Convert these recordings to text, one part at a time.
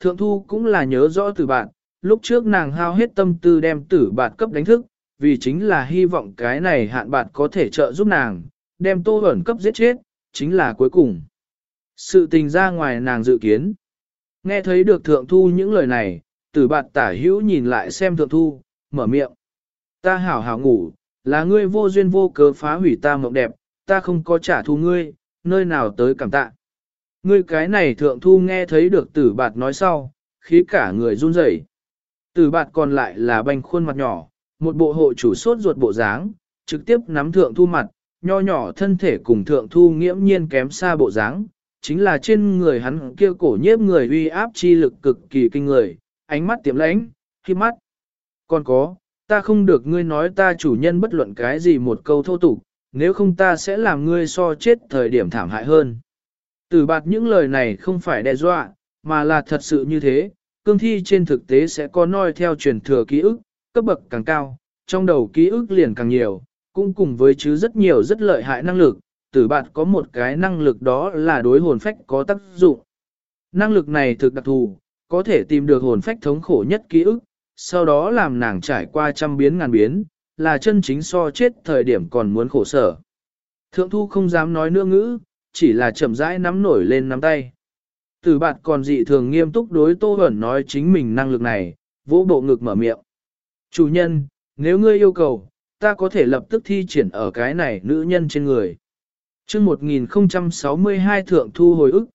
Thượng thu cũng là nhớ rõ tử bạn, lúc trước nàng hao hết tâm tư đem tử bạn cấp đánh thức, vì chính là hy vọng cái này hạn bạn có thể trợ giúp nàng, đem tô ẩn cấp giết chết, chính là cuối cùng. Sự tình ra ngoài nàng dự kiến. Nghe thấy được thượng thu những lời này, tử bạn tả hữu nhìn lại xem thượng thu, mở miệng. Ta hảo hảo ngủ, là ngươi vô duyên vô cớ phá hủy ta mộng đẹp, ta không có trả thù ngươi, nơi nào tới cảm tạ. Ngươi cái này thượng thu nghe thấy được tử bạt nói sau, khí cả người run rẩy. Tử bạt còn lại là banh khuôn mặt nhỏ, một bộ hộ chủ sốt ruột bộ dáng, trực tiếp nắm thượng thu mặt, nho nhỏ thân thể cùng thượng thu nghiễm nhiên kém xa bộ dáng, chính là trên người hắn kia cổ nhiếp người uy áp chi lực cực kỳ kinh người, ánh mắt tiệm lãnh, khi mắt. Còn có, ta không được ngươi nói ta chủ nhân bất luận cái gì một câu thô tục, nếu không ta sẽ làm ngươi so chết thời điểm thảm hại hơn. Tử bạt những lời này không phải đe dọa, mà là thật sự như thế, cương thi trên thực tế sẽ có noi theo truyền thừa ký ức, cấp bậc càng cao, trong đầu ký ức liền càng nhiều, cũng cùng với chứ rất nhiều rất lợi hại năng lực, tử bạt có một cái năng lực đó là đối hồn phách có tác dụng. Năng lực này thực đặc thù, có thể tìm được hồn phách thống khổ nhất ký ức, sau đó làm nàng trải qua trăm biến ngàn biến, là chân chính so chết thời điểm còn muốn khổ sở. Thượng thu không dám nói nữa ngữ, chỉ là chậm rãi nắm nổi lên nắm tay. Tử bạt còn dị thường nghiêm túc đối Tô Hẩn nói chính mình năng lực này, vỗ bộ ngực mở miệng. Chủ nhân, nếu ngươi yêu cầu, ta có thể lập tức thi triển ở cái này nữ nhân trên người. chương 1062 thượng thu hồi ức.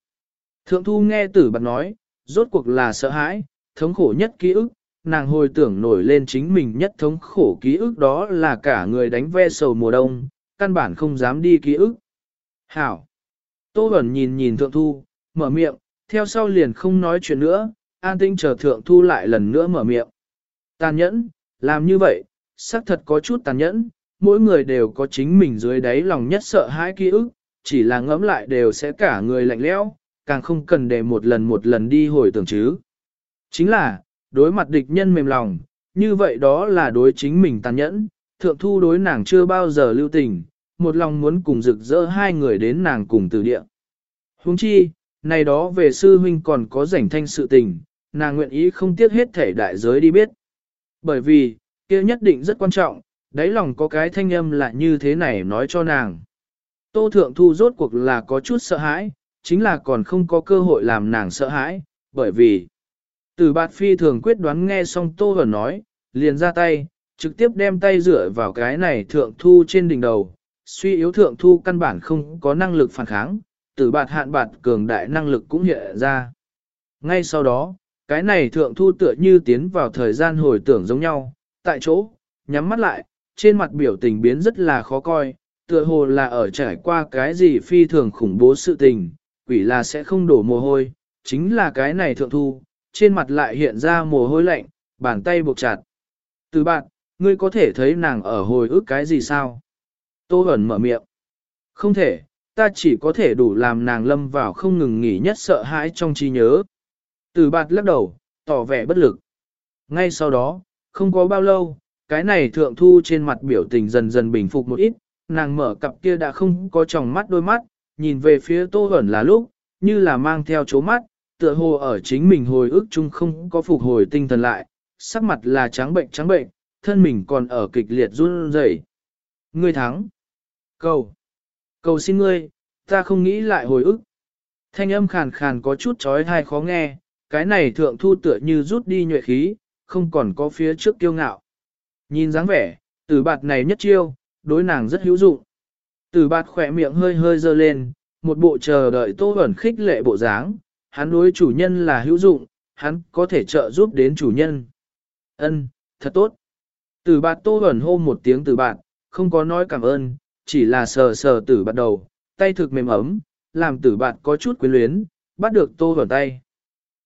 Thượng thu nghe tử bạt nói, rốt cuộc là sợ hãi, thống khổ nhất ký ức, nàng hồi tưởng nổi lên chính mình nhất thống khổ ký ức đó là cả người đánh ve sầu mùa đông, căn bản không dám đi ký ức. Hảo! Tô Bẩn nhìn nhìn thượng thu, mở miệng, theo sau liền không nói chuyện nữa, an tinh chờ thượng thu lại lần nữa mở miệng. Tàn nhẫn, làm như vậy, xác thật có chút tàn nhẫn, mỗi người đều có chính mình dưới đáy lòng nhất sợ hãi ký ức, chỉ là ngẫm lại đều sẽ cả người lạnh lẽo, càng không cần để một lần một lần đi hồi tưởng chứ. Chính là, đối mặt địch nhân mềm lòng, như vậy đó là đối chính mình tàn nhẫn, thượng thu đối nàng chưa bao giờ lưu tình, một lòng muốn cùng rực rỡ hai người đến nàng cùng từ địa. Huống chi, này đó về sư huynh còn có rảnh thanh sự tình, nàng nguyện ý không tiếc hết thể đại giới đi biết. Bởi vì, kia nhất định rất quan trọng, đáy lòng có cái thanh âm là như thế này nói cho nàng. Tô Thượng Thu rốt cuộc là có chút sợ hãi, chính là còn không có cơ hội làm nàng sợ hãi, bởi vì từ bạt phi thường quyết đoán nghe xong Tô Hẩn nói, liền ra tay, trực tiếp đem tay rửa vào cái này Thượng Thu trên đỉnh đầu, suy yếu Thượng Thu căn bản không có năng lực phản kháng, tử bạt hạn bạt cường đại năng lực cũng hiện ra. Ngay sau đó, cái này Thượng Thu tựa như tiến vào thời gian hồi tưởng giống nhau, tại chỗ, nhắm mắt lại, trên mặt biểu tình biến rất là khó coi, tựa hồ là ở trải qua cái gì phi thường khủng bố sự tình, quỷ là sẽ không đổ mồ hôi, chính là cái này thượng thu, trên mặt lại hiện ra mồ hôi lạnh, bàn tay buộc chặt. Từ bạn, ngươi có thể thấy nàng ở hồi ức cái gì sao? Tô hẩn mở miệng. Không thể, ta chỉ có thể đủ làm nàng lâm vào không ngừng nghỉ nhất sợ hãi trong trí nhớ. Từ bạt lắc đầu, tỏ vẻ bất lực. Ngay sau đó, không có bao lâu, cái này thượng thu trên mặt biểu tình dần dần bình phục một ít, nàng mở cặp kia đã không có tròng mắt đôi mắt, nhìn về phía tô ẩn là lúc, như là mang theo chố mắt, tựa hồ ở chính mình hồi ức chung không có phục hồi tinh thần lại, sắc mặt là trắng bệnh trắng bệnh, thân mình còn ở kịch liệt run rẩy. Ngươi thắng. Cầu. Cầu xin ngươi, ta không nghĩ lại hồi ức. Thanh âm khàn khàn có chút trói thai khó nghe, cái này thượng thu tựa như rút đi nhuệ khí, không còn có phía trước kiêu ngạo. Nhìn dáng vẻ, tử bạt này nhất chiêu, đối nàng rất hữu dụng. Tử bạt khỏe miệng hơi hơi dơ lên, một bộ chờ đợi tô ẩn khích lệ bộ dáng, hắn đối chủ nhân là hữu dụng, hắn có thể trợ giúp đến chủ nhân. Ân, thật tốt. Tử bạt tô ẩn hô một tiếng tử bạt, không có nói cảm ơn, chỉ là sờ sờ tử bạt đầu, tay thực mềm ấm, làm tử bạt có chút quyến luyến, bắt được tô vẩn tay.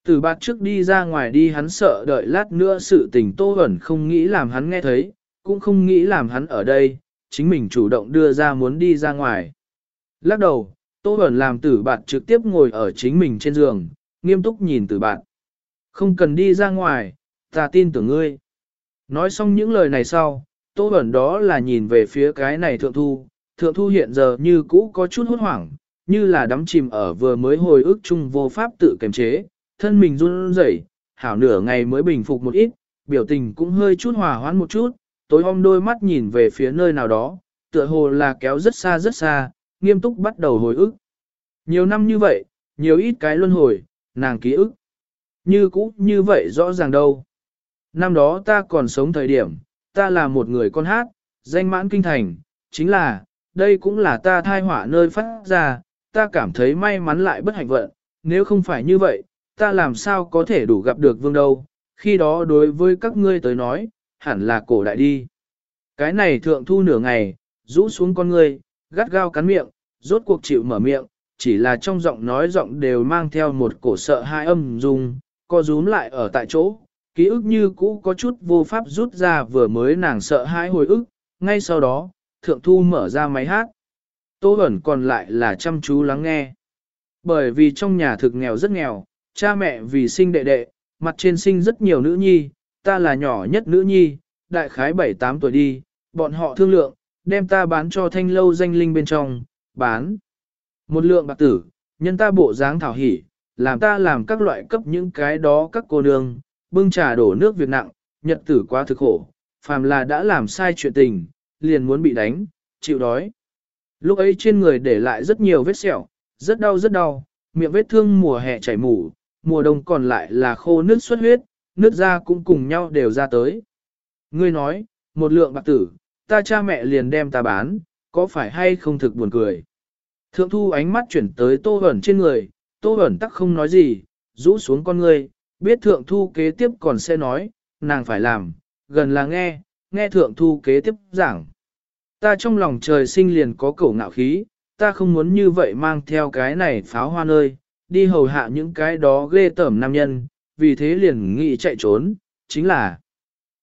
Tử bạt trước đi ra ngoài đi hắn sợ đợi lát nữa sự tình tô vẩn không nghĩ làm hắn nghe thấy, cũng không nghĩ làm hắn ở đây, chính mình chủ động đưa ra muốn đi ra ngoài. Lắc đầu, Tô vẩn làm tử bạn trực tiếp ngồi ở chính mình trên giường, nghiêm túc nhìn tử bạn. Không cần đi ra ngoài, ta tin tưởng ngươi. Nói xong những lời này sau, Tô Bẩn đó là nhìn về phía cái này thượng thu. Thượng thu hiện giờ như cũ có chút hốt hoảng, như là đắm chìm ở vừa mới hồi ức chung vô pháp tự kiềm chế, thân mình run rẩy, hảo nửa ngày mới bình phục một ít, biểu tình cũng hơi chút hòa hoãn một chút, tối hôm đôi mắt nhìn về phía nơi nào đó, tựa hồ là kéo rất xa rất xa, nghiêm túc bắt đầu hồi ức. Nhiều năm như vậy, nhiều ít cái luân hồi, nàng ký ức. Như cũ như vậy rõ ràng đâu. Năm đó ta còn sống thời điểm, ta là một người con hát, danh mãn kinh thành, chính là, đây cũng là ta thai họa nơi phát ra, ta cảm thấy may mắn lại bất hạnh vận, nếu không phải như vậy, ta làm sao có thể đủ gặp được vương đâu, khi đó đối với các ngươi tới nói, hẳn là cổ đại đi. Cái này thượng thu nửa ngày, rũ xuống con ngươi, gắt gao cắn miệng, rốt cuộc chịu mở miệng, chỉ là trong giọng nói giọng đều mang theo một cổ sợ hai âm dung, co rúm lại ở tại chỗ, ký ức như cũ có chút vô pháp rút ra vừa mới nàng sợ hãi hồi ức, ngay sau đó, thượng thu mở ra máy hát. Tô ẩn còn lại là chăm chú lắng nghe. Bởi vì trong nhà thực nghèo rất nghèo, cha mẹ vì sinh đệ đệ, mặt trên sinh rất nhiều nữ nhi, ta là nhỏ nhất nữ nhi, đại khái 7-8 tuổi đi, bọn họ thương lượng, đem ta bán cho thanh lâu danh linh bên trong, bán. Một lượng bạc tử, nhân ta bộ dáng thảo hỉ, làm ta làm các loại cấp những cái đó các cô nương, bưng trà đổ nước việc nặng, nhật tử quá thực khổ, phàm là đã làm sai chuyện tình, liền muốn bị đánh, chịu đói. Lúc ấy trên người để lại rất nhiều vết sẹo, rất đau rất đau, miệng vết thương mùa hè chảy mủ, mùa đông còn lại là khô nước xuất huyết, nước da cũng cùng nhau đều ra tới. Ngươi nói, một lượng bạc tử, ta cha mẹ liền đem ta bán, có phải hay không thực buồn cười. Thượng thu ánh mắt chuyển tới tô ẩn trên người, tô ẩn tắc không nói gì, rũ xuống con ngươi, biết thượng thu kế tiếp còn sẽ nói, nàng phải làm, gần là nghe, nghe thượng thu kế tiếp giảng. Ta trong lòng trời sinh liền có cổ ngạo khí, ta không muốn như vậy mang theo cái này pháo hoa nơi, đi hầu hạ những cái đó ghê tởm nam nhân, vì thế liền nghĩ chạy trốn, chính là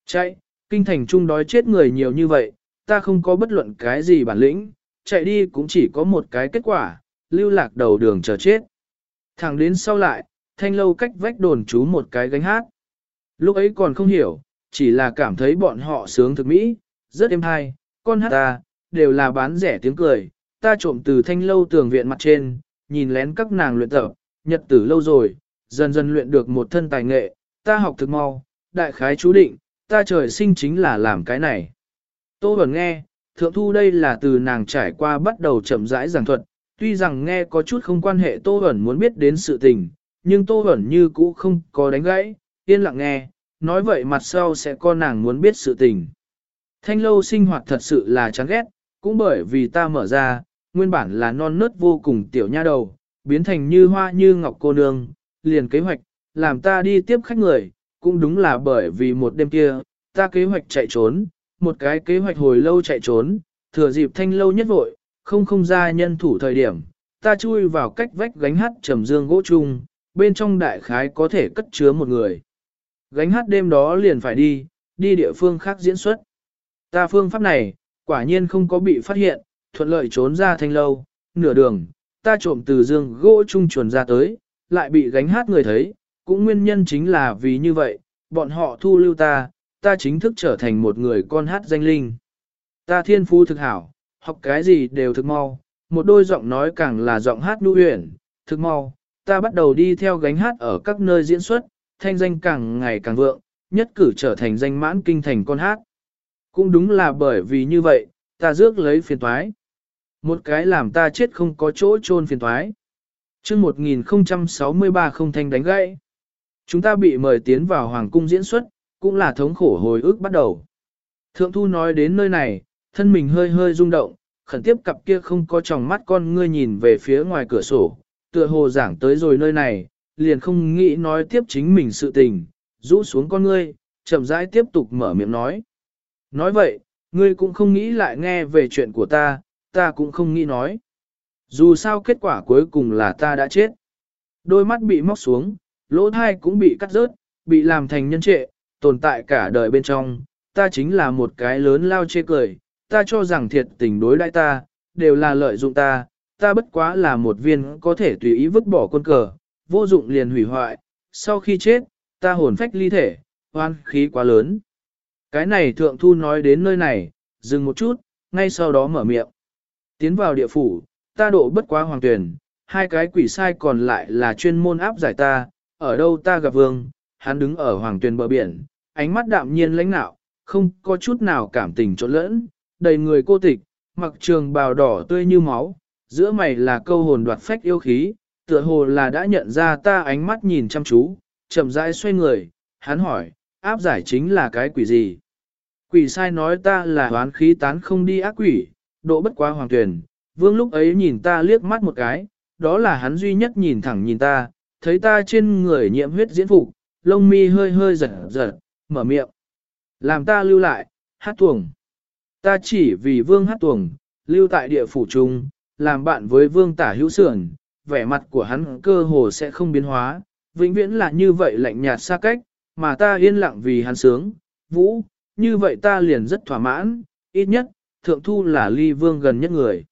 chạy, kinh thành trung đói chết người nhiều như vậy, ta không có bất luận cái gì bản lĩnh, chạy đi cũng chỉ có một cái kết quả, lưu lạc đầu đường chờ chết. Thẳng đến sau lại, thanh lâu cách vách đồn chú một cái gánh hát. Lúc ấy còn không hiểu, chỉ là cảm thấy bọn họ sướng thực mỹ, rất êm hay, con hát ta, đều là bán rẻ tiếng cười, ta trộm từ thanh lâu tường viện mặt trên, nhìn lén các nàng luyện tập, nhật tử lâu rồi, dần dần luyện được một thân tài nghệ, ta học thực mau, đại khái chú định, ta trời sinh chính là làm cái này. Tô Bẩn nghe, thượng thu đây là từ nàng trải qua bắt đầu chậm rãi giảng thuật, tuy rằng nghe có chút không quan hệ Tô Bẩn muốn biết đến sự tình, nhưng Tô Bẩn như cũ không có đánh gãy, yên lặng nghe, nói vậy mặt sau sẽ có nàng muốn biết sự tình. Thanh lâu sinh hoạt thật sự là chán ghét, cũng bởi vì ta mở ra, nguyên bản là non nớt vô cùng tiểu nha đầu, biến thành như hoa như ngọc cô nương, liền kế hoạch, làm ta đi tiếp khách người, cũng đúng là bởi vì một đêm kia, ta kế hoạch chạy trốn, một cái kế hoạch hồi lâu chạy trốn, thừa dịp thanh lâu nhất vội, không không ra nhân thủ thời điểm, ta chui vào cách vách gánh hát trầm dương gỗ chung, bên trong đại khái có thể cất chứa một người. Gánh hát đêm đó liền phải đi, đi địa phương khác diễn xuất. Ta phương pháp này, quả nhiên không có bị phát hiện, thuận lợi trốn ra thanh lâu, nửa đường, ta trộm từ dương gỗ trung chuồn ra tới, lại bị gánh hát người thấy, cũng nguyên nhân chính là vì như vậy, bọn họ thu lưu ta, ta chính thức trở thành một người con hát danh linh. Ta thiên phú thực hảo, học cái gì đều thực mau, một đôi giọng nói càng là giọng hát nu huyền, thực mau, ta bắt đầu đi theo gánh hát ở các nơi diễn xuất, thanh danh càng ngày càng vượng, nhất cử trở thành danh mãn kinh thành con hát. Cũng đúng là bởi vì như vậy, ta rước lấy phiền toái. Một cái làm ta chết không có chỗ chôn phiền toái. chương 1063 không thanh đánh gãy. Chúng ta bị mời tiến vào Hoàng cung diễn xuất, cũng là thống khổ hồi ức bắt đầu. Thượng thu nói đến nơi này, thân mình hơi hơi rung động, khẩn tiếp cặp kia không có tròng mắt con ngươi nhìn về phía ngoài cửa sổ, tựa hồ giảng tới rồi nơi này, liền không nghĩ nói tiếp chính mình sự tình, rũ xuống con ngươi, chậm rãi tiếp tục mở miệng nói. Nói vậy, ngươi cũng không nghĩ lại nghe về chuyện của ta, ta cũng không nghĩ nói. Dù sao kết quả cuối cùng là ta đã chết. Đôi mắt bị móc xuống, lỗ thai cũng bị cắt rớt, bị làm thành nhân trệ, tồn tại cả đời bên trong, ta chính là một cái lớn lao chê cười, ta cho rằng thiệt tình đối đãi ta, đều là lợi dụng ta, ta bất quá là một viên có thể tùy ý vứt bỏ quân cờ, vô dụng liền hủy hoại, sau khi chết, ta hồn phách ly thể, hoan khí quá lớn. Cái này thượng thu nói đến nơi này, dừng một chút, ngay sau đó mở miệng. Tiến vào địa phủ, ta độ bất quá hoàng tuyển, hai cái quỷ sai còn lại là chuyên môn áp giải ta, ở đâu ta gặp vương, hắn đứng ở hoàng tuyển bờ biển, ánh mắt đạm nhiên lãnh nạo, không có chút nào cảm tình trộn lẫn, đầy người cô tịch, mặc trường bào đỏ tươi như máu, giữa mày là câu hồn đoạt phách yêu khí, tựa hồ là đã nhận ra ta ánh mắt nhìn chăm chú, chậm rãi xoay người, hắn hỏi, áp giải chính là cái quỷ gì? Quỷ sai nói ta là hoán khí tán không đi ác quỷ, độ bất quá hoàng tuyển, vương lúc ấy nhìn ta liếc mắt một cái, đó là hắn duy nhất nhìn thẳng nhìn ta, thấy ta trên người nhiễm huyết diễn phục, lông mi hơi hơi giật giật, mở miệng. Làm ta lưu lại, hát tuồng. Ta chỉ vì vương hát tuồng, lưu tại địa phủ trung, làm bạn với vương tả hữu sườn, vẻ mặt của hắn cơ hồ sẽ không biến hóa, vĩnh viễn là như vậy lạnh nhạt xa cách, mà ta yên lặng vì hắn sướng, vũ, như vậy ta liền rất thỏa mãn, ít nhất, thượng thu là ly vương gần nhất người.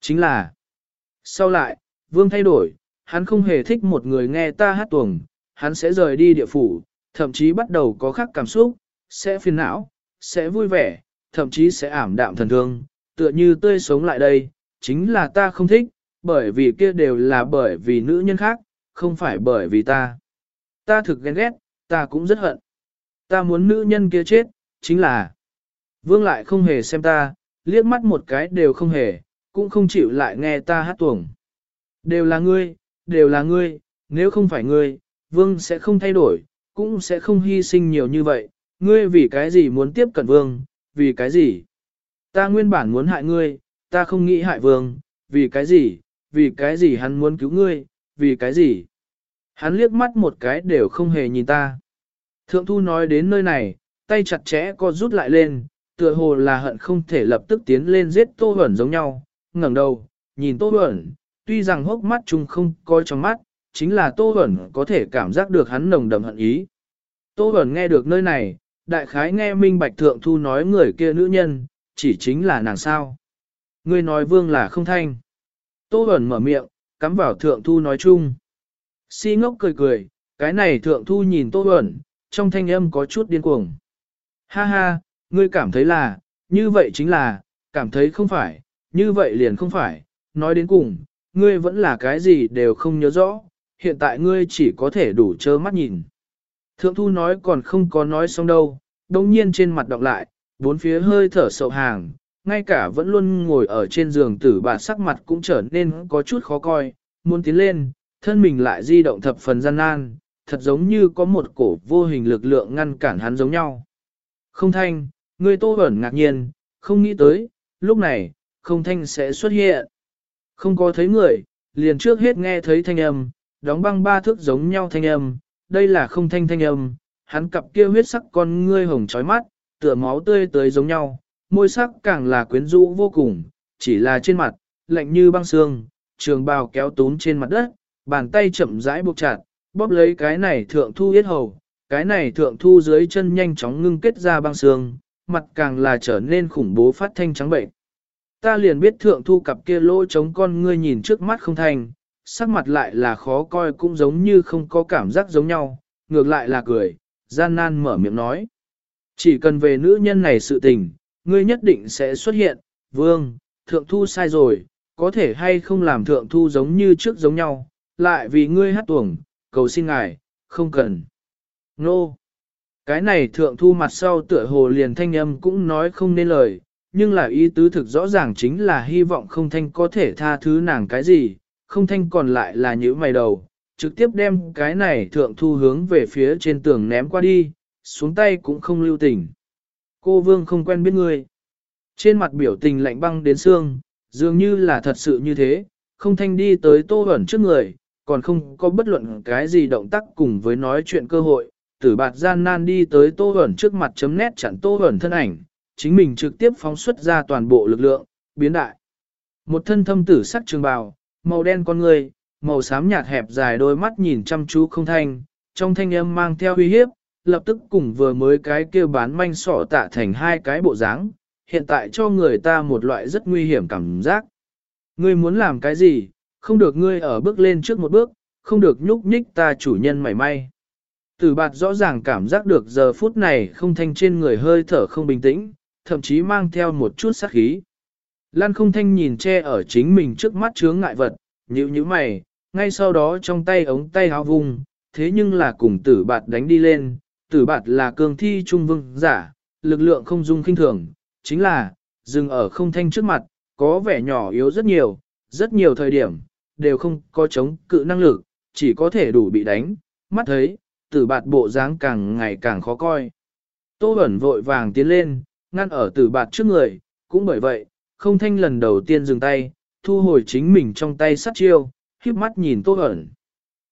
Chính là, sau lại, vương thay đổi, hắn không hề thích một người nghe ta hát tuồng, hắn sẽ rời đi địa phủ, thậm chí bắt đầu có khác cảm xúc, sẽ phiền não, sẽ vui vẻ, thậm chí sẽ ảm đạm thần thương, tựa như tươi sống lại đây, chính là ta không thích, bởi vì kia đều là bởi vì nữ nhân khác, không phải bởi vì ta. Ta thực ghen ghét, ta cũng rất hận. Ta muốn nữ nhân kia chết, chính là Vương lại không hề xem ta, liếc mắt một cái đều không hề, cũng không chịu lại nghe ta hát tuồng. Đều là ngươi, đều là ngươi, nếu không phải ngươi, Vương sẽ không thay đổi, cũng sẽ không hy sinh nhiều như vậy. Ngươi vì cái gì muốn tiếp cận Vương, vì cái gì? Ta nguyên bản muốn hại ngươi, ta không nghĩ hại Vương, vì cái gì, vì cái gì hắn muốn cứu ngươi, vì cái gì? Hắn liếc mắt một cái đều không hề nhìn ta. Thượng thu nói đến nơi này, tay chặt chẽ co rút lại lên, tựa hồ là hận không thể lập tức tiến lên giết Tô Huẩn giống nhau, ngẩng đầu, nhìn Tô Huẩn, tuy rằng hốc mắt chung không coi trong mắt, chính là Tô Huẩn có thể cảm giác được hắn nồng đậm hận ý. Tô Huẩn nghe được nơi này, đại khái nghe Minh Bạch Thượng Thu nói người kia nữ nhân, chỉ chính là nàng sao. Người nói vương là không thanh. Tô Huẩn mở miệng, cắm vào Thượng Thu nói chung. Si ngốc cười cười, cái này Thượng Thu nhìn Tô Huẩn, trong thanh âm có chút điên cuồng. Ha ha, ngươi cảm thấy là, như vậy chính là, cảm thấy không phải, như vậy liền không phải, nói đến cùng, ngươi vẫn là cái gì đều không nhớ rõ, hiện tại ngươi chỉ có thể đủ trơ mắt nhìn. Thượng thu nói còn không có nói xong đâu, đồng nhiên trên mặt đọc lại, bốn phía hơi thở sầu hàng, ngay cả vẫn luôn ngồi ở trên giường tử bà sắc mặt cũng trở nên có chút khó coi, muốn tiến lên, thân mình lại di động thập phần gian nan, thật giống như có một cổ vô hình lực lượng ngăn cản hắn giống nhau. Không thanh, người tô ẩn ngạc nhiên, không nghĩ tới, lúc này, không thanh sẽ xuất hiện. Không có thấy người, liền trước hết nghe thấy thanh âm, đóng băng ba thước giống nhau thanh âm, đây là không thanh thanh âm, hắn cặp kia huyết sắc con ngươi hồng trói mắt, tựa máu tươi tới giống nhau, môi sắc càng là quyến rũ vô cùng, chỉ là trên mặt, lạnh như băng xương, trường bào kéo tún trên mặt đất, bàn tay chậm rãi buộc chặt, bóp lấy cái này thượng thu yết hầu, cái này thượng thu dưới chân nhanh chóng ngưng kết ra băng xương, mặt càng là trở nên khủng bố phát thanh trắng bệnh. Ta liền biết thượng thu cặp kia lỗ chống con ngươi nhìn trước mắt không thành, sắc mặt lại là khó coi cũng giống như không có cảm giác giống nhau, ngược lại là cười, gian nan mở miệng nói. Chỉ cần về nữ nhân này sự tình, ngươi nhất định sẽ xuất hiện, vương, thượng thu sai rồi, có thể hay không làm thượng thu giống như trước giống nhau, lại vì ngươi hát tuồng, cầu xin ngài, không cần. Nô! Cái này thượng thu mặt sau tựa hồ liền thanh âm cũng nói không nên lời, nhưng là ý tứ thực rõ ràng chính là hy vọng không thanh có thể tha thứ nàng cái gì, không thanh còn lại là nhữ mày đầu, trực tiếp đem cái này thượng thu hướng về phía trên tường ném qua đi, xuống tay cũng không lưu tình. Cô vương không quen biết người Trên mặt biểu tình lạnh băng đến xương, dường như là thật sự như thế, không thanh đi tới tô ẩn trước người, còn không có bất luận cái gì động tác cùng với nói chuyện cơ hội, tử bạt gian nan đi tới tô ẩn trước mặt chấm nét chặn tô ẩn thân ảnh, chính mình trực tiếp phóng xuất ra toàn bộ lực lượng, biến đại. Một thân thâm tử sắc trường bào, màu đen con người, màu xám nhạt hẹp dài đôi mắt nhìn chăm chú không thanh, trong thanh âm mang theo uy hiếp, lập tức cùng vừa mới cái kia bán manh sọ tạ thành hai cái bộ dáng, hiện tại cho người ta một loại rất nguy hiểm cảm giác. Ngươi muốn làm cái gì, không được ngươi ở bước lên trước một bước, không được nhúc nhích ta chủ nhân mảy may. Tử bạt rõ ràng cảm giác được giờ phút này không thanh trên người hơi thở không bình tĩnh, thậm chí mang theo một chút sát khí. Lan không thanh nhìn che ở chính mình trước mắt chướng ngại vật, nhíu nhíu mày, ngay sau đó trong tay ống tay áo vùng, thế nhưng là cùng tử bạt đánh đi lên, tử bạt là cường thi trung vương giả, lực lượng không dung kinh thường, chính là, dừng ở không thanh trước mặt, có vẻ nhỏ yếu rất nhiều, rất nhiều thời điểm, đều không có chống cự năng lực, chỉ có thể đủ bị đánh, mắt thấy, tử bạt bộ dáng càng ngày càng khó coi. Tô Bẩn vội vàng tiến lên, ngăn ở tử bạt trước người, cũng bởi vậy, không thanh lần đầu tiên dừng tay, thu hồi chính mình trong tay sắt chiêu, khiếp mắt nhìn Tô Bẩn.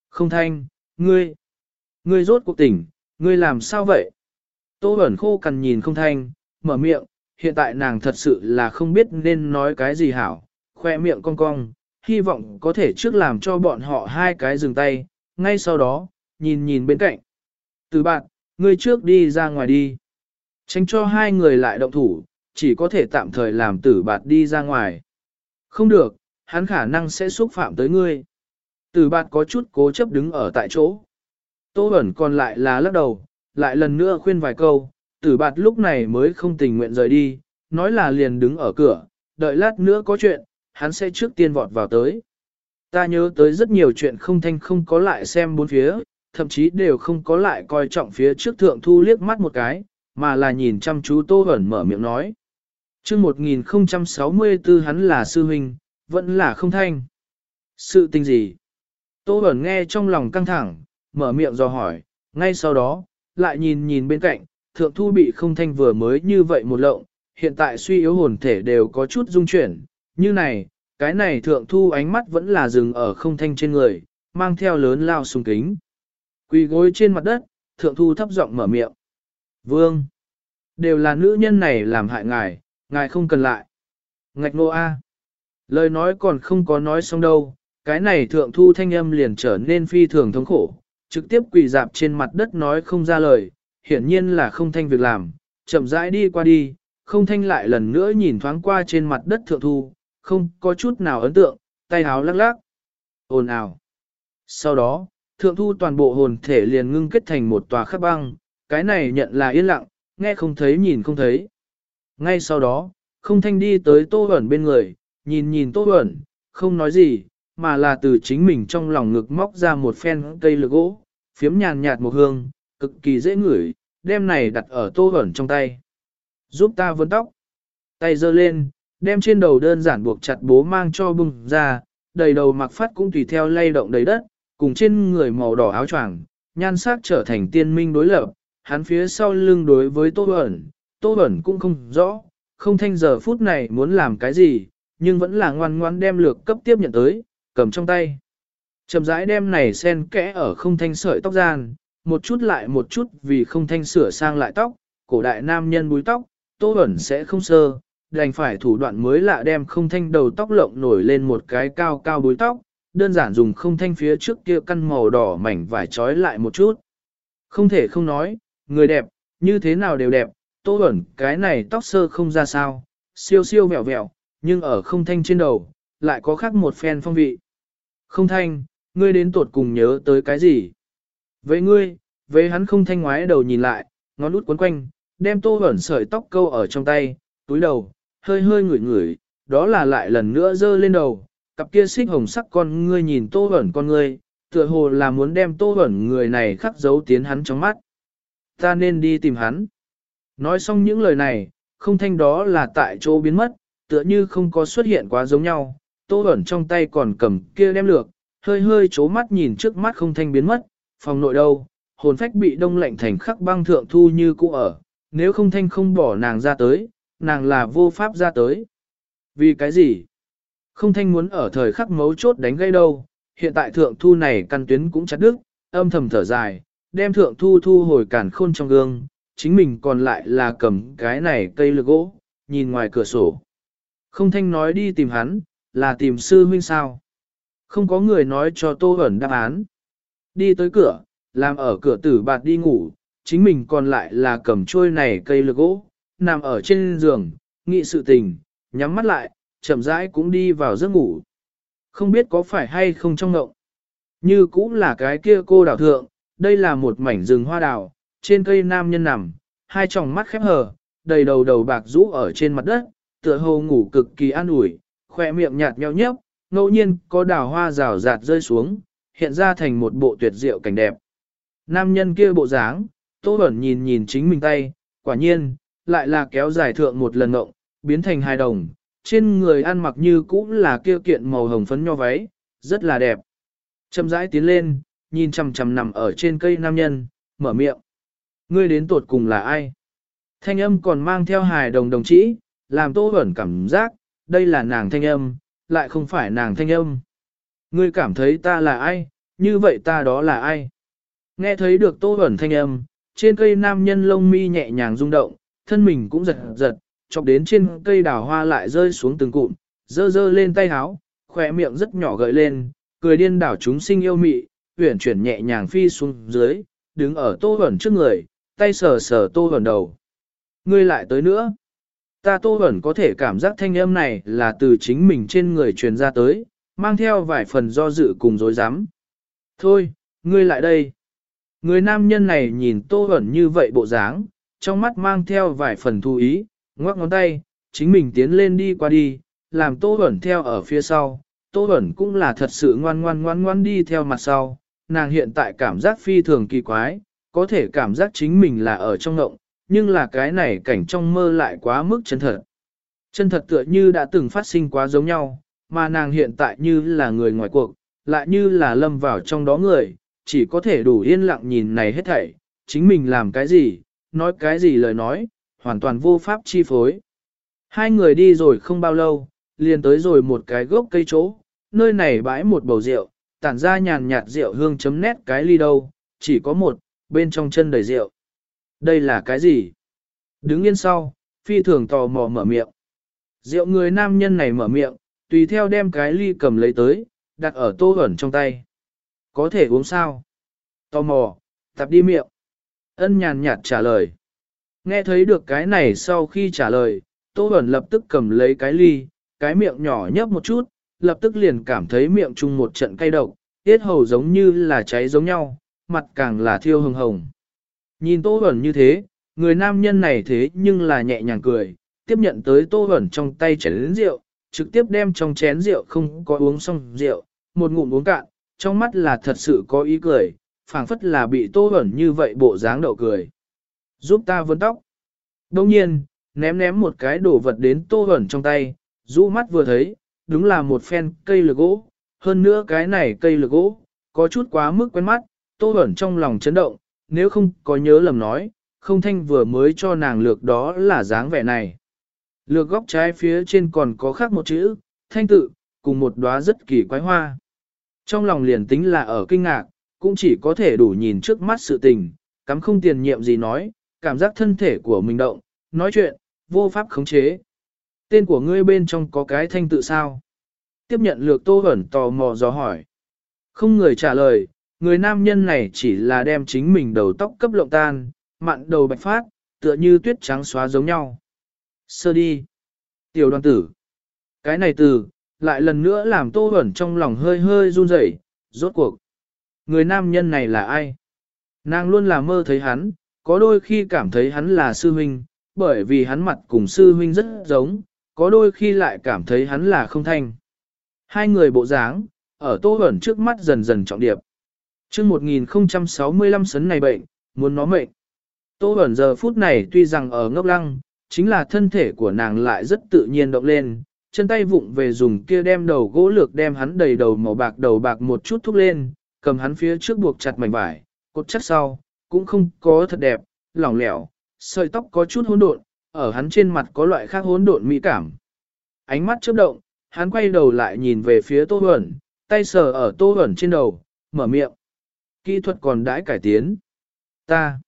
Không thanh, ngươi, ngươi rốt cuộc tỉnh, ngươi làm sao vậy? Tô Bẩn khô cằn nhìn không thanh, mở miệng, hiện tại nàng thật sự là không biết nên nói cái gì hảo, khoe miệng cong cong, hy vọng có thể trước làm cho bọn họ hai cái dừng tay, ngay sau đó, nhìn nhìn bên cạnh. Từ bạn, ngươi trước đi ra ngoài đi. Tránh cho hai người lại động thủ, chỉ có thể tạm thời làm tử bạt đi ra ngoài. Không được, hắn khả năng sẽ xúc phạm tới ngươi. Tử bạt có chút cố chấp đứng ở tại chỗ. Tô ẩn còn lại là lắc đầu, lại lần nữa khuyên vài câu, tử bạt lúc này mới không tình nguyện rời đi, nói là liền đứng ở cửa, đợi lát nữa có chuyện, hắn sẽ trước tiên vọt vào tới. Ta nhớ tới rất nhiều chuyện không thanh không có lại xem bốn phía, thậm chí đều không có lại coi trọng phía trước thượng thu liếc mắt một cái, mà là nhìn chăm chú Tô Hẩn mở miệng nói. chương 1064 hắn là sư huynh, vẫn là không thanh. Sự tình gì? Tô Hẩn nghe trong lòng căng thẳng, mở miệng do hỏi, ngay sau đó, lại nhìn nhìn bên cạnh, thượng thu bị không thanh vừa mới như vậy một lộng, hiện tại suy yếu hồn thể đều có chút dung chuyển, như này, cái này thượng thu ánh mắt vẫn là dừng ở không thanh trên người, mang theo lớn lao sùng kính. Quỳ gối trên mặt đất, thượng thu thấp giọng mở miệng. Vương! Đều là nữ nhân này làm hại ngài, ngài không cần lại. Ngạch ngô A. Lời nói còn không có nói xong đâu, cái này thượng thu thanh âm liền trở nên phi thường thống khổ, trực tiếp quỳ dạp trên mặt đất nói không ra lời, hiển nhiên là không thanh việc làm, chậm rãi đi qua đi, không thanh lại lần nữa nhìn thoáng qua trên mặt đất thượng thu, không có chút nào ấn tượng, tay háo lắc lắc, ồn ào. Sau đó, thượng thu toàn bộ hồn thể liền ngưng kết thành một tòa khắc băng, cái này nhận là yên lặng, nghe không thấy nhìn không thấy. Ngay sau đó, không thanh đi tới tô ẩn bên người, nhìn nhìn tô ẩn, không nói gì, mà là từ chính mình trong lòng ngực móc ra một phen cây lược gỗ, phiếm nhàn nhạt một hương, cực kỳ dễ ngửi, đem này đặt ở tô ẩn trong tay. Giúp ta vươn tóc. Tay giơ lên, đem trên đầu đơn giản buộc chặt bố mang cho bùng ra, đầy đầu mặc phát cũng tùy theo lay động đầy đất, cùng trên người màu đỏ áo choàng, nhan sắc trở thành tiên minh đối lập, hắn phía sau lưng đối với Tô Bẩn, Tô Bẩn cũng không rõ, không thanh giờ phút này muốn làm cái gì, nhưng vẫn là ngoan ngoan đem lược cấp tiếp nhận tới, cầm trong tay. Chầm rãi đem này sen kẽ ở không thanh sợi tóc gian, một chút lại một chút vì không thanh sửa sang lại tóc, cổ đại nam nhân búi tóc, Tô Bẩn sẽ không sơ, đành phải thủ đoạn mới lạ đem không thanh đầu tóc lộng nổi lên một cái cao cao búi tóc, đơn giản dùng không thanh phía trước kia căn màu đỏ mảnh vải trói lại một chút. Không thể không nói, người đẹp, như thế nào đều đẹp, tô ẩn cái này tóc sơ không ra sao, siêu siêu vẹo vẹo, nhưng ở không thanh trên đầu, lại có khác một phen phong vị. Không thanh, ngươi đến tuột cùng nhớ tới cái gì? Với ngươi, với hắn không thanh ngoái đầu nhìn lại, ngón út quấn quanh, đem tô ẩn sợi tóc câu ở trong tay, túi đầu, hơi hơi ngửi ngửi, đó là lại lần nữa dơ lên đầu, cặp kia xích hồng sắc con ngươi nhìn tô ẩn con ngươi, tựa hồ là muốn đem tô ẩn người này khắc dấu tiến hắn trong mắt. Ta nên đi tìm hắn. Nói xong những lời này, không thanh đó là tại chỗ biến mất, tựa như không có xuất hiện quá giống nhau, tô ẩn trong tay còn cầm kia đem lược, hơi hơi chố mắt nhìn trước mắt không thanh biến mất, phòng nội đâu, hồn phách bị đông lạnh thành khắc băng thượng thu như cũ ở, nếu không thanh không bỏ nàng ra tới, nàng là vô pháp ra tới. Vì cái gì? Không thanh muốn ở thời khắc mấu chốt đánh gây đâu, hiện tại thượng thu này căn tuyến cũng chặt đứt, âm thầm thở dài, đem thượng thu thu hồi cản khôn trong gương, chính mình còn lại là cầm cái này cây lược gỗ, nhìn ngoài cửa sổ. Không thanh nói đi tìm hắn, là tìm sư huynh sao. Không có người nói cho tô ẩn đáp án. Đi tới cửa, làm ở cửa tử bạt đi ngủ, chính mình còn lại là cầm trôi này cây lược gỗ, nằm ở trên giường, nghĩ sự tình, nhắm mắt lại, chậm rãi cũng đi vào giấc ngủ. Không biết có phải hay không trong ngộng. Như cũng là cái kia cô đào thượng, đây là một mảnh rừng hoa đào, trên cây nam nhân nằm, hai tròng mắt khép hờ, đầy đầu đầu bạc rũ ở trên mặt đất, tựa hồ ngủ cực kỳ an ủi, khỏe miệng nhạt nheo nhấp, ngẫu nhiên có đào hoa rào rạt rơi xuống, hiện ra thành một bộ tuyệt diệu cảnh đẹp. nam nhân kia bộ dáng, Tô Bẩn nhìn nhìn chính mình tay, quả nhiên, lại là kéo dài thượng một lần ngộng, biến thành hai đồng, trên người ăn mặc như cũ là kia kiện màu hồng phấn nho váy, rất là đẹp. Chậm rãi tiến lên, nhìn chằm chằm nằm ở trên cây nam nhân, mở miệng. Ngươi đến tuột cùng là ai? Thanh âm còn mang theo hài đồng đồng chí, làm Tô ẩn cảm giác, đây là nàng thanh âm, lại không phải nàng thanh âm. Ngươi cảm thấy ta là ai, như vậy ta đó là ai? Nghe thấy được Tô ẩn thanh âm, trên cây nam nhân lông mi nhẹ nhàng rung động, thân mình cũng giật giật, chọc đến trên cây đào hoa lại rơi xuống từng cụm, dơ dơ lên tay háo, khỏe miệng rất nhỏ gợi lên, cười điên đảo chúng sinh yêu mị, huyển chuyển nhẹ nhàng phi xuống dưới, đứng ở Tô hẩn trước người, tay sờ sờ Tô hẩn đầu. Ngươi lại tới nữa. Ta Tô hẩn có thể cảm giác thanh âm này là từ chính mình trên người truyền ra tới, mang theo vài phần do dự cùng dối rắm Thôi, ngươi lại đây. Người nam nhân này nhìn Tô hẩn như vậy bộ dáng, trong mắt mang theo vài phần thu ý, ngoắc ngón tay, chính mình tiến lên đi qua đi, làm Tô Bẩn theo ở phía sau. Tô Bẩn cũng là thật sự ngoan ngoan ngoan ngoan đi theo mặt sau, nàng hiện tại cảm giác phi thường kỳ quái, có thể cảm giác chính mình là ở trong ngộng, nhưng là cái này cảnh trong mơ lại quá mức chân thật. Chân thật tựa như đã từng phát sinh quá giống nhau, mà nàng hiện tại như là người ngoài cuộc, lại như là lâm vào trong đó người, chỉ có thể đủ yên lặng nhìn này hết thảy, chính mình làm cái gì, nói cái gì lời nói, hoàn toàn vô pháp chi phối. Hai người đi rồi không bao lâu, liền tới rồi một cái gốc cây chỗ, nơi này bãi một bầu rượu, tản ra nhàn nhạt rượu hương chấm nét cái ly đâu, chỉ có một, bên trong chân đầy rượu. Đây là cái gì? Đứng yên sau, phi thường tò mò mở miệng. Rượu người nam nhân này mở miệng, tùy theo đem cái ly cầm lấy tới, đặt ở tô ẩn trong tay. Có thể uống sao? Tò mò, tập đi miệng. Ân nhàn nhạt trả lời. Nghe thấy được cái này sau khi trả lời, Tô Bẩn lập tức cầm lấy cái ly, cái miệng nhỏ nhấp một chút, lập tức liền cảm thấy miệng chung một trận cay độc, tiết hầu giống như là cháy giống nhau, mặt càng là thiêu hồng hồng. Nhìn Tô Bẩn như thế, người nam nhân này thế nhưng là nhẹ nhàng cười, tiếp nhận tới Tô Bẩn trong tay chén rượu, trực tiếp đem trong chén rượu không có uống xong rượu, một ngụm uống cạn, trong mắt là thật sự có ý cười, phảng phất là bị tô Bẩn như vậy bộ dáng đậu cười. Giúp ta vươn tóc. Đông nhiên, ném ném một cái đồ vật đến tô hẩn trong tay, rũ mắt vừa thấy, đúng là một phen cây lược gỗ. Hơn nữa cái này cây lược gỗ, có chút quá mức quen mắt, tô hẩn trong lòng chấn động, nếu không có nhớ lầm nói, không thanh vừa mới cho nàng lược đó là dáng vẻ này. Lược góc trái phía trên còn có khác một chữ, thanh tự, cùng một đóa rất kỳ quái hoa. Trong lòng liền tính là ở kinh ngạc, cũng chỉ có thể đủ nhìn trước mắt sự tình, cắm không tiền nhiệm gì nói, cảm giác thân thể của mình động, nói chuyện, vô pháp khống chế. Tên của ngươi bên trong có cái thanh tự sao? Tiếp nhận lược tô ẩn tò mò gió hỏi. Không người trả lời, người nam nhân này chỉ là đem chính mình đầu tóc cấp lộng tan, mặn đầu bạch phát, tựa như tuyết trắng xóa giống nhau. Sơ đi. Tiểu đoàn tử. Cái này từ, lại lần nữa làm tô ẩn trong lòng hơi hơi run rẩy, rốt cuộc. Người nam nhân này là ai? Nàng luôn là mơ thấy hắn, có đôi khi cảm thấy hắn là sư huynh, bởi vì hắn mặt cùng sư huynh rất giống, có đôi khi lại cảm thấy hắn là không thanh. Hai người bộ dáng, ở tô ẩn trước mắt dần dần trọng điệp. chương 1065 sấn này bệnh, muốn nó mệnh. Tô ẩn giờ phút này tuy rằng ở ngốc lăng, chính là thân thể của nàng lại rất tự nhiên động lên, chân tay vụng về dùng kia đem đầu gỗ lược đem hắn đầy đầu màu bạc đầu bạc một chút thúc lên, cầm hắn phía trước buộc chặt mảnh vải, cột chắc sau, cũng không có thật đẹp, lỏng lẻo, sợi tóc có chút hỗn độn, ở hắn trên mặt có loại khác hỗn độn mỹ cảm. Ánh mắt chớp động, hắn quay đầu lại nhìn về phía Tô Huẩn, tay sờ ở Tô Huẩn trên đầu, mở miệng. Kỹ thuật còn đãi cải tiến. Ta,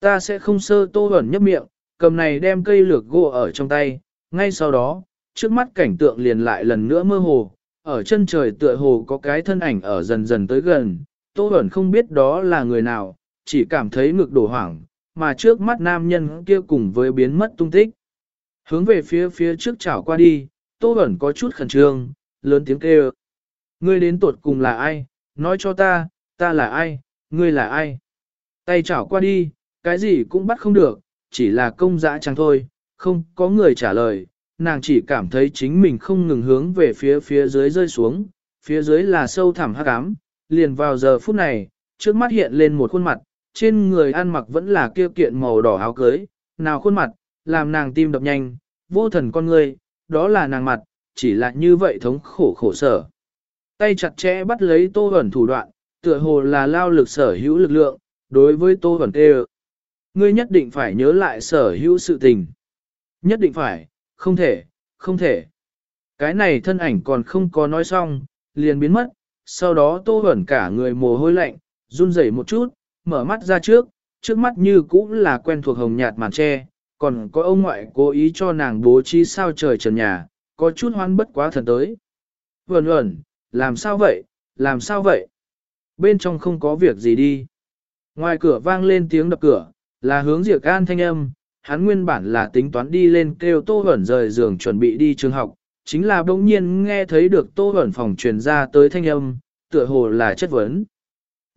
ta sẽ không sơ Tô Huẩn nhấp miệng, cầm này đem cây lược gỗ ở trong tay, ngay sau đó, trước mắt cảnh tượng liền lại lần nữa mơ hồ, ở chân trời tựa hồ có cái thân ảnh ở dần dần tới gần, Tô Bẩn không biết đó là người nào, chỉ cảm thấy ngực đổ hoảng, mà trước mắt nam nhân kia cùng với biến mất tung tích. Hướng về phía phía trước chảo qua đi, Tô Bẩn có chút khẩn trương, lớn tiếng kêu. Ngươi đến tuột cùng là ai? Nói cho ta, ta là ai? Ngươi là ai? Tay chảo qua đi, cái gì cũng bắt không được, chỉ là công dã chẳng thôi, không có người trả lời, nàng chỉ cảm thấy chính mình không ngừng hướng về phía phía dưới rơi xuống, phía dưới là sâu thẳm hắc ám, liền vào giờ phút này, trước mắt hiện lên một khuôn mặt, trên người ăn mặc vẫn là kia kiện màu đỏ áo cưới, nào khuôn mặt, làm nàng tim đập nhanh, vô thần con người, đó là nàng mặt, chỉ là như vậy thống khổ khổ sở. Tay chặt chẽ bắt lấy tô ẩn thủ đoạn, tựa hồ là lao lực sở hữu lực lượng, đối với tô ẩn tê Ngươi nhất định phải nhớ lại sở hữu sự tình. Nhất định phải, không thể, không thể. Cái này thân ảnh còn không có nói xong, liền biến mất, sau đó tô ẩn cả người mồ hôi lạnh, run rẩy một chút, mở mắt ra trước, trước mắt như cũ là quen thuộc hồng nhạt màn tre, còn có ông ngoại cố ý cho nàng bố trí sao trời trần nhà, có chút hoan bất quá thần tới. Vẩn ẩn, làm sao vậy, làm sao vậy? Bên trong không có việc gì đi. Ngoài cửa vang lên tiếng đập cửa, là hướng diệt an thanh âm, hắn nguyên bản là tính toán đi lên kêu tô ẩn rời giường chuẩn bị đi trường học, chính là bỗng nhiên nghe thấy được tô ẩn phòng truyền ra tới thanh âm, tựa hồ là chất vấn.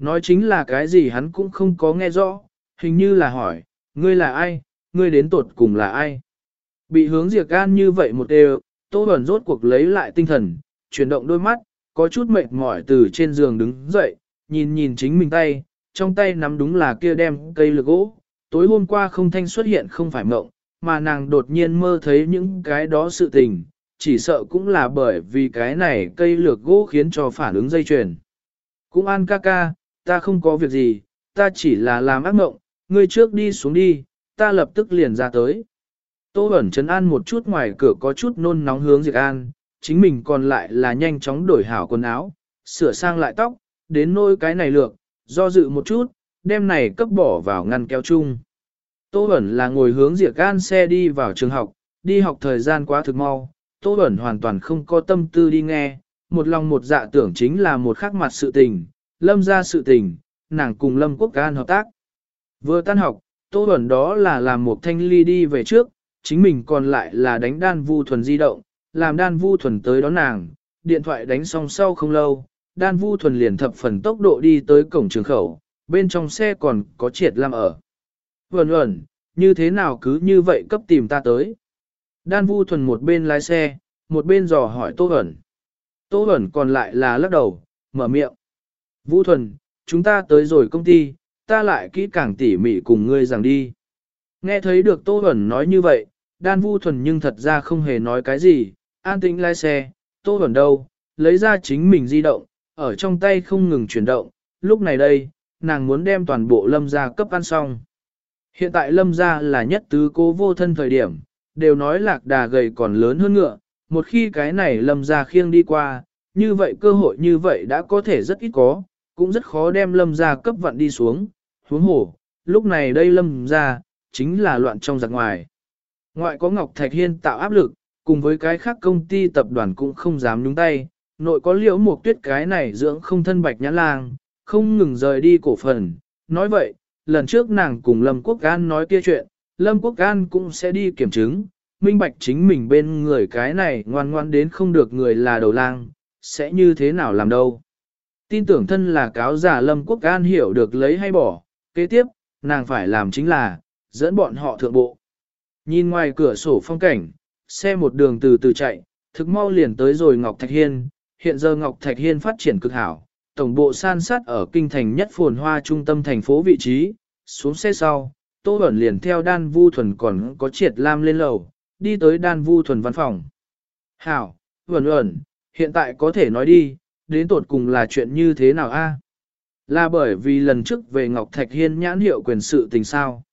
Nói chính là cái gì hắn cũng không có nghe rõ, hình như là hỏi, ngươi là ai, ngươi đến tột cùng là ai. Bị hướng diệt gan như vậy một đều, tô ẩn rốt cuộc lấy lại tinh thần, chuyển động đôi mắt, có chút mệt mỏi từ trên giường đứng dậy, nhìn nhìn chính mình tay, trong tay nắm đúng là kia đem cây lược gỗ. Tối hôm qua không thanh xuất hiện không phải mộng, mà nàng đột nhiên mơ thấy những cái đó sự tình, chỉ sợ cũng là bởi vì cái này cây lược gỗ khiến cho phản ứng dây chuyền. Cũng an ca ca, ta không có việc gì, ta chỉ là làm ác mộng, ngươi trước đi xuống đi, ta lập tức liền ra tới. Tô ẩn chấn an một chút ngoài cửa có chút nôn nóng hướng Diệp An, chính mình còn lại là nhanh chóng đổi hảo quần áo, sửa sang lại tóc, đến nôi cái này lược, do dự một chút, đem này cấp bỏ vào ngăn kéo chung. Tô ẩn là ngồi hướng Diệp An xe đi vào trường học, đi học thời gian quá thực mau, Tô ẩn hoàn toàn không có tâm tư đi nghe, một lòng một dạ tưởng chính là một khắc mặt sự tình, lâm ra sự tình, nàng cùng lâm quốc can hợp tác. Vừa tan học, Tô ẩn đó là làm một thanh ly đi về trước, chính mình còn lại là đánh đan vu thuần di động, làm đan vu thuần tới đón nàng, điện thoại đánh xong sau không lâu, đan vu thuần liền thập phần tốc độ đi tới cổng trường khẩu, bên trong xe còn có triệt lam ở. Vẩn ẩn, như thế nào cứ như vậy cấp tìm ta tới. Đan vu thuần một bên lái xe, một bên dò hỏi Tô ẩn. Tô ẩn còn lại là lắc đầu, mở miệng. Vu thuần, chúng ta tới rồi công ty, ta lại kỹ càng tỉ mỉ cùng ngươi rằng đi. Nghe thấy được Tô Huẩn nói như vậy, đan vu thuần nhưng thật ra không hề nói cái gì, an tĩnh lái xe, Tô Huẩn đâu, lấy ra chính mình di động, ở trong tay không ngừng chuyển động, lúc này đây, nàng muốn đem toàn bộ lâm gia cấp ăn xong. Hiện tại lâm gia là nhất tứ cố vô thân thời điểm, đều nói lạc đà gầy còn lớn hơn ngựa, một khi cái này lâm gia khiêng đi qua, như vậy cơ hội như vậy đã có thể rất ít có, cũng rất khó đem lâm gia cấp vận đi xuống, huống hồ, lúc này đây lâm gia, chính là loạn trong giặc ngoài. Ngoại có Ngọc Thạch Hiên tạo áp lực, cùng với cái khác công ty tập đoàn cũng không dám nhúng tay, nội có liễu một tuyết cái này dưỡng không thân bạch nhã lang, không ngừng rời đi cổ phần. Nói vậy, lần trước nàng cùng Lâm Quốc Gan nói kia chuyện, Lâm Quốc Gan cũng sẽ đi kiểm chứng, minh bạch chính mình bên người cái này ngoan ngoan đến không được người là đầu lang, sẽ như thế nào làm đâu. Tin tưởng thân là cáo giả Lâm Quốc An hiểu được lấy hay bỏ, kế tiếp, nàng phải làm chính là, dẫn bọn họ thượng bộ. Nhìn ngoài cửa sổ phong cảnh, xe một đường từ từ chạy, thực mau liền tới rồi Ngọc Thạch Hiên, hiện giờ Ngọc Thạch Hiên phát triển cực hảo, tổng bộ san sát ở kinh thành nhất phồn hoa trung tâm thành phố vị trí, xuống xe sau, Tô Bẩn liền theo đan vu thuần còn có triệt lam lên lầu, đi tới đan vu thuần văn phòng. Hảo, Bẩn Bẩn, hiện tại có thể nói đi, đến tột cùng là chuyện như thế nào a? Là bởi vì lần trước về Ngọc Thạch Hiên nhãn hiệu quyền sự tình sao.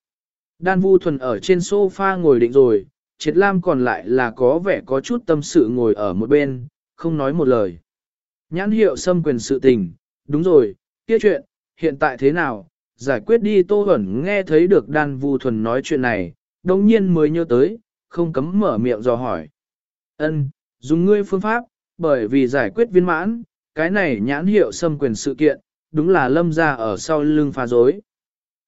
Đan vu thuần ở trên sofa ngồi định rồi, triệt lam còn lại là có vẻ có chút tâm sự ngồi ở một bên, không nói một lời. Nhãn hiệu xâm quyền sự tình, đúng rồi, kia chuyện, hiện tại thế nào, giải quyết đi Tô Huẩn nghe thấy được đan vu thuần nói chuyện này, đồng nhiên mới nhớ tới, không cấm mở miệng dò hỏi. ân dùng ngươi phương pháp, bởi vì giải quyết viên mãn, cái này nhãn hiệu xâm quyền sự kiện, đúng là lâm gia ở sau lưng phá dối.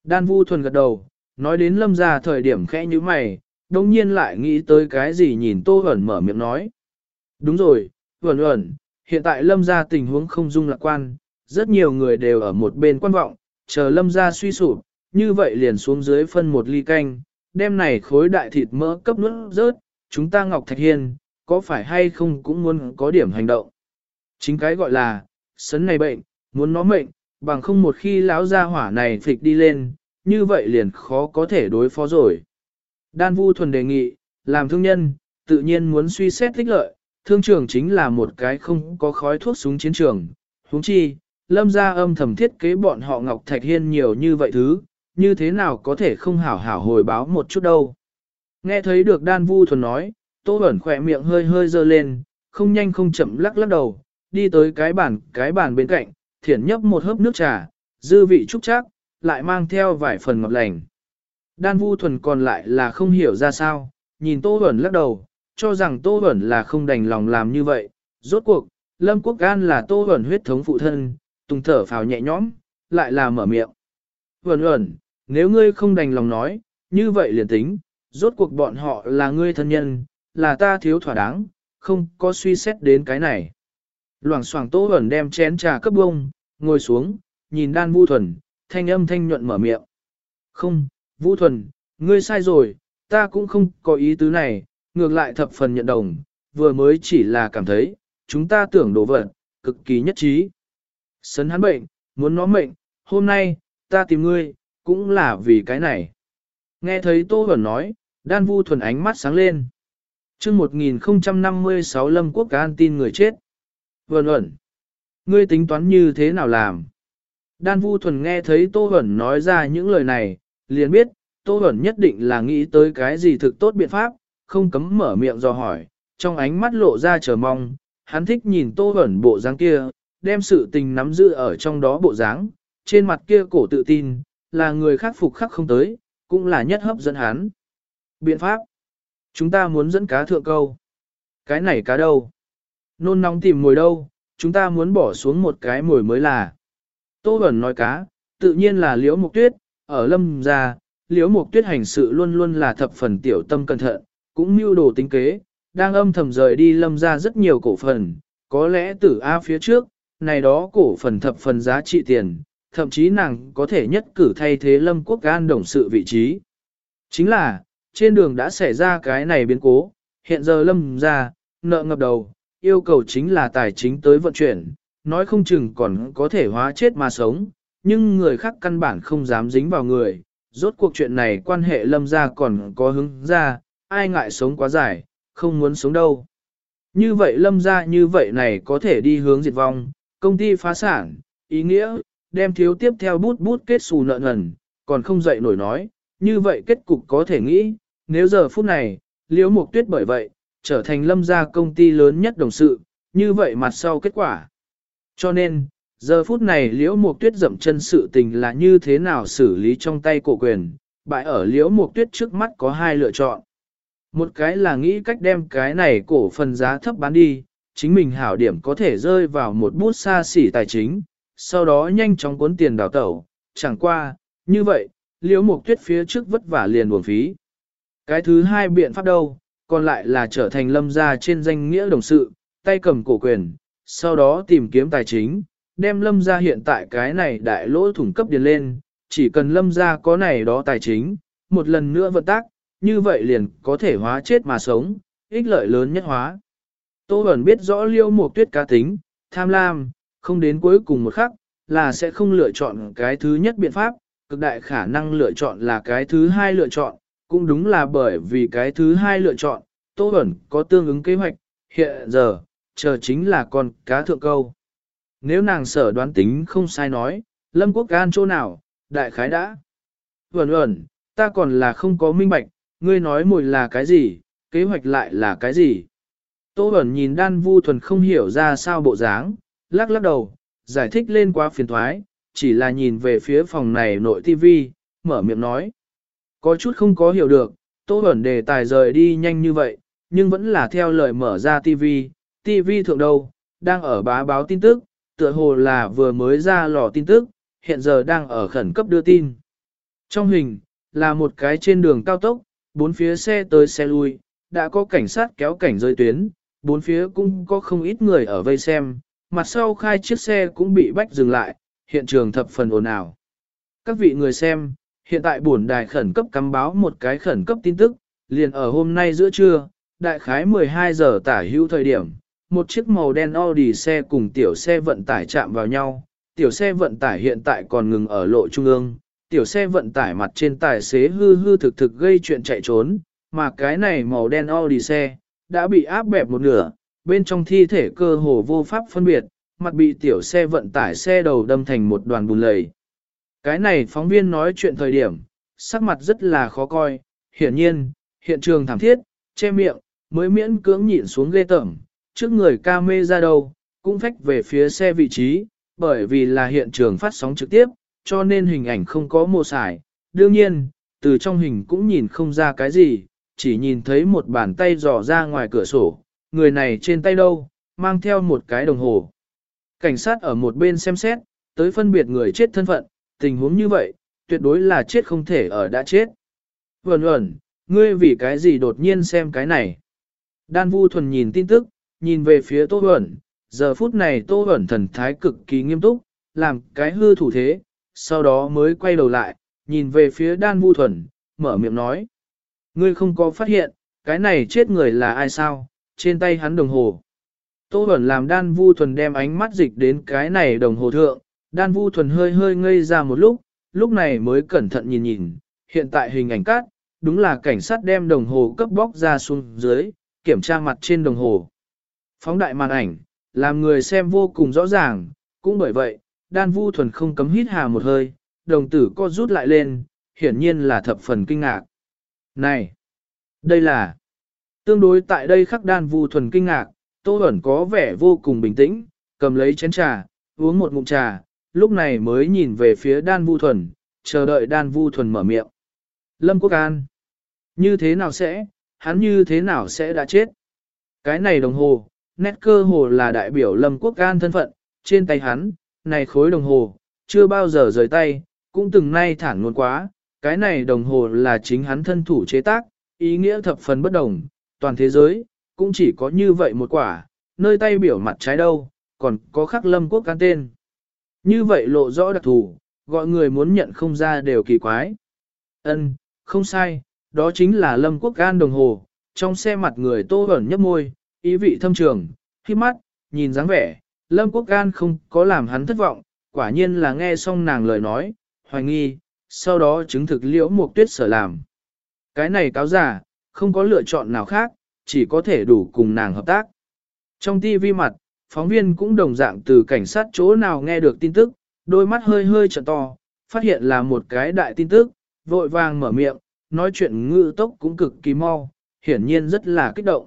Đan vu thuần gật đầu, nói đến lâm gia thời điểm khẽ như mày, đồng nhiên lại nghĩ tới cái gì nhìn Tô Huẩn mở miệng nói. Đúng rồi, Huẩn Huẩn, hiện tại lâm gia tình huống không dung lạc quan, rất nhiều người đều ở một bên quan vọng, chờ lâm gia suy sụp, như vậy liền xuống dưới phân một ly canh, đem này khối đại thịt mỡ cấp nước rớt, chúng ta Ngọc Thạch Hiên, có phải hay không cũng muốn có điểm hành động. Chính cái gọi là, sấn này bệnh, muốn nó mệnh, bằng không một khi lão gia hỏa này phịch đi lên, như vậy liền khó có thể đối phó rồi. Đan Vu Thuần đề nghị, làm thương nhân, tự nhiên muốn suy xét thích lợi, thương trường chính là một cái không có khói thuốc súng chiến trường. huống chi, lâm gia âm thầm thiết kế bọn họ Ngọc Thạch Hiên nhiều như vậy thứ, như thế nào có thể không hảo hảo hồi báo một chút đâu. Nghe thấy được Đan Vu Thuần nói, Tô Bẩn khỏe miệng hơi hơi dơ lên, không nhanh không chậm lắc lắc đầu, đi tới cái bàn cái bàn bên cạnh, thiển nhấp một hớp nước trà, dư vị trúc chắc, lại mang theo vài phần ngọt lành. Đan Vu Thuần còn lại là không hiểu ra sao, nhìn Tô Huẩn lắc đầu, cho rằng Tô Huẩn là không đành lòng làm như vậy. Rốt cuộc, Lâm Quốc Gan là Tô Huẩn huyết thống phụ thân, tung thở phào nhẹ nhõm, lại là mở miệng. Huẩn Huẩn, nếu ngươi không đành lòng nói, như vậy liền tính, rốt cuộc bọn họ là ngươi thân nhân, là ta thiếu thỏa đáng, không có suy xét đến cái này. Loảng xoảng Tô Bẩn đem chén trà cấp bông, ngồi xuống, nhìn Đan Vu Thuần, thanh âm thanh nhuận mở miệng. Không, Vu Thuần, ngươi sai rồi, ta cũng không có ý tứ này, ngược lại thập phần nhận đồng, vừa mới chỉ là cảm thấy, chúng ta tưởng đồ vật, cực kỳ nhất trí. Sấn hắn bệnh, muốn nó mệnh, hôm nay, ta tìm ngươi, cũng là vì cái này. Nghe thấy Tô Huẩn nói, đan vu thuần ánh mắt sáng lên. Trước 1056 Lâm Quốc An tin người chết vân ẩn. Ngươi tính toán như thế nào làm? Đan vu thuần nghe thấy Tô Huẩn nói ra những lời này, liền biết, Tô Huẩn nhất định là nghĩ tới cái gì thực tốt biện pháp, không cấm mở miệng do hỏi, trong ánh mắt lộ ra chờ mong, hắn thích nhìn Tô Huẩn bộ dáng kia, đem sự tình nắm giữ ở trong đó bộ dáng, trên mặt kia cổ tự tin, là người khắc phục khắc không tới, cũng là nhất hấp dẫn hắn. Biện pháp. Chúng ta muốn dẫn cá thượng câu. Cái này cá đâu? Nôn nóng tìm mồi đâu, chúng ta muốn bỏ xuống một cái mồi mới là. Tô Bẩn nói cá, tự nhiên là liễu mục tuyết, ở lâm gia, liễu mục tuyết hành sự luôn luôn là thập phần tiểu tâm cẩn thận, cũng mưu đồ tính kế, đang âm thầm rời đi lâm gia rất nhiều cổ phần, có lẽ tử A phía trước, này đó cổ phần thập phần giá trị tiền, thậm chí nàng có thể nhất cử thay thế lâm quốc an đồng sự vị trí. Chính là, trên đường đã xảy ra cái này biến cố, hiện giờ lâm gia nợ ngập đầu, yêu cầu chính là tài chính tới vận chuyển, nói không chừng còn có thể hóa chết mà sống, nhưng người khác căn bản không dám dính vào người. Rốt cuộc chuyện này quan hệ lâm ra còn có hứng ra, ai ngại sống quá dài, không muốn sống đâu. Như vậy lâm ra như vậy này có thể đi hướng diệt vong, công ty phá sản, ý nghĩa, đem thiếu tiếp theo bút bút kết xù nợ nần, còn không dậy nổi nói, như vậy kết cục có thể nghĩ, nếu giờ phút này, liễu mục tuyết bởi vậy, trở thành lâm gia công ty lớn nhất đồng sự, như vậy mặt sau kết quả. Cho nên, giờ phút này liễu mục tuyết dậm chân sự tình là như thế nào xử lý trong tay cổ quyền, bại ở liễu mục tuyết trước mắt có hai lựa chọn. Một cái là nghĩ cách đem cái này cổ phần giá thấp bán đi, chính mình hảo điểm có thể rơi vào một bút xa xỉ tài chính, sau đó nhanh chóng cuốn tiền đào tẩu, chẳng qua, như vậy, liễu mục tuyết phía trước vất vả liền buồn phí. Cái thứ hai biện pháp đâu, còn lại là trở thành lâm gia trên danh nghĩa đồng sự, tay cầm cổ quyền, sau đó tìm kiếm tài chính, đem lâm gia hiện tại cái này đại lỗ thủng cấp điền lên, chỉ cần lâm gia có này đó tài chính, một lần nữa vận tác, như vậy liền có thể hóa chết mà sống, ích lợi lớn nhất hóa. Tô Bẩn biết rõ liêu một tuyết cá tính, tham lam, không đến cuối cùng một khắc, là sẽ không lựa chọn cái thứ nhất biện pháp, cực đại khả năng lựa chọn là cái thứ hai lựa chọn, cũng đúng là bởi vì cái thứ hai lựa chọn, Tô Bẩn có tương ứng kế hoạch, hiện giờ, chờ chính là con cá thượng câu. Nếu nàng sở đoán tính không sai nói, Lâm Quốc Gan chỗ nào, đại khái đã. Bẩn ẩn, ta còn là không có minh bạch, ngươi nói mùi là cái gì, kế hoạch lại là cái gì. Tô Bẩn nhìn đan vu thuần không hiểu ra sao bộ dáng, lắc lắc đầu, giải thích lên quá phiền thoái, chỉ là nhìn về phía phòng này nội tivi, mở miệng nói. Có chút không có hiểu được, Tô Bẩn đề tài rời đi nhanh như vậy, nhưng vẫn là theo lời mở ra TV, TV thượng đâu, đang ở bá báo tin tức, tựa hồ là vừa mới ra lò tin tức, hiện giờ đang ở khẩn cấp đưa tin. Trong hình, là một cái trên đường cao tốc, bốn phía xe tới xe lui, đã có cảnh sát kéo cảnh rơi tuyến, bốn phía cũng có không ít người ở vây xem, mặt sau khai chiếc xe cũng bị bách dừng lại, hiện trường thập phần ồn ào. Các vị người xem, hiện tại bổn đài khẩn cấp cắm báo một cái khẩn cấp tin tức, liền ở hôm nay giữa trưa, đại khái 12 giờ tả hữu thời điểm, một chiếc màu đen Audi xe cùng tiểu xe vận tải chạm vào nhau, tiểu xe vận tải hiện tại còn ngừng ở lộ trung ương, tiểu xe vận tải mặt trên tài xế hư hư thực thực gây chuyện chạy trốn, mà cái này màu đen Audi xe, đã bị áp bẹp một nửa, bên trong thi thể cơ hồ vô pháp phân biệt, mặt bị tiểu xe vận tải xe đầu đâm thành một đoàn bùn lầy. Cái này phóng viên nói chuyện thời điểm, sắc mặt rất là khó coi, hiển nhiên, hiện trường thảm thiết, che miệng, mới miễn cưỡng nhịn xuống ghê tởm, trước người ca mê ra đâu, cũng phách về phía xe vị trí, bởi vì là hiện trường phát sóng trực tiếp, cho nên hình ảnh không có mô sải. Đương nhiên, từ trong hình cũng nhìn không ra cái gì, chỉ nhìn thấy một bàn tay dò ra ngoài cửa sổ, người này trên tay đâu, mang theo một cái đồng hồ. Cảnh sát ở một bên xem xét, tới phân biệt người chết thân phận, tình huống như vậy, tuyệt đối là chết không thể ở đã chết. Vẩn ẩn, ngươi vì cái gì đột nhiên xem cái này. Đan Vu Thuần nhìn tin tức, nhìn về phía Tô Vẩn, giờ phút này Tô Vẩn thần thái cực kỳ nghiêm túc, làm cái hư thủ thế, sau đó mới quay đầu lại, nhìn về phía Đan Vu Thuần, mở miệng nói. Ngươi không có phát hiện, cái này chết người là ai sao, trên tay hắn đồng hồ. Tô Vẩn làm Đan Vu Thuần đem ánh mắt dịch đến cái này đồng hồ thượng, Đan Vu Thuần hơi hơi ngây ra một lúc, lúc này mới cẩn thận nhìn nhìn, hiện tại hình ảnh cát, đúng là cảnh sát đem đồng hồ cấp bóc ra xuống dưới, kiểm tra mặt trên đồng hồ. Phóng đại màn ảnh, làm người xem vô cùng rõ ràng, cũng bởi vậy, đan vu thuần không cấm hít hà một hơi, đồng tử co rút lại lên, hiển nhiên là thập phần kinh ngạc. Này! Đây là... Tương đối tại đây khắc đan vu thuần kinh ngạc, Tô Bẩn có vẻ vô cùng bình tĩnh, cầm lấy chén trà, uống một ngụm trà, lúc này mới nhìn về phía đan vu thuần, chờ đợi đan vu thuần mở miệng. Lâm Quốc An! Như thế nào sẽ, hắn như thế nào sẽ đã chết? Cái này đồng hồ, nét cơ hồ là đại biểu Lâm Quốc An thân phận, trên tay hắn, này khối đồng hồ, chưa bao giờ rời tay, cũng từng nay thản luôn quá, cái này đồng hồ là chính hắn thân thủ chế tác, ý nghĩa thập phần bất đồng, toàn thế giới, cũng chỉ có như vậy một quả, nơi tay biểu mặt trái đâu, còn có khắc Lâm Quốc An tên. Như vậy lộ rõ đặc thù, gọi người muốn nhận không ra đều kỳ quái. Ân, không sai, đó chính là Lâm Quốc gan đồng hồ, trong xe mặt người tô ẩn nhấp môi, ý vị thâm trường, khi mắt, nhìn dáng vẻ, Lâm Quốc gan không có làm hắn thất vọng, quả nhiên là nghe xong nàng lời nói, hoài nghi, sau đó chứng thực liễu một tuyết sở làm. Cái này cáo giả, không có lựa chọn nào khác, chỉ có thể đủ cùng nàng hợp tác. Trong TV mặt, phóng viên cũng đồng dạng từ cảnh sát chỗ nào nghe được tin tức, đôi mắt hơi hơi trợ to, phát hiện là một cái đại tin tức, vội vàng mở miệng, nói chuyện ngữ tốc cũng cực kỳ mau, hiển nhiên rất là kích động.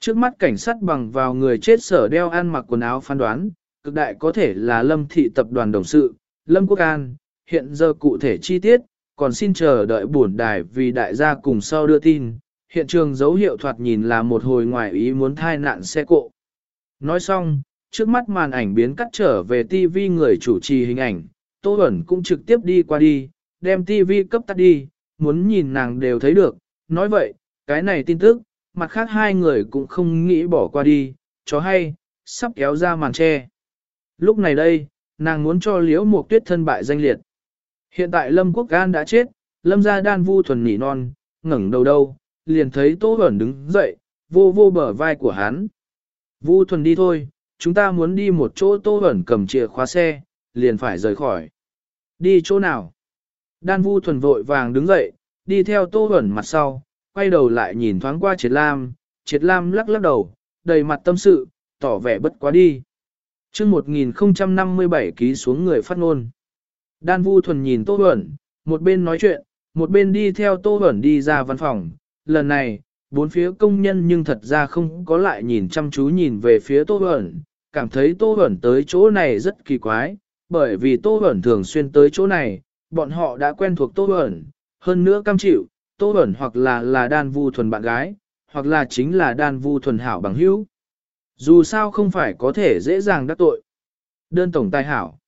Trước mắt cảnh sát bằng vào người chết sở đeo ăn mặc quần áo phán đoán, cực đại có thể là Lâm Thị Tập đoàn Đồng sự, Lâm Quốc An, hiện giờ cụ thể chi tiết, còn xin chờ đợi buồn đài vì đại gia cùng sau đưa tin. Hiện trường dấu hiệu thoạt nhìn là một hồi ngoài ý muốn thai nạn xe cộ. Nói xong, trước mắt màn ảnh biến cắt trở về TV người chủ trì hình ảnh, Tô Bẩn cũng trực tiếp đi qua đi, đem TV cấp tắt đi, muốn nhìn nàng đều thấy được. Nói vậy, cái này tin tức, mặt khác hai người cũng không nghĩ bỏ qua đi, chó hay, sắp kéo ra màn che. Lúc này đây, nàng muốn cho liễu một tuyết thân bại danh liệt. Hiện tại Lâm Quốc Gan đã chết, Lâm gia đan vu thuần nỉ non, ngẩng đầu đâu, liền thấy Tô Bẩn đứng dậy, vô vô bờ vai của hắn. Vu thuần đi thôi, chúng ta muốn đi một chỗ Tô ẩn cầm chìa khóa xe, liền phải rời khỏi. Đi chỗ nào? Đan vu thuần vội vàng đứng dậy, đi theo Tô ẩn mặt sau, quay đầu lại nhìn thoáng qua Triệt Lam, Triệt Lam lắc lắc đầu, đầy mặt tâm sự, tỏ vẻ bất quá đi. chương 1057 ký xuống người phát ngôn. Đan Vu Thuần nhìn Tô ẩn, một bên nói chuyện, một bên đi theo Tô ẩn đi ra văn phòng. Lần này, bốn phía công nhân nhưng thật ra không có lại nhìn chăm chú nhìn về phía Tô Huẩn, cảm thấy Tô Huẩn tới chỗ này rất kỳ quái, bởi vì Tô Huẩn thường xuyên tới chỗ này, bọn họ đã quen thuộc Tô Huẩn, hơn nữa cam chịu, Tô Bẩn hoặc là là đan vu thuần bạn gái, hoặc là chính là đan vu thuần hảo bằng hữu. Dù sao không phải có thể dễ dàng đắc tội. Đơn tổng tài hảo.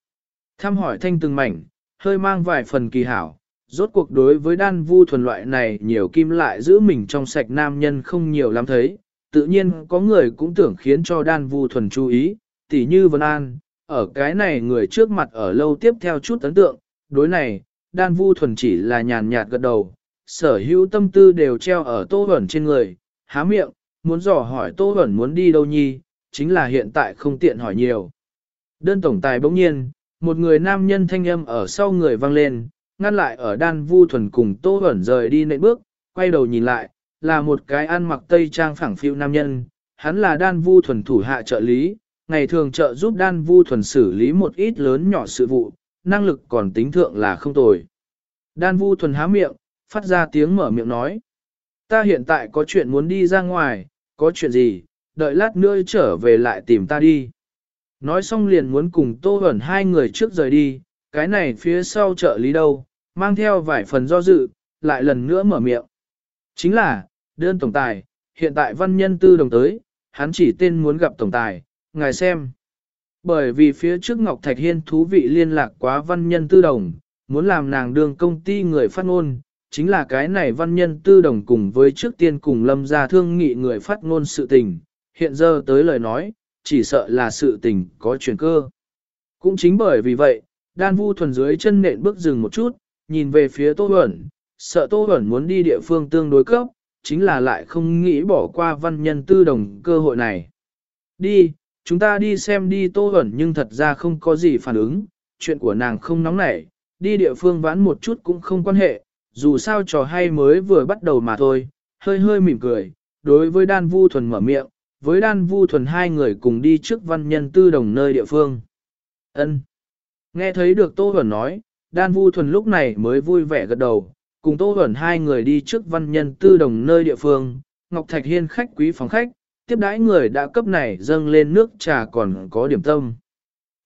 Thăm hỏi thanh từng mảnh, hơi mang vài phần kỳ hảo. Rốt cuộc đối với đan vu thuần loại này nhiều kim lại giữ mình trong sạch nam nhân không nhiều lắm thấy. Tự nhiên có người cũng tưởng khiến cho đan vu thuần chú ý, tỉ như Vân An, ở cái này người trước mặt ở lâu tiếp theo chút ấn tượng, đối này, đan vu thuần chỉ là nhàn nhạt gật đầu, sở hữu tâm tư đều treo ở tô hẩn trên người, há miệng, muốn dò hỏi tô hẩn muốn đi đâu nhi, chính là hiện tại không tiện hỏi nhiều. Đơn tổng tài bỗng nhiên, một người nam nhân thanh âm ở sau người vang lên, ngăn lại ở đan vu thuần cùng tô ẩn rời đi nệm bước, quay đầu nhìn lại, là một cái ăn mặc tây trang phẳng phiu nam nhân, hắn là đan vu thuần thủ hạ trợ lý, ngày thường trợ giúp đan vu thuần xử lý một ít lớn nhỏ sự vụ, năng lực còn tính thượng là không tồi. Đan vu thuần há miệng, phát ra tiếng mở miệng nói. Ta hiện tại có chuyện muốn đi ra ngoài, có chuyện gì, đợi lát nữa trở về lại tìm ta đi. Nói xong liền muốn cùng tô ẩn hai người trước rời đi, cái này phía sau trợ lý đâu, mang theo vài phần do dự, lại lần nữa mở miệng. Chính là, đơn tổng tài, hiện tại văn nhân tư đồng tới, hắn chỉ tên muốn gặp tổng tài, ngài xem. Bởi vì phía trước Ngọc Thạch Hiên thú vị liên lạc quá văn nhân tư đồng, muốn làm nàng đương công ty người phát ngôn, chính là cái này văn nhân tư đồng cùng với trước tiên cùng lâm gia thương nghị người phát ngôn sự tình, hiện giờ tới lời nói, chỉ sợ là sự tình có chuyển cơ. Cũng chính bởi vì vậy, đan vu thuần dưới chân nện bước dừng một chút, nhìn về phía Tô Huẩn, sợ Tô Huẩn muốn đi địa phương tương đối cấp, chính là lại không nghĩ bỏ qua văn nhân tư đồng cơ hội này. Đi, chúng ta đi xem đi Tô Huẩn nhưng thật ra không có gì phản ứng, chuyện của nàng không nóng nảy, đi địa phương vãn một chút cũng không quan hệ, dù sao trò hay mới vừa bắt đầu mà thôi, hơi hơi mỉm cười, đối với đan vu thuần mở miệng, với đan vu thuần hai người cùng đi trước văn nhân tư đồng nơi địa phương. ân Nghe thấy được Tô Huẩn nói, đan vu thuần lúc này mới vui vẻ gật đầu, cùng Tô Huẩn hai người đi trước văn nhân tư đồng nơi địa phương, Ngọc Thạch Hiên khách quý phòng khách, tiếp đãi người đã cấp này dâng lên nước trà còn có điểm tâm.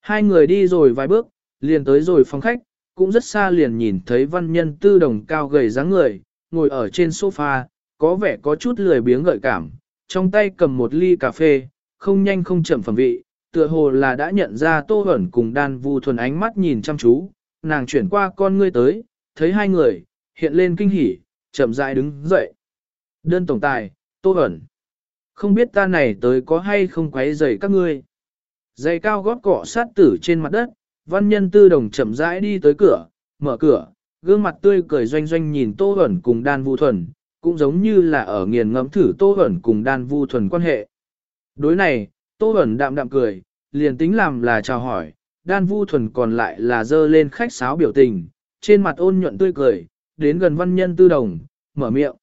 Hai người đi rồi vài bước, liền tới rồi phòng khách, cũng rất xa liền nhìn thấy văn nhân tư đồng cao gầy dáng người, ngồi ở trên sofa, có vẻ có chút lười biếng gợi cảm, trong tay cầm một ly cà phê, không nhanh không chậm phẩm vị, tựa hồ là đã nhận ra tô hẩn cùng đan vu thuần ánh mắt nhìn chăm chú, nàng chuyển qua con ngươi tới, thấy hai người, hiện lên kinh hỉ, chậm rãi đứng dậy. Đơn tổng tài, tô hẩn Không biết ta này tới có hay không quấy rầy các ngươi. Giày cao gót cỏ sát tử trên mặt đất, văn nhân tư đồng chậm rãi đi tới cửa, mở cửa, gương mặt tươi cười doanh doanh nhìn tô hẩn cùng đan vu thuần, cũng giống như là ở nghiền ngẫm thử tô hẩn cùng đan vu thuần quan hệ. Đối này, tô Bẩn đạm đạm cười, liền tính làm là chào hỏi, đan vu thuần còn lại là dơ lên khách sáo biểu tình, trên mặt ôn nhuận tươi cười, đến gần văn nhân tư đồng, mở miệng.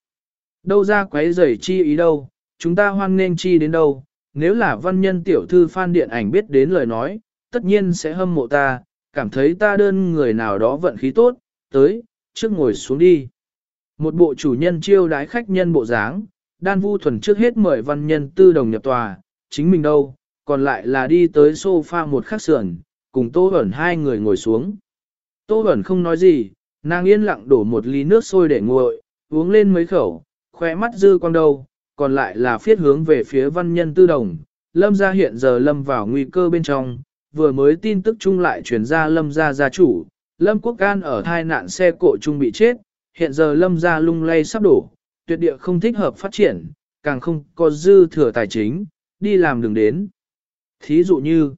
Đâu ra quấy rầy chi ý đâu, chúng ta hoan nên chi đến đâu, nếu là văn nhân tiểu thư phan điện ảnh biết đến lời nói, tất nhiên sẽ hâm mộ ta, cảm thấy ta đơn người nào đó vận khí tốt, tới, trước ngồi xuống đi. Một bộ chủ nhân chiêu đái khách nhân bộ dáng, đan vu thuần trước hết mời văn nhân tư đồng nhập tòa, chính mình đâu, còn lại là đi tới sofa một khắc sườn, cùng Tô Bẩn hai người ngồi xuống. Tô Bẩn không nói gì, nàng yên lặng đổ một ly nước sôi để nguội, uống lên mấy khẩu, khóe mắt dư quang đầu, còn lại là phiết hướng về phía văn nhân tư đồng. Lâm gia hiện giờ lâm vào nguy cơ bên trong, vừa mới tin tức chung lại truyền ra lâm gia gia chủ, lâm quốc can ở thai nạn xe cộ chung bị chết, hiện giờ lâm gia lung lay sắp đổ, tuyệt địa không thích hợp phát triển, càng không có dư thừa tài chính, đi làm đường đến. Thí dụ như,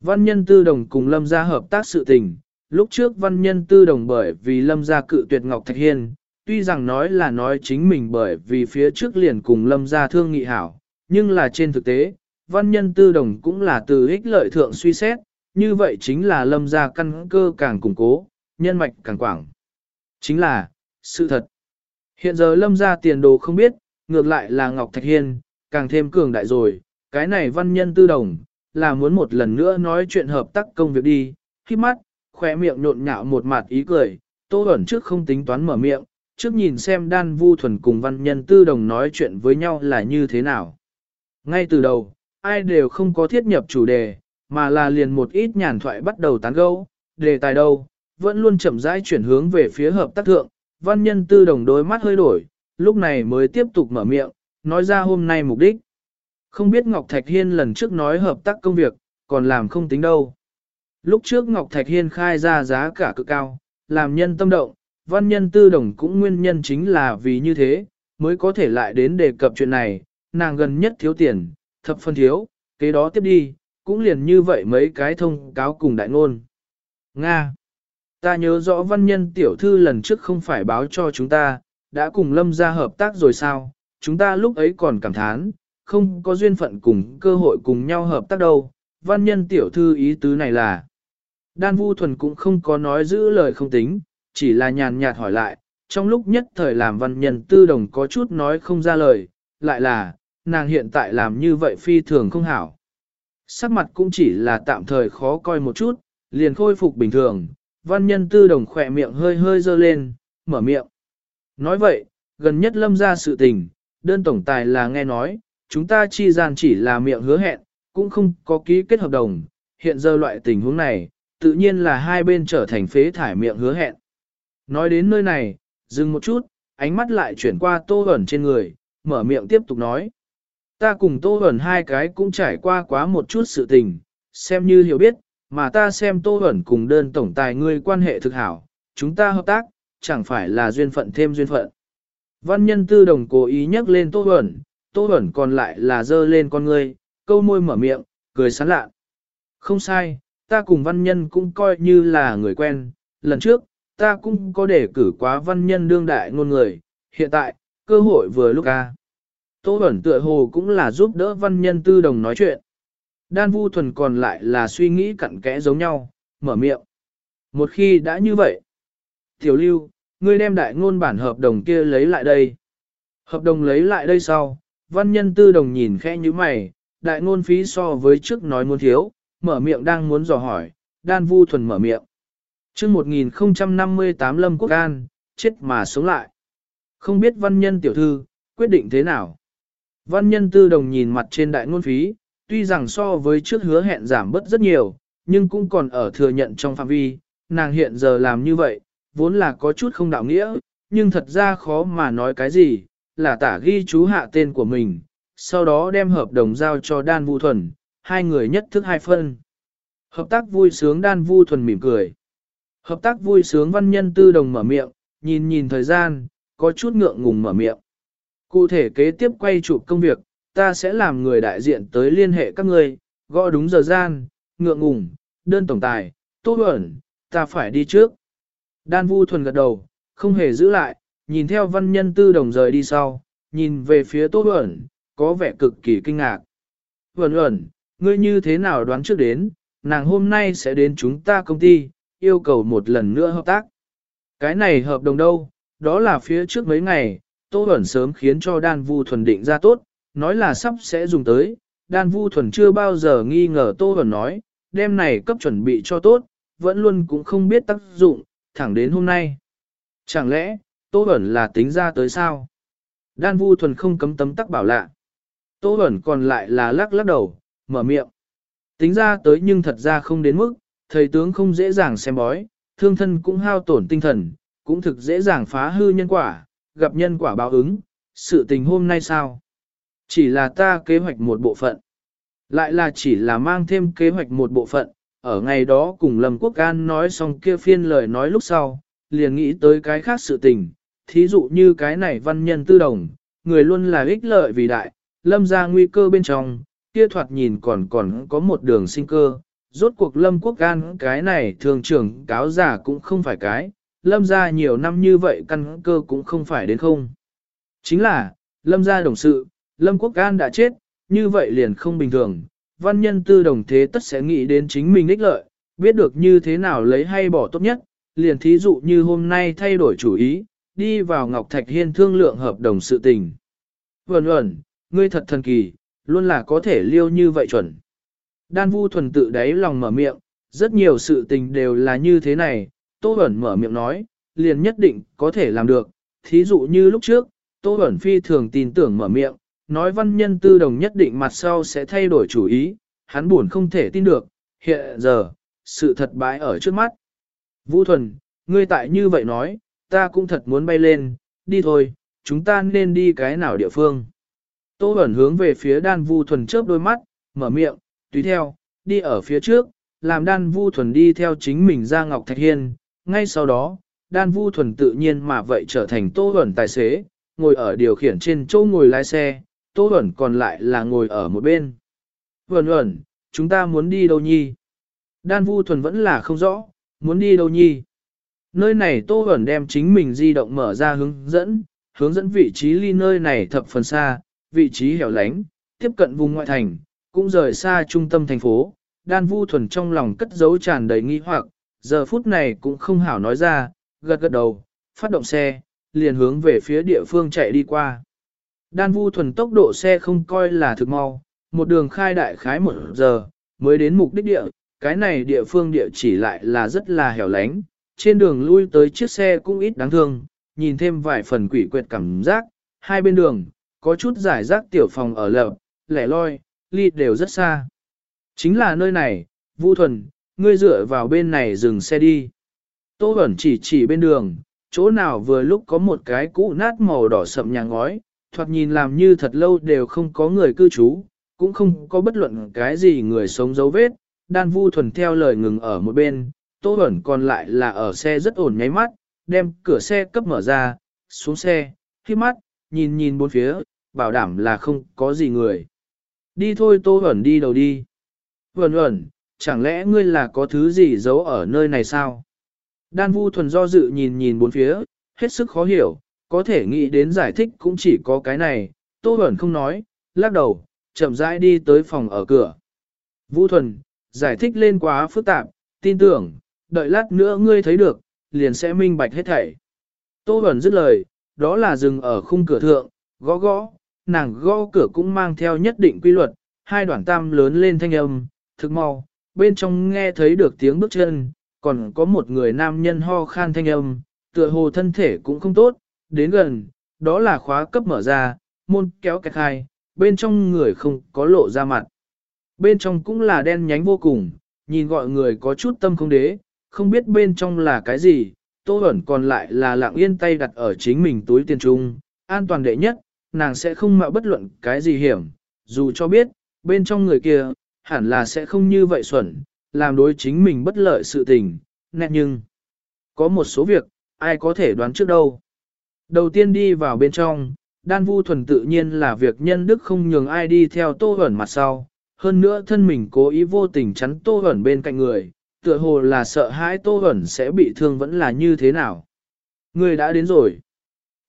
văn nhân tư đồng cùng lâm gia hợp tác sự tình, lúc trước văn nhân tư đồng bởi vì lâm gia cự tuyệt Ngọc Thạch Hiên, tuy rằng nói là nói chính mình bởi vì phía trước liền cùng lâm gia thương nghị hảo, nhưng là trên thực tế, văn nhân tư đồng cũng là từ ích lợi thượng suy xét, như vậy chính là lâm gia căn cơ càng củng cố, nhân mạch càng quảng. Chính là, sự thật. Hiện giờ lâm gia tiền đồ không biết, ngược lại là Ngọc Thạch Hiên, càng thêm cường đại rồi, cái này văn nhân tư đồng, là muốn một lần nữa nói chuyện hợp tác công việc đi, khi mắt, khỏe miệng nhộn nhạo một mặt ý cười, tô ẩn trước không tính toán mở miệng, trước nhìn xem đan vu thuần cùng văn nhân tư đồng nói chuyện với nhau là như thế nào. Ngay từ đầu, ai đều không có thiết nhập chủ đề, mà là liền một ít nhàn thoại bắt đầu tán gẫu, đề tài đâu, vẫn luôn chậm rãi chuyển hướng về phía hợp tác thượng, văn nhân tư đồng đôi mắt hơi đổi, lúc này mới tiếp tục mở miệng, nói ra hôm nay mục đích. Không biết Ngọc Thạch Hiên lần trước nói hợp tác công việc, còn làm không tính đâu. Lúc trước Ngọc Thạch Hiên khai ra giá cả cực cao, làm nhân tâm động, văn nhân tư đồng cũng nguyên nhân chính là vì như thế, mới có thể lại đến đề cập chuyện này, nàng gần nhất thiếu tiền, thập phân thiếu, kế đó tiếp đi, cũng liền như vậy mấy cái thông cáo cùng đại ngôn. Nga Ta nhớ rõ văn nhân tiểu thư lần trước không phải báo cho chúng ta, đã cùng lâm ra hợp tác rồi sao, chúng ta lúc ấy còn cảm thán, không có duyên phận cùng cơ hội cùng nhau hợp tác đâu, văn nhân tiểu thư ý tứ này là. Đan Vu Thuần cũng không có nói giữ lời không tính, chỉ là nhàn nhạt hỏi lại, trong lúc nhất thời làm văn nhân tư đồng có chút nói không ra lời, lại là, nàng hiện tại làm như vậy phi thường không hảo. Sắc mặt cũng chỉ là tạm thời khó coi một chút, liền khôi phục bình thường, văn nhân tư đồng khỏe miệng hơi hơi dơ lên, mở miệng. Nói vậy, gần nhất lâm ra sự tình, đơn tổng tài là nghe nói, chúng ta chi gian chỉ là miệng hứa hẹn, cũng không có ký kết hợp đồng, hiện giờ loại tình huống này, tự nhiên là hai bên trở thành phế thải miệng hứa hẹn. Nói đến nơi này, dừng một chút, ánh mắt lại chuyển qua tô ẩn trên người, mở miệng tiếp tục nói. Ta cùng tô ẩn hai cái cũng trải qua quá một chút sự tình, xem như hiểu biết, mà ta xem tô ẩn cùng đơn tổng tài ngươi quan hệ thực hảo, chúng ta hợp tác, chẳng phải là duyên phận thêm duyên phận. Văn nhân tư đồng cố ý nhắc lên tô Huẩn, tô Huẩn còn lại là dơ lên con ngươi, câu môi mở miệng, cười sán lạ. Không sai, ta cùng văn nhân cũng coi như là người quen, lần trước, ta cũng có để cử quá văn nhân đương đại ngôn người, hiện tại, cơ hội vừa lúc ca. Tô Huẩn tựa hồ cũng là giúp đỡ văn nhân tư đồng nói chuyện. Đan vu thuần còn lại là suy nghĩ cặn kẽ giống nhau, mở miệng. Một khi đã như vậy, tiểu lưu, ngươi đem đại ngôn bản hợp đồng kia lấy lại đây. Hợp đồng lấy lại đây sau, văn nhân tư đồng nhìn khẽ như mày, đại ngôn phí so với trước nói muốn thiếu, mở miệng đang muốn dò hỏi, đan vu thuần mở miệng. chương 1058 Lâm Quốc An, chết mà sống lại. Không biết văn nhân tiểu thư, quyết định thế nào? Văn nhân tư đồng nhìn mặt trên đại ngôn phí, tuy rằng so với trước hứa hẹn giảm bớt rất nhiều, nhưng cũng còn ở thừa nhận trong phạm vi, nàng hiện giờ làm như vậy, vốn là có chút không đạo nghĩa, nhưng thật ra khó mà nói cái gì, là tả ghi chú hạ tên của mình, sau đó đem hợp đồng giao cho Đan Vu Thuần, hai người nhất thức hai phân. Hợp tác vui sướng Đan Vu Thuần mỉm cười. Hợp tác vui sướng văn nhân tư đồng mở miệng, nhìn nhìn thời gian, có chút ngượng ngùng mở miệng. Cụ thể kế tiếp quay chụp công việc, ta sẽ làm người đại diện tới liên hệ các ngươi, gõ đúng giờ gian, ngượng ngùng, đơn tổng tài, tốt ẩn, ta phải đi trước. Đan Vu Thuần gật đầu, không hề giữ lại, nhìn theo văn nhân tư đồng rời đi sau, nhìn về phía Tô Huẩn, có vẻ cực kỳ kinh ngạc. Huẩn Huẩn, ngươi như thế nào đoán trước đến, nàng hôm nay sẽ đến chúng ta công ty, yêu cầu một lần nữa hợp tác. Cái này hợp đồng đâu, đó là phía trước mấy ngày, Tô Huẩn sớm khiến cho Đan Vu Thuần định ra tốt, nói là sắp sẽ dùng tới. Đan Vu Thuần chưa bao giờ nghi ngờ Tô Huẩn nói, đêm này cấp chuẩn bị cho tốt, vẫn luôn cũng không biết tác dụng, thẳng đến hôm nay. Chẳng lẽ, Tô Bẩn là tính ra tới sao? Đan Vu Thuần không cấm tấm tắc bảo lạ. Tô Bẩn còn lại là lắc lắc đầu, mở miệng. Tính ra tới nhưng thật ra không đến mức, thầy tướng không dễ dàng xem bói, thương thân cũng hao tổn tinh thần, cũng thực dễ dàng phá hư nhân quả, gặp nhân quả báo ứng, sự tình hôm nay sao? Chỉ là ta kế hoạch một bộ phận. Lại là chỉ là mang thêm kế hoạch một bộ phận, ở ngày đó cùng Lâm Quốc An nói xong kia phiên lời nói lúc sau, liền nghĩ tới cái khác sự tình, thí dụ như cái này văn nhân tư đồng, người luôn là ích lợi vì đại, Lâm ra nguy cơ bên trong, kia thoạt nhìn còn còn có một đường sinh cơ, rốt cuộc Lâm Quốc An cái này thường trưởng cáo giả cũng không phải cái, Lâm ra nhiều năm như vậy căn cơ cũng không phải đến không. Chính là, Lâm ra đồng sự, Lâm Quốc An đã chết, như vậy liền không bình thường, văn nhân tư đồng thế tất sẽ nghĩ đến chính mình ích lợi, biết được như thế nào lấy hay bỏ tốt nhất, liền thí dụ như hôm nay thay đổi chủ ý, đi vào Ngọc Thạch Hiên thương lượng hợp đồng sự tình. Vẩn ẩn, ngươi thật thần kỳ, luôn là có thể liêu như vậy chuẩn. Đan vu thuần tự đáy lòng mở miệng, rất nhiều sự tình đều là như thế này, Tô Bẩn mở miệng nói, liền nhất định có thể làm được, thí dụ như lúc trước, Tô Bẩn phi thường tin tưởng mở miệng, nói văn nhân tư đồng nhất định mặt sau sẽ thay đổi chủ ý, hắn buồn không thể tin được, hiện giờ, sự thật bãi ở trước mắt. Vũ Thuần, ngươi tại như vậy nói, ta cũng thật muốn bay lên, đi thôi, chúng ta nên đi cái nào địa phương. Tô Bẩn hướng về phía đan Vu Thuần chớp đôi mắt, mở miệng, tùy theo, đi ở phía trước, làm đan Vu Thuần đi theo chính mình ra Ngọc Thạch Hiên, ngay sau đó, đan Vu Thuần tự nhiên mà vậy trở thành Tô Bẩn tài xế, ngồi ở điều khiển trên chỗ ngồi lái xe, Tô Huẩn còn lại là ngồi ở một bên. Huẩn Huẩn, chúng ta muốn đi đâu nhi? Đan Vu Thuần vẫn là không rõ, muốn đi đâu nhi? Nơi này Tô Huẩn đem chính mình di động mở ra hướng dẫn, hướng dẫn vị trí ly nơi này thập phần xa, vị trí hẻo lánh, tiếp cận vùng ngoại thành, cũng rời xa trung tâm thành phố, đan vu thuần trong lòng cất giấu tràn đầy nghi hoặc, giờ phút này cũng không hảo nói ra, gật gật đầu, phát động xe, liền hướng về phía địa phương chạy đi qua. Đan vu thuần tốc độ xe không coi là thực mau, một đường khai đại khái một giờ, mới đến mục đích địa, cái này địa phương địa chỉ lại là rất là hẻo lánh, trên đường lui tới chiếc xe cũng ít đáng thương, nhìn thêm vài phần quỷ quyệt cảm giác, hai bên đường, có chút giải rác tiểu phòng ở lợp, lẻ loi, ly đều rất xa. Chính là nơi này, Vu Thuần, ngươi dựa vào bên này dừng xe đi. Tô Bẩn chỉ chỉ bên đường, chỗ nào vừa lúc có một cái cũ nát màu đỏ sậm nhà ngói, thoạt nhìn làm như thật lâu đều không có người cư trú, cũng không có bất luận cái gì người sống dấu vết. Đan Vu Thuần theo lời ngừng ở một bên, Tô ẩn còn lại là ở xe rất ổn nháy mắt, đem cửa xe cấp mở ra, xuống xe, khi mắt, nhìn nhìn bốn phía, bảo đảm là không có gì người. Đi thôi Tô ẩn đi đầu đi. Vẩn ẩn, chẳng lẽ ngươi là có thứ gì giấu ở nơi này sao? Đan Vu Thuần do dự nhìn nhìn bốn phía, hết sức khó hiểu, có thể nghĩ đến giải thích cũng chỉ có cái này, Tô Bẩn không nói, lắc đầu, chậm rãi đi tới phòng ở cửa. vũ Thuần, giải thích lên quá phức tạp, tin tưởng, đợi lát nữa ngươi thấy được, liền sẽ minh bạch hết thảy. Tô Bẩn dứt lời, đó là dừng ở khung cửa thượng, gõ gõ, nàng gõ cửa cũng mang theo nhất định quy luật, hai đoạn tam lớn lên thanh âm, thực mau, bên trong nghe thấy được tiếng bước chân, còn có một người nam nhân ho khan thanh âm, tựa hồ thân thể cũng không tốt, đến gần, đó là khóa cấp mở ra, môn kéo kẹt hai, bên trong người không có lộ ra mặt. Bên trong cũng là đen nhánh vô cùng, nhìn gọi người có chút tâm không đế, không biết bên trong là cái gì, tô ẩn còn lại là lặng yên tay đặt ở chính mình túi tiền trung, an toàn đệ nhất, nàng sẽ không mạo bất luận cái gì hiểm, dù cho biết, bên trong người kia, hẳn là sẽ không như vậy xuẩn, làm đối chính mình bất lợi sự tình, nét nhưng, có một số việc, ai có thể đoán trước đâu. Đầu tiên đi vào bên trong, đan vu thuần tự nhiên là việc nhân đức không nhường ai đi theo tô ẩn mặt sau, hơn nữa thân mình cố ý vô tình chắn tô ẩn bên cạnh người, tựa hồ là sợ hãi tô ẩn sẽ bị thương vẫn là như thế nào. Người đã đến rồi.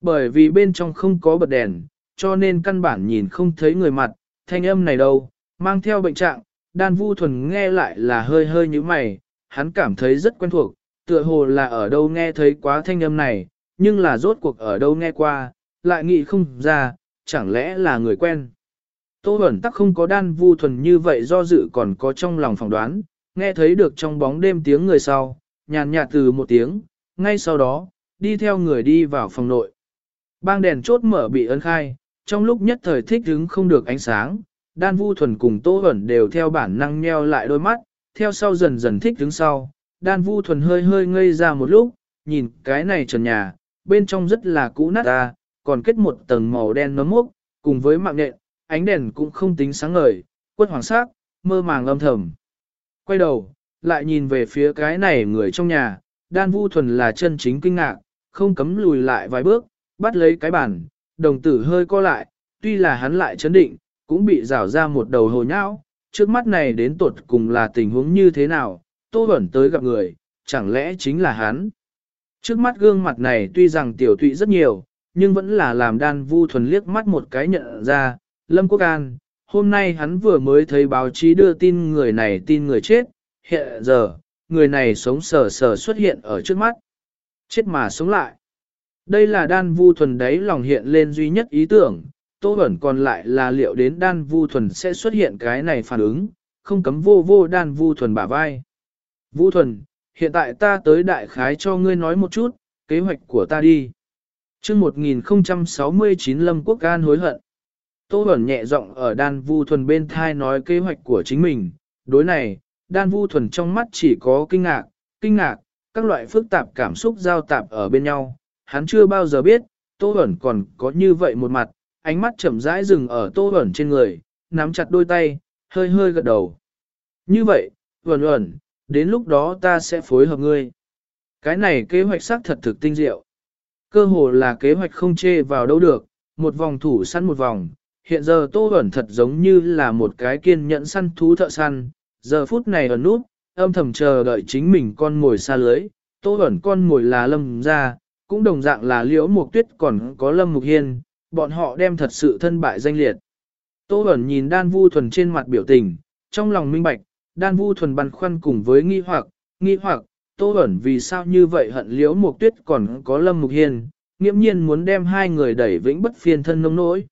Bởi vì bên trong không có bật đèn, cho nên căn bản nhìn không thấy người mặt, thanh âm này đâu, mang theo bệnh trạng, đan vu thuần nghe lại là hơi hơi như mày, hắn cảm thấy rất quen thuộc, tựa hồ là ở đâu nghe thấy quá thanh âm này, nhưng là rốt cuộc ở đâu nghe qua, lại nghĩ không ra, chẳng lẽ là người quen. Tô Bẩn tắc không có đan vu thuần như vậy do dự còn có trong lòng phỏng đoán, nghe thấy được trong bóng đêm tiếng người sau, nhàn nhạt từ một tiếng, ngay sau đó, đi theo người đi vào phòng nội. Bang đèn chốt mở bị ấn khai, trong lúc nhất thời thích hứng không được ánh sáng, đan vu thuần cùng Tô Bẩn đều theo bản năng nheo lại đôi mắt, theo sau dần dần thích hứng sau, đan vu thuần hơi hơi ngây ra một lúc, nhìn cái này trần nhà, bên trong rất là cũ nát ta, còn kết một tầng màu đen nấm mốc, cùng với mạng nhện, ánh đèn cũng không tính sáng ngời, quất hoàng sắc, mơ màng âm thầm. Quay đầu, lại nhìn về phía cái này người trong nhà, đan vu thuần là chân chính kinh ngạc, không cấm lùi lại vài bước, bắt lấy cái bàn, đồng tử hơi co lại, tuy là hắn lại chấn định, cũng bị rảo ra một đầu hồ nhão, trước mắt này đến tột cùng là tình huống như thế nào, tô ẩn tới gặp người, chẳng lẽ chính là hắn. Trước mắt gương mặt này tuy rằng tiểu tụy rất nhiều, nhưng vẫn là làm đan vu thuần liếc mắt một cái nhận ra, Lâm Quốc An, hôm nay hắn vừa mới thấy báo chí đưa tin người này tin người chết, hiện giờ, người này sống sờ sờ xuất hiện ở trước mắt. Chết mà sống lại. Đây là đan vu thuần đấy lòng hiện lên duy nhất ý tưởng, tô ẩn còn lại là liệu đến đan vu thuần sẽ xuất hiện cái này phản ứng, không cấm vô vô đan vu thuần bả vai. Vu thuần, hiện tại ta tới đại khái cho ngươi nói một chút, kế hoạch của ta đi. chương 1069 Lâm Quốc An hối hận. Tô Bẩn nhẹ giọng ở đan vu thuần bên thai nói kế hoạch của chính mình. Đối này, đan vu thuần trong mắt chỉ có kinh ngạc, kinh ngạc, các loại phức tạp cảm xúc giao tạp ở bên nhau. Hắn chưa bao giờ biết, Tô Bẩn còn có như vậy một mặt, ánh mắt chậm rãi dừng ở Tô Bẩn trên người, nắm chặt đôi tay, hơi hơi gật đầu. Như vậy, Bẩn Bẩn, đến lúc đó ta sẽ phối hợp ngươi. Cái này kế hoạch xác thật thực tinh diệu. Cơ hồ là kế hoạch không chê vào đâu được, một vòng thủ săn một vòng, hiện giờ Tô Bẩn thật giống như là một cái kiên nhẫn săn thú thợ săn, giờ phút này ở nút, âm thầm chờ đợi chính mình con mồi xa lưới, Tô Bẩn con mồi là lâm ra, cũng đồng dạng là liễu mục tuyết còn có lâm mục hiên, bọn họ đem thật sự thân bại danh liệt. Tô Bẩn nhìn đan vu thuần trên mặt biểu tình, trong lòng minh bạch, đan vu thuần băn khoăn cùng với nghi hoặc, nghi hoặc, tô ẩn vì sao như vậy hận liễu mục tuyết còn có lâm mục hiền, nghiễm nhiên muốn đem hai người đẩy vĩnh bất phiền thân nông nỗi.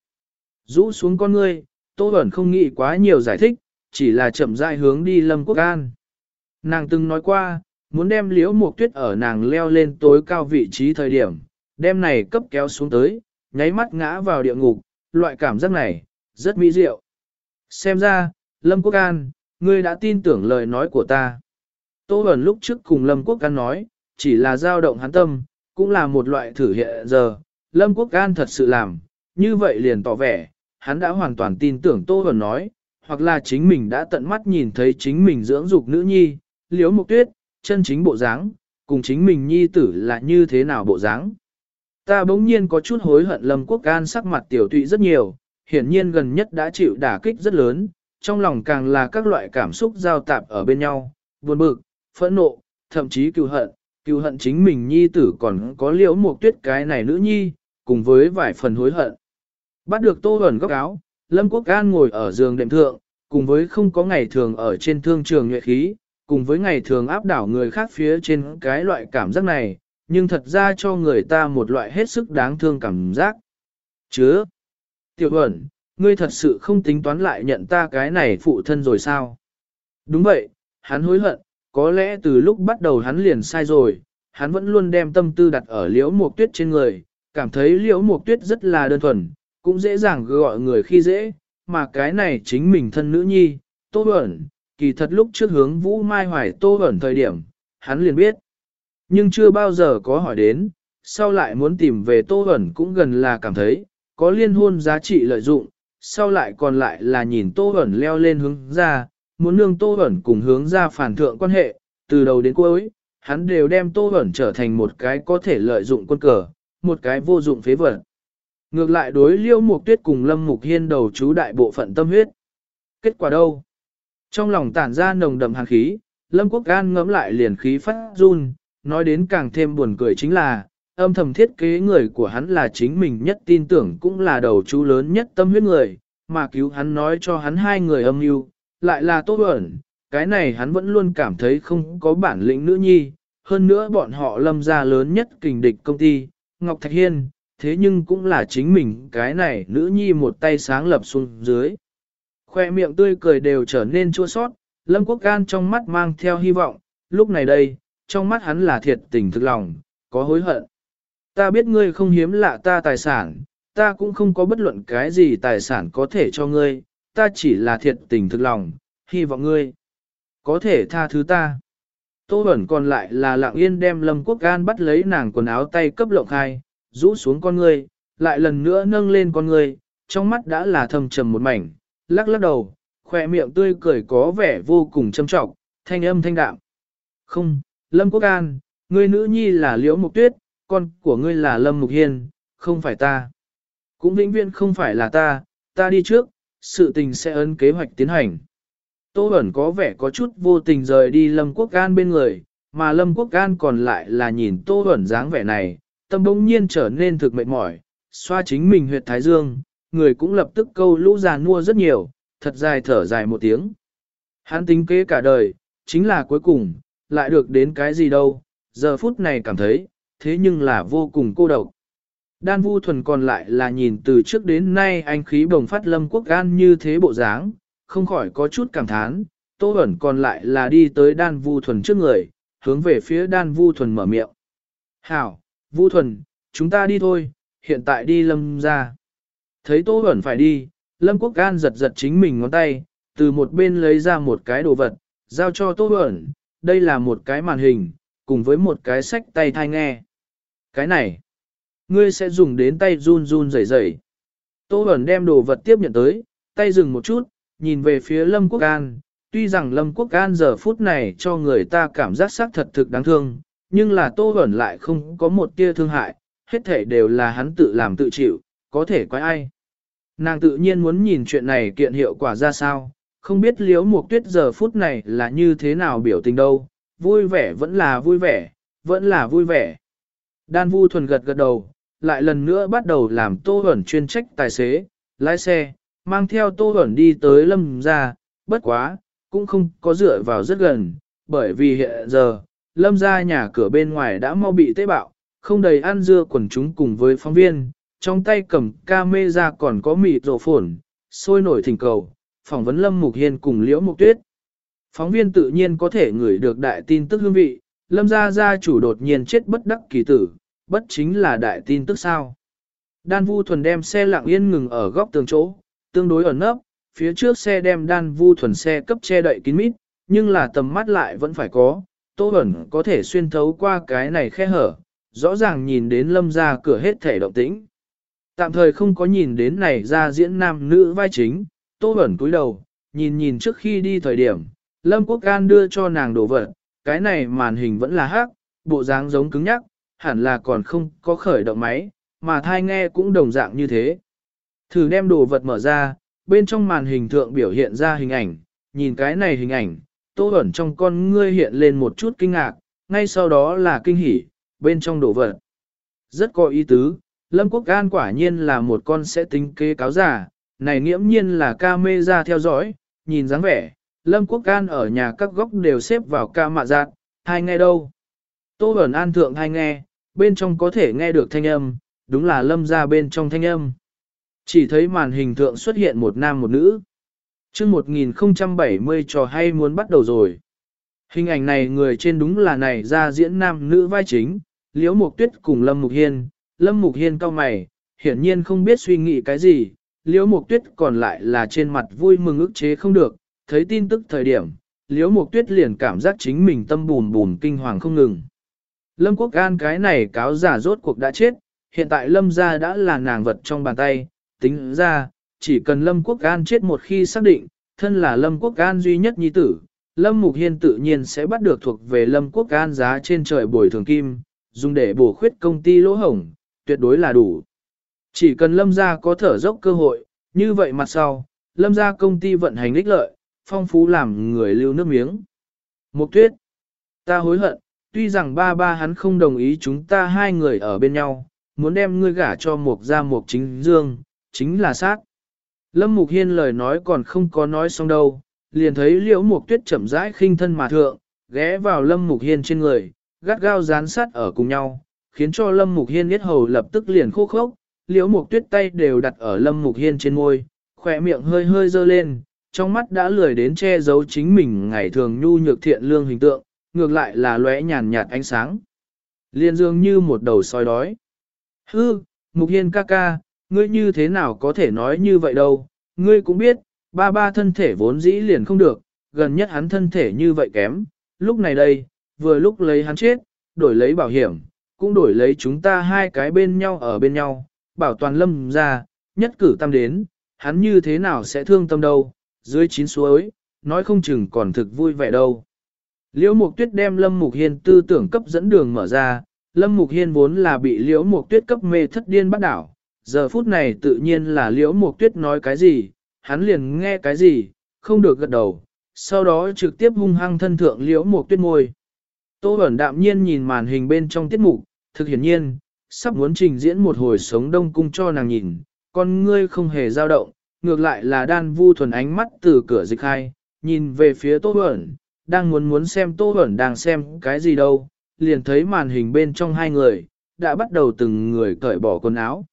Rũ xuống con ngươi, tô ẩn không nghĩ quá nhiều giải thích, chỉ là chậm rãi hướng đi lâm quốc an. Nàng từng nói qua, muốn đem liễu mục tuyết ở nàng leo lên tối cao vị trí thời điểm, đem này cấp kéo xuống tới, nháy mắt ngã vào địa ngục, loại cảm giác này, rất mỹ diệu. Xem ra, Lâm Quốc An, ngươi đã tin tưởng lời nói của ta. Tô Bẩn lúc trước cùng Lâm Quốc Can nói, chỉ là dao động hắn tâm, cũng là một loại thử hiện giờ. Lâm Quốc Can thật sự làm, như vậy liền tỏ vẻ, hắn đã hoàn toàn tin tưởng Tô Bẩn nói, hoặc là chính mình đã tận mắt nhìn thấy chính mình dưỡng dục nữ nhi, liếu mục tuyết, chân chính bộ dáng, cùng chính mình nhi tử là như thế nào bộ dáng. Ta bỗng nhiên có chút hối hận Lâm Quốc Can sắc mặt tiểu tụy rất nhiều, hiển nhiên gần nhất đã chịu đả kích rất lớn, trong lòng càng là các loại cảm xúc giao tạp ở bên nhau, buồn bực, phẫn nộ, thậm chí cựu hận, cựu hận chính mình nhi tử còn có liễu một tuyết cái này nữ nhi, cùng với vài phần hối hận. Bắt được tô ẩn góc áo, Lâm Quốc An ngồi ở giường đệm thượng, cùng với không có ngày thường ở trên thương trường nhuệ khí, cùng với ngày thường áp đảo người khác phía trên cái loại cảm giác này, nhưng thật ra cho người ta một loại hết sức đáng thương cảm giác. Chứa! Tiểu ẩn, ngươi thật sự không tính toán lại nhận ta cái này phụ thân rồi sao? Đúng vậy, hắn hối hận, có lẽ từ lúc bắt đầu hắn liền sai rồi, hắn vẫn luôn đem tâm tư đặt ở liễu mục tuyết trên người, cảm thấy liễu mục tuyết rất là đơn thuần, cũng dễ dàng gọi người khi dễ, mà cái này chính mình thân nữ nhi, tô ẩn, kỳ thật lúc trước hướng vũ mai hoài tô ẩn thời điểm, hắn liền biết. Nhưng chưa bao giờ có hỏi đến, sau lại muốn tìm về tô ẩn cũng gần là cảm thấy, có liên hôn giá trị lợi dụng, sau lại còn lại là nhìn tô hẩn leo lên hướng ra, muốn nương tô hẩn cùng hướng ra phản thượng quan hệ, từ đầu đến cuối, hắn đều đem tô hẩn trở thành một cái có thể lợi dụng quân cờ, một cái vô dụng phế vật. Ngược lại đối liêu mục tuyết cùng lâm mục hiên đầu chú đại bộ phận tâm huyết. Kết quả đâu? Trong lòng tản ra nồng đậm hàn khí, lâm quốc gan ngấm lại liền khí phát run, nói đến càng thêm buồn cười chính là, âm thầm thiết kế người của hắn là chính mình nhất tin tưởng cũng là đầu chú lớn nhất tâm huyết người, mà cứu hắn nói cho hắn hai người âm mưu lại là tốt ẩn, cái này hắn vẫn luôn cảm thấy không có bản lĩnh nữ nhi, hơn nữa bọn họ lâm ra lớn nhất kình địch công ty, Ngọc Thạch Hiên, thế nhưng cũng là chính mình. Cái này nữ nhi một tay sáng lập xuống dưới. Khoe miệng tươi cười đều trở nên chua sót, Lâm Quốc can trong mắt mang theo hy vọng, lúc này đây, trong mắt hắn là thiệt tình thực lòng, có hối hận. Ta biết ngươi không hiếm lạ ta tài sản, ta cũng không có bất luận cái gì tài sản có thể cho ngươi, ta chỉ là thiệt tình thực lòng, hy vọng ngươi có thể tha thứ ta. Tô Bẩn còn lại là lặng yên đem Lâm Quốc Gan bắt lấy nàng quần áo tay cấp lộng khai, rũ xuống con ngươi, lại lần nữa nâng lên con ngươi, trong mắt đã là thầm trầm một mảnh, lắc lắc đầu, khỏe miệng tươi cười có vẻ vô cùng châm trọng, thanh âm thanh đạm. Không, Lâm Quốc An, ngươi nữ nhi là Liễu Mục Tuyết, con của ngươi là Lâm Mục Hiên, không phải ta. Cũng vĩnh viễn không phải là ta, ta đi trước, sự tình sẽ ấn kế hoạch tiến hành. Tô Bẩn có vẻ có chút vô tình rời đi Lâm Quốc gan bên người, mà Lâm Quốc gan còn lại là nhìn Tô Bẩn dáng vẻ này, tâm bỗng nhiên trở nên thực mệt mỏi, xoa chính mình huyệt thái dương, người cũng lập tức câu lũ già nua rất nhiều, thật dài thở dài một tiếng. Hắn tính kế cả đời, chính là cuối cùng, lại được đến cái gì đâu, giờ phút này cảm thấy, thế nhưng là vô cùng cô độc. Đan vu thuần còn lại là nhìn từ trước đến nay anh khí bồng phát lâm quốc gan như thế bộ dáng, không khỏi có chút cảm thán, tô ẩn còn lại là đi tới đan vu thuần trước người, hướng về phía đan vu thuần mở miệng. Hảo, vu thuần, chúng ta đi thôi, hiện tại đi lâm ra. Thấy tô ẩn phải đi, lâm quốc gan giật giật chính mình ngón tay, từ một bên lấy ra một cái đồ vật, giao cho tô ẩn, đây là một cái màn hình, cùng với một cái sách tay thai nghe. Cái này, ngươi sẽ dùng đến tay run run rẩy rẩy. Tô Bẩn đem đồ vật tiếp nhận tới, tay dừng một chút, nhìn về phía Lâm Quốc An. Tuy rằng Lâm Quốc An giờ phút này cho người ta cảm giác xác thật thực đáng thương, nhưng là Tô Bẩn lại không có một tia thương hại, hết thể đều là hắn tự làm tự chịu, có thể quái ai. Nàng tự nhiên muốn nhìn chuyện này kiện hiệu quả ra sao, không biết liếu mục tuyết giờ phút này là như thế nào biểu tình đâu, vui vẻ vẫn là vui vẻ, vẫn là vui vẻ. Đan vu thuần gật gật đầu, lại lần nữa bắt đầu làm tô ẩn chuyên trách tài xế, lái xe, mang theo tô ẩn đi tới lâm Gia. bất quá, cũng không có dựa vào rất gần, bởi vì hiện giờ, lâm Gia nhà cửa bên ngoài đã mau bị tế bạo, không đầy ăn dưa quần chúng cùng với phóng viên, trong tay cầm ca mê ra còn có mịt rổ phồn, sôi nổi thỉnh cầu, phỏng vấn Lâm Mục Hiên cùng Liễu Mục Tuyết. Phóng viên tự nhiên có thể ngửi được đại tin tức hương vị, Lâm gia gia chủ đột nhiên chết bất đắc kỳ tử, bất chính là đại tin tức sao. Đan Vu Thuần đem xe lặng yên ngừng ở góc tường chỗ, tương đối ẩn nấp, phía trước xe đem Đan Vu Thuần xe cấp che đậy kín mít, nhưng là tầm mắt lại vẫn phải có, Tô Bẩn có thể xuyên thấu qua cái này khe hở, rõ ràng nhìn đến lâm ra cửa hết thể động tĩnh. Tạm thời không có nhìn đến này ra diễn nam nữ vai chính, Tô Bẩn cúi đầu, nhìn nhìn trước khi đi thời điểm, Lâm Quốc Can đưa cho nàng đồ vật, cái này màn hình vẫn là hắc, bộ dáng giống cứng nhắc, hẳn là còn không có khởi động máy, mà thai nghe cũng đồng dạng như thế. Thử đem đồ vật mở ra, bên trong màn hình thượng biểu hiện ra hình ảnh, nhìn cái này hình ảnh, Tô ẩn trong con ngươi hiện lên một chút kinh ngạc, ngay sau đó là kinh hỉ, bên trong đồ vật. Rất có ý tứ, Lâm Quốc An quả nhiên là một con sẽ tính kế cáo giả, này nghiễm nhiên là ca mê ra theo dõi, nhìn dáng vẻ, Lâm Quốc An ở nhà các góc đều xếp vào ca mạ giạt, hai nghe đâu. Tô Bẩn An thượng hai nghe, bên trong có thể nghe được thanh âm, đúng là Lâm ra bên trong thanh âm. Chỉ thấy màn hình thượng xuất hiện một nam một nữ. chương 1070 trò hay muốn bắt đầu rồi. Hình ảnh này người trên đúng là này ra diễn nam nữ vai chính, Liễu Mục Tuyết cùng Lâm Mục Hiên, Lâm Mục Hiên cao mày, hiển nhiên không biết suy nghĩ cái gì, Liễu Mục Tuyết còn lại là trên mặt vui mừng ức chế không được, thấy tin tức thời điểm, Liễu Mục Tuyết liền cảm giác chính mình tâm bùn bùn kinh hoàng không ngừng. Lâm Quốc An cái này cáo giả rốt cuộc đã chết, hiện tại Lâm gia đã là nàng vật trong bàn tay, tính ra, chỉ cần Lâm Quốc An chết một khi xác định, thân là Lâm Quốc An duy nhất nhi tử, Lâm Mục Hiên tự nhiên sẽ bắt được thuộc về Lâm Quốc An giá trên trời bồi thường kim, dùng để bổ khuyết công ty lỗ hổng, tuyệt đối là đủ. Chỉ cần Lâm gia có thở dốc cơ hội, như vậy mặt sau, Lâm gia công ty vận hành ích lợi, phong phú làm người lưu nước miếng. Mục tuyết, ta hối hận, tuy rằng ba ba hắn không đồng ý chúng ta hai người ở bên nhau, muốn đem ngươi gả cho mục gia mục chính dương, chính là sát. Lâm Mục Hiên lời nói còn không có nói xong đâu, liền thấy liễu mục tuyết chậm rãi khinh thân mà thượng, ghé vào Lâm Mục Hiên trên người, gắt gao dán sát ở cùng nhau, khiến cho Lâm Mục Hiên biết hầu lập tức liền khô khốc, liễu mục tuyết tay đều đặt ở Lâm Mục Hiên trên môi, khỏe miệng hơi hơi dơ lên, trong mắt đã lười đến che giấu chính mình ngày thường nhu nhược thiện lương hình tượng, ngược lại là lóe nhàn nhạt ánh sáng. Liên dương như một đầu soi đói. Hư, Mục Hiên ca ca, ngươi như thế nào có thể nói như vậy đâu, ngươi cũng biết, ba ba thân thể vốn dĩ liền không được, gần nhất hắn thân thể như vậy kém, lúc này đây, vừa lúc lấy hắn chết, đổi lấy bảo hiểm, cũng đổi lấy chúng ta hai cái bên nhau ở bên nhau, bảo toàn lâm ra, nhất cử tâm đến, hắn như thế nào sẽ thương tâm đâu, dưới chín suối, nói không chừng còn thực vui vẻ đâu. Liễu Mục Tuyết đem Lâm Mục Hiên tư tưởng cấp dẫn đường mở ra, Lâm Mục Hiên vốn là bị Liễu Mục Tuyết cấp mê thất điên bắt đảo, giờ phút này tự nhiên là Liễu Mục Tuyết nói cái gì, hắn liền nghe cái gì, không được gật đầu, sau đó trực tiếp hung hăng thân thượng Liễu Mục Tuyết môi. Tô Bẩn đạm nhiên nhìn màn hình bên trong tiết mục, thực hiển nhiên, sắp muốn trình diễn một hồi sống đông cung cho nàng nhìn, con ngươi không hề dao động, ngược lại là đan vu thuần ánh mắt từ cửa dịch hai, nhìn về phía Tô Bẩn, đang muốn muốn xem Tô Bẩn đang xem cái gì đâu, liền thấy màn hình bên trong hai người, đã bắt đầu từng người cởi bỏ quần áo.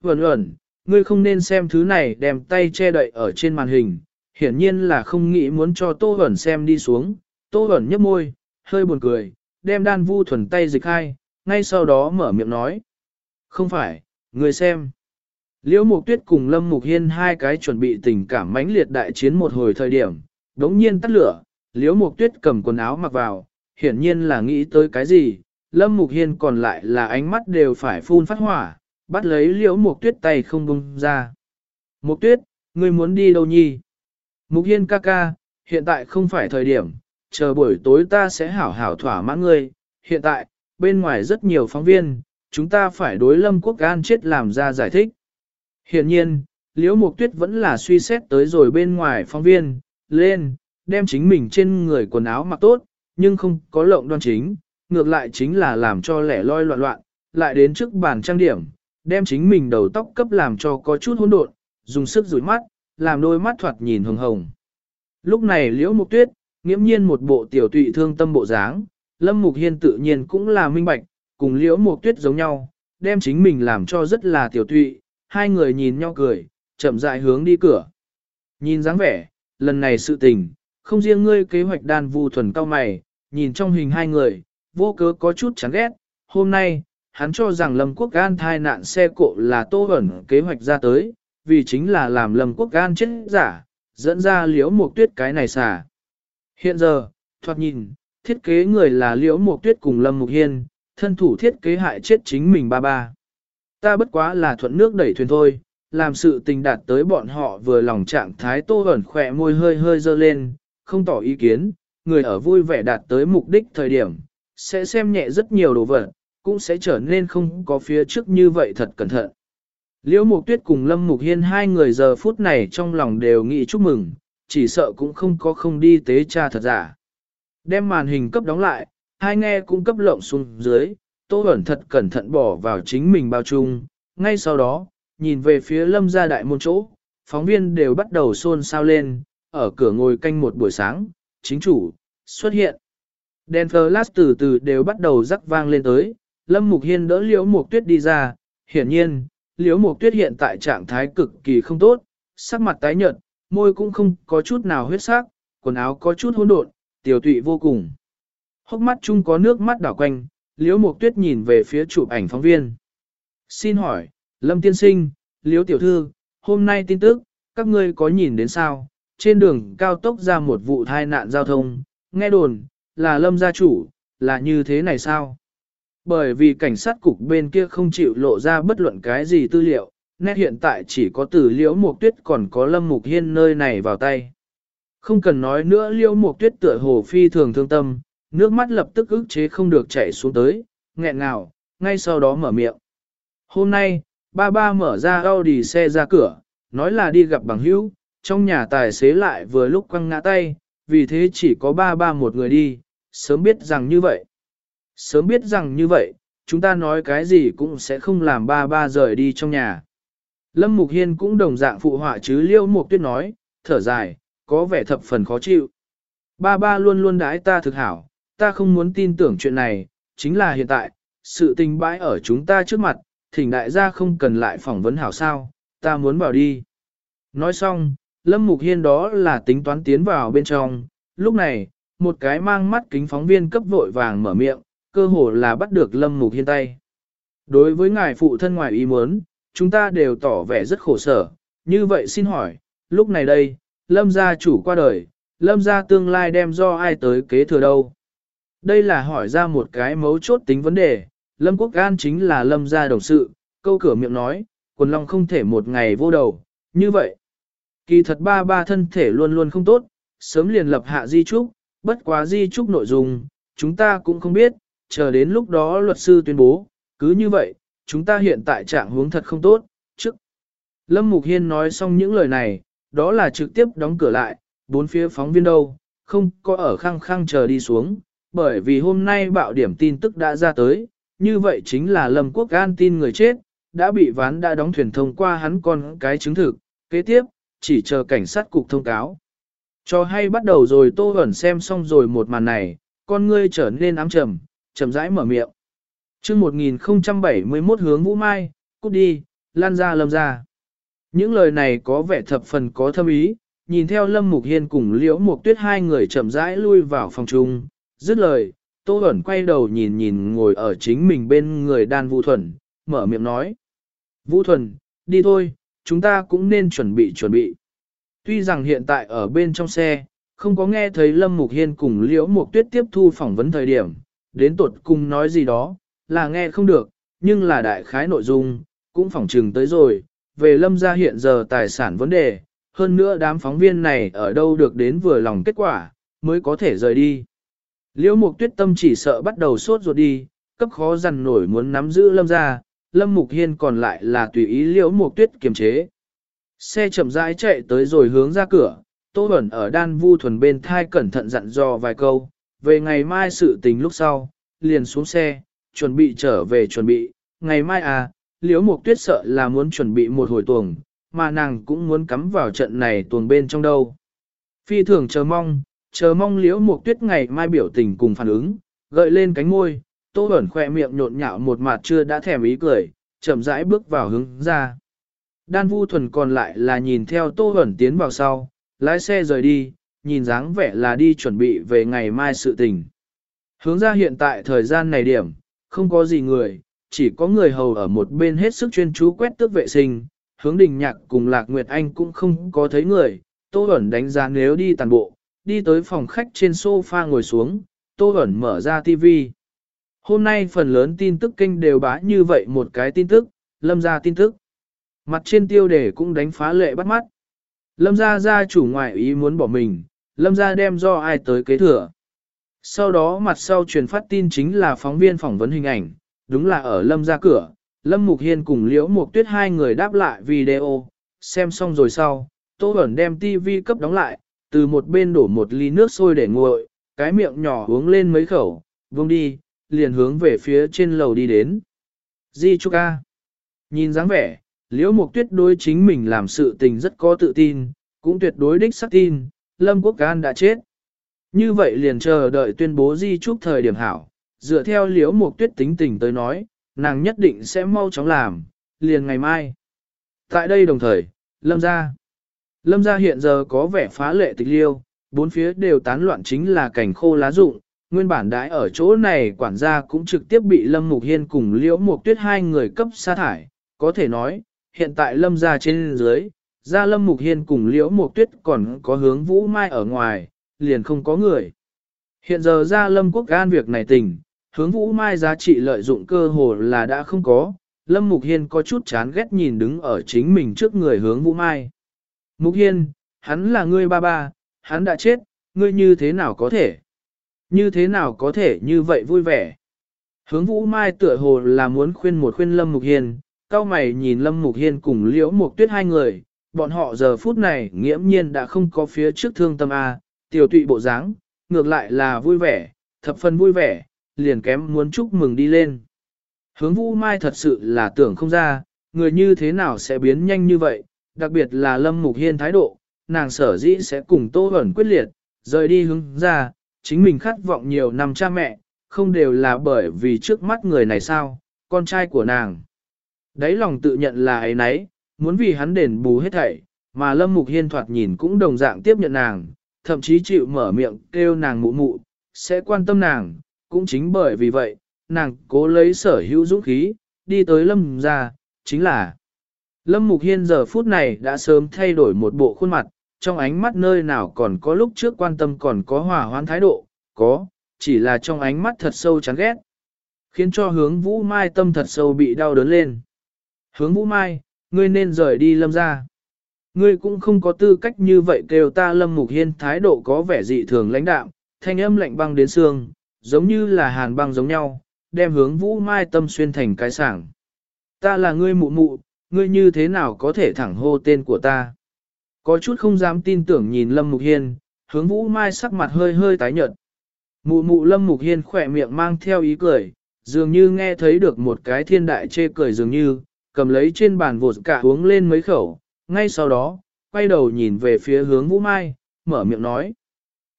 Bẩn Bẩn, ngươi không nên xem thứ này đem tay che đậy ở trên màn hình, hiển nhiên là không nghĩ muốn cho Tô Bẩn xem đi xuống, Tô Bẩn nhếch môi, hơi buồn cười, đem đan vu thuần tay dịch hai, ngay sau đó mở miệng nói. Không phải, người xem. Liễu Mục Tuyết cùng Lâm Mục Hiên hai cái chuẩn bị tình cảm mãnh liệt đại chiến một hồi thời điểm, đống nhiên tắt lửa, Liễu Mục Tuyết cầm quần áo mặc vào, hiển nhiên là nghĩ tới cái gì, Lâm Mục Hiên còn lại là ánh mắt đều phải phun phát hỏa, bắt lấy Liễu Mục Tuyết tay không bung ra. Mục Tuyết, ngươi muốn đi đâu nhi? Mục Hiên ca ca, hiện tại không phải thời điểm, chờ buổi tối ta sẽ hảo hảo thỏa mãn ngươi, hiện tại, bên ngoài rất nhiều phóng viên, chúng ta phải đối Lâm Quốc An chết làm ra giải thích. Hiện nhiên, Liễu Mục Tuyết vẫn là suy xét tới rồi bên ngoài phóng viên, lên, đem chính mình trên người quần áo mặc tốt, nhưng không có lộng đoan chính, ngược lại chính là làm cho lẻ loi loạn loạn, lại đến trước bàn trang điểm, đem chính mình đầu tóc cấp làm cho có chút hỗn độn, dùng sức rủi mắt, làm đôi mắt thoạt nhìn hồng hồng. Lúc này liễu mục tuyết, nghiễm nhiên một bộ tiểu tụy thương tâm bộ dáng, lâm mục hiên tự nhiên cũng là minh bạch, cùng liễu mục tuyết giống nhau, đem chính mình làm cho rất là tiểu tụy, hai người nhìn nhau cười, chậm rãi hướng đi cửa. Nhìn dáng vẻ, lần này sự tình, không riêng ngươi kế hoạch đan vu thuần cao mày, nhìn trong hình hai người, vô cớ có chút chán ghét, hôm nay, hắn cho rằng Lâm Quốc Gan thai nạn xe cộ là tô ẩn kế hoạch ra tới, vì chính là làm Lâm Quốc Gan chết giả, dẫn ra liễu một tuyết cái này xả. Hiện giờ, thoạt nhìn, thiết kế người là liễu một tuyết cùng Lâm Mục Hiên, thân thủ thiết kế hại chết chính mình ba ba. Ta bất quá là thuận nước đẩy thuyền thôi, làm sự tình đạt tới bọn họ vừa lòng trạng thái tô ẩn khỏe môi hơi hơi dơ lên, không tỏ ý kiến, người ở vui vẻ đạt tới mục đích thời điểm, sẽ xem nhẹ rất nhiều đồ vật, cũng sẽ trở nên không có phía trước như vậy thật cẩn thận. Liễu Mục Tuyết cùng Lâm Mục Hiên hai người giờ phút này trong lòng đều nghĩ chúc mừng, chỉ sợ cũng không có không đi tế cha thật giả. Đem màn hình cấp đóng lại, hai nghe cũng cấp lộng xuống dưới, Tô Bẩn thật cẩn thận bỏ vào chính mình bao chung, ngay sau đó, nhìn về phía Lâm gia đại môn chỗ, phóng viên đều bắt đầu xôn xao lên, ở cửa ngồi canh một buổi sáng, chính chủ, xuất hiện. Đèn flash từ từ đều bắt đầu rắc vang lên tới, Lâm Mục Hiên đỡ Liễu Mục Tuyết đi ra, hiển nhiên, Liễu Mục Tuyết hiện tại trạng thái cực kỳ không tốt, sắc mặt tái nhợt, môi cũng không có chút nào huyết sắc, quần áo có chút hỗn độn, tiểu tụy vô cùng. Hốc mắt chung có nước mắt đảo quanh, Liễu Mục Tuyết nhìn về phía chụp ảnh phóng viên. Xin hỏi, Lâm Tiên Sinh, Liễu Tiểu Thư, hôm nay tin tức, các ngươi có nhìn đến sao? Trên đường cao tốc ra một vụ tai nạn giao thông, nghe đồn, là Lâm gia chủ, là như thế này sao? Bởi vì cảnh sát cục bên kia không chịu lộ ra bất luận cái gì tư liệu, nét hiện tại chỉ có từ liễu mục tuyết còn có lâm mục hiên nơi này vào tay. Không cần nói nữa liễu mục tuyết tựa hồ phi thường thương tâm, nước mắt lập tức ức chế không được chảy xuống tới, nghẹn ngào, ngay sau đó mở miệng. Hôm nay, ba ba mở ra Audi xe ra cửa, nói là đi gặp bằng hữu, trong nhà tài xế lại vừa lúc quăng ngã tay, vì thế chỉ có ba ba một người đi, sớm biết rằng như vậy. Sớm biết rằng như vậy, chúng ta nói cái gì cũng sẽ không làm ba ba rời đi trong nhà. Lâm Mục Hiên cũng đồng dạng phụ họa chứ liêu mục tuyết nói, thở dài, có vẻ thập phần khó chịu. Ba ba luôn luôn đãi ta thực hảo, ta không muốn tin tưởng chuyện này, chính là hiện tại, sự tình bãi ở chúng ta trước mặt, thỉnh đại gia không cần lại phỏng vấn hảo sao, ta muốn bảo đi. Nói xong, Lâm Mục Hiên đó là tính toán tiến vào bên trong, lúc này, một cái mang mắt kính phóng viên cấp vội vàng mở miệng, cơ hồ là bắt được Lâm Mục Hiên tay. Đối với ngài phụ thân ngoài ý muốn, chúng ta đều tỏ vẻ rất khổ sở, như vậy xin hỏi, lúc này đây, Lâm gia chủ qua đời, Lâm gia tương lai đem do ai tới kế thừa đâu? Đây là hỏi ra một cái mấu chốt tính vấn đề, Lâm Quốc Gan chính là Lâm gia đồng sự, câu cửa miệng nói, quần long không thể một ngày vô đầu, như vậy. Kỳ thật ba ba thân thể luôn luôn không tốt, sớm liền lập hạ di trúc, bất quá di trúc nội dung, chúng ta cũng không biết, chờ đến lúc đó luật sư tuyên bố, cứ như vậy, chúng ta hiện tại trạng huống thật không tốt, trước. Lâm Mục Hiên nói xong những lời này, đó là trực tiếp đóng cửa lại, bốn phía phóng viên đâu, không có ở khăng khăng chờ đi xuống, bởi vì hôm nay bạo điểm tin tức đã ra tới, như vậy chính là Lâm Quốc An tin người chết, đã bị ván đã đóng thuyền thông qua hắn con cái chứng thực, kế tiếp, chỉ chờ cảnh sát cục thông cáo. Cho hay bắt đầu rồi Tô Huẩn xem xong rồi một màn này, con ngươi trở nên ám trầm, chậm rãi mở miệng. chương 1071 hướng Vũ Mai, cút đi, lan ra lâm ra. Những lời này có vẻ thập phần có thâm ý, nhìn theo Lâm Mục Hiên cùng Liễu Mục Tuyết hai người chậm rãi lui vào phòng chung, dứt lời, Tô Huẩn quay đầu nhìn nhìn ngồi ở chính mình bên người đan Vũ Thuần, mở miệng nói. Vũ Thuần, đi thôi, chúng ta cũng nên chuẩn bị chuẩn bị. Tuy rằng hiện tại ở bên trong xe, không có nghe thấy Lâm Mục Hiên cùng Liễu Mục Tuyết tiếp thu phỏng vấn thời điểm, đến tuột cùng nói gì đó, là nghe không được, nhưng là đại khái nội dung, cũng phỏng trừng tới rồi, về Lâm gia hiện giờ tài sản vấn đề, hơn nữa đám phóng viên này ở đâu được đến vừa lòng kết quả, mới có thể rời đi. Liễu Mục Tuyết tâm chỉ sợ bắt đầu sốt ruột đi, cấp khó dằn nổi muốn nắm giữ Lâm gia, Lâm Mục Hiên còn lại là tùy ý Liễu Mục Tuyết kiềm chế. Xe chậm rãi chạy tới rồi hướng ra cửa, Tô Bẩn ở đan vu thuần bên thai cẩn thận dặn dò vài câu, về ngày mai sự tình lúc sau, liền xuống xe, chuẩn bị trở về chuẩn bị, ngày mai à, liễu mục tuyết sợ là muốn chuẩn bị một hồi tuồng, mà nàng cũng muốn cắm vào trận này tuồng bên trong đâu. Phi thường chờ mong, chờ mong liễu mục tuyết ngày mai biểu tình cùng phản ứng, gợi lên cánh môi, tô Bẩn khoe miệng nhộn nhạo một mặt chưa đã thèm ý cười, chậm rãi bước vào hướng ra. Đan vu thuần còn lại là nhìn theo tô Bẩn tiến vào sau, lái xe rời đi, nhìn dáng vẻ là đi chuẩn bị về ngày mai sự tình. Hướng ra hiện tại thời gian này điểm, không có gì người, chỉ có người hầu ở một bên hết sức chuyên chú quét tước vệ sinh, hướng đình nhạc cùng Lạc Nguyệt Anh cũng không có thấy người, Tô Bẩn đánh giá nếu đi tàn bộ, đi tới phòng khách trên sofa ngồi xuống, Tô Bẩn mở ra TV. Hôm nay phần lớn tin tức kênh đều bá như vậy một cái tin tức, lâm ra tin tức. Mặt trên tiêu đề cũng đánh phá lệ bắt mắt. Lâm ra gia chủ ngoại ý muốn bỏ mình, lâm ra đem do ai tới kế thừa. Sau đó mặt sau truyền phát tin chính là phóng viên phỏng vấn hình ảnh, đúng là ở lâm ra cửa, lâm mục hiên cùng liễu mục tuyết hai người đáp lại video, xem xong rồi sau, tô ẩn đem tivi cấp đóng lại, từ một bên đổ một ly nước sôi để nguội, cái miệng nhỏ uống lên mấy khẩu, vung đi, liền hướng về phía trên lầu đi đến. Di Trúc A. Nhìn dáng vẻ, liễu mục tuyết đối chính mình làm sự tình rất có tự tin, cũng tuyệt đối đích xác tin, Lâm Quốc Can đã chết. Như vậy liền chờ đợi tuyên bố di trúc thời điểm hảo, dựa theo liễu mục tuyết tính tình tới nói, nàng nhất định sẽ mau chóng làm, liền ngày mai. Tại đây đồng thời, Lâm gia. Lâm gia hiện giờ có vẻ phá lệ tịch liêu, bốn phía đều tán loạn chính là cảnh khô lá rụng, nguyên bản đãi ở chỗ này quản gia cũng trực tiếp bị Lâm Mục Hiên cùng Liễu Mục Tuyết hai người cấp sa thải, có thể nói, hiện tại Lâm gia trên dưới, ra Lâm Mục Hiên cùng Liễu Mục Tuyết còn có hướng Vũ Mai ở ngoài, liền không có người. Hiện giờ ra Lâm Quốc gan việc này tình, hướng Vũ Mai giá trị lợi dụng cơ hồ là đã không có, Lâm Mục Hiên có chút chán ghét nhìn đứng ở chính mình trước người hướng Vũ Mai. Mục Hiên, hắn là ngươi ba ba, hắn đã chết, ngươi như thế nào có thể? Như thế nào có thể như vậy vui vẻ? Hướng Vũ Mai tựa hồ là muốn khuyên một khuyên Lâm Mục Hiên, cao mày nhìn Lâm Mục Hiên cùng Liễu Mục Tuyết hai người, bọn họ giờ phút này nghiễm nhiên đã không có phía trước thương tâm A, tiểu tụy bộ dáng, ngược lại là vui vẻ, thập phần vui vẻ, liền kém muốn chúc mừng đi lên. Hướng Vũ Mai thật sự là tưởng không ra, người như thế nào sẽ biến nhanh như vậy, đặc biệt là Lâm Mục Hiên thái độ, nàng sở dĩ sẽ cùng Tô Hẩn quyết liệt, rời đi hướng ra, chính mình khát vọng nhiều năm cha mẹ, không đều là bởi vì trước mắt người này sao, con trai của nàng. Đấy lòng tự nhận là ấy nấy, muốn vì hắn đền bù hết thảy, mà Lâm Mục Hiên thoạt nhìn cũng đồng dạng tiếp nhận nàng, thậm chí chịu mở miệng kêu nàng mụ mụ, sẽ quan tâm nàng, cũng chính bởi vì vậy, nàng cố lấy sở hữu dũng khí, đi tới Lâm ra, chính là Lâm Mục Hiên giờ phút này đã sớm thay đổi một bộ khuôn mặt, trong ánh mắt nơi nào còn có lúc trước quan tâm còn có hòa hoãn thái độ, có, chỉ là trong ánh mắt thật sâu chán ghét, khiến cho hướng Vũ Mai tâm thật sâu bị đau đớn lên. Hướng Vũ Mai, ngươi nên rời đi Lâm ra. Ngươi cũng không có tư cách như vậy kêu ta Lâm Mục Hiên thái độ có vẻ dị thường lãnh đạm, thanh âm lạnh băng đến xương, giống như là hàn băng giống nhau, đem hướng Vũ Mai tâm xuyên thành cái sảng. Ta là ngươi mụ mụ, ngươi như thế nào có thể thẳng hô tên của ta? Có chút không dám tin tưởng nhìn Lâm Mục Hiên, hướng Vũ Mai sắc mặt hơi hơi tái nhợt. Mụ mụ Lâm Mục Hiên khỏe miệng mang theo ý cười, dường như nghe thấy được một cái thiên đại chê cười dường như, cầm lấy trên bàn vột cả uống lên mấy khẩu, ngay sau đó, quay đầu nhìn về phía hướng Vũ Mai, mở miệng nói.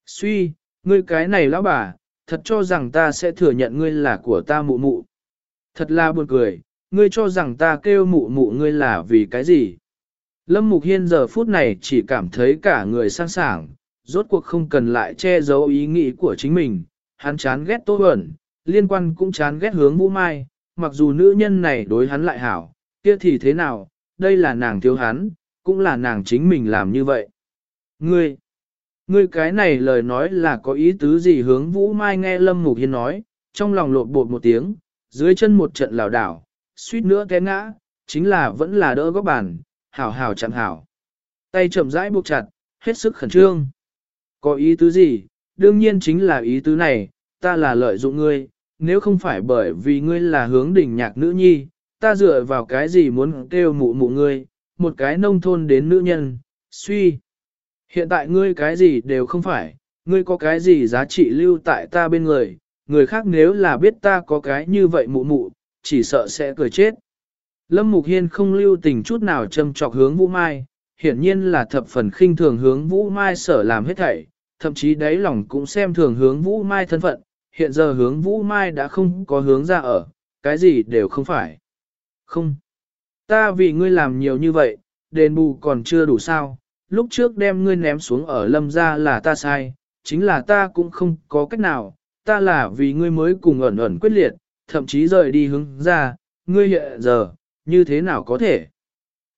Suy, ngươi cái này lão bà, thật cho rằng ta sẽ thừa nhận ngươi là của ta mụ mụ. Thật là buồn cười, ngươi cho rằng ta kêu mụ mụ ngươi là vì cái gì? Lâm Mục Hiên giờ phút này chỉ cảm thấy cả người sang sảng, rốt cuộc không cần lại che giấu ý nghĩ của chính mình, hắn chán ghét Tô Bẩn, liên quan cũng chán ghét hướng Vũ Mai, mặc dù nữ nhân này đối hắn lại hảo, kia thì thế nào, đây là nàng thiếu hắn, cũng là nàng chính mình làm như vậy. Ngươi, ngươi cái này lời nói là có ý tứ gì? Hướng Vũ Mai nghe Lâm Mục Hiên nói, trong lòng lột bột một tiếng, dưới chân một trận lảo đảo, suýt nữa té ngã, chính là vẫn là đỡ góc bàn, hảo hảo chẳng hảo. Tay chậm rãi buộc chặt, hết sức khẩn trương. Có ý tứ gì? Đương nhiên chính là ý tứ này, ta là lợi dụng ngươi, nếu không phải bởi vì ngươi là hướng đỉnh nhạc nữ nhi, ta dựa vào cái gì muốn kêu mụ mụ ngươi, một cái nông thôn đến nữ nhân, suy. Hiện tại ngươi cái gì đều không phải, ngươi có cái gì giá trị lưu tại ta bên người, người khác nếu là biết ta có cái như vậy mụ mụ, chỉ sợ sẽ cười chết. Lâm Mục Hiên không lưu tình chút nào châm trọc hướng Vũ Mai, hiển nhiên là thập phần khinh thường hướng Vũ Mai sở làm hết thảy, thậm chí đáy lòng cũng xem thường hướng Vũ Mai thân phận, hiện giờ hướng Vũ Mai đã không có hướng ra ở, cái gì đều không phải. Không. Ta vì ngươi làm nhiều như vậy, đền bù còn chưa đủ sao, lúc trước đem ngươi ném xuống ở lâm gia là ta sai, chính là ta cũng không có cách nào, ta là vì ngươi mới cùng ẩn ẩn quyết liệt, thậm chí rời đi hướng ra, ngươi hiện giờ, như thế nào có thể.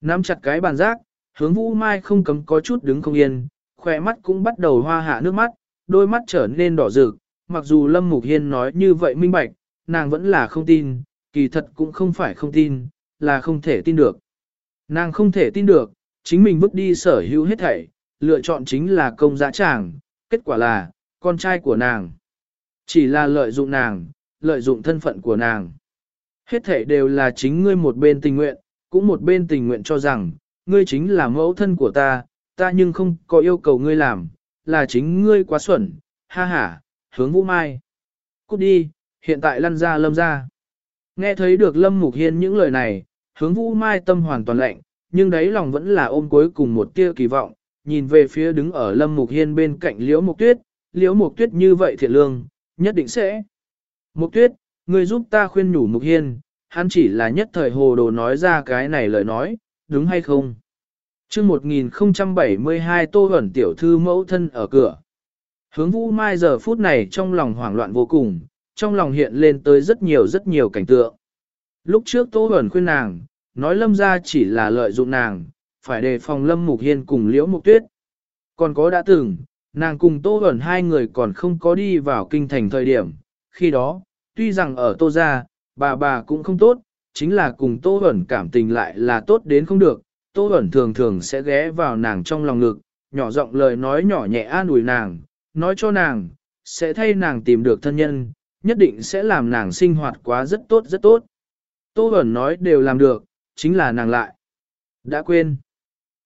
Nắm chặt cái bàn giác, hướng vũ mai không cấm có chút đứng không yên, khỏe mắt cũng bắt đầu hoa hạ nước mắt, đôi mắt trở nên đỏ rực, mặc dù Lâm Mục Hiên nói như vậy minh bạch, nàng vẫn là không tin, kỳ thật cũng không phải không tin, là không thể tin được. Nàng không thể tin được, chính mình vứt đi sở hữu hết thảy, lựa chọn chính là công giá tràng, kết quả là, con trai của nàng. Chỉ là lợi dụng nàng, lợi dụng thân phận của nàng. Hết thể đều là chính ngươi một bên tình nguyện, cũng một bên tình nguyện cho rằng, ngươi chính là mẫu thân của ta, ta nhưng không có yêu cầu ngươi làm, là chính ngươi quá xuẩn, ha ha, hướng vũ mai. Cút đi, hiện tại lăn ra lâm ra. Nghe thấy được lâm mục hiên những lời này, hướng vũ mai tâm hoàn toàn lạnh, nhưng đấy lòng vẫn là ôm cuối cùng một tia kỳ vọng, nhìn về phía đứng ở lâm mục hiên bên cạnh liễu mục tuyết, liễu mục tuyết như vậy thiện lương, nhất định sẽ. Mục tuyết, ngươi giúp ta khuyên nhủ mục hiên, hắn chỉ là nhất thời hồ đồ nói ra cái này lời nói, đúng hay không? chương 1072 Tô Hẩn tiểu thư mẫu thân ở cửa. Hướng vũ mai giờ phút này trong lòng hoảng loạn vô cùng, trong lòng hiện lên tới rất nhiều rất nhiều cảnh tượng. Lúc trước Tô Hẩn khuyên nàng, nói lâm ra chỉ là lợi dụng nàng, phải đề phòng lâm mục hiên cùng liễu mục tuyết. Còn có đã từng, nàng cùng Tô Hẩn hai người còn không có đi vào kinh thành thời điểm, khi đó, tuy rằng ở Tô Gia, bà bà cũng không tốt, chính là cùng Tô ẩn cảm tình lại là tốt đến không được, Tô ẩn thường thường sẽ ghé vào nàng trong lòng ngực, nhỏ giọng lời nói nhỏ nhẹ an ủi nàng, nói cho nàng, sẽ thay nàng tìm được thân nhân, nhất định sẽ làm nàng sinh hoạt quá rất tốt rất tốt. Tô ẩn nói đều làm được, chính là nàng lại. Đã quên.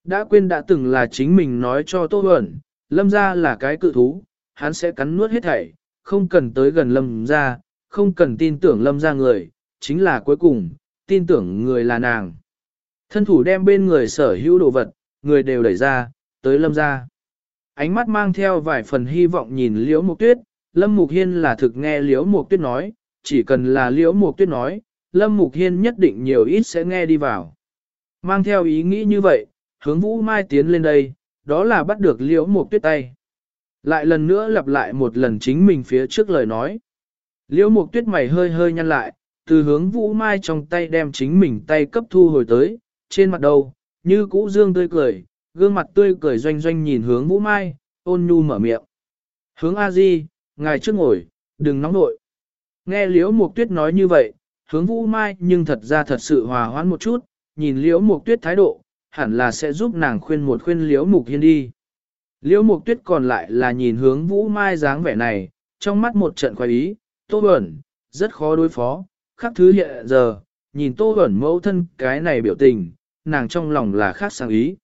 Đã quên đã từng là chính mình nói cho Tô ẩn, lâm ra là cái cự thú, hắn sẽ cắn nuốt hết thảy, không cần tới gần lâm ra, không cần tin tưởng lâm ra người, chính là cuối cùng, tin tưởng người là nàng. Thân thủ đem bên người sở hữu đồ vật, người đều đẩy ra, tới lâm ra. Ánh mắt mang theo vài phần hy vọng nhìn liễu mục tuyết, lâm mục hiên là thực nghe liễu mục tuyết nói, chỉ cần là liễu mục tuyết nói, lâm mục hiên nhất định nhiều ít sẽ nghe đi vào. Mang theo ý nghĩ như vậy, hướng vũ mai tiến lên đây, đó là bắt được liễu mục tuyết tay. Lại lần nữa lặp lại một lần chính mình phía trước lời nói. Liễu mục tuyết mày hơi hơi nhăn lại, từ hướng vũ mai trong tay đem chính mình tay cấp thu hồi tới, trên mặt đầu, như cũ dương tươi cười, gương mặt tươi cười doanh doanh nhìn hướng Vũ Mai, ôn nhu mở miệng. Hướng A Di, ngài trước ngồi, đừng nóng nội. Nghe Liễu Mục Tuyết nói như vậy, hướng Vũ Mai nhưng thật ra thật sự hòa hoãn một chút, nhìn Liễu Mục Tuyết thái độ, hẳn là sẽ giúp nàng khuyên một khuyên Liễu Mục Hiên đi. Liễu Mục Tuyết còn lại là nhìn hướng Vũ Mai dáng vẻ này, trong mắt một trận khoái ý, tô Bẩn, rất khó đối phó, khác thứ hiện giờ, nhìn tô Bẩn mẫu thân cái này biểu tình, nàng trong lòng là khác sang ý.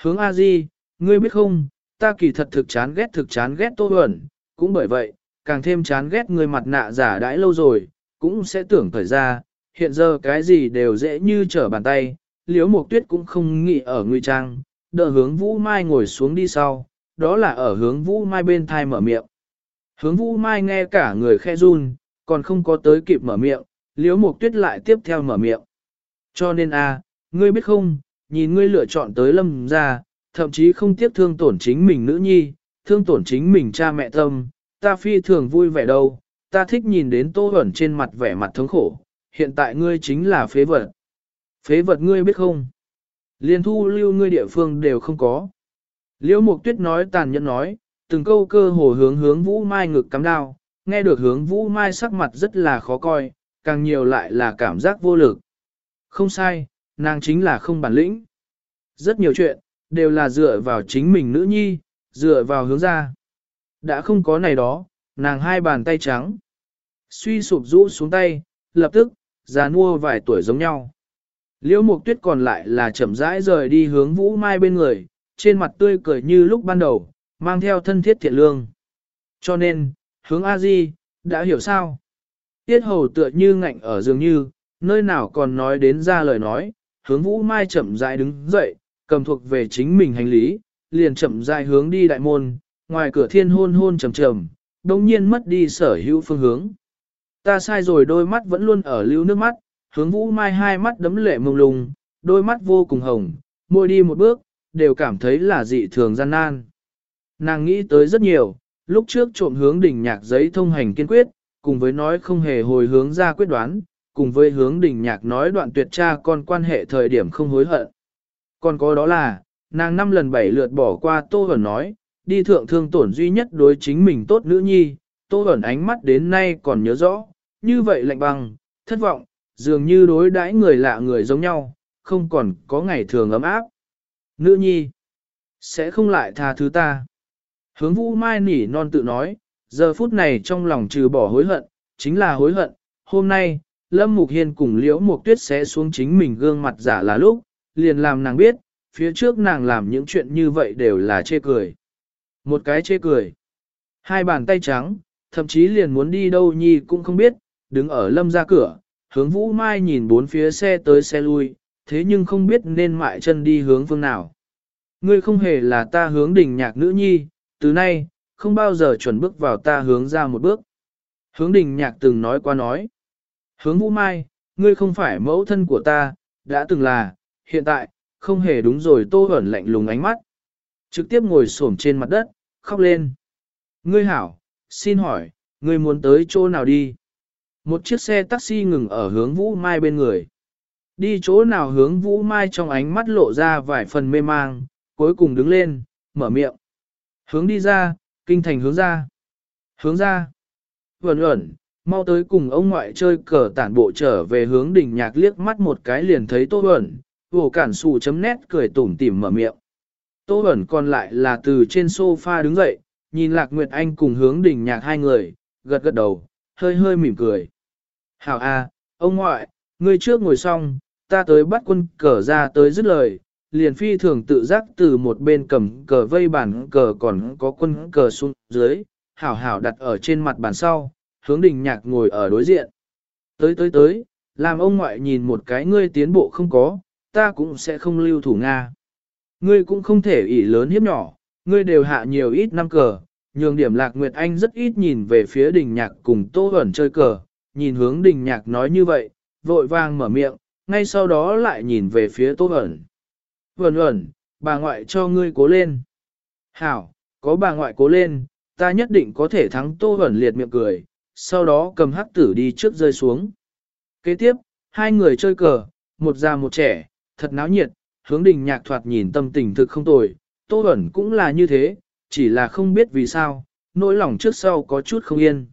Hướng A Di, ngươi biết không, ta kỳ thật thực chán ghét thực chán ghét Tô Bẩn, cũng bởi vậy, càng thêm chán ghét người mặt nạ giả đãi lâu rồi, cũng sẽ tưởng thời ra, hiện giờ cái gì đều dễ như trở bàn tay, liếu mục tuyết cũng không nghĩ ở nguy trang, đợi hướng Vũ Mai ngồi xuống đi sau, đó là ở hướng Vũ Mai bên thai mở miệng. Hướng Vũ Mai nghe cả người khe run, còn không có tới kịp mở miệng, liếu mục tuyết lại tiếp theo mở miệng. Cho nên a, ngươi biết không, nhìn ngươi lựa chọn tới lâm ra, thậm chí không tiếc thương tổn chính mình nữ nhi, thương tổn chính mình cha mẹ tâm, ta phi thường vui vẻ đâu, ta thích nhìn đến tô ẩn trên mặt vẻ mặt thống khổ, hiện tại ngươi chính là phế vật. Phế vật ngươi biết không? Liên thu lưu ngươi địa phương đều không có. Liễu Mục Tuyết nói tàn nhẫn nói, từng câu cơ hồ hướng hướng Vũ Mai ngực cắm đao, nghe được hướng Vũ Mai sắc mặt rất là khó coi, càng nhiều lại là cảm giác vô lực. Không sai, nàng chính là không bản lĩnh. Rất nhiều chuyện, đều là dựa vào chính mình nữ nhi, dựa vào hướng ra. Đã không có này đó, nàng hai bàn tay trắng. Suy sụp rũ xuống tay, lập tức, già nua vài tuổi giống nhau. Liễu mục tuyết còn lại là chậm rãi rời đi hướng vũ mai bên người, trên mặt tươi cười như lúc ban đầu, mang theo thân thiết thiện lương. Cho nên, hướng A-di, đã hiểu sao? Tiết hầu tựa như ngạnh ở dường như, nơi nào còn nói đến ra lời nói, hướng vũ mai chậm rãi đứng dậy, cầm thuộc về chính mình hành lý, liền chậm rãi hướng đi đại môn, ngoài cửa thiên hôn hôn trầm trầm, đồng nhiên mất đi sở hữu phương hướng. Ta sai rồi đôi mắt vẫn luôn ở lưu nước mắt, hướng vũ mai hai mắt đấm lệ mông lung, đôi mắt vô cùng hồng, môi đi một bước, đều cảm thấy là dị thường gian nan. Nàng nghĩ tới rất nhiều, lúc trước trộm hướng đỉnh nhạc giấy thông hành kiên quyết, cùng với nói không hề hồi hướng ra quyết đoán, cùng với hướng đỉnh nhạc nói đoạn tuyệt cha con quan hệ thời điểm không hối hận. Còn có đó là, nàng năm lần bảy lượt bỏ qua Tô Hẩn nói, đi thượng thương tổn duy nhất đối chính mình tốt nữ nhi, Tô Hẩn ánh mắt đến nay còn nhớ rõ, như vậy lạnh băng, thất vọng, dường như đối đãi người lạ người giống nhau, không còn có ngày thường ấm áp. Nữ nhi, sẽ không lại tha thứ ta. Hướng vũ mai nỉ non tự nói, giờ phút này trong lòng trừ bỏ hối hận, chính là hối hận. Hôm nay, Lâm Mục Hiên cùng Liễu Mục Tuyết sẽ xuống chính mình gương mặt giả là lúc, liền làm nàng biết, phía trước nàng làm những chuyện như vậy đều là chê cười. Một cái chê cười. Hai bàn tay trắng, thậm chí liền muốn đi đâu nhi cũng không biết, đứng ở lâm ra cửa, hướng vũ mai nhìn bốn phía xe tới xe lui, thế nhưng không biết nên mại chân đi hướng phương nào. Ngươi không hề là ta hướng đỉnh nhạc nữ nhi, từ nay, không bao giờ chuẩn bước vào ta hướng ra một bước. Hướng đình nhạc từng nói qua nói. Hướng vũ mai, ngươi không phải mẫu thân của ta, đã từng là, hiện tại, không hề đúng rồi tô ẩn lạnh lùng ánh mắt. Trực tiếp ngồi xổm trên mặt đất, khóc lên. Ngươi hảo, xin hỏi, ngươi muốn tới chỗ nào đi? Một chiếc xe taxi ngừng ở hướng Vũ Mai bên người. Đi chỗ nào hướng Vũ Mai trong ánh mắt lộ ra vài phần mê mang, cuối cùng đứng lên, mở miệng. Hướng đi ra, kinh thành hướng ra. Hướng ra. Vẩn ẩn, mau tới cùng ông ngoại chơi cờ tản bộ trở về hướng đỉnh nhạc liếc mắt một cái liền thấy Tô Vẩn, vổ cản xù chấm nét cười tủm tỉm mở miệng. Tô Vẩn còn lại là từ trên sofa đứng dậy, nhìn Lạc Nguyệt Anh cùng hướng đỉnh nhạc hai người, gật gật đầu, hơi hơi mỉm cười. Hảo a, ông ngoại, ngươi trước ngồi xong, ta tới bắt quân cờ ra tới dứt lời, liền phi thường tự giác từ một bên cầm cờ vây bàn cờ còn có quân cờ xuống dưới, hảo hảo đặt ở trên mặt bàn sau, hướng đình nhạc ngồi ở đối diện. Tới tới tới, làm ông ngoại nhìn một cái ngươi tiến bộ không có, ta cũng sẽ không lưu thủ Nga. Ngươi cũng không thể ỷ lớn hiếp nhỏ, ngươi đều hạ nhiều ít năm cờ, nhường điểm lạc Nguyệt Anh rất ít nhìn về phía đình nhạc cùng tô ẩn chơi cờ, nhìn hướng đình nhạc nói như vậy, vội vàng mở miệng, ngay sau đó lại nhìn về phía tô ẩn. Vẩn ẩn, bà ngoại cho ngươi cố lên. Hảo, có bà ngoại cố lên, ta nhất định có thể thắng tô vẩn liệt miệng cười, sau đó cầm hắc tử đi trước rơi xuống. Kế tiếp, hai người chơi cờ, một già một trẻ, thật náo nhiệt, hướng đình nhạc thoạt nhìn tâm tình thực không tồi, tô vẩn cũng là như thế, chỉ là không biết vì sao, nỗi lòng trước sau có chút không yên.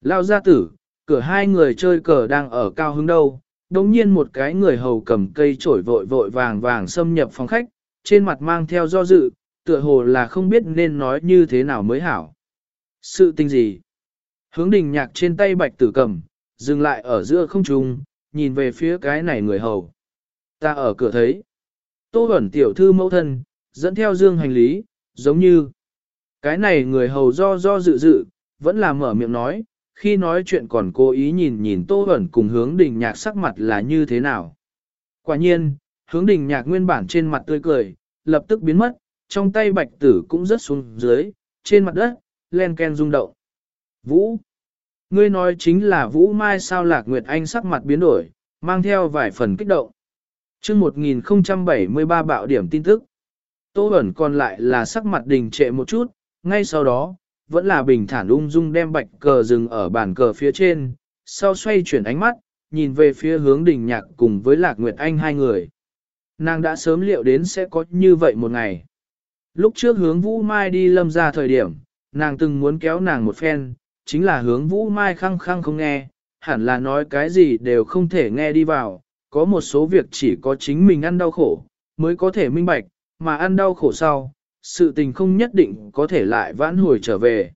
Lao gia tử, cửa hai người chơi cờ đang ở cao hứng đâu, đồng nhiên một cái người hầu cầm cây chổi vội vội vàng vàng xâm nhập phòng khách, trên mặt mang theo do dự, tựa hồ là không biết nên nói như thế nào mới hảo. Sự tình gì? Hướng đình nhạc trên tay bạch tử cầm, dừng lại ở giữa không trung, nhìn về phía cái này người hầu. Ta ở cửa thấy. Tô ẩn tiểu thư mẫu thân, dẫn theo dương hành lý, giống như. Cái này người hầu do do dự dự, vẫn là mở miệng nói, khi nói chuyện còn cố ý nhìn nhìn Tô Hẩn cùng hướng đình nhạc sắc mặt là như thế nào. Quả nhiên, hướng đình nhạc nguyên bản trên mặt tươi cười, lập tức biến mất, trong tay bạch tử cũng rớt xuống dưới, trên mặt đất, len ken rung động. Vũ! Ngươi nói chính là Vũ Mai sao lạc Nguyệt Anh sắc mặt biến đổi, mang theo vài phần kích động. chương 1073 bạo điểm tin tức. Tô Bẩn còn lại là sắc mặt đình trệ một chút, ngay sau đó, vẫn là bình thản ung dung đem bạch cờ dừng ở bàn cờ phía trên, sau xoay chuyển ánh mắt, nhìn về phía hướng đình nhạc cùng với Lạc Nguyệt Anh hai người. Nàng đã sớm liệu đến sẽ có như vậy một ngày. Lúc trước hướng Vũ Mai đi lâm ra thời điểm, nàng từng muốn kéo nàng một phen, chính là hướng Vũ Mai khăng khăng không nghe, hẳn là nói cái gì đều không thể nghe đi vào, có một số việc chỉ có chính mình ăn đau khổ, mới có thể minh bạch, mà ăn đau khổ sau, sự tình không nhất định có thể lại vãn hồi trở về.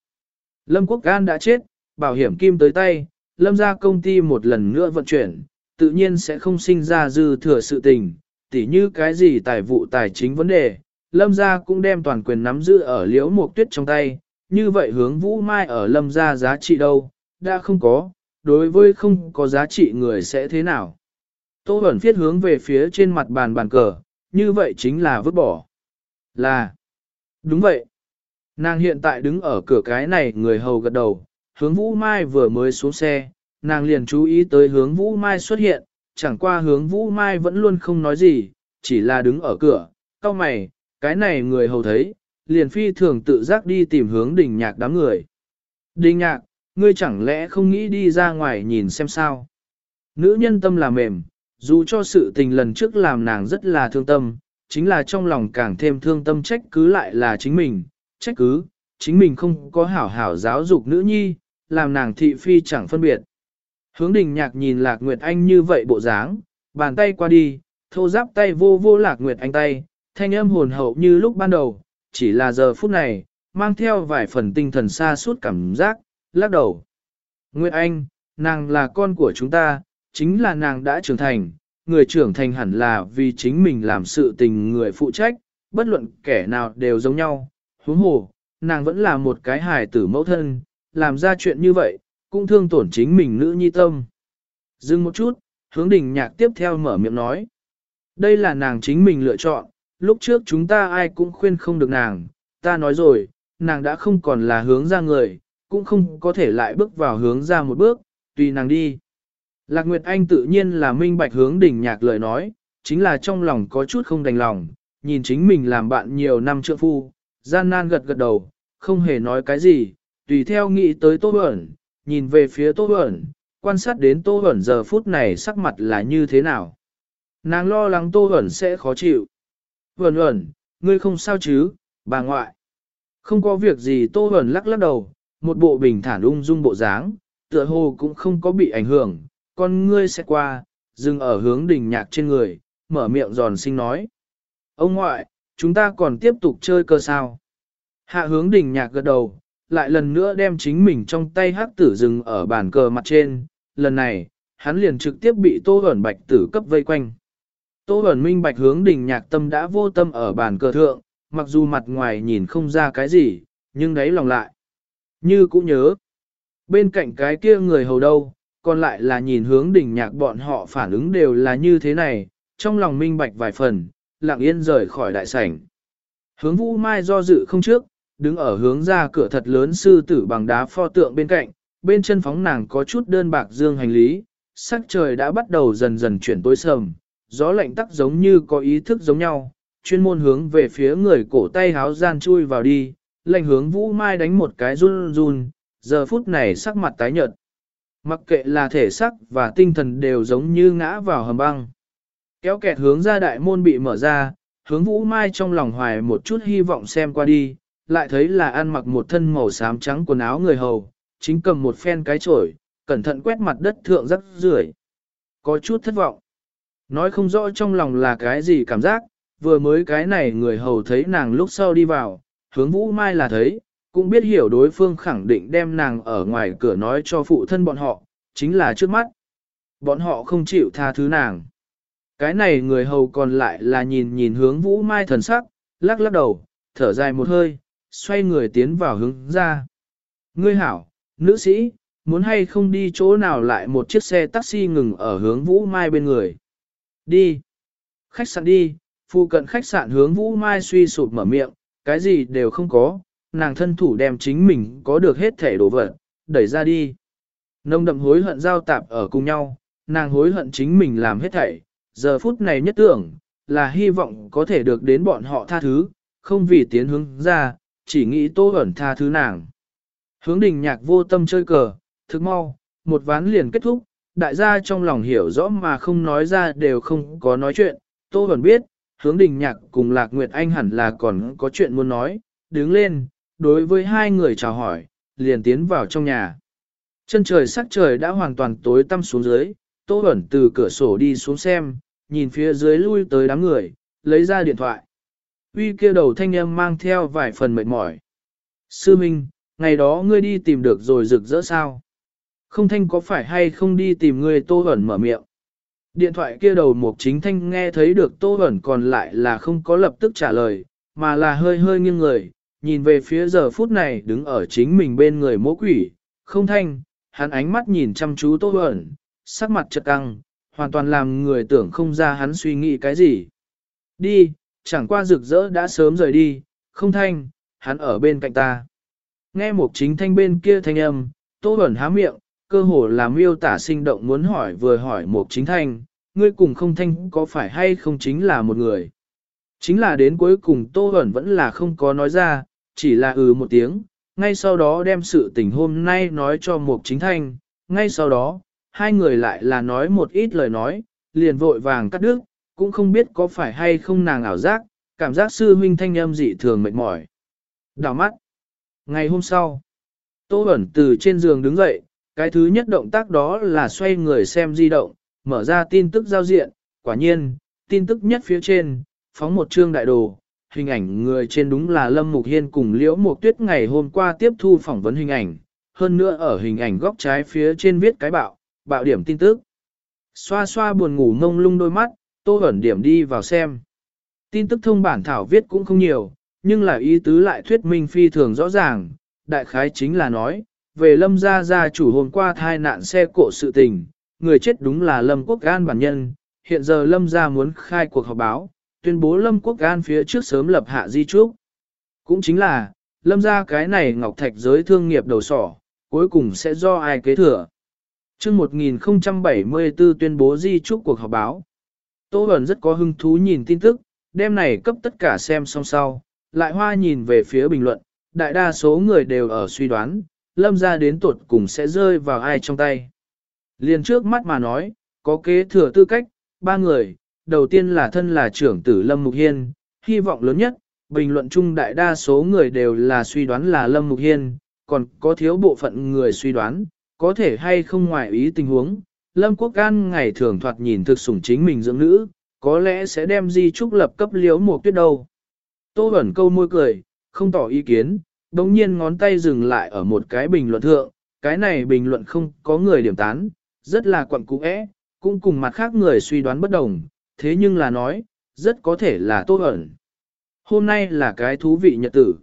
Lâm Quốc Gan đã chết, bảo hiểm kim tới tay, Lâm ra công ty một lần nữa vận chuyển, tự nhiên sẽ không sinh ra dư thừa sự tình, tỉ như cái gì tài vụ tài chính vấn đề, Lâm ra cũng đem toàn quyền nắm giữ ở liễu mục tuyết trong tay, như vậy hướng vũ mai ở Lâm ra giá trị đâu, đã không có, đối với không có giá trị người sẽ thế nào. Tô Bẩn Phiết hướng về phía trên mặt bàn bàn cờ, như vậy chính là vứt bỏ. Là, đúng vậy. Nàng hiện tại đứng ở cửa cái này người hầu gật đầu, hướng Vũ Mai vừa mới xuống xe, nàng liền chú ý tới hướng Vũ Mai xuất hiện, chẳng qua hướng Vũ Mai vẫn luôn không nói gì, chỉ là đứng ở cửa, cao mày, cái này người hầu thấy, liền phi thường tự giác đi tìm hướng đình nhạc đám người. Đình nhạc, ngươi chẳng lẽ không nghĩ đi ra ngoài nhìn xem sao? Nữ nhân tâm là mềm, dù cho sự tình lần trước làm nàng rất là thương tâm, chính là trong lòng càng thêm thương tâm trách cứ lại là chính mình, trách cứ, chính mình không có hảo hảo giáo dục nữ nhi, làm nàng thị phi chẳng phân biệt. Hướng đình nhạc nhìn Lạc Nguyệt Anh như vậy bộ dáng, bàn tay qua đi, thô giáp tay vô vô Lạc Nguyệt Anh tay, thanh âm hồn hậu như lúc ban đầu, chỉ là giờ phút này, mang theo vài phần tinh thần xa suốt cảm giác, lắc đầu. Nguyệt Anh, nàng là con của chúng ta, chính là nàng đã trưởng thành, người trưởng thành hẳn là vì chính mình làm sự tình người phụ trách, bất luận kẻ nào đều giống nhau. Huống hồ, nàng vẫn là một cái hài tử mẫu thân, làm ra chuyện như vậy, cũng thương tổn chính mình nữ nhi tâm. Dừng một chút, hướng đình nhạc tiếp theo mở miệng nói. Đây là nàng chính mình lựa chọn, lúc trước chúng ta ai cũng khuyên không được nàng, ta nói rồi, nàng đã không còn là hướng ra người, cũng không có thể lại bước vào hướng ra một bước, tùy nàng đi. Lạc Nguyệt Anh tự nhiên là minh bạch hướng đỉnh nhạc lời nói, chính là trong lòng có chút không đành lòng, nhìn chính mình làm bạn nhiều năm trượng phu, gian nan gật gật đầu, không hề nói cái gì, tùy theo nghĩ tới Tô Bẩn, nhìn về phía Tô Bẩn, quan sát đến Tô Bẩn giờ phút này sắc mặt là như thế nào. Nàng lo lắng Tô Bẩn sẽ khó chịu. Bẩn Bẩn, ngươi không sao chứ, bà ngoại. Không có việc gì Tô Bẩn lắc lắc đầu, một bộ bình thản ung dung bộ dáng, tựa hồ cũng không có bị ảnh hưởng, con ngươi sẽ qua, dừng ở hướng đỉnh nhạc trên người, mở miệng giòn xinh nói. Ông ngoại, chúng ta còn tiếp tục chơi cơ sao? Hạ hướng đỉnh nhạc gật đầu, lại lần nữa đem chính mình trong tay hắc tử dừng ở bàn cờ mặt trên, lần này, hắn liền trực tiếp bị tô ẩn bạch tử cấp vây quanh. Tô ẩn minh bạch hướng đỉnh nhạc tâm đã vô tâm ở bàn cờ thượng, mặc dù mặt ngoài nhìn không ra cái gì, nhưng đấy lòng lại. Như cũng nhớ, bên cạnh cái kia người hầu đâu, còn lại là nhìn hướng đỉnh nhạc bọn họ phản ứng đều là như thế này, trong lòng minh bạch vài phần, lặng yên rời khỏi đại sảnh. Hướng vũ mai do dự không trước, đứng ở hướng ra cửa thật lớn sư tử bằng đá pho tượng bên cạnh, bên chân phóng nàng có chút đơn bạc dương hành lý, sắc trời đã bắt đầu dần dần chuyển tối sầm, gió lạnh tắc giống như có ý thức giống nhau, chuyên môn hướng về phía người cổ tay háo gian chui vào đi, lệnh hướng vũ mai đánh một cái run run, giờ phút này sắc mặt tái nhợt. Mặc kệ là thể sắc và tinh thần đều giống như ngã vào hầm băng. Kéo kẹt hướng ra đại môn bị mở ra, hướng vũ mai trong lòng hoài một chút hy vọng xem qua đi, lại thấy là ăn mặc một thân màu xám trắng quần áo người hầu, chính cầm một phen cái chổi, cẩn thận quét mặt đất thượng rắc rưởi. Có chút thất vọng. Nói không rõ trong lòng là cái gì cảm giác, vừa mới cái này người hầu thấy nàng lúc sau đi vào, hướng vũ mai là thấy, cũng biết hiểu đối phương khẳng định đem nàng ở ngoài cửa nói cho phụ thân bọn họ, chính là trước mắt. Bọn họ không chịu tha thứ nàng. Cái này người hầu còn lại là nhìn nhìn hướng vũ mai thần sắc, lắc lắc đầu, thở dài một hơi, xoay người tiến vào hướng ra. Ngươi hảo, nữ sĩ, muốn hay không đi chỗ nào lại một chiếc xe taxi ngừng ở hướng vũ mai bên người. Đi. Khách sạn đi, phụ cận khách sạn hướng vũ mai suy sụp mở miệng, cái gì đều không có, nàng thân thủ đem chính mình có được hết thể đồ vật, đẩy ra đi. Nông đậm hối hận giao tạp ở cùng nhau, nàng hối hận chính mình làm hết thảy, giờ phút này nhất tưởng, là hy vọng có thể được đến bọn họ tha thứ, không vì tiến hướng ra, chỉ nghĩ tô ẩn tha thứ nàng. Hướng đình nhạc vô tâm chơi cờ, thức mau, một ván liền kết thúc, đại gia trong lòng hiểu rõ mà không nói ra đều không có nói chuyện, tô ẩn biết, hướng đình nhạc cùng Lạc Nguyệt Anh hẳn là còn có chuyện muốn nói, đứng lên, đối với hai người chào hỏi, liền tiến vào trong nhà. Chân trời sắc trời đã hoàn toàn tối tăm xuống dưới, Tô Bẩn từ cửa sổ đi xuống xem, nhìn phía dưới lui tới đám người, lấy ra điện thoại. Uy kia đầu thanh âm mang theo vài phần mệt mỏi. Sư Minh, ngày đó ngươi đi tìm được rồi rực rỡ sao? Không thanh có phải hay không đi tìm ngươi Tô Bẩn mở miệng? Điện thoại kia đầu mục chính thanh nghe thấy được Tô Bẩn còn lại là không có lập tức trả lời, mà là hơi hơi nghiêng người, nhìn về phía giờ phút này đứng ở chính mình bên người mỗ quỷ, không thanh, hắn ánh mắt nhìn chăm chú Tô Huẩn, sắc mặt chật căng, hoàn toàn làm người tưởng không ra hắn suy nghĩ cái gì. Đi, chẳng qua rực rỡ đã sớm rời đi, không thanh, hắn ở bên cạnh ta. Nghe một chính thanh bên kia thanh âm, Tô Huẩn há miệng, cơ hồ làm miêu tả sinh động muốn hỏi vừa hỏi một chính thanh, ngươi cùng không thanh có phải hay không chính là một người. Chính là đến cuối cùng Tô Huẩn vẫn là không có nói ra, chỉ là ừ một tiếng, ngay sau đó đem sự tình hôm nay nói cho một chính thanh, ngay sau đó, hai người lại là nói một ít lời nói, liền vội vàng cắt đứt, cũng không biết có phải hay không nàng ảo giác, cảm giác sư huynh thanh âm dị thường mệt mỏi. Đào mắt. Ngày hôm sau, Tô Bẩn từ trên giường đứng dậy, cái thứ nhất động tác đó là xoay người xem di động, mở ra tin tức giao diện, quả nhiên, tin tức nhất phía trên, phóng một chương đại đồ, hình ảnh người trên đúng là Lâm Mục Hiên cùng Liễu Mục Tuyết ngày hôm qua tiếp thu phỏng vấn hình ảnh, hơn nữa ở hình ảnh góc trái phía trên viết cái bạo, bạo điểm tin tức. Xoa xoa buồn ngủ ngông lung đôi mắt, Tô hẩn điểm đi vào xem. Tin tức thông bản thảo viết cũng không nhiều, nhưng là ý tứ lại thuyết minh phi thường rõ ràng, đại khái chính là nói, về lâm gia gia chủ hôm qua thai nạn xe cộ sự tình, người chết đúng là lâm quốc gan bản nhân, hiện giờ lâm gia muốn khai cuộc họp báo, tuyên bố lâm quốc gan phía trước sớm lập hạ di trúc. Cũng chính là, lâm gia cái này ngọc thạch giới thương nghiệp đầu sỏ, cuối cùng sẽ do ai kế thừa. chương 1074 tuyên bố di trúc cuộc họp báo. Tô Bẩn rất có hứng thú nhìn tin tức, đêm này cấp tất cả xem xong sau, lại hoa nhìn về phía bình luận, đại đa số người đều ở suy đoán, lâm ra đến tuột cùng sẽ rơi vào ai trong tay. Liền trước mắt mà nói, có kế thừa tư cách, ba người, đầu tiên là thân là trưởng tử Lâm Mục Hiên, hy vọng lớn nhất, bình luận chung đại đa số người đều là suy đoán là Lâm Mục Hiên, còn có thiếu bộ phận người suy đoán, có thể hay không ngoài ý tình huống. Lâm Quốc An ngày thường thoạt nhìn thực sủng chính mình dưỡng nữ, có lẽ sẽ đem di trúc lập cấp liếu một tuyết đâu. Tô ẩn câu môi cười, không tỏ ý kiến, đồng nhiên ngón tay dừng lại ở một cái bình luận thượng, cái này bình luận không có người điểm tán, rất là quặn cũ é cũng cùng mặt khác người suy đoán bất đồng, thế nhưng là nói, rất có thể là Tô ẩn. Hôm nay là cái thú vị nhật tử.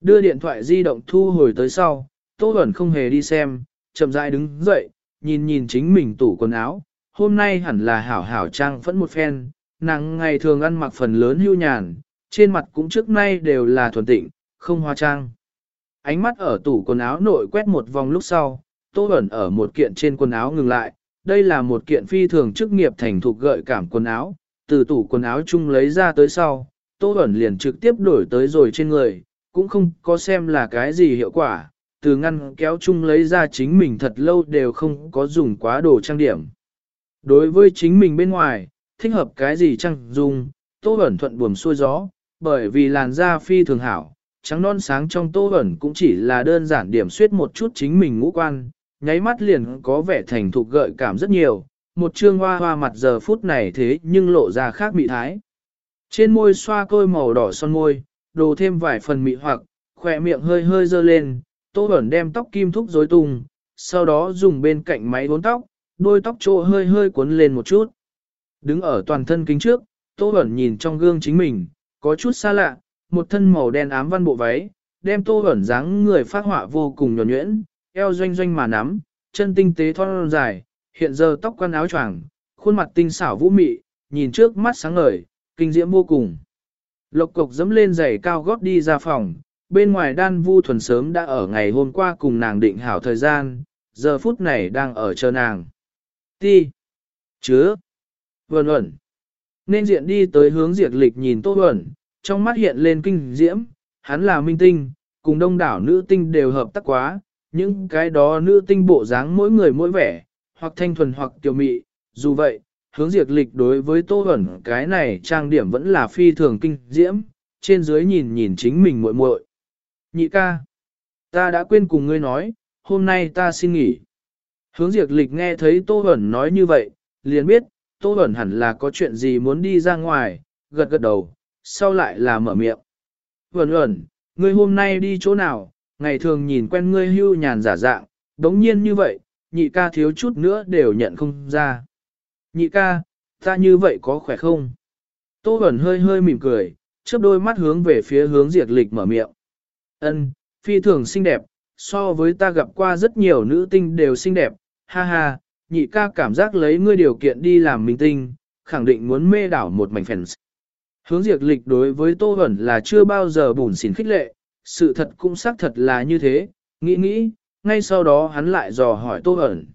Đưa điện thoại di động thu hồi tới sau, Tô ẩn không hề đi xem, chậm rãi đứng dậy, nhìn nhìn chính mình tủ quần áo, hôm nay hẳn là hảo hảo trang vẫn một phen, nàng ngày thường ăn mặc phần lớn hưu nhàn, trên mặt cũng trước nay đều là thuần tịnh, không hoa trang. Ánh mắt ở tủ quần áo nội quét một vòng lúc sau, Tô ẩn ở một kiện trên quần áo ngừng lại, đây là một kiện phi thường chức nghiệp thành thục gợi cảm quần áo, từ tủ quần áo chung lấy ra tới sau, Tô ẩn liền trực tiếp đổi tới rồi trên người, cũng không có xem là cái gì hiệu quả, từ ngăn kéo chung lấy ra chính mình thật lâu đều không có dùng quá đồ trang điểm. Đối với chính mình bên ngoài, thích hợp cái gì trang dùng, Tô ẩn thuận buồm xuôi gió, bởi vì làn da phi thường hảo, trắng non sáng trong Tô ẩn cũng chỉ là đơn giản điểm suyết một chút chính mình ngũ quan, nháy mắt liền có vẻ thành thục gợi cảm rất nhiều, một trương hoa hoa mặt giờ phút này thế nhưng lộ ra khác mị thái. Trên môi xoa côi màu đỏ son môi, đồ thêm vài phần mị hoặc, khỏe miệng hơi hơi dơ lên, tô ẩn đem tóc kim thúc rối tung, sau đó dùng bên cạnh máy bốn tóc, đôi tóc trô hơi hơi cuốn lên một chút. Đứng ở toàn thân kính trước, tô ẩn nhìn trong gương chính mình, có chút xa lạ, một thân màu đen ám văn bộ váy, đem tô ẩn dáng người phát họa vô cùng nhỏ nhuyễn, eo doanh doanh mà nắm, chân tinh tế thon dài, hiện giờ tóc quăn áo choàng, khuôn mặt tinh xảo vũ mị, nhìn trước mắt sáng ngời, kinh diễm vô cùng. Lộc cục dẫm lên giày cao gót đi ra phòng, bên ngoài đan vu thuần sớm đã ở ngày hôm qua cùng nàng định hảo thời gian, giờ phút này đang ở chờ nàng. Ti. Chứa. Vẩn ẩn. Nên diện đi tới hướng diệt lịch nhìn tô vẩn, trong mắt hiện lên kinh diễm, hắn là minh tinh, cùng đông đảo nữ tinh đều hợp tác quá, những cái đó nữ tinh bộ dáng mỗi người mỗi vẻ, hoặc thanh thuần hoặc tiểu mị, dù vậy, hướng diệt lịch đối với tô ẩn cái này trang điểm vẫn là phi thường kinh diễm, trên dưới nhìn nhìn chính mình muội muội. Nhị ca, ta đã quên cùng ngươi nói, hôm nay ta xin nghỉ. Hướng diệt lịch nghe thấy tô ẩn nói như vậy, liền biết, tô ẩn hẳn là có chuyện gì muốn đi ra ngoài, gật gật đầu, sau lại là mở miệng. Ẩn ẩn, ngươi hôm nay đi chỗ nào, ngày thường nhìn quen ngươi hưu nhàn giả dạng, đống nhiên như vậy, nhị ca thiếu chút nữa đều nhận không ra. Nhị ca, ta như vậy có khỏe không? Tô Bẩn hơi hơi mỉm cười, chớp đôi mắt hướng về phía hướng diệt lịch mở miệng. Ân, phi thường xinh đẹp, so với ta gặp qua rất nhiều nữ tinh đều xinh đẹp, ha ha, nhị ca cảm giác lấy ngươi điều kiện đi làm minh tinh, khẳng định muốn mê đảo một mảnh phèn Hướng diệt lịch đối với Tô Hẩn là chưa bao giờ bùn xỉn khích lệ, sự thật cũng xác thật là như thế, nghĩ nghĩ, ngay sau đó hắn lại dò hỏi Tô Hẩn.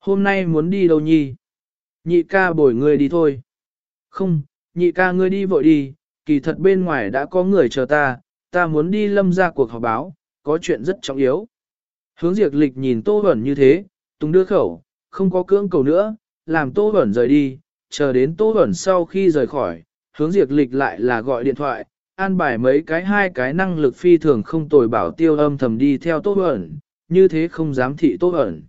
Hôm nay muốn đi đâu nhi? Nhị ca bồi người đi thôi. Không, nhị ca ngươi đi vội đi, kỳ thật bên ngoài đã có người chờ ta, ta muốn đi lâm ra cuộc họp báo, có chuyện rất trọng yếu. Hướng diệt lịch nhìn Tô Hẩn như thế, tung đưa khẩu, không có cưỡng cầu nữa, làm Tô Hẩn rời đi, chờ đến Tô Hẩn sau khi rời khỏi, hướng diệt lịch lại là gọi điện thoại, an bài mấy cái hai cái năng lực phi thường không tồi bảo tiêu âm thầm đi theo Tô ẩn, như thế không dám thị Tô ẩn,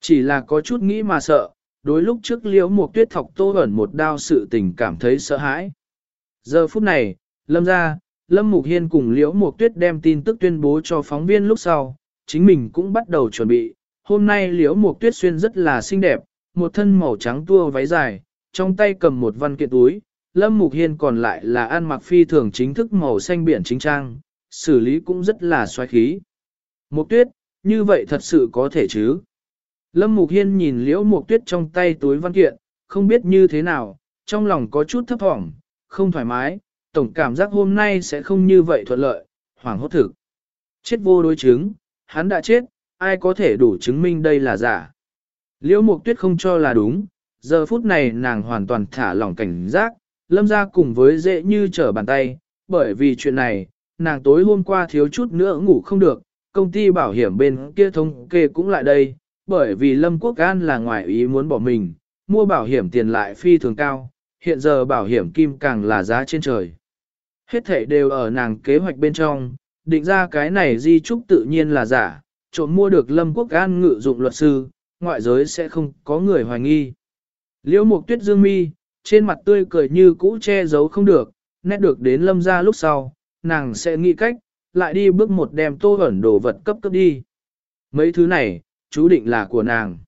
Chỉ là có chút nghĩ mà sợ, đối lúc trước liễu một tuyết thọc Tô ẩn một đao sự tình cảm thấy sợ hãi. Giờ phút này, lâm ra, Lâm Mục Hiên cùng Liễu Mục Tuyết đem tin tức tuyên bố cho phóng viên lúc sau, chính mình cũng bắt đầu chuẩn bị. Hôm nay Liễu Mục Tuyết xuyên rất là xinh đẹp, một thân màu trắng tua váy dài, trong tay cầm một văn kiện túi. Lâm Mục Hiên còn lại là ăn mặc phi thường chính thức màu xanh biển chính trang, xử lý cũng rất là xoáy khí. Mục Tuyết, như vậy thật sự có thể chứ? Lâm Mục Hiên nhìn Liễu Mục Tuyết trong tay túi văn kiện, không biết như thế nào, trong lòng có chút thấp thỏm, không thoải mái, tổng cảm giác hôm nay sẽ không như vậy thuận lợi, hoảng hốt thực. Chết vô đối chứng, hắn đã chết, ai có thể đủ chứng minh đây là giả. Liễu Mục Tuyết không cho là đúng, giờ phút này nàng hoàn toàn thả lỏng cảnh giác, lâm ra cùng với dễ như trở bàn tay, bởi vì chuyện này, nàng tối hôm qua thiếu chút nữa ngủ không được, công ty bảo hiểm bên kia thống kê cũng lại đây, bởi vì Lâm Quốc An là ngoại ý muốn bỏ mình, mua bảo hiểm tiền lại phi thường cao, hiện giờ bảo hiểm kim càng là giá trên trời. Hết thảy đều ở nàng kế hoạch bên trong, định ra cái này di trúc tự nhiên là giả, trộm mua được Lâm Quốc An ngự dụng luật sư, ngoại giới sẽ không có người hoài nghi. Liễu Mục Tuyết Dương mi, trên mặt tươi cười như cũ che giấu không được, nét được đến Lâm ra lúc sau, nàng sẽ nghĩ cách, lại đi bước một đem tô ẩn đồ vật cấp cấp đi. Mấy thứ này, chú định là của nàng.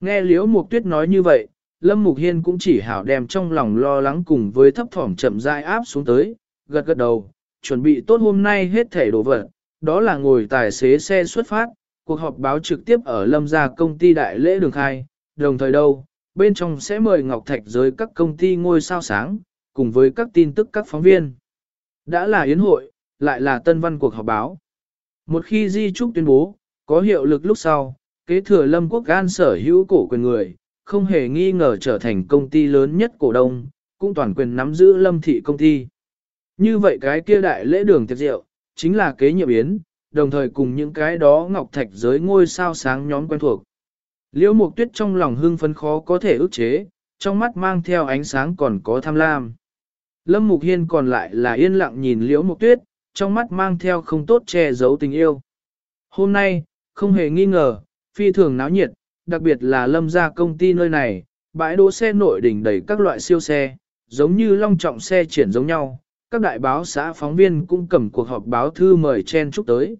Nghe Liễu Mục Tuyết nói như vậy, Lâm Mục Hiên cũng chỉ hảo đem trong lòng lo lắng cùng với thấp thỏm chậm rãi áp xuống tới, gật gật đầu, chuẩn bị tốt hôm nay hết thể đồ vật, đó là ngồi tài xế xe xuất phát, cuộc họp báo trực tiếp ở Lâm gia công ty đại lễ đường khai, đồng thời đâu, bên trong sẽ mời Ngọc Thạch giới các công ty ngôi sao sáng, cùng với các tin tức các phóng viên. Đã là yến hội, lại là tân văn cuộc họp báo. Một khi Di Trúc tuyên bố, có hiệu lực lúc sau, kế thừa Lâm Quốc Gan sở hữu cổ quyền người, không hề nghi ngờ trở thành công ty lớn nhất cổ đông, cũng toàn quyền nắm giữ Lâm Thị công ty. Như vậy cái kia đại lễ đường tiệc rượu, chính là kế nhiệm yến, đồng thời cùng những cái đó ngọc thạch giới ngôi sao sáng nhóm quen thuộc. Liễu Mộc Tuyết trong lòng hưng phấn khó có thể ức chế, trong mắt mang theo ánh sáng còn có tham lam. Lâm Mục Hiên còn lại là yên lặng nhìn Liễu Mộc Tuyết, trong mắt mang theo không tốt che giấu tình yêu. Hôm nay, không hề nghi ngờ, phi thường náo nhiệt, đặc biệt là lâm gia công ty nơi này, bãi đỗ xe nội đỉnh đầy các loại siêu xe, giống như long trọng xe triển giống nhau, các đại báo xã phóng viên cũng cầm cuộc họp báo thư mời chen chúc tới.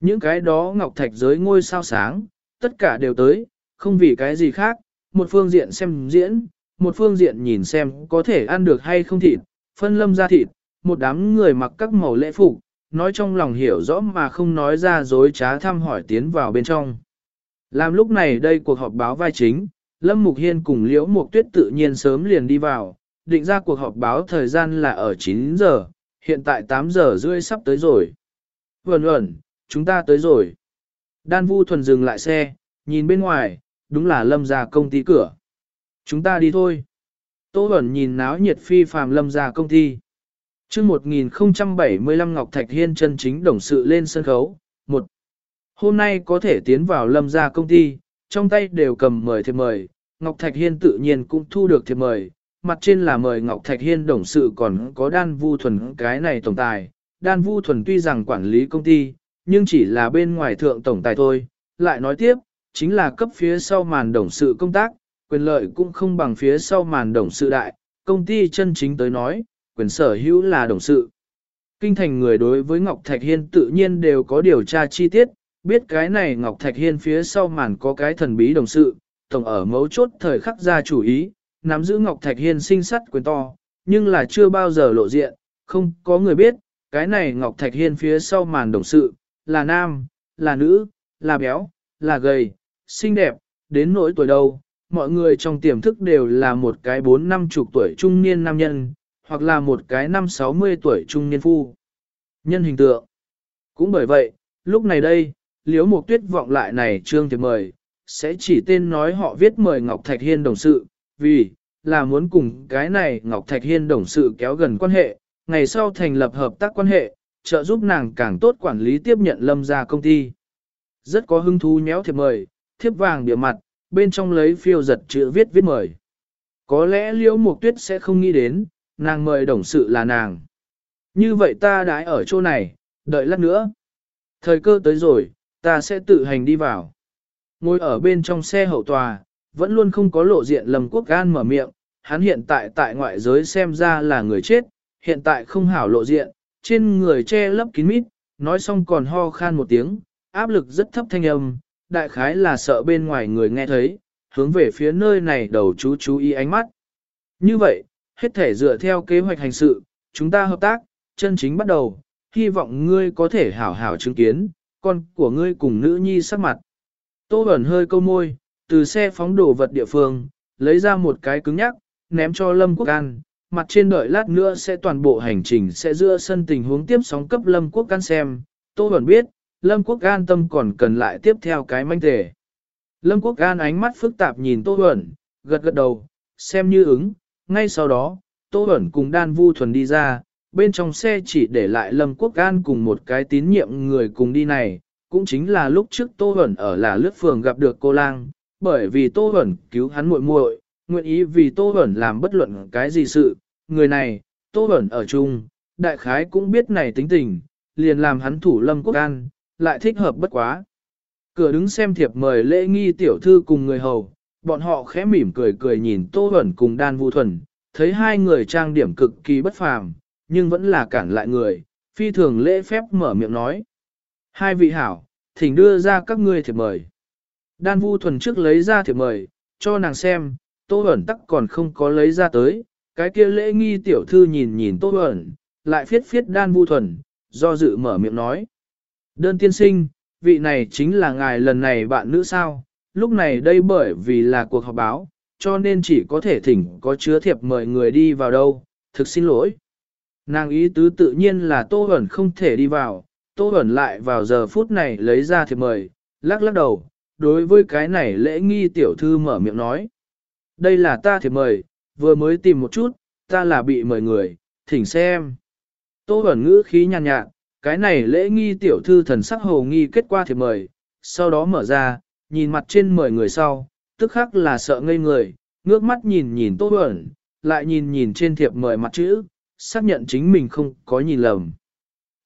Những cái đó ngọc thạch giới ngôi sao sáng, tất cả đều tới, không vì cái gì khác, một phương diện xem diễn, một phương diện nhìn xem có thể ăn được hay không thịt, phân lâm ra thịt, một đám người mặc các màu lễ phục, nói trong lòng hiểu rõ mà không nói ra dối trá thăm hỏi tiến vào bên trong. Làm lúc này đây cuộc họp báo vai chính, Lâm Mục Hiên cùng Liễu Mục Tuyết tự nhiên sớm liền đi vào, định ra cuộc họp báo thời gian là ở 9 giờ, hiện tại 8 giờ rưỡi sắp tới rồi. Vẩn vẩn, chúng ta tới rồi. Đan Vu thuần dừng lại xe, nhìn bên ngoài, đúng là lâm ra công ty cửa. Chúng ta đi thôi. Tô Bẩn nhìn náo nhiệt phi phàm lâm ra công ty. chương 1075 Ngọc Thạch Hiên chân chính đồng sự lên sân khấu. Một. Hôm nay có thể tiến vào lâm ra công ty, trong tay đều cầm mời thiệp mời. Ngọc Thạch Hiên tự nhiên cũng thu được thiệp mời, mặt trên là mời Ngọc Thạch Hiên đồng sự còn có đan vu thuần cái này tổng tài. Đan vu thuần tuy rằng quản lý công ty, nhưng chỉ là bên ngoài thượng tổng tài thôi. Lại nói tiếp, chính là cấp phía sau màn đồng sự công tác, quyền lợi cũng không bằng phía sau màn đồng sự đại. Công ty chân chính tới nói, quyền sở hữu là đồng sự. Kinh thành người đối với Ngọc Thạch Hiên tự nhiên đều có điều tra chi tiết, biết cái này Ngọc Thạch Hiên phía sau màn có cái thần bí đồng sự, tổng ở mấu chốt thời khắc ra chủ ý, nắm giữ Ngọc Thạch Hiên sinh sắt quyền to, nhưng là chưa bao giờ lộ diện, không có người biết, cái này Ngọc Thạch Hiên phía sau màn đồng sự, là nam, là nữ, là béo, là gầy, xinh đẹp, đến nỗi tuổi đâu, mọi người trong tiềm thức đều là một cái bốn năm chục tuổi trung niên nam nhân, hoặc là một cái năm 60 tuổi trung niên phu. Nhân hình tượng. Cũng bởi vậy, lúc này đây, Liễu một Tuyết vọng lại này trương thiệp mời, sẽ chỉ tên nói họ viết mời Ngọc Thạch Hiên đồng sự, vì, là muốn cùng cái này Ngọc Thạch Hiên đồng sự kéo gần quan hệ, ngày sau thành lập hợp tác quan hệ, trợ giúp nàng càng tốt quản lý tiếp nhận lâm ra công ty. Rất có hứng thú nhéo thiệp mời, thiếp vàng địa mặt, bên trong lấy phiêu giật chữ viết viết mời. Có lẽ liễu mục tuyết sẽ không nghĩ đến, nàng mời đồng sự là nàng. Như vậy ta đãi ở chỗ này, đợi lát nữa. Thời cơ tới rồi, ta sẽ tự hành đi vào. Ngồi ở bên trong xe hậu tòa, vẫn luôn không có lộ diện lầm quốc gan mở miệng, hắn hiện tại tại ngoại giới xem ra là người chết, hiện tại không hảo lộ diện, trên người che lấp kín mít, nói xong còn ho khan một tiếng, áp lực rất thấp thanh âm, đại khái là sợ bên ngoài người nghe thấy, hướng về phía nơi này đầu chú chú ý ánh mắt. Như vậy, hết thể dựa theo kế hoạch hành sự, chúng ta hợp tác, chân chính bắt đầu, hy vọng ngươi có thể hảo hảo chứng kiến, con của ngươi cùng nữ nhi sắc mặt. Tô Bẩn hơi câu môi, từ xe phóng đổ vật địa phương, lấy ra một cái cứng nhắc, ném cho Lâm Quốc An, mặt trên đợi lát nữa sẽ toàn bộ hành trình sẽ giữa sân tình huống tiếp sóng cấp Lâm Quốc Can xem. Tô Bẩn biết, Lâm Quốc Gan tâm còn cần lại tiếp theo cái manh tề. Lâm Quốc Gan ánh mắt phức tạp nhìn Tô Huẩn, gật gật đầu, xem như ứng, ngay sau đó, Tô Huẩn cùng Đan Vu Thuần đi ra, bên trong xe chỉ để lại Lâm Quốc Gan cùng một cái tín nhiệm người cùng đi này, cũng chính là lúc trước Tô Huẩn ở là lướt phường gặp được cô lang, bởi vì Tô Huẩn cứu hắn muội muội, nguyện ý vì Tô Huẩn làm bất luận cái gì sự, người này, Tô Huẩn ở chung, đại khái cũng biết này tính tình, liền làm hắn thủ Lâm Quốc An, lại thích hợp bất quá. Cửa đứng xem thiệp mời lễ nghi tiểu thư cùng người hầu, bọn họ khẽ mỉm cười cười nhìn Tô Huẩn cùng Đan Vu Thuần, thấy hai người trang điểm cực kỳ bất phàm, nhưng vẫn là cản lại người, phi thường lễ phép mở miệng nói. Hai vị hảo, thỉnh đưa ra các ngươi thiệp mời. Đan Vu Thuần trước lấy ra thiệp mời, cho nàng xem, Tô Huẩn tắc còn không có lấy ra tới, cái kia lễ nghi tiểu thư nhìn nhìn Tô Huẩn, lại phiết phiết Đan Vu Thuần, do dự mở miệng nói. Đơn tiên sinh, vị này chính là ngài lần này bạn nữ sao, lúc này đây bởi vì là cuộc họp báo, cho nên chỉ có thể thỉnh có chứa thiệp mời người đi vào đâu, thực xin lỗi. Nàng ý tứ tự nhiên là Tô Hẩn không thể đi vào, Tô Hẩn lại vào giờ phút này lấy ra thiệp mời, lắc lắc đầu, đối với cái này lễ nghi tiểu thư mở miệng nói. Đây là ta thiệp mời, vừa mới tìm một chút, ta là bị mời người, thỉnh xem. Tô Hẩn ngữ khí nhàn nhạt, nhạt, cái này lễ nghi tiểu thư thần sắc hồ nghi kết quả thiệp mời, sau đó mở ra, nhìn mặt trên mời người sau, tức khắc là sợ ngây người, ngước mắt nhìn nhìn Tô Bẩn, lại nhìn nhìn trên thiệp mời mặt chữ, xác nhận chính mình không có nhìn lầm.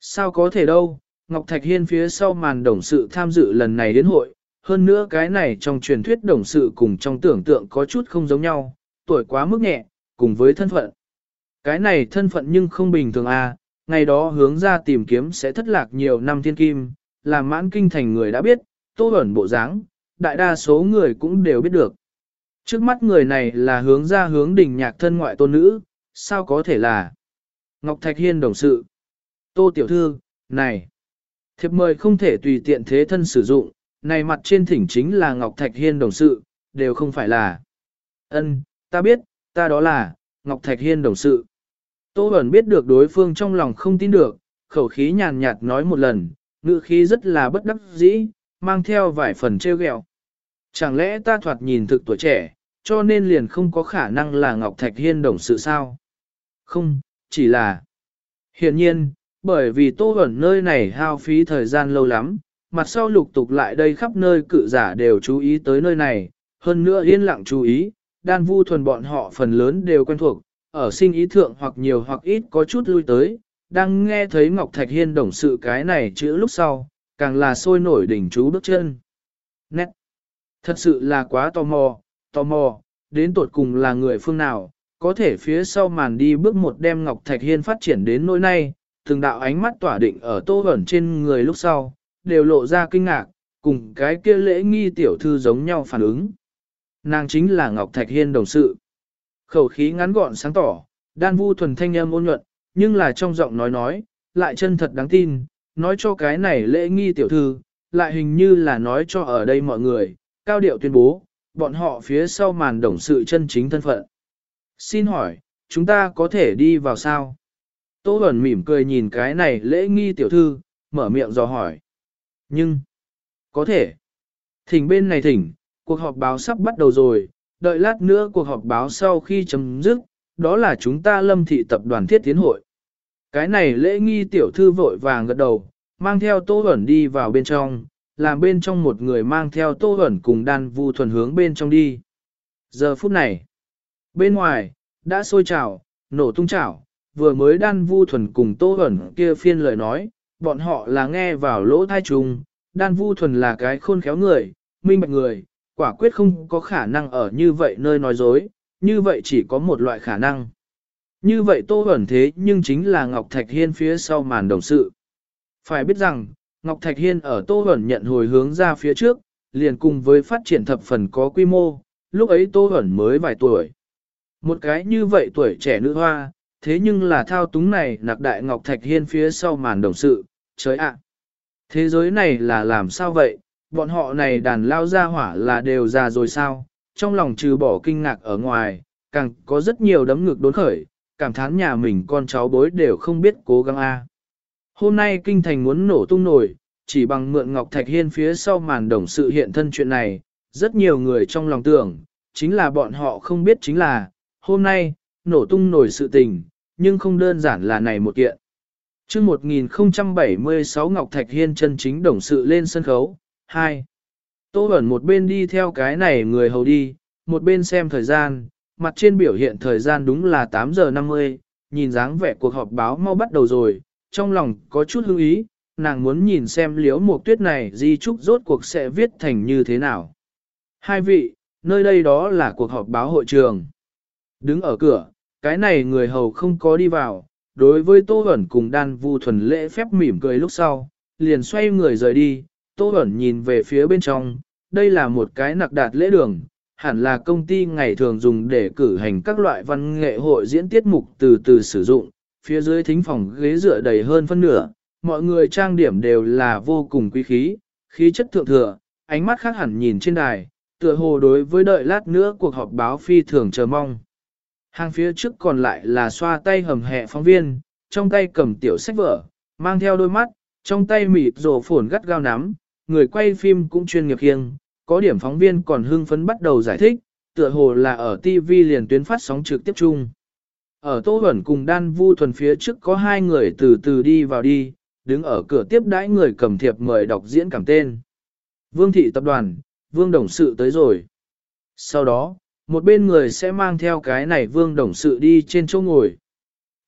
Sao có thể đâu, Ngọc Thạch Hiên phía sau màn đồng sự tham dự lần này đến hội, hơn nữa cái này trong truyền thuyết đồng sự cùng trong tưởng tượng có chút không giống nhau, tuổi quá mức nhẹ, cùng với thân phận. Cái này thân phận nhưng không bình thường à, ngày đó hướng ra tìm kiếm sẽ thất lạc nhiều năm thiên kim, làm mãn kinh thành người đã biết, tô ẩn bộ dáng, đại đa số người cũng đều biết được. Trước mắt người này là hướng ra hướng đỉnh nhạc thân ngoại tôn nữ, sao có thể là Ngọc Thạch Hiên đồng sự. Tô tiểu thư, này, thiệp mời không thể tùy tiện thế thân sử dụng, này mặt trên thỉnh chính là Ngọc Thạch Hiên đồng sự, đều không phải là. Ân, ta biết, ta đó là, Ngọc Thạch Hiên đồng sự. Tô Bẩn biết được đối phương trong lòng không tin được, khẩu khí nhàn nhạt nói một lần, ngữ khí rất là bất đắc dĩ, mang theo vài phần trêu ghẹo. Chẳng lẽ ta thoạt nhìn thực tuổi trẻ, cho nên liền không có khả năng là Ngọc Thạch Hiên đồng sự sao? Không, chỉ là... Hiện nhiên, bởi vì Tô Bẩn nơi này hao phí thời gian lâu lắm, mặt sau lục tục lại đây khắp nơi cự giả đều chú ý tới nơi này, hơn nữa yên lặng chú ý, đan vu thuần bọn họ phần lớn đều quen thuộc, ở sinh ý thượng hoặc nhiều hoặc ít có chút lui tới, đang nghe thấy Ngọc Thạch Hiên đồng sự cái này chữ lúc sau, càng là sôi nổi đỉnh chú bước chân. Nét! Thật sự là quá tò mò, tò mò, đến tột cùng là người phương nào, có thể phía sau màn đi bước một đem Ngọc Thạch Hiên phát triển đến nỗi nay, từng đạo ánh mắt tỏa định ở tô ẩn trên người lúc sau, đều lộ ra kinh ngạc, cùng cái kia lễ nghi tiểu thư giống nhau phản ứng. Nàng chính là Ngọc Thạch Hiên đồng sự. Khẩu khí ngắn gọn sáng tỏ, đan vu thuần thanh âm ôn nhuận, nhưng là trong giọng nói nói, lại chân thật đáng tin, nói cho cái này lễ nghi tiểu thư, lại hình như là nói cho ở đây mọi người, cao điệu tuyên bố, bọn họ phía sau màn đồng sự chân chính thân phận. Xin hỏi, chúng ta có thể đi vào sao? Tô Bẩn mỉm cười nhìn cái này lễ nghi tiểu thư, mở miệng dò hỏi. Nhưng, có thể. Thỉnh bên này thỉnh, cuộc họp báo sắp bắt đầu rồi, đợi lát nữa cuộc họp báo sau khi chấm dứt, đó là chúng ta lâm thị tập đoàn thiết tiến hội. Cái này lễ nghi tiểu thư vội vàng gật đầu, mang theo Tô ẩn đi vào bên trong, làm bên trong một người mang theo Tô ẩn cùng đan vu thuần hướng bên trong đi. Giờ phút này, bên ngoài, đã sôi trào, nổ tung trào, vừa mới đan vu thuần cùng Tô ẩn kia phiên lời nói, bọn họ là nghe vào lỗ thai trùng, đan vu thuần là cái khôn khéo người, minh bạch người, quả quyết không có khả năng ở như vậy nơi nói dối, như vậy chỉ có một loại khả năng. Như vậy Tô Bẩn thế nhưng chính là Ngọc Thạch Hiên phía sau màn đồng sự. Phải biết rằng, Ngọc Thạch Hiên ở Tô Bẩn nhận hồi hướng ra phía trước, liền cùng với phát triển thập phần có quy mô, lúc ấy Tô Bẩn mới vài tuổi. Một cái như vậy tuổi trẻ nữ hoa, thế nhưng là thao túng này nặc đại Ngọc Thạch Hiên phía sau màn đồng sự, trời ạ! Thế giới này là làm sao vậy? Bọn họ này đàn lao ra hỏa là đều già rồi sao? Trong lòng trừ bỏ kinh ngạc ở ngoài, càng có rất nhiều đấm ngực đốn khởi, cảm thán nhà mình con cháu bối đều không biết cố gắng a. Hôm nay kinh thành muốn nổ tung nổi, chỉ bằng mượn Ngọc Thạch Hiên phía sau màn đồng sự hiện thân chuyện này, rất nhiều người trong lòng tưởng, chính là bọn họ không biết chính là, hôm nay, nổ tung nổi sự tình, nhưng không đơn giản là này một kiện. trước 1076 Ngọc Thạch Hiên chân chính đồng sự lên sân khấu, 2. Tô Bẩn một bên đi theo cái này người hầu đi, một bên xem thời gian, mặt trên biểu hiện thời gian đúng là 8 giờ 50, nhìn dáng vẻ cuộc họp báo mau bắt đầu rồi, trong lòng có chút hlưu ý, nàng muốn nhìn xem liếu một tuyết này di trúc rốt cuộc sẽ viết thành như thế nào. Hai vị, nơi đây đó là cuộc họp báo hội trường. Đứng ở cửa, cái này người hầu không có đi vào, đối với Tô Bẩn cùng đan vu thuần lễ phép mỉm cười lúc sau, liền xoay người rời đi, Tô Bẩn nhìn về phía bên trong, đây là một cái nặc đạt lễ đường, hẳn là công ty ngày thường dùng để cử hành các loại văn nghệ hội diễn tiết mục từ từ sử dụng, phía dưới thính phòng ghế dựa đầy hơn phân nửa, mọi người trang điểm đều là vô cùng quý khí, khí chất thượng thừa, ánh mắt khác hẳn nhìn trên đài, tựa hồ đối với đợi lát nữa cuộc họp báo phi thường chờ mong. Hàng phía trước còn lại là xoa tay hầm hẹ phóng viên, trong tay cầm tiểu sách vở, mang theo đôi mắt, trong tay mịt rổ phồn gắt gao nắm, người quay phim cũng chuyên nghiệp kiêng, có điểm phóng viên còn hưng phấn bắt đầu giải thích, tựa hồ là ở TV liền tuyến phát sóng trực tiếp chung. Ở Tô Huẩn cùng Đan Vu Thuần phía trước có hai người từ từ đi vào đi, đứng ở cửa tiếp đãi người cầm thiệp mời đọc diễn cảm tên. Vương thị tập đoàn, Vương Đồng Sự tới rồi. Sau đó, một bên người sẽ mang theo cái này Vương Đồng Sự đi trên chỗ ngồi.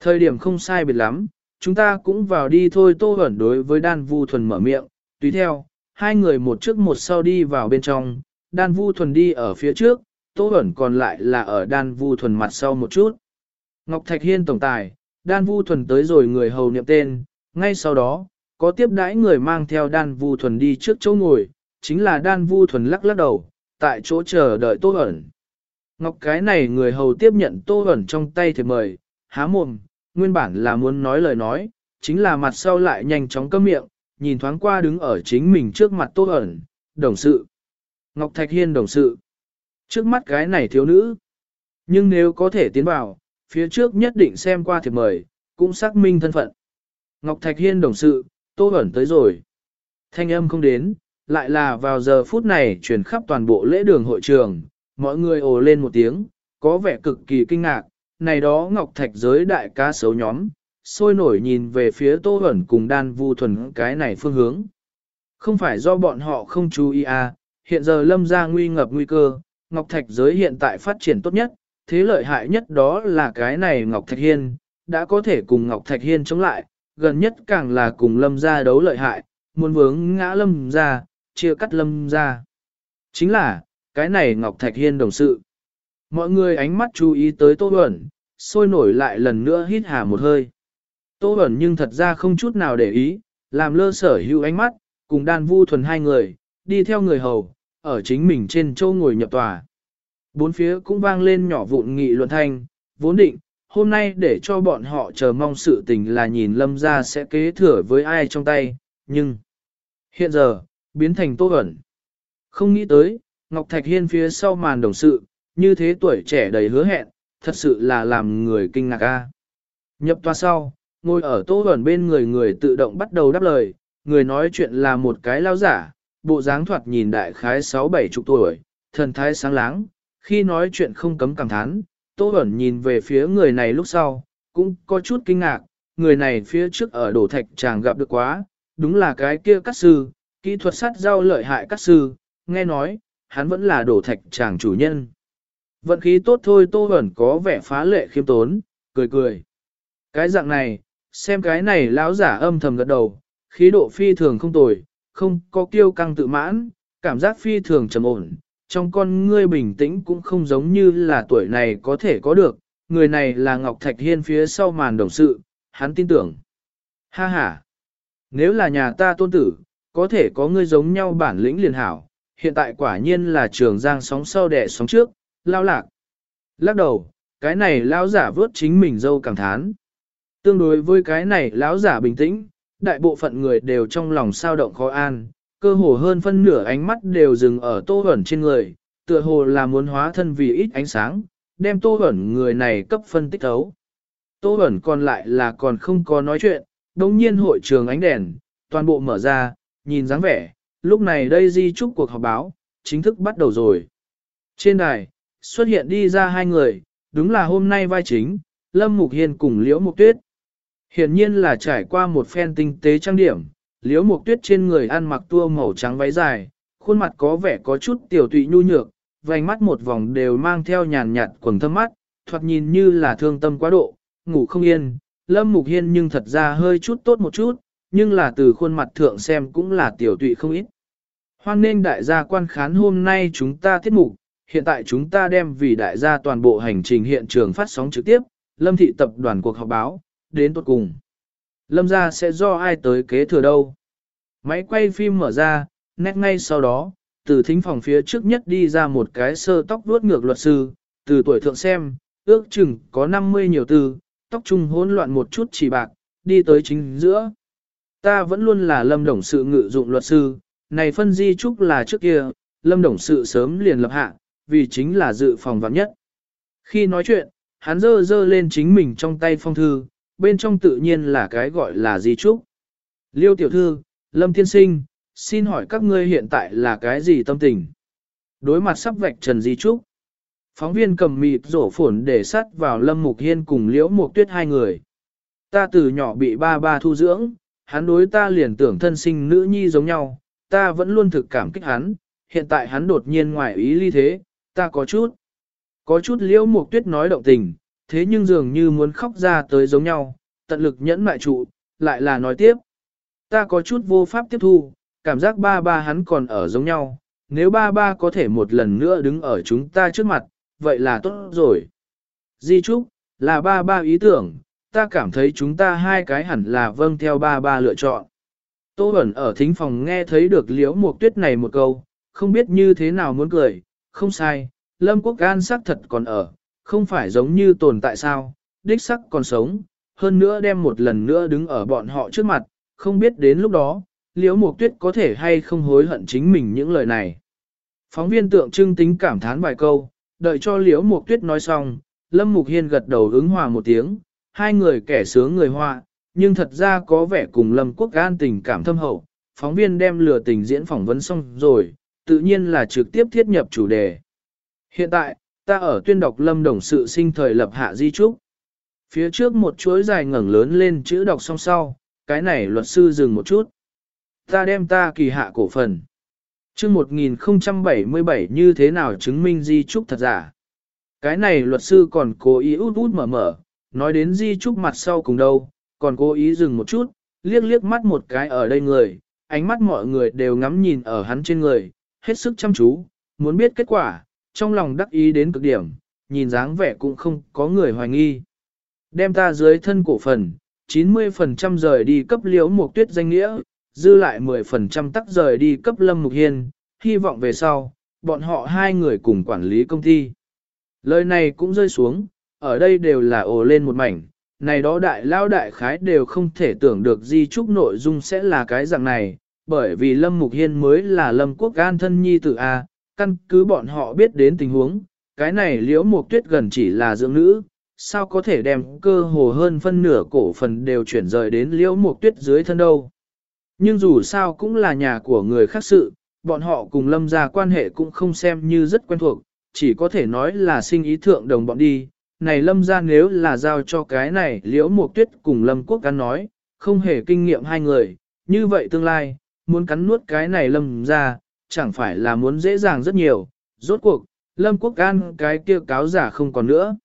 Thời điểm không sai biệt lắm, chúng ta cũng vào đi thôi Tô Huẩn đối với Đan Vu Thuần mở miệng, tùy theo, hai người một trước một sau đi vào bên trong, Đan Vu Thuần đi ở phía trước, Tô ẩn còn lại là ở Đan Vu Thuần mặt sau một chút. Ngọc Thạch Hiên tổng tài, Đan Vu Thuần tới rồi người hầu niệm tên, ngay sau đó, có tiếp đãi người mang theo Đan Vu Thuần đi trước chỗ ngồi, chính là Đan Vu Thuần lắc lắc đầu, tại chỗ chờ đợi Tô ẩn. Ngọc cái này người hầu tiếp nhận Tô ẩn trong tay thì mời, há mồm, nguyên bản là muốn nói lời nói, chính là mặt sau lại nhanh chóng cấm miệng, nhìn thoáng qua đứng ở chính mình trước mặt Tô ẩn đồng sự. Ngọc Thạch Hiên đồng sự. Trước mắt cái này thiếu nữ. Nhưng nếu có thể tiến vào, phía trước nhất định xem qua thiệp mời, cũng xác minh thân phận. Ngọc Thạch Hiên đồng sự, Tô ẩn tới rồi. Thanh âm không đến, lại là vào giờ phút này truyền khắp toàn bộ lễ đường hội trường, mọi người ồ lên một tiếng, có vẻ cực kỳ kinh ngạc, này đó Ngọc Thạch giới đại ca xấu nhóm, sôi nổi nhìn về phía Tô Bẩn cùng đan vu thuần cái này phương hướng. Không phải do bọn họ không chú ý à, hiện giờ lâm ra nguy ngập nguy cơ, Ngọc Thạch giới hiện tại phát triển tốt nhất, thế lợi hại nhất đó là cái này Ngọc Thạch Hiên, đã có thể cùng Ngọc Thạch Hiên chống lại, gần nhất càng là cùng lâm gia đấu lợi hại, muốn vướng ngã lâm gia, chia cắt lâm gia. Chính là, cái này Ngọc Thạch Hiên đồng sự. Mọi người ánh mắt chú ý tới Tô Bẩn, sôi nổi lại lần nữa hít hà một hơi. Tô Bẩn nhưng thật ra không chút nào để ý, làm lơ sở hữu ánh mắt, cùng đan vu thuần hai người, đi theo người hầu, ở chính mình trên châu ngồi nhập tòa. Bốn phía cũng vang lên nhỏ vụn nghị luận thanh, vốn định, hôm nay để cho bọn họ chờ mong sự tình là nhìn lâm ra sẽ kế thừa với ai trong tay, nhưng hiện giờ, biến thành tô ẩn. Không nghĩ tới, Ngọc Thạch Hiên phía sau màn đồng sự, như thế tuổi trẻ đầy hứa hẹn, thật sự là làm người kinh ngạc a. Nhập toa sau, ngồi ở tô ẩn bên người người tự động bắt đầu đáp lời, người nói chuyện là một cái lao giả, bộ dáng thoạt nhìn đại khái 6-7 chục tuổi, thần thái sáng láng, khi nói chuyện không cấm cảm thán, tô ẩn nhìn về phía người này lúc sau, cũng có chút kinh ngạc, người này phía trước ở đổ thạch chàng gặp được quá, đúng là cái kia cắt sư, kỹ thuật sát giao lợi hại cắt sư, nghe nói, hắn vẫn là đổ thạch chàng chủ nhân. Vận khí tốt thôi Tô Bẩn có vẻ phá lệ khiêm tốn, cười cười. Cái dạng này, xem cái này lão giả âm thầm gật đầu, khí độ phi thường không tồi, không có kiêu căng tự mãn, cảm giác phi thường trầm ổn, trong con ngươi bình tĩnh cũng không giống như là tuổi này có thể có được, người này là Ngọc Thạch Hiên phía sau màn đồng sự, hắn tin tưởng. Ha ha! Nếu là nhà ta tôn tử, có thể có ngươi giống nhau bản lĩnh liền hảo, hiện tại quả nhiên là trường giang sóng sau đẻ sóng trước, lao lạc. Lắc đầu, cái này lão giả vớt chính mình dâu cảm thán. Tương đối với cái này lão giả bình tĩnh, đại bộ phận người đều trong lòng sao động khó an, cơ hồ hơn phân nửa ánh mắt đều dừng ở tô ẩn trên người, tựa hồ là muốn hóa thân vì ít ánh sáng, đem tô ẩn người này cấp phân tích thấu. Tô ẩn còn lại là còn không có nói chuyện, đồng nhiên hội trường ánh đèn, toàn bộ mở ra, nhìn dáng vẻ, lúc này đây di trúc cuộc họp báo, chính thức bắt đầu rồi. Trên đài, xuất hiện đi ra hai người, đúng là hôm nay vai chính, Lâm Mục Hiên cùng Liễu Mục Tuyết. Hiển nhiên là trải qua một phen tinh tế trang điểm, Liễu Mục Tuyết trên người ăn mặc tua màu trắng váy dài, khuôn mặt có vẻ có chút tiểu tụy nhu nhược, vành mắt một vòng đều mang theo nhàn nhạt quầng thâm mắt, thoạt nhìn như là thương tâm quá độ, ngủ không yên. Lâm Mục Hiên nhưng thật ra hơi chút tốt một chút, nhưng là từ khuôn mặt thượng xem cũng là tiểu tụy không ít. Hoan nên đại gia quan khán hôm nay chúng ta tiết mục, hiện tại chúng ta đem vì đại gia toàn bộ hành trình hiện trường phát sóng trực tiếp, Lâm thị tập đoàn cuộc họp báo, đến tốt cùng. Lâm gia sẽ do ai tới kế thừa đâu? Máy quay phim mở ra, nét ngay sau đó, từ thính phòng phía trước nhất đi ra một cái sơ tóc vuốt ngược luật sư, từ tuổi thượng xem, ước chừng có 50 nhiều từ, tóc trung hỗn loạn một chút chỉ bạc, đi tới chính giữa. Ta vẫn luôn là lâm đồng sự ngự dụng luật sư, này phân di trúc là trước kia, lâm đồng sự sớm liền lập hạ, vì chính là dự phòng vắng nhất. Khi nói chuyện, hắn dơ dơ lên chính mình trong tay phong thư, bên trong tự nhiên là cái gọi là di trúc. Liêu tiểu thư, lâm tiên sinh, xin hỏi các ngươi hiện tại là cái gì tâm tình? Đối mặt sắp vạch trần di trúc. Phóng viên cầm mịt rổ phổn để sắt vào Lâm Mục Hiên cùng Liễu Mục Tuyết hai người. Ta từ nhỏ bị ba ba thu dưỡng, hắn đối ta liền tưởng thân sinh nữ nhi giống nhau, ta vẫn luôn thực cảm kích hắn, hiện tại hắn đột nhiên ngoài ý ly thế, ta có chút. Có chút Liễu Mục Tuyết nói động tình, thế nhưng dường như muốn khóc ra tới giống nhau, tận lực nhẫn mại trụ, lại là nói tiếp. Ta có chút vô pháp tiếp thu, cảm giác ba ba hắn còn ở giống nhau, nếu ba ba có thể một lần nữa đứng ở chúng ta trước mặt, vậy là tốt rồi. Di Trúc, là ba ba ý tưởng, ta cảm thấy chúng ta hai cái hẳn là vâng theo ba ba lựa chọn. Tô Bẩn ở thính phòng nghe thấy được liễu một tuyết này một câu, không biết như thế nào muốn cười, không sai, Lâm Quốc An sắc thật còn ở, không phải giống như tồn tại sao, đích sắc còn sống, hơn nữa đem một lần nữa đứng ở bọn họ trước mặt, không biết đến lúc đó, liễu mục tuyết có thể hay không hối hận chính mình những lời này. Phóng viên tượng trưng tính cảm thán vài câu, đợi cho liễu mục tuyết nói xong, Lâm Mục Hiên gật đầu ứng hòa một tiếng, hai người kẻ sướng người hoa, nhưng thật ra có vẻ cùng Lâm Quốc Gan tình cảm thâm hậu, phóng viên đem lừa tình diễn phỏng vấn xong rồi, tự nhiên là trực tiếp thiết nhập chủ đề. Hiện tại, ta ở tuyên đọc Lâm Đồng sự sinh thời lập hạ di trúc. Phía trước một chuỗi dài ngẩng lớn lên chữ đọc song sau, cái này luật sư dừng một chút. Ta đem ta kỳ hạ cổ phần chương 1077 như thế nào chứng minh di trúc thật giả. Cái này luật sư còn cố ý út út mở mở, nói đến di trúc mặt sau cùng đâu, còn cố ý dừng một chút, liếc liếc mắt một cái ở đây người, ánh mắt mọi người đều ngắm nhìn ở hắn trên người, hết sức chăm chú, muốn biết kết quả, trong lòng đắc ý đến cực điểm, nhìn dáng vẻ cũng không có người hoài nghi. Đem ta dưới thân cổ phần, 90% rời đi cấp liễu một tuyết danh nghĩa, dư lại 10% tắc rời đi cấp Lâm Mục Hiên, hy vọng về sau, bọn họ hai người cùng quản lý công ty. Lời này cũng rơi xuống, ở đây đều là ồ lên một mảnh, này đó đại lao đại khái đều không thể tưởng được di trúc nội dung sẽ là cái dạng này, bởi vì Lâm Mục Hiên mới là Lâm Quốc An thân nhi tử A, căn cứ bọn họ biết đến tình huống, cái này liễu mục tuyết gần chỉ là dưỡng nữ, sao có thể đem cơ hồ hơn phân nửa cổ phần đều chuyển rời đến liễu mục tuyết dưới thân đâu. Nhưng dù sao cũng là nhà của người khác sự, bọn họ cùng lâm gia quan hệ cũng không xem như rất quen thuộc, chỉ có thể nói là sinh ý thượng đồng bọn đi. Này lâm gia nếu là giao cho cái này liễu mục tuyết cùng lâm quốc cắn nói, không hề kinh nghiệm hai người, như vậy tương lai, muốn cắn nuốt cái này lâm gia, chẳng phải là muốn dễ dàng rất nhiều, rốt cuộc, lâm quốc An cái kia cáo giả không còn nữa.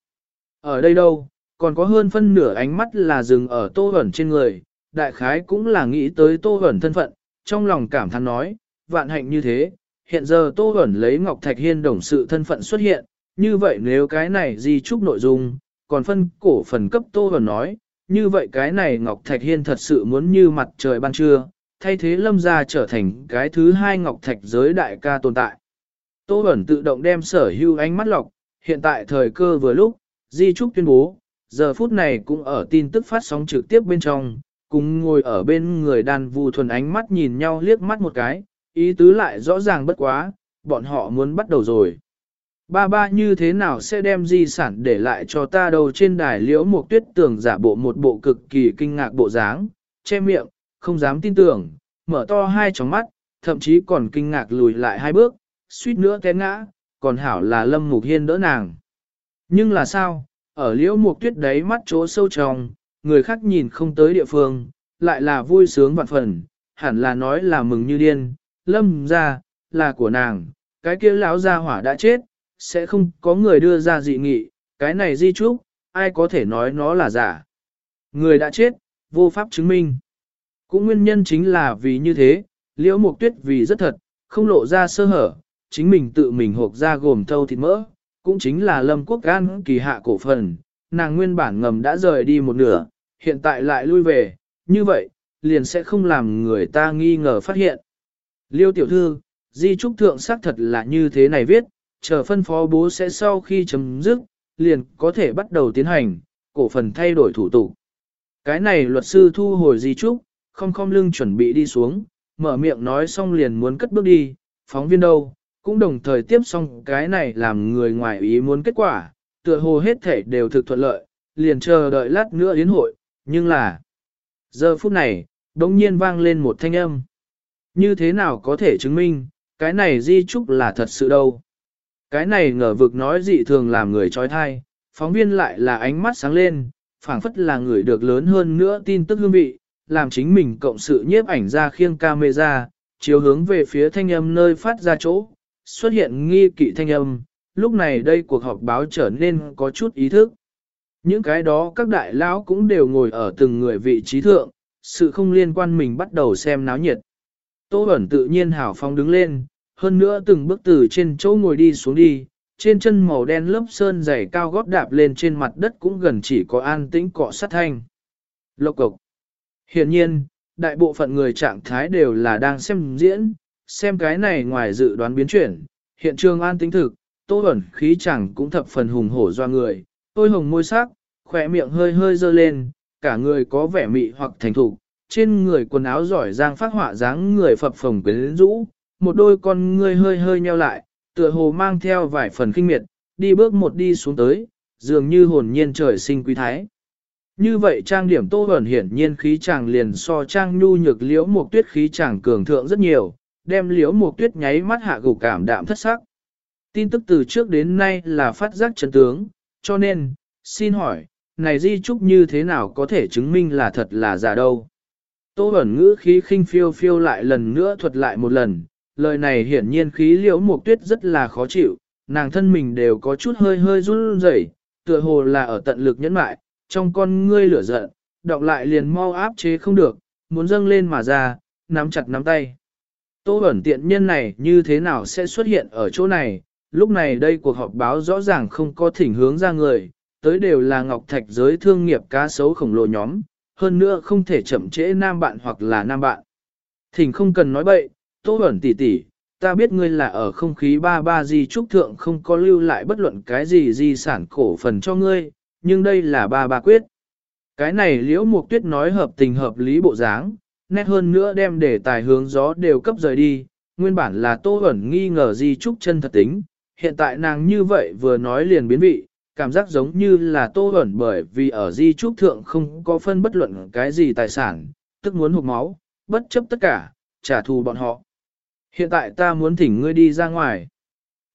Ở đây đâu, còn có hơn phân nửa ánh mắt là dừng ở tô hẩn trên người, đại khái cũng là nghĩ tới tô hẩn thân phận, trong lòng cảm thán nói, vạn hạnh như thế, hiện giờ tô hẩn lấy Ngọc Thạch Hiên đồng sự thân phận xuất hiện, như vậy nếu cái này di trúc nội dung, còn phân cổ phần cấp tô hẩn nói, như vậy cái này Ngọc Thạch Hiên thật sự muốn như mặt trời ban trưa, thay thế lâm gia trở thành cái thứ hai Ngọc Thạch giới đại ca tồn tại. Tô bẩn tự động đem sở hưu ánh mắt lọc, hiện tại thời cơ vừa lúc, Di Trúc tuyên bố, giờ phút này cũng ở tin tức phát sóng trực tiếp bên trong, cùng ngồi ở bên người đàn vu thuần ánh mắt nhìn nhau liếc mắt một cái, ý tứ lại rõ ràng bất quá, bọn họ muốn bắt đầu rồi. Ba ba như thế nào sẽ đem di sản để lại cho ta đâu trên đài liễu một tuyết tưởng giả bộ một bộ cực kỳ kinh ngạc bộ dáng, che miệng, không dám tin tưởng, mở to hai tròng mắt, thậm chí còn kinh ngạc lùi lại hai bước, suýt nữa té ngã, còn hảo là Lâm Mục Hiên đỡ nàng. Nhưng là sao, ở liễu mục tuyết đấy mắt chỗ sâu trong, người khác nhìn không tới địa phương, lại là vui sướng vạn phần, hẳn là nói là mừng như điên, lâm ra, là của nàng, cái kia lão gia hỏa đã chết, sẽ không có người đưa ra dị nghị, cái này di trúc, ai có thể nói nó là giả. Người đã chết, vô pháp chứng minh. Cũng nguyên nhân chính là vì như thế, liễu mục tuyết vì rất thật, không lộ ra sơ hở, chính mình tự mình hộp ra gồm thâu thịt mỡ, cũng chính là lâm quốc gan kỳ hạ cổ phần, nàng nguyên bản ngầm đã rời đi một nửa, hiện tại lại lui về, như vậy, liền sẽ không làm người ta nghi ngờ phát hiện. Liêu tiểu thư, di trúc thượng xác thật là như thế này viết, chờ phân phó bố sẽ sau khi chấm dứt, liền có thể bắt đầu tiến hành, cổ phần thay đổi thủ tục. Cái này luật sư thu hồi di trúc, không không lưng chuẩn bị đi xuống, mở miệng nói xong liền muốn cất bước đi, phóng viên đâu, cũng đồng thời tiếp xong cái này làm người ngoài ý muốn kết quả, tựa hồ hết thể đều thực thuận lợi, liền chờ đợi lát nữa yến hội, nhưng là giờ phút này, đống nhiên vang lên một thanh âm. Như thế nào có thể chứng minh, cái này di trúc là thật sự đâu. Cái này ngờ vực nói dị thường làm người trói thai, phóng viên lại là ánh mắt sáng lên, phảng phất là người được lớn hơn nữa tin tức hương vị, làm chính mình cộng sự nhiếp ảnh ra khiêng camera, chiếu hướng về phía thanh âm nơi phát ra chỗ, xuất hiện nghi kỵ thanh âm, lúc này đây cuộc họp báo trở nên có chút ý thức. Những cái đó các đại lão cũng đều ngồi ở từng người vị trí thượng, sự không liên quan mình bắt đầu xem náo nhiệt. Tô Bẩn tự nhiên hảo phong đứng lên, hơn nữa từng bước từ trên chỗ ngồi đi xuống đi, trên chân màu đen lớp sơn dày cao gót đạp lên trên mặt đất cũng gần chỉ có an tĩnh cọ sát thanh. Lộc cộc. Hiện nhiên, đại bộ phận người trạng thái đều là đang xem diễn, xem cái này ngoài dự đoán biến chuyển, hiện trường an tính thực, tô ẩn khí chẳng cũng thập phần hùng hổ doa người, tôi hồng môi sắc, khỏe miệng hơi hơi dơ lên, cả người có vẻ mị hoặc thành thục, trên người quần áo giỏi giang phát họa dáng người phập phồng quyến rũ, một đôi con ngươi hơi hơi nheo lại, tựa hồ mang theo vài phần kinh miệt, đi bước một đi xuống tới, dường như hồn nhiên trời sinh quý thái. Như vậy trang điểm tô ẩn hiển nhiên khí chàng liền so trang nhu nhược liễu một tuyết khí chàng cường thượng rất nhiều, đem liễu một tuyết nháy mắt hạ gục cảm đạm thất sắc. Tin tức từ trước đến nay là phát giác chấn tướng, cho nên, xin hỏi, này di trúc như thế nào có thể chứng minh là thật là giả đâu. Tô ẩn ngữ khí khinh phiêu phiêu lại lần nữa thuật lại một lần, lời này hiển nhiên khí liễu mục tuyết rất là khó chịu, nàng thân mình đều có chút hơi hơi run rẩy, tựa hồ là ở tận lực nhẫn mại, trong con ngươi lửa giận, đọc lại liền mau áp chế không được, muốn dâng lên mà ra, nắm chặt nắm tay. Tô ẩn tiện nhân này như thế nào sẽ xuất hiện ở chỗ này, lúc này đây cuộc họp báo rõ ràng không có thỉnh hướng ra người, tới đều là ngọc thạch giới thương nghiệp cá sấu khổng lồ nhóm, hơn nữa không thể chậm trễ nam bạn hoặc là nam bạn. Thỉnh không cần nói bậy, Tô ẩn tỉ tỉ, ta biết ngươi là ở không khí ba ba di trúc thượng không có lưu lại bất luận cái gì di sản cổ phần cho ngươi, nhưng đây là ba ba quyết. Cái này liễu mục tuyết nói hợp tình hợp lý bộ dáng, nét hơn nữa đem để tài hướng gió đều cấp rời đi, nguyên bản là tô ẩn nghi ngờ di trúc chân thật tính, hiện tại nàng như vậy vừa nói liền biến vị, cảm giác giống như là tô ẩn bởi vì ở di trúc thượng không có phân bất luận cái gì tài sản, tức muốn hụt máu, bất chấp tất cả, trả thù bọn họ. Hiện tại ta muốn thỉnh ngươi đi ra ngoài.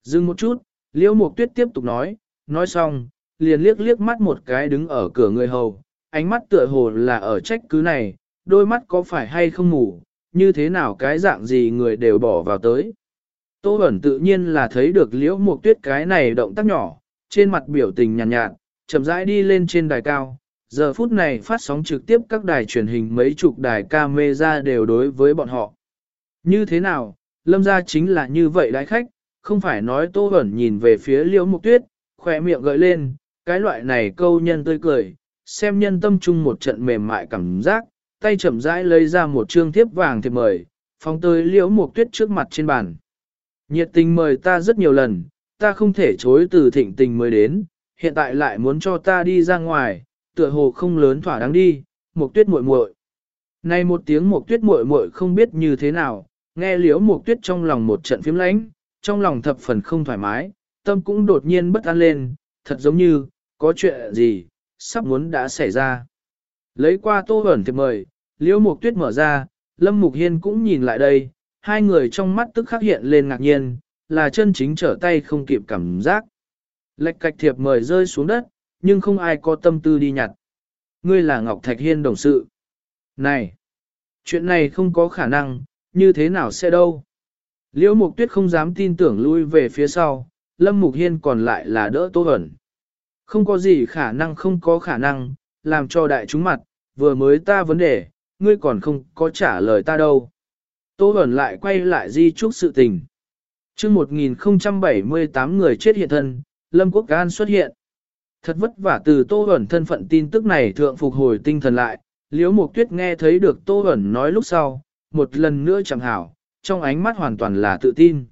Dừng một chút, liễu mục tuyết tiếp tục nói, nói xong, liền liếc liếc mắt một cái đứng ở cửa người hầu, ánh mắt tựa hồ là ở trách cứ này, đôi mắt có phải hay không ngủ, như thế nào cái dạng gì người đều bỏ vào tới. Tô Bẩn tự nhiên là thấy được liễu mục tuyết cái này động tác nhỏ, trên mặt biểu tình nhàn nhạt, nhạt, chậm rãi đi lên trên đài cao. Giờ phút này phát sóng trực tiếp các đài truyền hình mấy chục đài camera đều đối với bọn họ. Như thế nào, lâm gia chính là như vậy đại khách, không phải nói Tô Bẩn nhìn về phía liễu mục tuyết, khỏe miệng gợi lên, cái loại này câu nhân tươi cười, xem nhân tâm trung một trận mềm mại cảm giác, tay chậm rãi lấy ra một trương thiếp vàng thiệp mời, phóng tới liễu mục tuyết trước mặt trên bàn. Nhiệt tình mời ta rất nhiều lần, ta không thể chối từ thịnh tình mới đến, hiện tại lại muốn cho ta đi ra ngoài, tựa hồ không lớn thỏa đáng đi, mục tuyết muội muội. Này một tiếng mục tuyết muội muội không biết như thế nào, nghe liễu mục tuyết trong lòng một trận phím lãnh, trong lòng thập phần không thoải mái, tâm cũng đột nhiên bất an lên, thật giống như, có chuyện gì, sắp muốn đã xảy ra. Lấy qua tô ẩn thiệp mời, liễu mục tuyết mở ra, lâm mục hiên cũng nhìn lại đây, hai người trong mắt tức khắc hiện lên ngạc nhiên, là chân chính trở tay không kịp cảm giác. Lệch cạch thiệp mời rơi xuống đất, nhưng không ai có tâm tư đi nhặt. Ngươi là Ngọc Thạch Hiên đồng sự. Này! Chuyện này không có khả năng, như thế nào sẽ đâu? Liễu Mục Tuyết không dám tin tưởng lui về phía sau, Lâm Mục Hiên còn lại là đỡ Tô Hẩn. Không có gì khả năng không có khả năng, làm cho đại chúng mặt, vừa mới ta vấn đề, ngươi còn không có trả lời ta đâu. Tô ẩn lại quay lại di trúc sự tình. chương 1078 người chết hiện thân, Lâm Quốc Gan xuất hiện. Thật vất vả từ Tô ẩn thân phận tin tức này thượng phục hồi tinh thần lại, Liễu Mục Tuyết nghe thấy được Tô ẩn nói lúc sau, một lần nữa chẳng hảo, trong ánh mắt hoàn toàn là tự tin.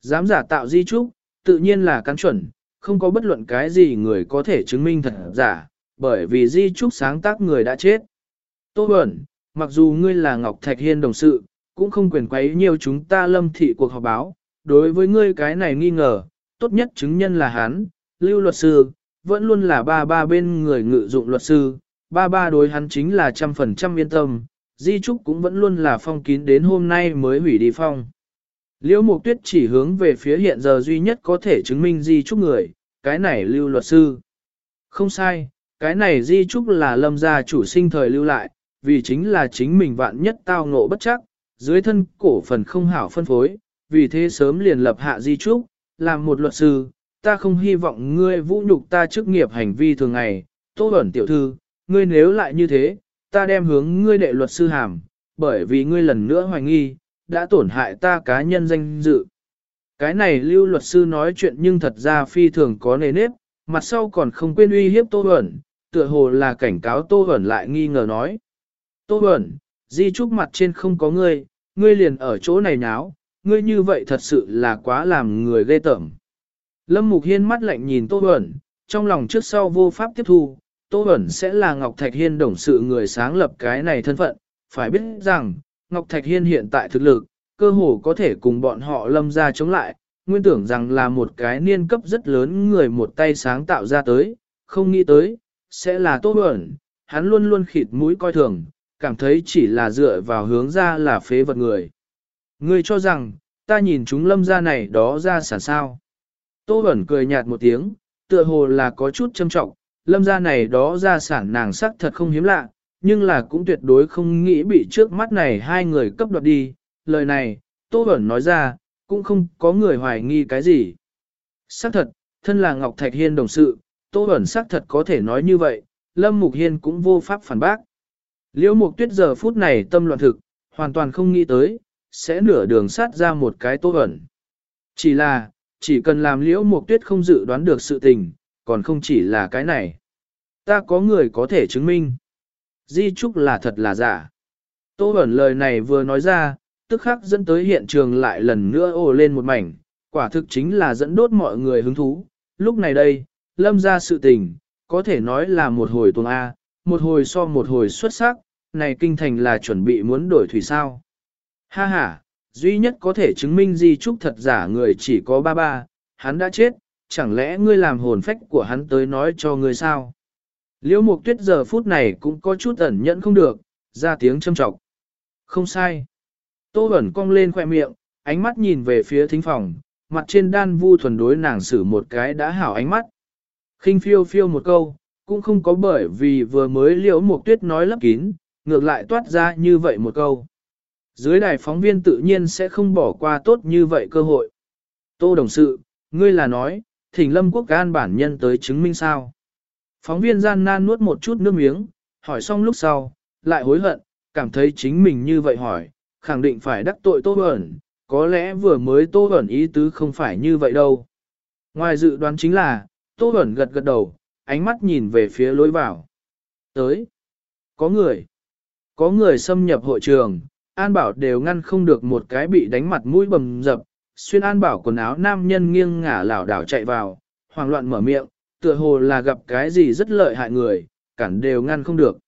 Dám giả tạo di trúc, tự nhiên là cắn chuẩn, không có bất luận cái gì người có thể chứng minh thật giả, bởi vì di trúc sáng tác người đã chết. Tô ẩn, mặc dù ngươi là Ngọc Thạch Hiên đồng sự, cũng không quyền quấy nhiều chúng ta lâm thị cuộc họp báo. Đối với ngươi cái này nghi ngờ, tốt nhất chứng nhân là hắn, lưu luật sư, vẫn luôn là ba ba bên người ngự dụng luật sư, ba ba đối hắn chính là trăm phần trăm yên tâm, di trúc cũng vẫn luôn là phong kín đến hôm nay mới hủy đi phong. Liễu Mục Tuyết chỉ hướng về phía hiện giờ duy nhất có thể chứng minh di trúc người, cái này lưu luật sư. Không sai, cái này di trúc là lâm gia chủ sinh thời lưu lại, vì chính là chính mình vạn nhất tao ngộ bất chắc, dưới thân cổ phần không hảo phân phối, vì thế sớm liền lập hạ di trúc, làm một luật sư, ta không hy vọng ngươi vũ nhục ta chức nghiệp hành vi thường ngày, tô ẩn tiểu thư, ngươi nếu lại như thế, ta đem hướng ngươi đệ luật sư hàm, bởi vì ngươi lần nữa hoài nghi, đã tổn hại ta cá nhân danh dự. Cái này lưu luật sư nói chuyện nhưng thật ra phi thường có nề nếp, mặt sau còn không quên uy hiếp Tô Bẩn, tựa hồ là cảnh cáo Tô Bẩn lại nghi ngờ nói. Tô Bẩn, di trúc mặt trên không có ngươi, ngươi liền ở chỗ này nháo, ngươi như vậy thật sự là quá làm người ghê tởm. Lâm Mục Hiên mắt lạnh nhìn Tô Bẩn, trong lòng trước sau vô pháp tiếp thu, Tô Bẩn sẽ là Ngọc Thạch Hiên đồng sự người sáng lập cái này thân phận, phải biết rằng, Ngọc Thạch Hiên hiện tại thực lực, cơ hồ có thể cùng bọn họ lâm ra chống lại, nguyên tưởng rằng là một cái niên cấp rất lớn người một tay sáng tạo ra tới, không nghĩ tới, sẽ là Tô Bẩn, hắn luôn luôn khịt mũi coi thường, cảm thấy chỉ là dựa vào hướng ra là phế vật người. Ngươi cho rằng, ta nhìn chúng lâm ra này đó ra sản sao. Tô Bẩn cười nhạt một tiếng, tựa hồ là có chút châm trọng, lâm ra này đó ra sản nàng sắc thật không hiếm lạ, nhưng là cũng tuyệt đối không nghĩ bị trước mắt này hai người cấp đoạt đi. Lời này, Tô Bẩn nói ra, cũng không có người hoài nghi cái gì. Xác thật, thân là Ngọc Thạch Hiên đồng sự, Tô Bẩn xác thật có thể nói như vậy, Lâm Mục Hiên cũng vô pháp phản bác. Liễu Mục Tuyết giờ phút này tâm loạn thực, hoàn toàn không nghĩ tới, sẽ nửa đường sát ra một cái Tô Bẩn. Chỉ là, chỉ cần làm Liễu Mục Tuyết không dự đoán được sự tình, còn không chỉ là cái này. Ta có người có thể chứng minh. Di Trúc là thật là giả. Tô Bẩn lời này vừa nói ra, tức khắc dẫn tới hiện trường lại lần nữa ồ lên một mảnh, quả thực chính là dẫn đốt mọi người hứng thú. Lúc này đây, lâm ra sự tình, có thể nói là một hồi tuần A, một hồi so một hồi xuất sắc, này kinh thành là chuẩn bị muốn đổi thủy sao. Ha ha, duy nhất có thể chứng minh di trúc thật giả người chỉ có ba ba, hắn đã chết, chẳng lẽ ngươi làm hồn phách của hắn tới nói cho ngươi sao? Liễu mục tuyết giờ phút này cũng có chút ẩn nhẫn không được, ra tiếng châm trọng. Không sai. Tô Bẩn cong lên khoe miệng, ánh mắt nhìn về phía thính phòng, mặt trên đan vu thuần đối nàng xử một cái đã hảo ánh mắt. khinh phiêu phiêu một câu, cũng không có bởi vì vừa mới liễu mục tuyết nói lấp kín, ngược lại toát ra như vậy một câu. Dưới đài phóng viên tự nhiên sẽ không bỏ qua tốt như vậy cơ hội. Tô đồng sự, ngươi là nói, thỉnh lâm quốc can bản nhân tới chứng minh sao. Phóng viên gian nan nuốt một chút nước miếng, hỏi xong lúc sau, lại hối hận, cảm thấy chính mình như vậy hỏi, khẳng định phải đắc tội Tô Bẩn, có lẽ vừa mới Tô Bẩn ý tứ không phải như vậy đâu. Ngoài dự đoán chính là, Tô Bẩn gật gật đầu, ánh mắt nhìn về phía lối vào. Tới, có người, có người xâm nhập hội trường, An Bảo đều ngăn không được một cái bị đánh mặt mũi bầm dập, xuyên An Bảo quần áo nam nhân nghiêng ngả lảo đảo chạy vào, hoảng loạn mở miệng, tựa hồ là gặp cái gì rất lợi hại người, cản đều ngăn không được.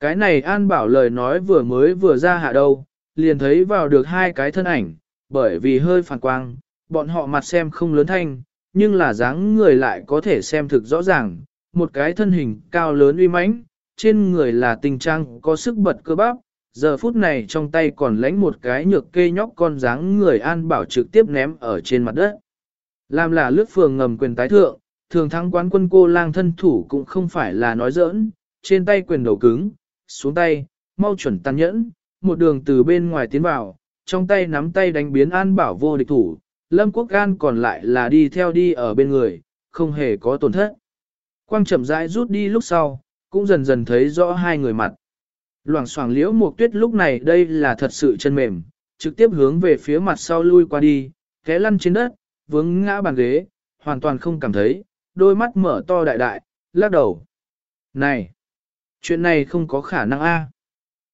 Cái này An Bảo lời nói vừa mới vừa ra hạ đâu, liền thấy vào được hai cái thân ảnh, bởi vì hơi phản quang, bọn họ mặt xem không lớn thanh, nhưng là dáng người lại có thể xem thực rõ ràng, một cái thân hình cao lớn uy mãnh, trên người là tình trang có sức bật cơ bắp, giờ phút này trong tay còn lãnh một cái nhược kê nhóc con dáng người An Bảo trực tiếp ném ở trên mặt đất. Làm là lướt phường ngầm quyền tái thượng, thường thắng quán quân cô lang thân thủ cũng không phải là nói giỡn, trên tay quyền đầu cứng, xuống tay, mau chuẩn tàn nhẫn, một đường từ bên ngoài tiến vào, trong tay nắm tay đánh biến an bảo vô địch thủ, Lâm Quốc An còn lại là đi theo đi ở bên người, không hề có tổn thất. Quang chậm rãi rút đi lúc sau, cũng dần dần thấy rõ hai người mặt. Loảng xoảng liễu một tuyết lúc này đây là thật sự chân mềm, trực tiếp hướng về phía mặt sau lui qua đi, té lăn trên đất, vướng ngã bàn ghế, hoàn toàn không cảm thấy, đôi mắt mở to đại đại, lắc đầu. Này! Chuyện này không có khả năng a.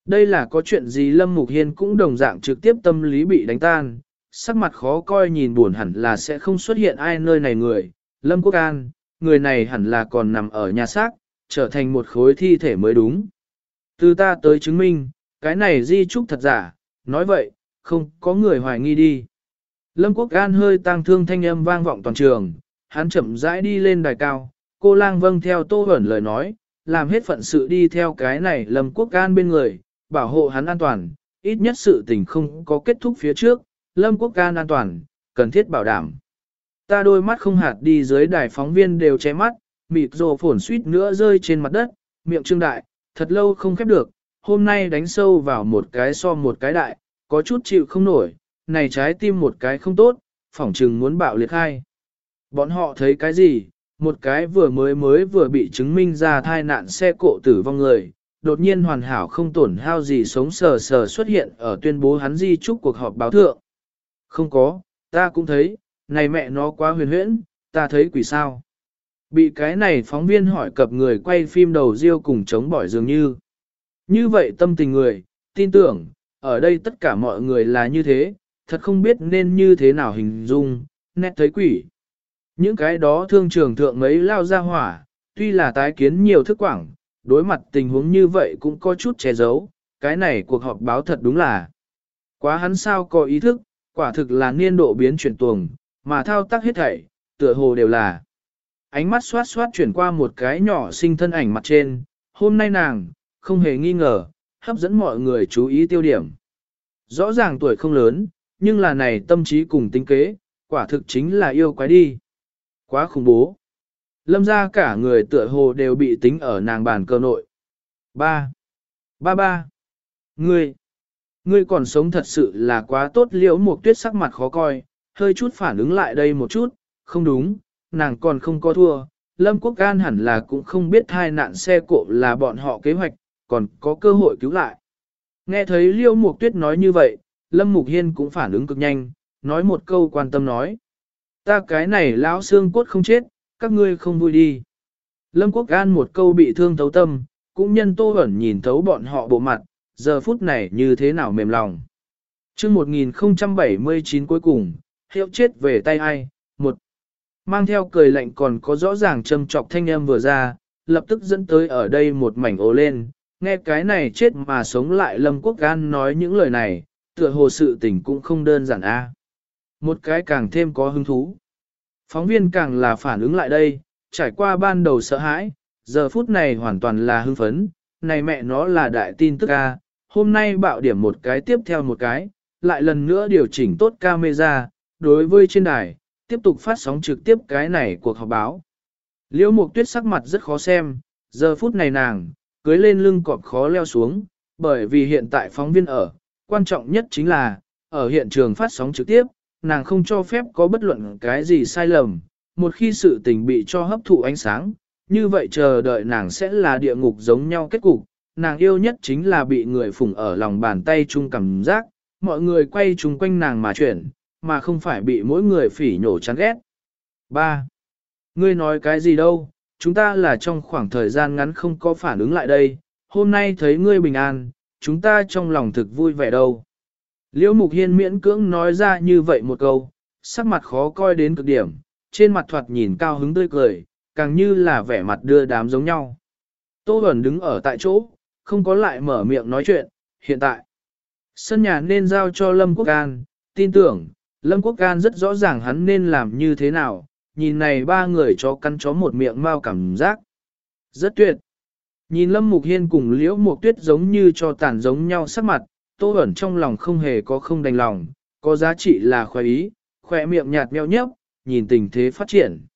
Đây là có chuyện gì Lâm Mục Hiên cũng đồng dạng trực tiếp tâm lý bị đánh tan, sắc mặt khó coi nhìn buồn hẳn là sẽ không xuất hiện ai nơi này người. Lâm Quốc An, người này hẳn là còn nằm ở nhà xác, trở thành một khối thi thể mới đúng. Từ ta tới chứng minh, cái này di trúc thật giả, nói vậy, không có người hoài nghi đi. Lâm Quốc An hơi tăng thương thanh âm vang vọng toàn trường, hắn chậm rãi đi lên đài cao, cô lang vâng theo tô ẩn lời nói, làm hết phận sự đi theo cái này Lâm Quốc Can bên người, bảo hộ hắn an toàn, ít nhất sự tình không có kết thúc phía trước, Lâm Quốc Can an toàn, cần thiết bảo đảm. Ta đôi mắt không hạt đi dưới đài phóng viên đều che mắt, mịt rồ phổn suýt nữa rơi trên mặt đất, miệng trương đại, thật lâu không khép được, hôm nay đánh sâu vào một cái so một cái đại, có chút chịu không nổi, này trái tim một cái không tốt, phỏng chừng muốn bạo liệt hai. Bọn họ thấy cái gì, một cái vừa mới mới vừa bị chứng minh ra thai nạn xe cộ tử vong người, đột nhiên hoàn hảo không tổn hao gì sống sờ sờ xuất hiện ở tuyên bố hắn di chúc cuộc họp báo thượng. Không có, ta cũng thấy, này mẹ nó quá huyền huyễn, ta thấy quỷ sao. Bị cái này phóng viên hỏi cập người quay phim đầu riêu cùng chống bỏi dường như. Như vậy tâm tình người, tin tưởng, ở đây tất cả mọi người là như thế, thật không biết nên như thế nào hình dung, nét thấy quỷ. Những cái đó thương trường thượng mấy lao ra hỏa, tuy là tái kiến nhiều thức quảng, đối mặt tình huống như vậy cũng có chút che giấu, cái này cuộc họp báo thật đúng là. Quá hắn sao có ý thức, quả thực là niên độ biến chuyển tuồng, mà thao tác hết thảy, tựa hồ đều là. Ánh mắt xoát xoát chuyển qua một cái nhỏ sinh thân ảnh mặt trên, hôm nay nàng, không hề nghi ngờ, hấp dẫn mọi người chú ý tiêu điểm. Rõ ràng tuổi không lớn, nhưng là này tâm trí cùng tính kế, quả thực chính là yêu quái đi. Quá khủng bố. Lâm ra cả người tựa hồ đều bị tính ở nàng bàn cơ nội. Ba. Ba ba. Ngươi. Ngươi còn sống thật sự là quá tốt liễu một tuyết sắc mặt khó coi, hơi chút phản ứng lại đây một chút, không đúng, nàng còn không có thua. Lâm Quốc Gan hẳn là cũng không biết hai nạn xe cộ là bọn họ kế hoạch, còn có cơ hội cứu lại. Nghe thấy Liễu Mục Tuyết nói như vậy, Lâm Mục Hiên cũng phản ứng cực nhanh, nói một câu quan tâm nói. Ta cái này lão xương cốt không chết, các ngươi không vui đi. Lâm Quốc An một câu bị thương thấu tâm, cũng nhân tô ẩn nhìn thấu bọn họ bộ mặt, giờ phút này như thế nào mềm lòng. chương 1079 cuối cùng, hiệu chết về tay ai, một. Mang theo cười lạnh còn có rõ ràng châm trọc thanh âm vừa ra, lập tức dẫn tới ở đây một mảnh ồ lên, nghe cái này chết mà sống lại Lâm Quốc An nói những lời này, tựa hồ sự tình cũng không đơn giản a. Một cái càng thêm có hứng thú. Phóng viên càng là phản ứng lại đây, trải qua ban đầu sợ hãi, giờ phút này hoàn toàn là hưng phấn, này mẹ nó là đại tin tức a, hôm nay bạo điểm một cái tiếp theo một cái, lại lần nữa điều chỉnh tốt camera, đối với trên đài, tiếp tục phát sóng trực tiếp cái này cuộc họp báo. Liễu Mục Tuyết sắc mặt rất khó xem, giờ phút này nàng, cưới lên lưng cọp khó leo xuống, bởi vì hiện tại phóng viên ở, quan trọng nhất chính là, ở hiện trường phát sóng trực tiếp, nàng không cho phép có bất luận cái gì sai lầm, một khi sự tình bị cho hấp thụ ánh sáng, như vậy chờ đợi nàng sẽ là địa ngục giống nhau kết cục, nàng yêu nhất chính là bị người phụng ở lòng bàn tay chung cảm giác, mọi người quay chung quanh nàng mà chuyển, mà không phải bị mỗi người phỉ nhổ chán ghét. 3. Ngươi nói cái gì đâu, chúng ta là trong khoảng thời gian ngắn không có phản ứng lại đây, hôm nay thấy ngươi bình an, chúng ta trong lòng thực vui vẻ đâu. Liễu Mục Hiên miễn cưỡng nói ra như vậy một câu, sắc mặt khó coi đến cực điểm, trên mặt thoạt nhìn cao hứng tươi cười, càng như là vẻ mặt đưa đám giống nhau. Tô Bẩn đứng ở tại chỗ, không có lại mở miệng nói chuyện, hiện tại. Sân nhà nên giao cho Lâm Quốc An, tin tưởng, Lâm Quốc An rất rõ ràng hắn nên làm như thế nào, nhìn này ba người cho căn chó một miệng mau cảm giác. Rất tuyệt. Nhìn Lâm Mục Hiên cùng Liễu Mục Tuyết giống như cho tàn giống nhau sắc mặt, Tô ẩn trong lòng không hề có không đành lòng, có giá trị là khoái ý, khỏe miệng nhạt meo nhấp, nhìn tình thế phát triển.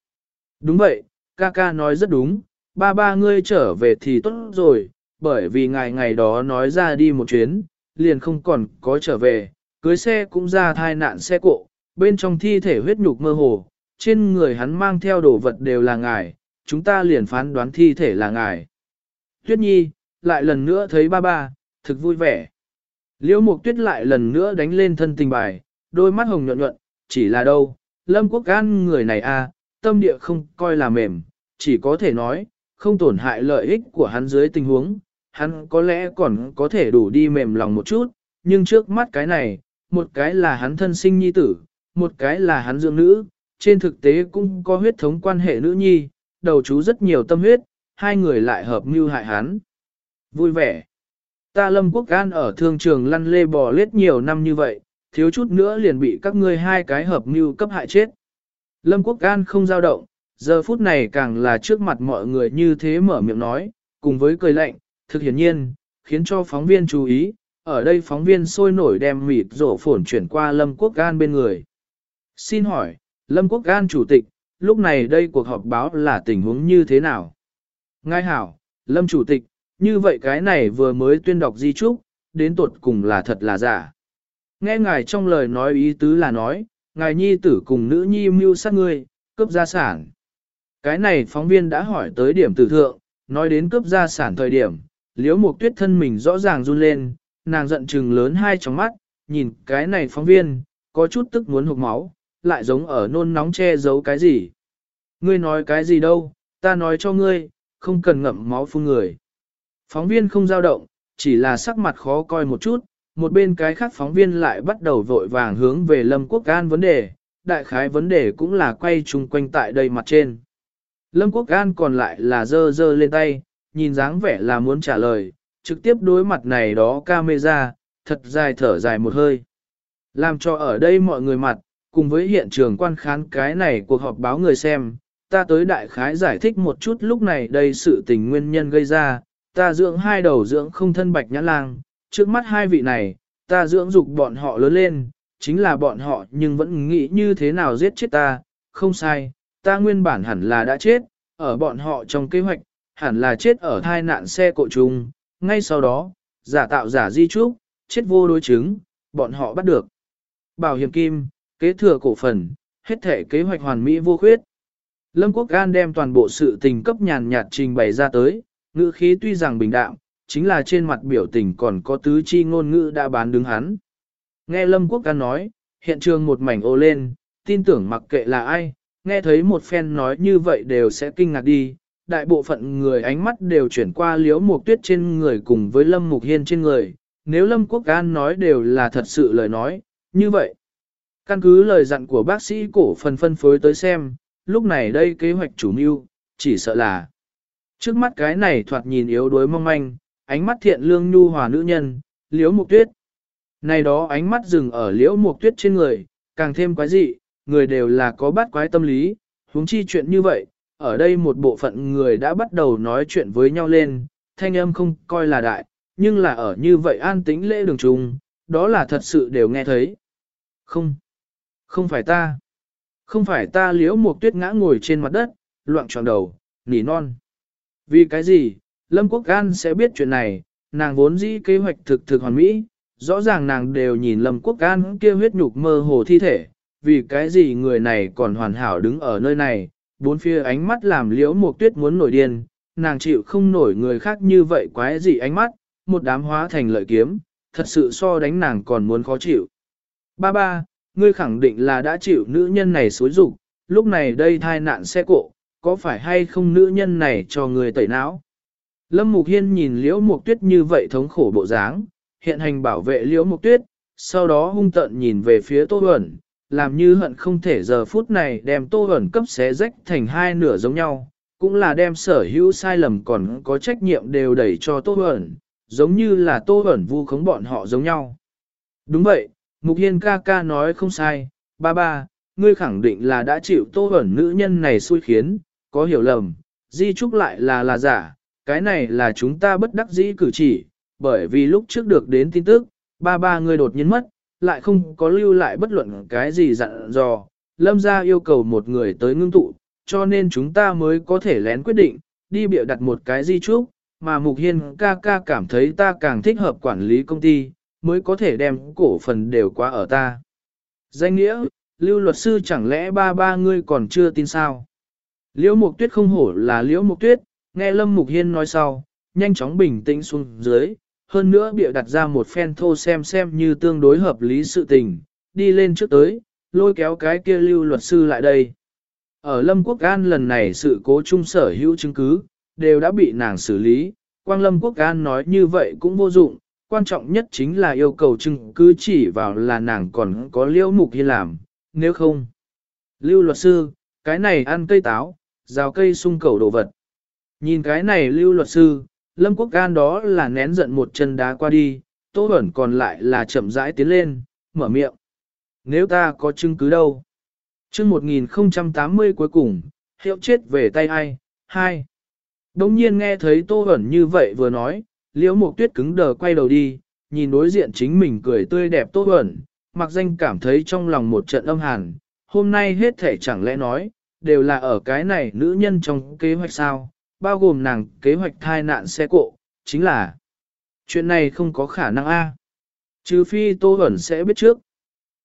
Đúng vậy, ca ca nói rất đúng, ba ba ngươi trở về thì tốt rồi, bởi vì ngày ngày đó nói ra đi một chuyến, liền không còn có trở về, cưới xe cũng ra thai nạn xe cộ, bên trong thi thể huyết nhục mơ hồ, trên người hắn mang theo đồ vật đều là ngài, chúng ta liền phán đoán thi thể là ngài. Tuyết Nhi, lại lần nữa thấy ba ba, thực vui vẻ. Liễu Mục Tuyết lại lần nữa đánh lên thân tình bài, đôi mắt hồng nhuận nhuận, chỉ là đâu, Lâm Quốc An người này a, tâm địa không coi là mềm, chỉ có thể nói, không tổn hại lợi ích của hắn dưới tình huống, hắn có lẽ còn có thể đủ đi mềm lòng một chút, nhưng trước mắt cái này, một cái là hắn thân sinh nhi tử, một cái là hắn dưỡng nữ, trên thực tế cũng có huyết thống quan hệ nữ nhi, đầu chú rất nhiều tâm huyết, hai người lại hợp mưu hại hắn. Vui vẻ. Ta Lâm Quốc An ở thương trường lăn lê bò lết nhiều năm như vậy, thiếu chút nữa liền bị các ngươi hai cái hợp mưu cấp hại chết. Lâm Quốc An không dao động, giờ phút này càng là trước mặt mọi người như thế mở miệng nói, cùng với cười lạnh, thực hiển nhiên, khiến cho phóng viên chú ý, ở đây phóng viên sôi nổi đem mịt rổ phổn chuyển qua Lâm Quốc Gan bên người. Xin hỏi, Lâm Quốc Gan chủ tịch, lúc này đây cuộc họp báo là tình huống như thế nào? Ngài hảo, Lâm chủ tịch, như vậy cái này vừa mới tuyên đọc di trúc, đến tuột cùng là thật là giả. Nghe ngài trong lời nói ý tứ là nói, ngài nhi tử cùng nữ nhi mưu sát ngươi, cướp gia sản. Cái này phóng viên đã hỏi tới điểm tử thượng, nói đến cướp gia sản thời điểm, liễu mục tuyết thân mình rõ ràng run lên, nàng giận trừng lớn hai tròng mắt, nhìn cái này phóng viên, có chút tức muốn hụt máu, lại giống ở nôn nóng che giấu cái gì. Ngươi nói cái gì đâu, ta nói cho ngươi, không cần ngậm máu phun người. Phóng viên không dao động, chỉ là sắc mặt khó coi một chút, một bên cái khác phóng viên lại bắt đầu vội vàng hướng về Lâm Quốc An vấn đề, đại khái vấn đề cũng là quay chung quanh tại đây mặt trên. Lâm Quốc An còn lại là dơ dơ lên tay, nhìn dáng vẻ là muốn trả lời, trực tiếp đối mặt này đó camera, thật dài thở dài một hơi. Làm cho ở đây mọi người mặt, cùng với hiện trường quan khán cái này cuộc họp báo người xem, ta tới đại khái giải thích một chút lúc này đây sự tình nguyên nhân gây ra, ta dưỡng hai đầu dưỡng không thân bạch nhã lang, trước mắt hai vị này, ta dưỡng dục bọn họ lớn lên, chính là bọn họ nhưng vẫn nghĩ như thế nào giết chết ta, không sai, ta nguyên bản hẳn là đã chết, ở bọn họ trong kế hoạch, hẳn là chết ở thai nạn xe cộ trùng, ngay sau đó, giả tạo giả di trúc, chết vô đối chứng, bọn họ bắt được. Bảo hiểm kim, kế thừa cổ phần, hết thể kế hoạch hoàn mỹ vô khuyết. Lâm Quốc Gan đem toàn bộ sự tình cấp nhàn nhạt trình bày ra tới, ngữ khí tuy rằng bình đạm, chính là trên mặt biểu tình còn có tứ chi ngôn ngữ đã bán đứng hắn. Nghe Lâm Quốc Can nói, hiện trường một mảnh ô lên, tin tưởng mặc kệ là ai, nghe thấy một phen nói như vậy đều sẽ kinh ngạc đi. Đại bộ phận người ánh mắt đều chuyển qua liếu mục tuyết trên người cùng với Lâm Mục Hiên trên người. Nếu Lâm Quốc Can nói đều là thật sự lời nói, như vậy. Căn cứ lời dặn của bác sĩ cổ phần phân phối tới xem, lúc này đây kế hoạch chủ mưu, chỉ sợ là Trước mắt cái này thoạt nhìn yếu đuối mong manh, ánh mắt thiện lương nhu hòa nữ nhân, liễu mục tuyết. Này đó ánh mắt dừng ở liễu mục tuyết trên người, càng thêm quái dị, người đều là có bát quái tâm lý, huống chi chuyện như vậy, ở đây một bộ phận người đã bắt đầu nói chuyện với nhau lên, thanh âm không coi là đại, nhưng là ở như vậy an tĩnh lễ đường trùng, đó là thật sự đều nghe thấy. Không, không phải ta, không phải ta liễu mục tuyết ngã ngồi trên mặt đất, loạn tròn đầu, nỉ non. Vì cái gì, Lâm Quốc An sẽ biết chuyện này, nàng vốn dĩ kế hoạch thực thực hoàn mỹ, rõ ràng nàng đều nhìn Lâm Quốc An kia huyết nhục mơ hồ thi thể, vì cái gì người này còn hoàn hảo đứng ở nơi này, bốn phía ánh mắt làm liễu một tuyết muốn nổi điên, nàng chịu không nổi người khác như vậy quái gì ánh mắt, một đám hóa thành lợi kiếm, thật sự so đánh nàng còn muốn khó chịu. Ba ba, ngươi khẳng định là đã chịu nữ nhân này xối rụng, lúc này đây thai nạn xe cộ, có phải hay không nữ nhân này cho người tẩy não? Lâm Mục Hiên nhìn Liễu Mục Tuyết như vậy thống khổ bộ dáng, hiện hành bảo vệ Liễu Mục Tuyết, sau đó hung tận nhìn về phía Tô Huẩn, làm như hận không thể giờ phút này đem Tô Huẩn cấp xé rách thành hai nửa giống nhau, cũng là đem sở hữu sai lầm còn có trách nhiệm đều đẩy cho Tô Huẩn, giống như là Tô Huẩn vu khống bọn họ giống nhau. Đúng vậy, Mục Hiên ca ca nói không sai, ba ba, ngươi khẳng định là đã chịu Tô Huẩn nữ nhân này xui khiến, có hiểu lầm, di trúc lại là là giả, cái này là chúng ta bất đắc dĩ cử chỉ, bởi vì lúc trước được đến tin tức, ba ba người đột nhiên mất, lại không có lưu lại bất luận cái gì dặn dò, lâm gia yêu cầu một người tới ngưng tụ, cho nên chúng ta mới có thể lén quyết định, đi biểu đặt một cái di trúc, mà Mục Hiên ca ca cảm thấy ta càng thích hợp quản lý công ty, mới có thể đem cổ phần đều qua ở ta. Danh nghĩa, lưu luật sư chẳng lẽ ba ba ngươi còn chưa tin sao? Liễu Mục Tuyết không hổ là Liễu Mục Tuyết, nghe Lâm Mục Hiên nói sau, nhanh chóng bình tĩnh xuống dưới, hơn nữa bịa đặt ra một phen thô xem xem như tương đối hợp lý sự tình, đi lên trước tới, lôi kéo cái kia lưu luật sư lại đây. Ở Lâm Quốc An lần này sự cố chung sở hữu chứng cứ, đều đã bị nàng xử lý, Quang Lâm Quốc An nói như vậy cũng vô dụng, quan trọng nhất chính là yêu cầu chứng cứ chỉ vào là nàng còn có liễu mục hiên làm, nếu không. Lưu luật sư, cái này ăn cây táo, rào cây sung cầu đồ vật. Nhìn cái này lưu luật sư, Lâm Quốc Gan đó là nén giận một chân đá qua đi, Tô Bẩn còn lại là chậm rãi tiến lên, mở miệng. Nếu ta có chứng cứ đâu? chương 1080 cuối cùng, hiệu chết về tay ai? Hai. Đông nhiên nghe thấy Tô Bẩn như vậy vừa nói, liễu mộc tuyết cứng đờ quay đầu đi, nhìn đối diện chính mình cười tươi đẹp Tô Bẩn, mặc danh cảm thấy trong lòng một trận âm hàn. Hôm nay hết thể chẳng lẽ nói, đều là ở cái này nữ nhân trong kế hoạch sao, bao gồm nàng kế hoạch thai nạn xe cộ, chính là chuyện này không có khả năng a. Trừ phi Tô Hẩn sẽ biết trước.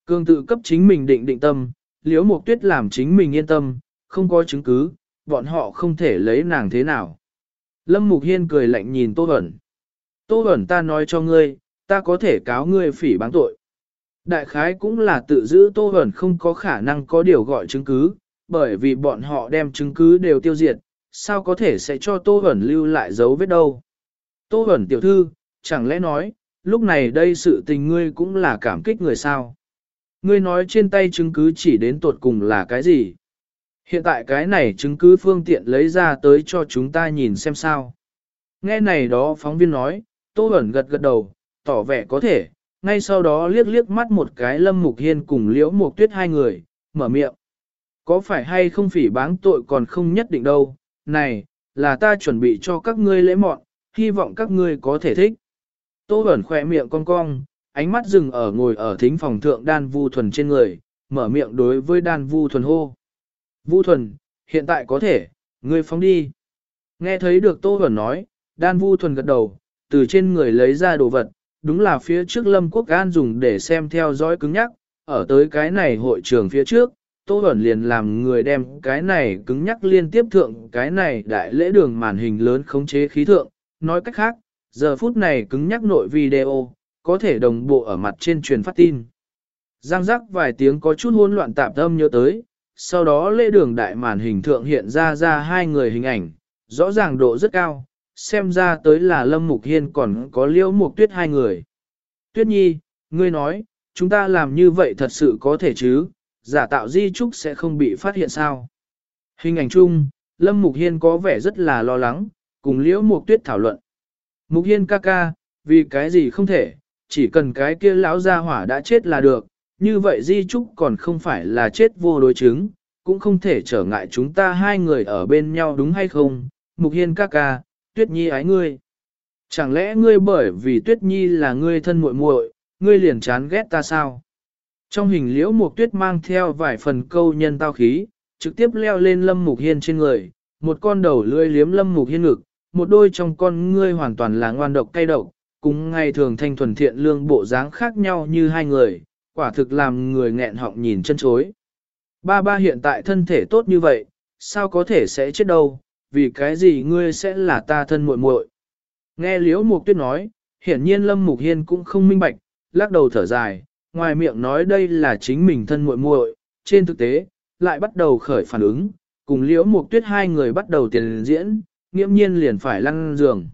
Cương tự cấp chính mình định định tâm, liễu mục tuyết làm chính mình yên tâm, không có chứng cứ, bọn họ không thể lấy nàng thế nào. Lâm Mục Hiên cười lạnh nhìn Tô Hẩn. Tô Hẩn ta nói cho ngươi, ta có thể cáo ngươi phỉ báng tội. Đại khái cũng là tự giữ Tô Hẩn không có khả năng có điều gọi chứng cứ, bởi vì bọn họ đem chứng cứ đều tiêu diệt, sao có thể sẽ cho Tô Hẩn lưu lại dấu vết đâu. Tô Hẩn tiểu thư, chẳng lẽ nói, lúc này đây sự tình ngươi cũng là cảm kích người sao? Ngươi nói trên tay chứng cứ chỉ đến tuột cùng là cái gì? Hiện tại cái này chứng cứ phương tiện lấy ra tới cho chúng ta nhìn xem sao. Nghe này đó phóng viên nói, Tô Hẩn gật gật đầu, tỏ vẻ có thể, ngay sau đó liếc liếc mắt một cái Lâm Mục Hiên cùng Liễu Mục Tuyết hai người, mở miệng. Có phải hay không phỉ báng tội còn không nhất định đâu, này, là ta chuẩn bị cho các ngươi lễ mọn, hy vọng các ngươi có thể thích. Tô Bẩn khỏe miệng cong cong, ánh mắt dừng ở ngồi ở thính phòng thượng đan vu thuần trên người, mở miệng đối với đan vu thuần hô. Vu thuần, hiện tại có thể, ngươi phóng đi. Nghe thấy được Tô Bẩn nói, đan vu thuần gật đầu, từ trên người lấy ra đồ vật, đúng là phía trước Lâm Quốc An dùng để xem theo dõi cứng nhắc, ở tới cái này hội trường phía trước, Tô Bẩn liền làm người đem cái này cứng nhắc liên tiếp thượng cái này đại lễ đường màn hình lớn khống chế khí thượng. Nói cách khác, giờ phút này cứng nhắc nội video, có thể đồng bộ ở mặt trên truyền phát tin. Giang giác vài tiếng có chút hỗn loạn tạp âm nhớ tới, sau đó lễ đường đại màn hình thượng hiện ra ra hai người hình ảnh, rõ ràng độ rất cao, xem ra tới là Lâm Mục Hiên còn có Liễu Mục Tuyết hai người. Tuyết Nhi, ngươi nói, chúng ta làm như vậy thật sự có thể chứ, giả tạo di trúc sẽ không bị phát hiện sao. Hình ảnh chung, Lâm Mục Hiên có vẻ rất là lo lắng, cùng Liễu Mục Tuyết thảo luận. Mục Hiên ca ca, vì cái gì không thể, chỉ cần cái kia lão gia hỏa đã chết là được, như vậy di trúc còn không phải là chết vô đối chứng, cũng không thể trở ngại chúng ta hai người ở bên nhau đúng hay không, Mục Hiên ca ca, Tuyết Nhi ái ngươi. Chẳng lẽ ngươi bởi vì Tuyết Nhi là ngươi thân muội muội, ngươi liền chán ghét ta sao? Trong hình liễu Mục Tuyết mang theo vài phần câu nhân tao khí, trực tiếp leo lên Lâm Mục Hiên trên người, một con đầu lưỡi liếm Lâm Mục Hiên ngực, một đôi trong con ngươi hoàn toàn là ngoan độc cay độc, cùng ngày thường thanh thuần thiện lương bộ dáng khác nhau như hai người, quả thực làm người nghẹn họng nhìn chân chối. Ba ba hiện tại thân thể tốt như vậy, sao có thể sẽ chết đâu, vì cái gì ngươi sẽ là ta thân muội muội? Nghe Liễu Mục Tuyết nói, hiển nhiên Lâm Mục Hiên cũng không minh bạch, lắc đầu thở dài, ngoài miệng nói đây là chính mình thân muội muội, trên thực tế, lại bắt đầu khởi phản ứng, cùng Liễu Mục Tuyết hai người bắt đầu tiền diễn, nghiễm nhiên liền phải lăn giường.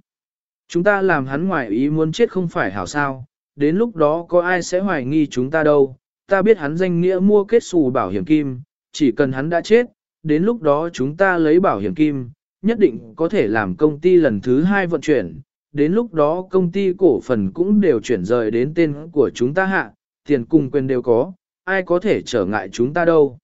Chúng ta làm hắn ngoài ý muốn chết không phải hảo sao, đến lúc đó có ai sẽ hoài nghi chúng ta đâu, ta biết hắn danh nghĩa mua kết xù bảo hiểm kim, chỉ cần hắn đã chết, đến lúc đó chúng ta lấy bảo hiểm kim, nhất định có thể làm công ty lần thứ hai vận chuyển, đến lúc đó công ty cổ phần cũng đều chuyển rời đến tên của chúng ta hạ, tiền cùng quyền đều có, ai có thể trở ngại chúng ta đâu.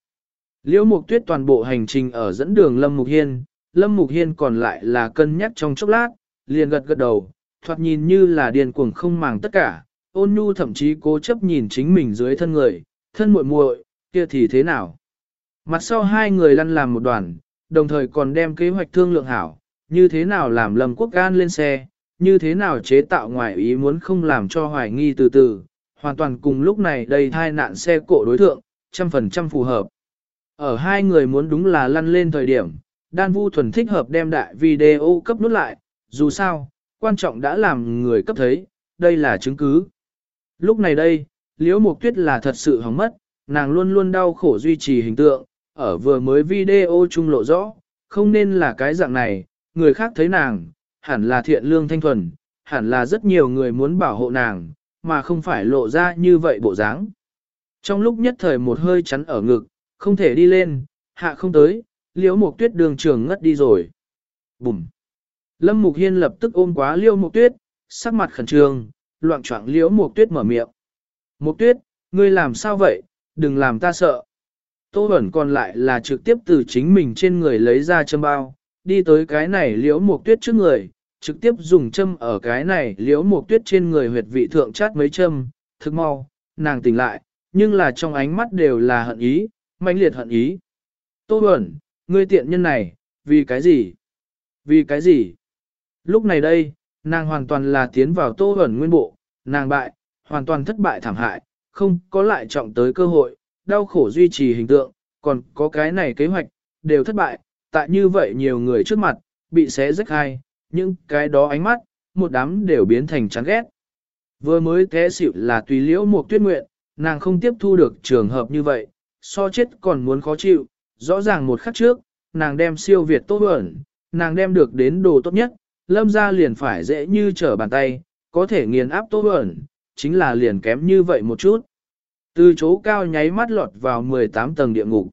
Liễu Mục Tuyết toàn bộ hành trình ở dẫn đường Lâm Mục Hiên, Lâm Mục Hiên còn lại là cân nhắc trong chốc lát, liền gật gật đầu, thoạt nhìn như là điền cuồng không màng tất cả, ôn nhu thậm chí cố chấp nhìn chính mình dưới thân người, thân muội muội, kia thì thế nào? Mặt sau hai người lăn làm một đoàn, đồng thời còn đem kế hoạch thương lượng hảo, như thế nào làm Lâm Quốc Gan lên xe, như thế nào chế tạo ngoại ý muốn không làm cho hoài nghi từ từ, hoàn toàn cùng lúc này đây thai nạn xe cộ đối thượng, trăm phần trăm phù hợp. Ở hai người muốn đúng là lăn lên thời điểm, đan vu thuần thích hợp đem đại video cấp nút lại, dù sao, quan trọng đã làm người cấp thấy, đây là chứng cứ. Lúc này đây, Liễu Mục Tuyết là thật sự hóng mất, nàng luôn luôn đau khổ duy trì hình tượng, ở vừa mới video trung lộ rõ, không nên là cái dạng này, người khác thấy nàng, hẳn là thiện lương thanh thuần, hẳn là rất nhiều người muốn bảo hộ nàng, mà không phải lộ ra như vậy bộ dáng. Trong lúc nhất thời một hơi chắn ở ngực, không thể đi lên, hạ không tới, liễu mục tuyết đường trường ngất đi rồi. Bùm! Lâm Mục Hiên lập tức ôm quá liễu mục tuyết, sắc mặt khẩn trương, loạn choạng liễu mục tuyết mở miệng. Mục tuyết, ngươi làm sao vậy, đừng làm ta sợ. Tô Bẩn còn lại là trực tiếp từ chính mình trên người lấy ra châm bao, đi tới cái này liễu mục tuyết trước người, trực tiếp dùng châm ở cái này liễu mục tuyết trên người huyệt vị thượng chát mấy châm, thực mau, nàng tỉnh lại, nhưng là trong ánh mắt đều là hận ý, mãnh liệt hận ý. Tô Bẩn, ngươi tiện nhân này, vì cái gì? Vì cái gì? Lúc này đây, nàng hoàn toàn là tiến vào Tô Bẩn nguyên bộ, nàng bại, hoàn toàn thất bại thảm hại, không có lại trọng tới cơ hội, đau khổ duy trì hình tượng, còn có cái này kế hoạch, đều thất bại, tại như vậy nhiều người trước mặt, bị xé rách hai, những cái đó ánh mắt, một đám đều biến thành chán ghét. Vừa mới thế xịu là tùy liễu một tuyết nguyện, nàng không tiếp thu được trường hợp như vậy, so chết còn muốn khó chịu, rõ ràng một khắc trước, nàng đem siêu việt tốt ẩn, nàng đem được đến đồ tốt nhất, lâm ra liền phải dễ như trở bàn tay, có thể nghiền áp tốt ẩn, chính là liền kém như vậy một chút. Từ chỗ cao nháy mắt lọt vào 18 tầng địa ngục.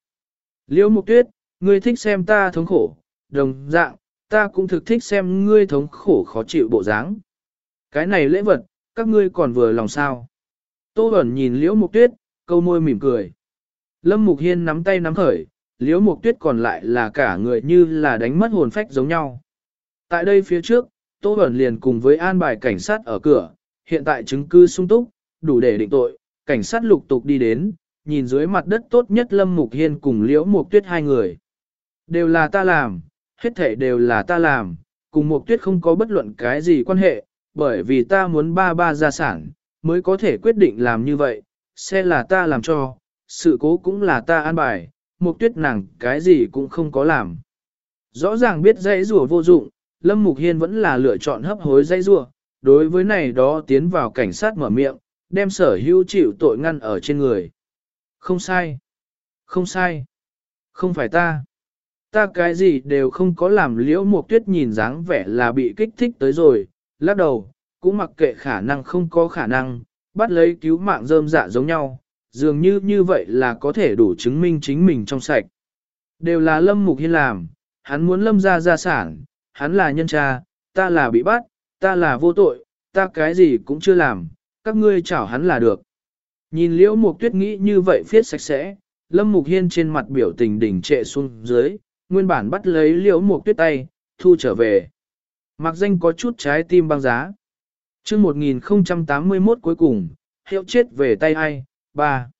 Liễu Mục Tuyết, ngươi thích xem ta thống khổ, đồng dạng, ta cũng thực thích xem ngươi thống khổ khó chịu bộ dáng. Cái này lễ vật, các ngươi còn vừa lòng sao. Tô Bẩn nhìn Liễu Mục Tuyết, câu môi mỉm cười. Lâm Mục Hiên nắm tay nắm khởi, Liễu Mục Tuyết còn lại là cả người như là đánh mất hồn phách giống nhau. Tại đây phía trước, Tô Bẩn liền cùng với an bài cảnh sát ở cửa, hiện tại chứng cứ sung túc, đủ để định tội, cảnh sát lục tục đi đến, nhìn dưới mặt đất tốt nhất Lâm Mục Hiên cùng Liễu Mục Tuyết hai người. Đều là ta làm, hết thể đều là ta làm, cùng Mục Tuyết không có bất luận cái gì quan hệ, bởi vì ta muốn ba ba gia sản, mới có thể quyết định làm như vậy, xe là ta làm cho, sự cố cũng là ta an bài, Mục Tuyết nàng cái gì cũng không có làm. Rõ ràng biết dãy rùa vô dụng, Lâm Mục Hiên vẫn là lựa chọn hấp hối dãy rùa, đối với này đó tiến vào cảnh sát mở miệng, đem sở hữu chịu tội ngăn ở trên người. Không sai. Không sai. Không phải ta. Ta cái gì đều không có làm liễu một tuyết nhìn dáng vẻ là bị kích thích tới rồi, lắc đầu, cũng mặc kệ khả năng không có khả năng, bắt lấy cứu mạng rơm dạ giống nhau, dường như như vậy là có thể đủ chứng minh chính mình trong sạch. Đều là lâm mục hiên làm, hắn muốn lâm ra gia sản, hắn là nhân cha, ta là bị bắt, ta là vô tội, ta cái gì cũng chưa làm, các ngươi chảo hắn là được. Nhìn liễu mục tuyết nghĩ như vậy phiết sạch sẽ, Lâm Mục Hiên trên mặt biểu tình đỉnh trệ xuống dưới, nguyên bản bắt lấy liễu mục tuyết tay, thu trở về. Mặc danh có chút trái tim băng giá. chương 1081 cuối cùng, hiệu chết về tay ai, ba.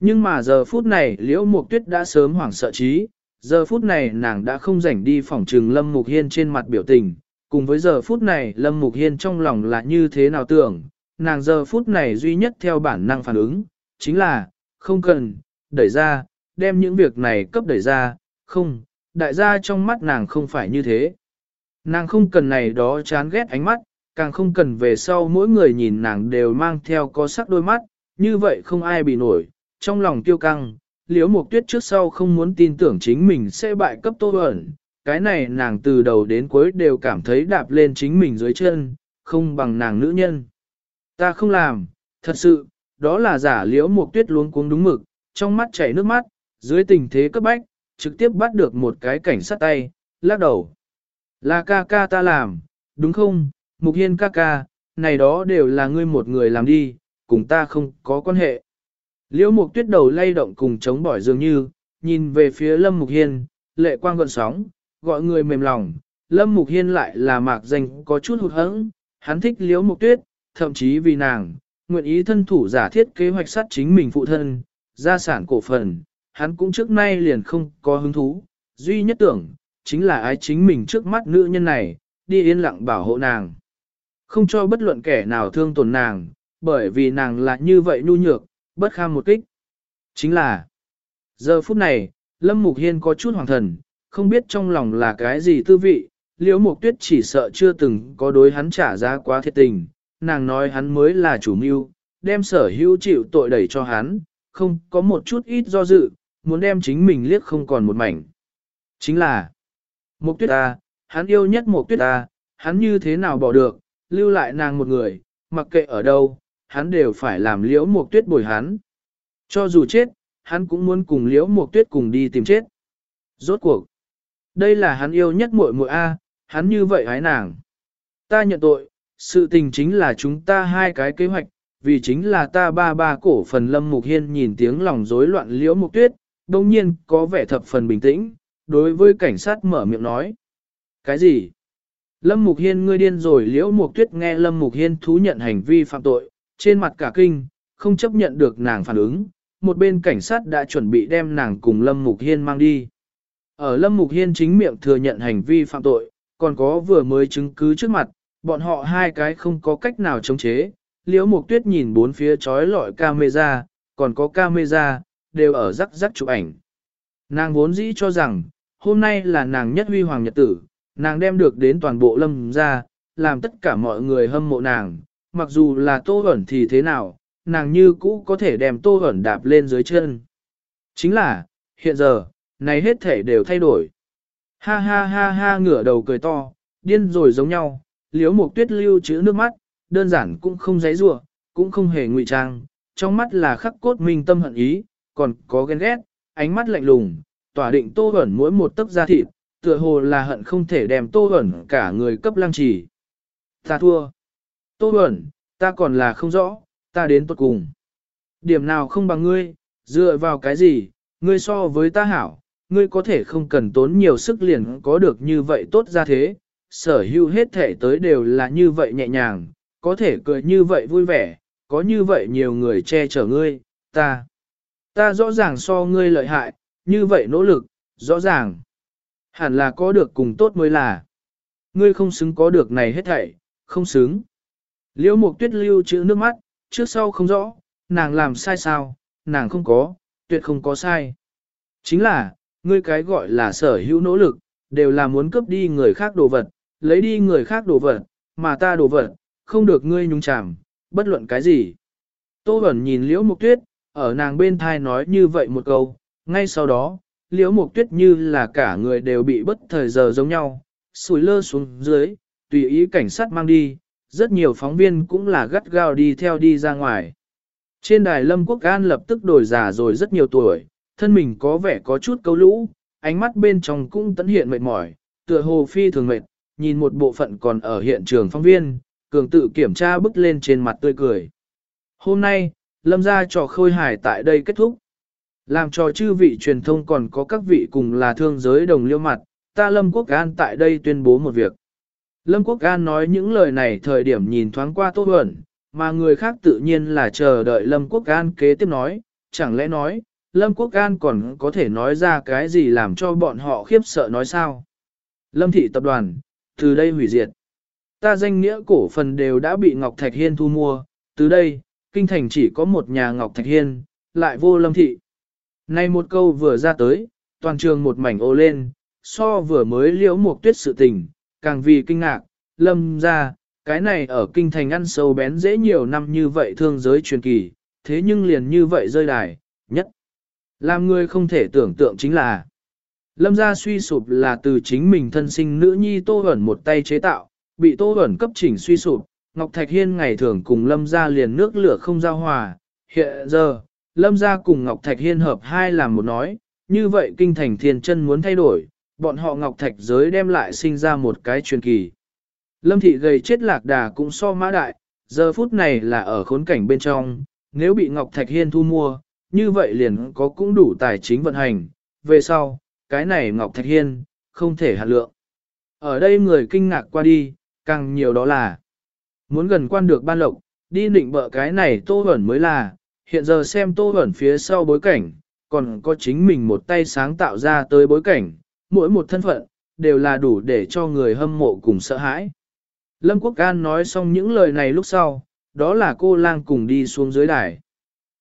Nhưng mà giờ phút này liễu mục tuyết đã sớm hoảng sợ trí, giờ phút này nàng đã không rảnh đi phỏng trừng Lâm Mục Hiên trên mặt biểu tình, cùng với giờ phút này Lâm Mục Hiên trong lòng là như thế nào tưởng, nàng giờ phút này duy nhất theo bản năng phản ứng, chính là, không cần, đẩy ra, đem những việc này cấp đẩy ra, không, đại gia trong mắt nàng không phải như thế. Nàng không cần này đó chán ghét ánh mắt, càng không cần về sau mỗi người nhìn nàng đều mang theo có sắc đôi mắt, như vậy không ai bị nổi, trong lòng tiêu căng, liễu mục tuyết trước sau không muốn tin tưởng chính mình sẽ bại cấp tô ẩn, cái này nàng từ đầu đến cuối đều cảm thấy đạp lên chính mình dưới chân, không bằng nàng nữ nhân. Ta không làm, thật sự, đó là giả liễu mục tuyết luống cuống đúng mực, trong mắt chảy nước mắt, dưới tình thế cấp bách, trực tiếp bắt được một cái cảnh sát tay, lắc đầu. Là ca ca ta làm, đúng không, mục hiên ca ca, này đó đều là ngươi một người làm đi, cùng ta không có quan hệ. Liễu mục tuyết đầu lay động cùng chống bỏi dường như, nhìn về phía lâm mục hiên, lệ quang gợn sóng, gọi người mềm lòng. Lâm mục hiên lại là mạc danh có chút hụt hẫng, hắn thích liễu mục tuyết, thậm chí vì nàng, nguyện ý thân thủ giả thiết kế hoạch sát chính mình phụ thân, gia sản cổ phần, hắn cũng trước nay liền không có hứng thú, duy nhất tưởng, chính là ái chính mình trước mắt nữ nhân này, đi yên lặng bảo hộ nàng. Không cho bất luận kẻ nào thương tổn nàng, bởi vì nàng là như vậy nhu nhược, bất kham một kích. Chính là, giờ phút này, Lâm Mục Hiên có chút hoàng thần, không biết trong lòng là cái gì tư vị, liễu mục tuyết chỉ sợ chưa từng có đối hắn trả giá quá thiệt tình, nàng nói hắn mới là chủ mưu, đem sở hữu chịu tội đẩy cho hắn, không có một chút ít do dự, muốn đem chính mình liếc không còn một mảnh. Chính là, Mộc tuyết a hắn yêu nhất Mộc tuyết a hắn như thế nào bỏ được, lưu lại nàng một người, mặc kệ ở đâu, hắn đều phải làm liễu Mộc tuyết bồi hắn. Cho dù chết, hắn cũng muốn cùng liễu Mộc tuyết cùng đi tìm chết. Rốt cuộc, đây là hắn yêu nhất muội muội A, hắn như vậy hái nàng. Ta nhận tội, sự tình chính là chúng ta hai cái kế hoạch, vì chính là ta ba ba cổ phần lâm mục hiên nhìn tiếng lòng rối loạn liễu mục tuyết, đồng nhiên có vẻ thập phần bình tĩnh, đối với cảnh sát mở miệng nói. Cái gì? Lâm Mục Hiên ngươi điên rồi liễu mục tuyết nghe Lâm Mục Hiên thú nhận hành vi phạm tội, trên mặt cả kinh, không chấp nhận được nàng phản ứng, một bên cảnh sát đã chuẩn bị đem nàng cùng Lâm Mục Hiên mang đi. Ở Lâm Mục Hiên chính miệng thừa nhận hành vi phạm tội, còn có vừa mới chứng cứ trước mặt, bọn họ hai cái không có cách nào chống chế. Liễu Mục Tuyết nhìn bốn phía trói lọi camera, còn có camera, đều ở rắc rắc chụp ảnh. Nàng vốn dĩ cho rằng, hôm nay là nàng nhất huy hoàng nhật tử, nàng đem được đến toàn bộ lâm ra, làm tất cả mọi người hâm mộ nàng, mặc dù là tô ẩn thì thế nào, nàng như cũ có thể đem tô ẩn đạp lên dưới chân. Chính là, hiện giờ, này hết thể đều thay đổi. Ha ha ha ha ngửa đầu cười to, điên rồi giống nhau, liếu một tuyết lưu chữ nước mắt, đơn giản cũng không giấy rủa cũng không hề ngụy trang, trong mắt là khắc cốt minh tâm hận ý, còn có ghen ghét, ánh mắt lạnh lùng, tỏa định tô ẩn mỗi một tấc da thịt, tựa hồ là hận không thể đem tô ẩn cả người cấp lăng trì. Ta thua. Tô ẩn, ta còn là không rõ, ta đến tốt cùng. Điểm nào không bằng ngươi, dựa vào cái gì, ngươi so với ta hảo, ngươi có thể không cần tốn nhiều sức liền có được như vậy tốt ra thế, sở hữu hết thể tới đều là như vậy nhẹ nhàng, có thể cười như vậy vui vẻ, có như vậy nhiều người che chở ngươi, ta. Ta rõ ràng so ngươi lợi hại, như vậy nỗ lực, rõ ràng. Hẳn là có được cùng tốt mới là. Ngươi không xứng có được này hết thảy, không xứng. Liễu mục tuyết lưu chữ nước mắt, trước sau không rõ, nàng làm sai sao, nàng không có, tuyệt không có sai. Chính là, ngươi cái gọi là sở hữu nỗ lực, đều là muốn cướp đi người khác đồ vật, lấy đi người khác đồ vật, mà ta đồ vật, không được ngươi nhúng chàm, bất luận cái gì. Tô Bẩn nhìn Liễu Mục Tuyết, ở nàng bên thai nói như vậy một câu, ngay sau đó, Liễu Mục Tuyết như là cả người đều bị bất thời giờ giống nhau, sùi lơ xuống dưới, tùy ý cảnh sát mang đi, rất nhiều phóng viên cũng là gắt gao đi theo đi ra ngoài. Trên đài Lâm Quốc An lập tức đổi già rồi rất nhiều tuổi, thân mình có vẻ có chút câu lũ, ánh mắt bên trong cũng tấn hiện mệt mỏi, tựa hồ phi thường mệt, nhìn một bộ phận còn ở hiện trường phóng viên, cường tự kiểm tra bức lên trên mặt tươi cười. Hôm nay, Lâm gia trò khôi hài tại đây kết thúc. Làm cho chư vị truyền thông còn có các vị cùng là thương giới đồng liêu mặt, ta Lâm Quốc An tại đây tuyên bố một việc. Lâm Quốc An nói những lời này thời điểm nhìn thoáng qua Tô Huẩn, mà người khác tự nhiên là chờ đợi Lâm Quốc An kế tiếp nói, chẳng lẽ nói, Lâm Quốc An còn có thể nói ra cái gì làm cho bọn họ khiếp sợ nói sao? Lâm Thị Tập đoàn, từ đây hủy diệt. Ta danh nghĩa cổ phần đều đã bị Ngọc Thạch Hiên thu mua, từ đây, kinh thành chỉ có một nhà Ngọc Thạch Hiên, lại vô Lâm Thị. Nay một câu vừa ra tới, toàn trường một mảnh ô lên, so vừa mới liễu một tuyết sự tình, càng vì kinh ngạc, Lâm ra, cái này ở kinh thành ăn sâu bén dễ nhiều năm như vậy thương giới truyền kỳ, thế nhưng liền như vậy rơi đài, nhất. Làm người không thể tưởng tượng chính là, lâm gia suy sụp là từ chính mình thân sinh nữ nhi tô ẩn một tay chế tạo, bị tô ẩn cấp chỉnh suy sụp, Ngọc Thạch Hiên ngày thường cùng lâm gia liền nước lửa không giao hòa, hiện giờ, lâm gia cùng Ngọc Thạch Hiên hợp hai làm một nói, như vậy kinh thành thiên chân muốn thay đổi, bọn họ Ngọc Thạch giới đem lại sinh ra một cái truyền kỳ. Lâm thị gầy chết lạc đà cũng so mã đại, giờ phút này là ở khốn cảnh bên trong, nếu bị Ngọc Thạch Hiên thu mua, như vậy liền có cũng đủ tài chính vận hành, về sau, cái này Ngọc Thạch Hiên, không thể hạt lượng. Ở đây người kinh ngạc qua đi, càng nhiều đó là muốn gần quan được ban lộc, đi định bợ cái này tô hẩn mới là, hiện giờ xem tô hẩn phía sau bối cảnh, còn có chính mình một tay sáng tạo ra tới bối cảnh, mỗi một thân phận, đều là đủ để cho người hâm mộ cùng sợ hãi. Lâm Quốc An nói xong những lời này lúc sau, đó là cô lang cùng đi xuống dưới đài.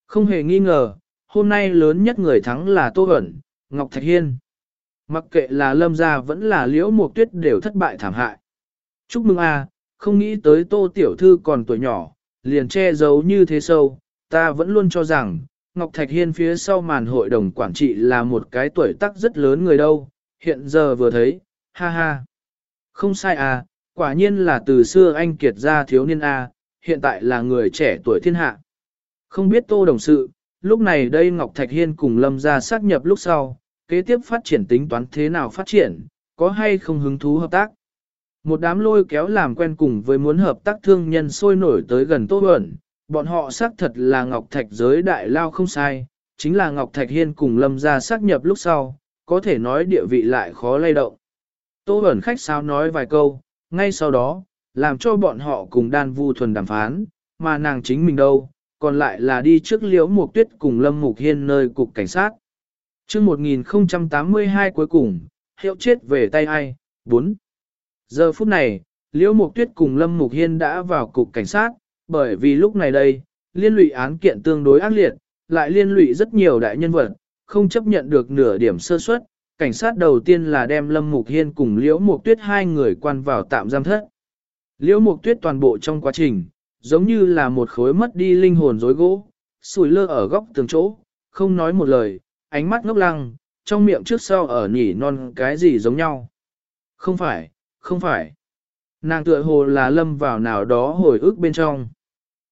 Không hề nghi ngờ, hôm nay lớn nhất người thắng là Tô Bẩn, Ngọc Thạch Hiên. Mặc kệ là Lâm Gia vẫn là Liễu Mộc Tuyết đều thất bại thảm hại. Chúc mừng a, không nghĩ tới Tô Tiểu Thư còn tuổi nhỏ, liền che giấu như thế sâu, ta vẫn luôn cho rằng, Ngọc Thạch Hiên phía sau màn hội đồng quản trị là một cái tuổi tác rất lớn người đâu, hiện giờ vừa thấy, ha ha. Không sai à, quả nhiên là từ xưa anh kiệt ra thiếu niên A, hiện tại là người trẻ tuổi thiên hạ. Không biết tô đồng sự, lúc này đây Ngọc Thạch Hiên cùng Lâm ra xác nhập lúc sau, kế tiếp phát triển tính toán thế nào phát triển, có hay không hứng thú hợp tác. Một đám lôi kéo làm quen cùng với muốn hợp tác thương nhân sôi nổi tới gần Tô Bẩn, bọn họ xác thật là Ngọc Thạch giới đại lao không sai, chính là Ngọc Thạch Hiên cùng Lâm ra xác nhập lúc sau, có thể nói địa vị lại khó lay động. Tô Bẩn khách sao nói vài câu, ngay sau đó, làm cho bọn họ cùng đan vu thuần đàm phán, mà nàng chính mình đâu, còn lại là đi trước liễu mục tuyết cùng Lâm Mục Hiên nơi cục cảnh sát. Trước 1082 cuối cùng, hiệu chết về tay ai? 4. Giờ phút này, liễu mục tuyết cùng Lâm Mục Hiên đã vào cục cảnh sát, bởi vì lúc này đây, liên lụy án kiện tương đối ác liệt, lại liên lụy rất nhiều đại nhân vật, không chấp nhận được nửa điểm sơ suất, cảnh sát đầu tiên là đem Lâm Mục Hiên cùng Liễu Mục Tuyết hai người quan vào tạm giam thất. Liễu Mục Tuyết toàn bộ trong quá trình, giống như là một khối mất đi linh hồn rối gỗ, sủi lơ ở góc tường chỗ, không nói một lời, ánh mắt ngốc lăng, trong miệng trước sau ở nhỉ non cái gì giống nhau. Không phải, không phải. Nàng tựa hồ là lâm vào nào đó hồi ức bên trong.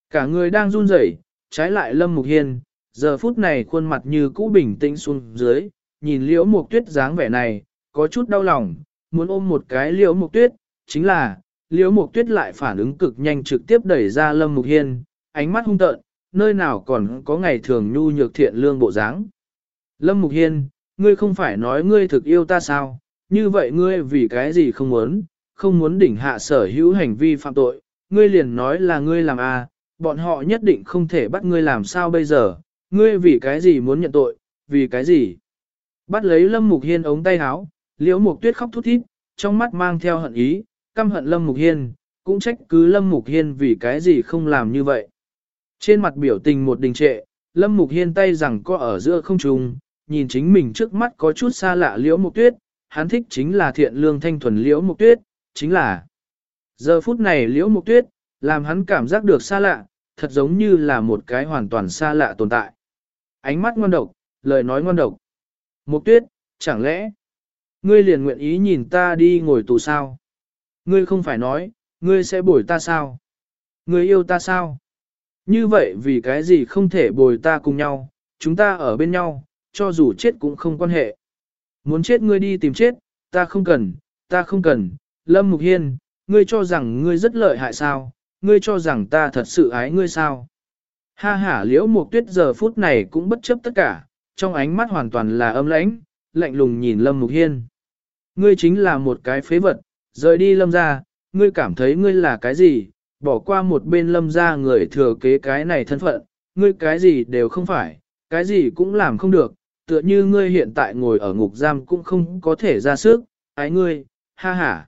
Cả người đang run rẩy, trái lại lâm mục hiên, giờ phút này khuôn mặt như cũ bình tĩnh xuống dưới, nhìn liễu mục tuyết dáng vẻ này, có chút đau lòng, muốn ôm một cái liễu mục tuyết, chính là, liễu mục tuyết lại phản ứng cực nhanh trực tiếp đẩy ra lâm mục hiên, ánh mắt hung tợn, nơi nào còn có ngày thường nhu nhược thiện lương bộ dáng. Lâm mục hiên, ngươi không phải nói ngươi thực yêu ta sao, như vậy ngươi vì cái gì không muốn, không muốn đỉnh hạ sở hữu hành vi phạm tội, ngươi liền nói là ngươi làm a, à, bọn họ nhất định không thể bắt ngươi làm sao bây giờ, ngươi vì cái gì muốn nhận tội, vì cái gì. Bắt lấy Lâm Mục Hiên ống tay áo, Liễu Mục Tuyết khóc thút thít, trong mắt mang theo hận ý, căm hận Lâm Mục Hiên, cũng trách cứ Lâm Mục Hiên vì cái gì không làm như vậy. Trên mặt biểu tình một đình trệ, Lâm Mục Hiên tay rằng có ở giữa không trung, nhìn chính mình trước mắt có chút xa lạ Liễu Mục Tuyết, hắn thích chính là thiện lương thanh thuần Liễu Mục Tuyết, chính là giờ phút này Liễu Mục Tuyết, làm hắn cảm giác được xa lạ, thật giống như là một cái hoàn toàn xa lạ tồn tại. Ánh mắt ngon độc, lời nói ngon độc. Mục tuyết, chẳng lẽ, ngươi liền nguyện ý nhìn ta đi ngồi tù sao? Ngươi không phải nói, ngươi sẽ bồi ta sao? Ngươi yêu ta sao? Như vậy vì cái gì không thể bồi ta cùng nhau, chúng ta ở bên nhau, cho dù chết cũng không quan hệ. Muốn chết ngươi đi tìm chết, ta không cần, ta không cần. Lâm Mục Hiên, ngươi cho rằng ngươi rất lợi hại sao? Ngươi cho rằng ta thật sự ái ngươi sao? Ha ha liễu mục tuyết giờ phút này cũng bất chấp tất cả, trong ánh mắt hoàn toàn là âm lãnh, lạnh lùng nhìn Lâm Mục Hiên. Ngươi chính là một cái phế vật, rời đi Lâm ra, ngươi cảm thấy ngươi là cái gì, bỏ qua một bên Lâm ra người thừa kế cái này thân phận, ngươi cái gì đều không phải, cái gì cũng làm không được, tựa như ngươi hiện tại ngồi ở ngục giam cũng không có thể ra sức, ái ngươi, ha ha.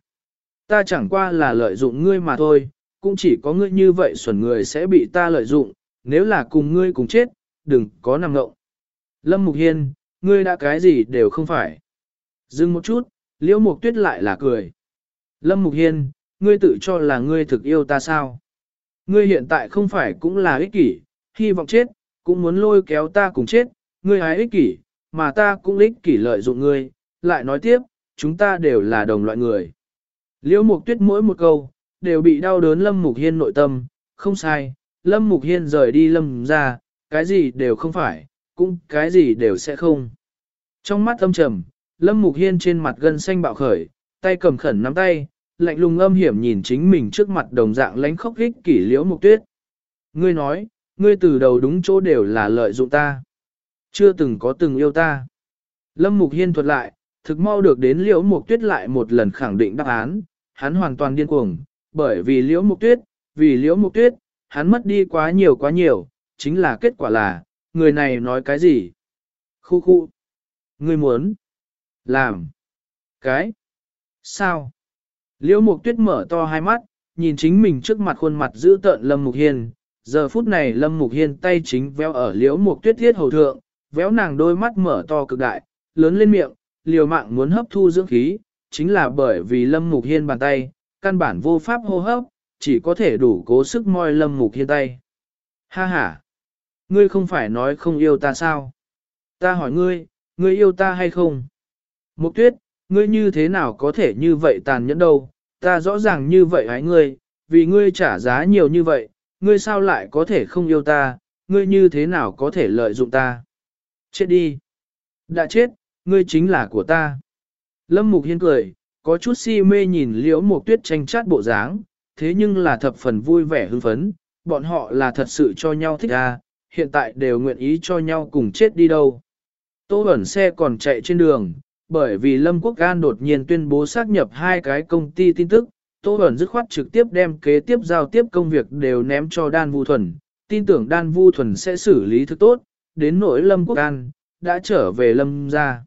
Ta chẳng qua là lợi dụng ngươi mà thôi, cũng chỉ có ngươi như vậy xuẩn người sẽ bị ta lợi dụng, nếu là cùng ngươi cùng chết, đừng có nằm ngộng. Lâm Mục Hiên, ngươi đã cái gì đều không phải. Dừng một chút, Liễu Mục Tuyết lại là cười. Lâm Mục Hiên, ngươi tự cho là ngươi thực yêu ta sao? Ngươi hiện tại không phải cũng là ích kỷ, hy vọng chết, cũng muốn lôi kéo ta cùng chết, ngươi hái ích kỷ, mà ta cũng ích kỷ lợi dụng ngươi, lại nói tiếp, chúng ta đều là đồng loại người. Liễu Mục Tuyết mỗi một câu, đều bị đau đớn Lâm Mục Hiên nội tâm, không sai, Lâm Mục Hiên rời đi Lâm ra, cái gì đều không phải, cũng cái gì đều sẽ không. Trong mắt âm trầm, Lâm Mục Hiên trên mặt gân xanh bạo khởi, tay cầm khẩn nắm tay, lạnh lùng âm hiểm nhìn chính mình trước mặt đồng dạng lánh khóc ích kỷ liễu mục tuyết. Ngươi nói, ngươi từ đầu đúng chỗ đều là lợi dụng ta. Chưa từng có từng yêu ta. Lâm Mục Hiên thuật lại, thực mau được đến liễu mục tuyết lại một lần khẳng định đáp án, hắn hoàn toàn điên cuồng, bởi vì liễu mục tuyết, vì liễu mục tuyết, hắn mất đi quá nhiều quá nhiều, chính là kết quả là, người này nói cái gì? Khu khu. Ngươi muốn làm cái sao? Liễu Mục Tuyết mở to hai mắt, nhìn chính mình trước mặt khuôn mặt giữ tợn Lâm Mục Hiên. Giờ phút này Lâm Mục Hiên tay chính véo ở Liễu Mục Tuyết thiết hầu thượng, véo nàng đôi mắt mở to cực đại, lớn lên miệng, liều mạng muốn hấp thu dưỡng khí, chính là bởi vì Lâm Mục Hiên bàn tay, căn bản vô pháp hô hấp, chỉ có thể đủ cố sức moi Lâm Mục Hiên tay. Ha ha! Ngươi không phải nói không yêu ta sao? Ta hỏi ngươi, ngươi yêu ta hay không? Mục tuyết, ngươi như thế nào có thể như vậy tàn nhẫn đâu? Ta rõ ràng như vậy hãy ngươi, vì ngươi trả giá nhiều như vậy, ngươi sao lại có thể không yêu ta? Ngươi như thế nào có thể lợi dụng ta? Chết đi! Đã chết, ngươi chính là của ta. Lâm Mục Hiên cười, có chút si mê nhìn liễu một tuyết tranh chát bộ dáng, thế nhưng là thập phần vui vẻ hưng phấn, bọn họ là thật sự cho nhau thích à, hiện tại đều nguyện ý cho nhau cùng chết đi đâu. Tô ẩn xe còn chạy trên đường, bởi vì Lâm Quốc Gan đột nhiên tuyên bố xác nhập hai cái công ty tin tức, Tô ẩn dứt khoát trực tiếp đem kế tiếp giao tiếp công việc đều ném cho Đan Vu Thuần, tin tưởng Đan Vu Thuần sẽ xử lý thức tốt, đến nỗi Lâm Quốc an đã trở về Lâm ra.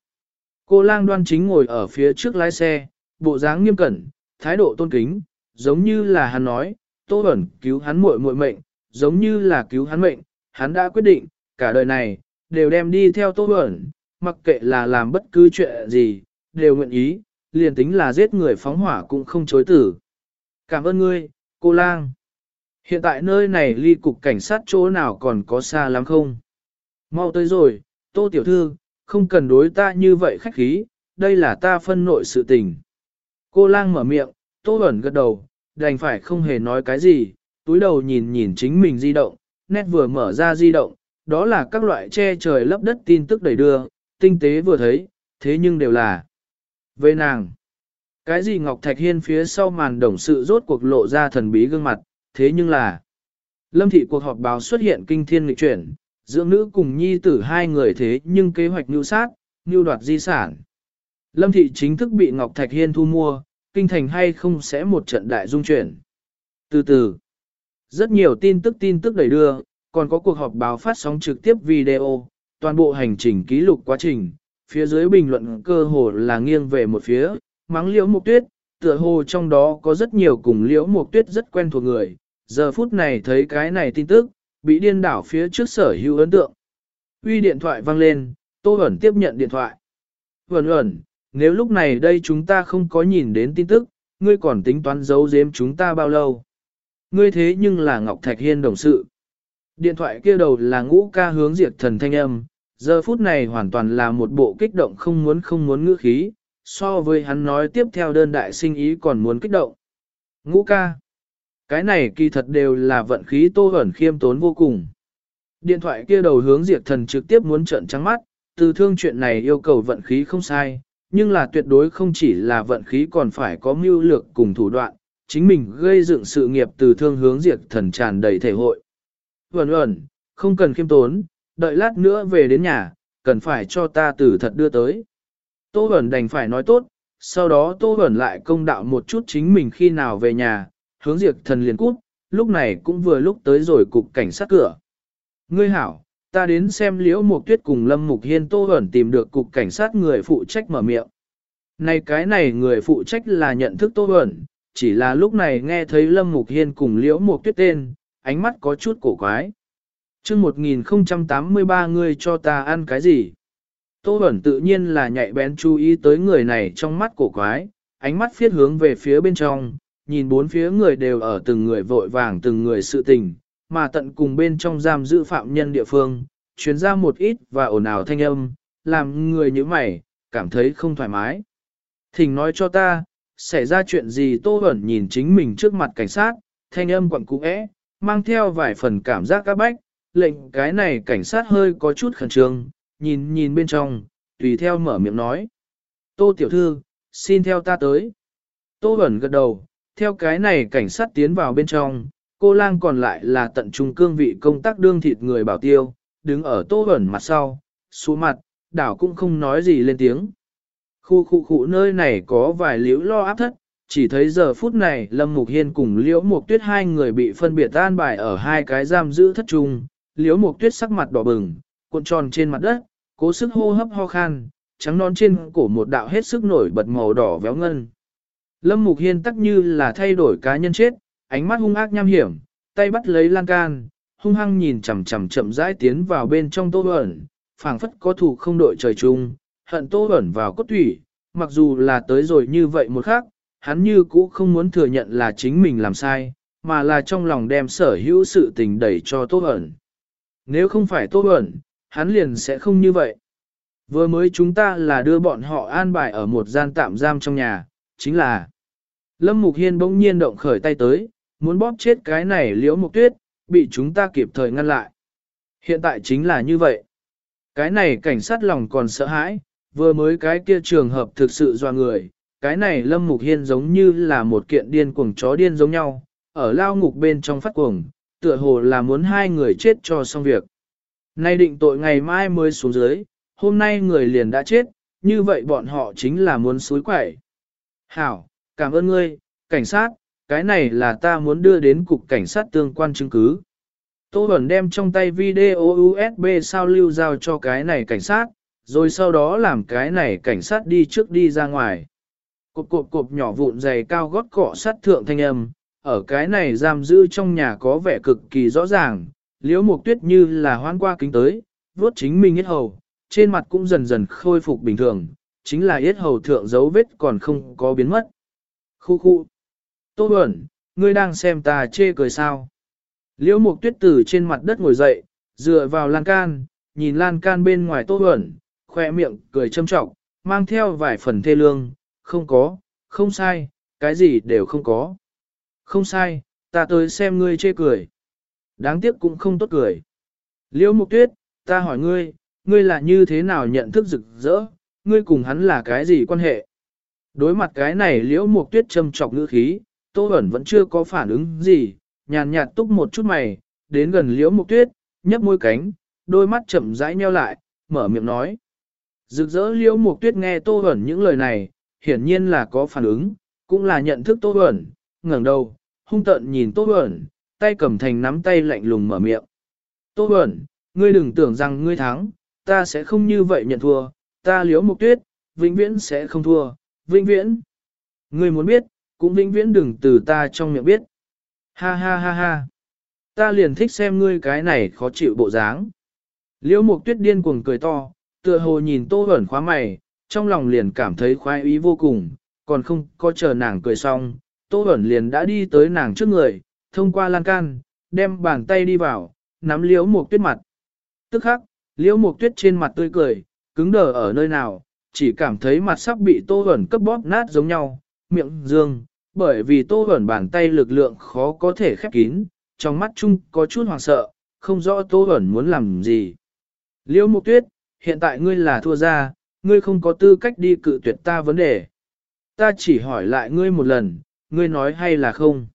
Cô lang đoan chính ngồi ở phía trước lái xe, bộ dáng nghiêm cẩn, thái độ tôn kính, giống như là hắn nói, Tô ẩn cứu hắn muội muội mệnh, giống như là cứu hắn mệnh, hắn đã quyết định, cả đời này, đều đem đi theo Tô Bẩn, mặc kệ là làm bất cứ chuyện gì, đều nguyện ý, liền tính là giết người phóng hỏa cũng không chối tử. Cảm ơn ngươi, cô lang. Hiện tại nơi này ly cục cảnh sát chỗ nào còn có xa lắm không? Mau tới rồi, Tô Tiểu Thư, không cần đối ta như vậy khách khí, đây là ta phân nội sự tình. Cô lang mở miệng, Tô ẩn gật đầu, đành phải không hề nói cái gì, túi đầu nhìn nhìn chính mình di động, nét vừa mở ra di động, đó là các loại che trời lấp đất tin tức đầy đưa, tinh tế vừa thấy, thế nhưng đều là về nàng. Cái gì Ngọc Thạch Hiên phía sau màn đồng sự rốt cuộc lộ ra thần bí gương mặt, thế nhưng là Lâm thị cuộc họp báo xuất hiện kinh thiên lịch chuyển, dưỡng nữ cùng nhi tử hai người thế nhưng kế hoạch nưu sát, nưu đoạt di sản. Lâm thị chính thức bị Ngọc Thạch Hiên thu mua, kinh thành hay không sẽ một trận đại dung chuyển. Từ từ, rất nhiều tin tức tin tức đầy đưa, còn có cuộc họp báo phát sóng trực tiếp video, toàn bộ hành trình ký lục quá trình, phía dưới bình luận cơ hồ là nghiêng về một phía, mắng liễu mục tuyết, tựa hồ trong đó có rất nhiều cùng liễu mục tuyết rất quen thuộc người, giờ phút này thấy cái này tin tức, bị điên đảo phía trước sở hữu ấn tượng. Uy điện thoại vang lên, Tô Huẩn tiếp nhận điện thoại. Huẩn Huẩn, nếu lúc này đây chúng ta không có nhìn đến tin tức, ngươi còn tính toán giấu giếm chúng ta bao lâu? Ngươi thế nhưng là Ngọc Thạch Hiên đồng sự. Điện thoại kia đầu là ngũ ca hướng diệt thần thanh âm, giờ phút này hoàn toàn là một bộ kích động không muốn không muốn ngữ khí, so với hắn nói tiếp theo đơn đại sinh ý còn muốn kích động. Ngũ ca. Cái này kỳ thật đều là vận khí tô ẩn khiêm tốn vô cùng. Điện thoại kia đầu hướng diệt thần trực tiếp muốn trợn trắng mắt, từ thương chuyện này yêu cầu vận khí không sai, nhưng là tuyệt đối không chỉ là vận khí còn phải có mưu lược cùng thủ đoạn, chính mình gây dựng sự nghiệp từ thương hướng diệt thần tràn đầy thể hội. Vẩn ẩn, không cần khiêm tốn, đợi lát nữa về đến nhà, cần phải cho ta tử thật đưa tới. Tô Bẩn đành phải nói tốt, sau đó Tô Bẩn lại công đạo một chút chính mình khi nào về nhà, hướng diệt thần liền cút, lúc này cũng vừa lúc tới rồi cục cảnh sát cửa. Ngươi hảo, ta đến xem liễu mục tuyết cùng Lâm Mục Hiên Tô Bẩn tìm được cục cảnh sát người phụ trách mở miệng. Này cái này người phụ trách là nhận thức Tô Bẩn, chỉ là lúc này nghe thấy Lâm Mục Hiên cùng liễu mục tuyết tên, ánh mắt có chút cổ quái. chương 1083 ngươi cho ta ăn cái gì? Tô Bẩn tự nhiên là nhạy bén chú ý tới người này trong mắt cổ quái, ánh mắt phiết hướng về phía bên trong, nhìn bốn phía người đều ở từng người vội vàng từng người sự tình, mà tận cùng bên trong giam giữ phạm nhân địa phương, chuyến ra một ít và ồn ào thanh âm, làm người như mày, cảm thấy không thoải mái. Thỉnh nói cho ta, xảy ra chuyện gì Tô Bẩn nhìn chính mình trước mặt cảnh sát, thanh âm quặng cũ é mang theo vài phần cảm giác các bách, lệnh cái này cảnh sát hơi có chút khẩn trương, nhìn nhìn bên trong, tùy theo mở miệng nói. Tô tiểu thư, xin theo ta tới. Tô Bẩn gật đầu, theo cái này cảnh sát tiến vào bên trong, cô lang còn lại là tận trung cương vị công tác đương thịt người bảo tiêu, đứng ở Tô ẩn mặt sau, xuống mặt, đảo cũng không nói gì lên tiếng. Khu khu khu nơi này có vài liễu lo áp thất, chỉ thấy giờ phút này Lâm Mục Hiên cùng Liễu Mục Tuyết hai người bị phân biệt tan bài ở hai cái giam giữ thất trung. Liễu Mục Tuyết sắc mặt đỏ bừng, cuộn tròn trên mặt đất, cố sức hô hấp ho khan, trắng non trên cổ một đạo hết sức nổi bật màu đỏ véo ngân. Lâm Mục Hiên tắc như là thay đổi cá nhân chết, ánh mắt hung ác nham hiểm, tay bắt lấy lan can, hung hăng nhìn chằm chằm chậm rãi tiến vào bên trong tô ẩn, phảng phất có thủ không đội trời chung, hận tô ẩn vào cốt thủy, mặc dù là tới rồi như vậy một khắc, hắn như cũ không muốn thừa nhận là chính mình làm sai, mà là trong lòng đem sở hữu sự tình đẩy cho tô ẩn. Nếu không phải tô ẩn, hắn liền sẽ không như vậy. Vừa mới chúng ta là đưa bọn họ an bài ở một gian tạm giam trong nhà, chính là Lâm Mục Hiên bỗng nhiên động khởi tay tới, muốn bóp chết cái này liễu mục tuyết, bị chúng ta kịp thời ngăn lại. Hiện tại chính là như vậy. Cái này cảnh sát lòng còn sợ hãi, vừa mới cái kia trường hợp thực sự doa người, cái này Lâm Mục Hiên giống như là một kiện điên cuồng chó điên giống nhau, ở lao ngục bên trong phát cuồng, tựa hồ là muốn hai người chết cho xong việc. Nay định tội ngày mai mới xuống dưới, hôm nay người liền đã chết, như vậy bọn họ chính là muốn suối quẩy. Hảo, cảm ơn ngươi, cảnh sát, cái này là ta muốn đưa đến cục cảnh sát tương quan chứng cứ. Tô Bẩn đem trong tay video USB sao lưu giao cho cái này cảnh sát, rồi sau đó làm cái này cảnh sát đi trước đi ra ngoài. Cộp cộp cộp nhỏ vụn dày cao gót cọ sát thượng thanh âm, ở cái này giam giữ trong nhà có vẻ cực kỳ rõ ràng, liễu mục tuyết như là hoan qua kính tới, vuốt chính mình hết hầu, trên mặt cũng dần dần khôi phục bình thường, chính là yết hầu thượng dấu vết còn không có biến mất. Khu khu. Tô Bẩn, ngươi đang xem ta chê cười sao? Liễu mục tuyết từ trên mặt đất ngồi dậy, dựa vào lan can, nhìn lan can bên ngoài Tô Bẩn, khoe miệng cười châm trọng, mang theo vài phần thê lương, không có, không sai, cái gì đều không có. Không sai, ta tới xem ngươi chê cười. Đáng tiếc cũng không tốt cười. Liễu Mục Tuyết, ta hỏi ngươi, ngươi là như thế nào nhận thức rực rỡ, ngươi cùng hắn là cái gì quan hệ? Đối mặt cái này Liễu Mục Tuyết châm trọc ngữ khí, Tô Bẩn vẫn chưa có phản ứng gì, nhàn nhạt túc một chút mày, đến gần Liễu Mục Tuyết, nhấp môi cánh, đôi mắt chậm rãi nheo lại, mở miệng nói. Rực rỡ Liễu Mục Tuyết nghe Tô Bẩn những lời này, hiển nhiên là có phản ứng, cũng là nhận thức Tô Bẩn, ngẩng đầu, hung tợn nhìn Tô Bẩn, tay cầm thành nắm tay lạnh lùng mở miệng. Tô Bẩn, ngươi đừng tưởng rằng ngươi thắng, ta sẽ không như vậy nhận thua, ta liễu mục tuyết, vĩnh viễn sẽ không thua, vĩnh viễn. Ngươi muốn biết, cũng vĩnh viễn đừng từ ta trong miệng biết. Ha ha ha ha. Ta liền thích xem ngươi cái này khó chịu bộ dáng. Liễu mục tuyết điên cuồng cười to, tựa hồ nhìn tô ẩn khóa mày, trong lòng liền cảm thấy khoái ý vô cùng, còn không có chờ nàng cười xong, Tô ẩn liền đã đi tới nàng trước người, thông qua lan can, đem bàn tay đi vào, nắm liễu mục tuyết mặt. Tức khắc, liễu mục tuyết trên mặt tươi cười, cứng đờ ở nơi nào, chỉ cảm thấy mặt sắp bị Tô hẩn cấp bóp nát giống nhau, miệng dương, bởi vì Tô hẩn bàn tay lực lượng khó có thể khép kín, trong mắt chung có chút hoảng sợ, không rõ Tô hẩn muốn làm gì. Liễu Mục Tuyết, hiện tại ngươi là thua ra, ngươi không có tư cách đi cự tuyệt ta vấn đề. Ta chỉ hỏi lại ngươi một lần, ngươi nói hay là không?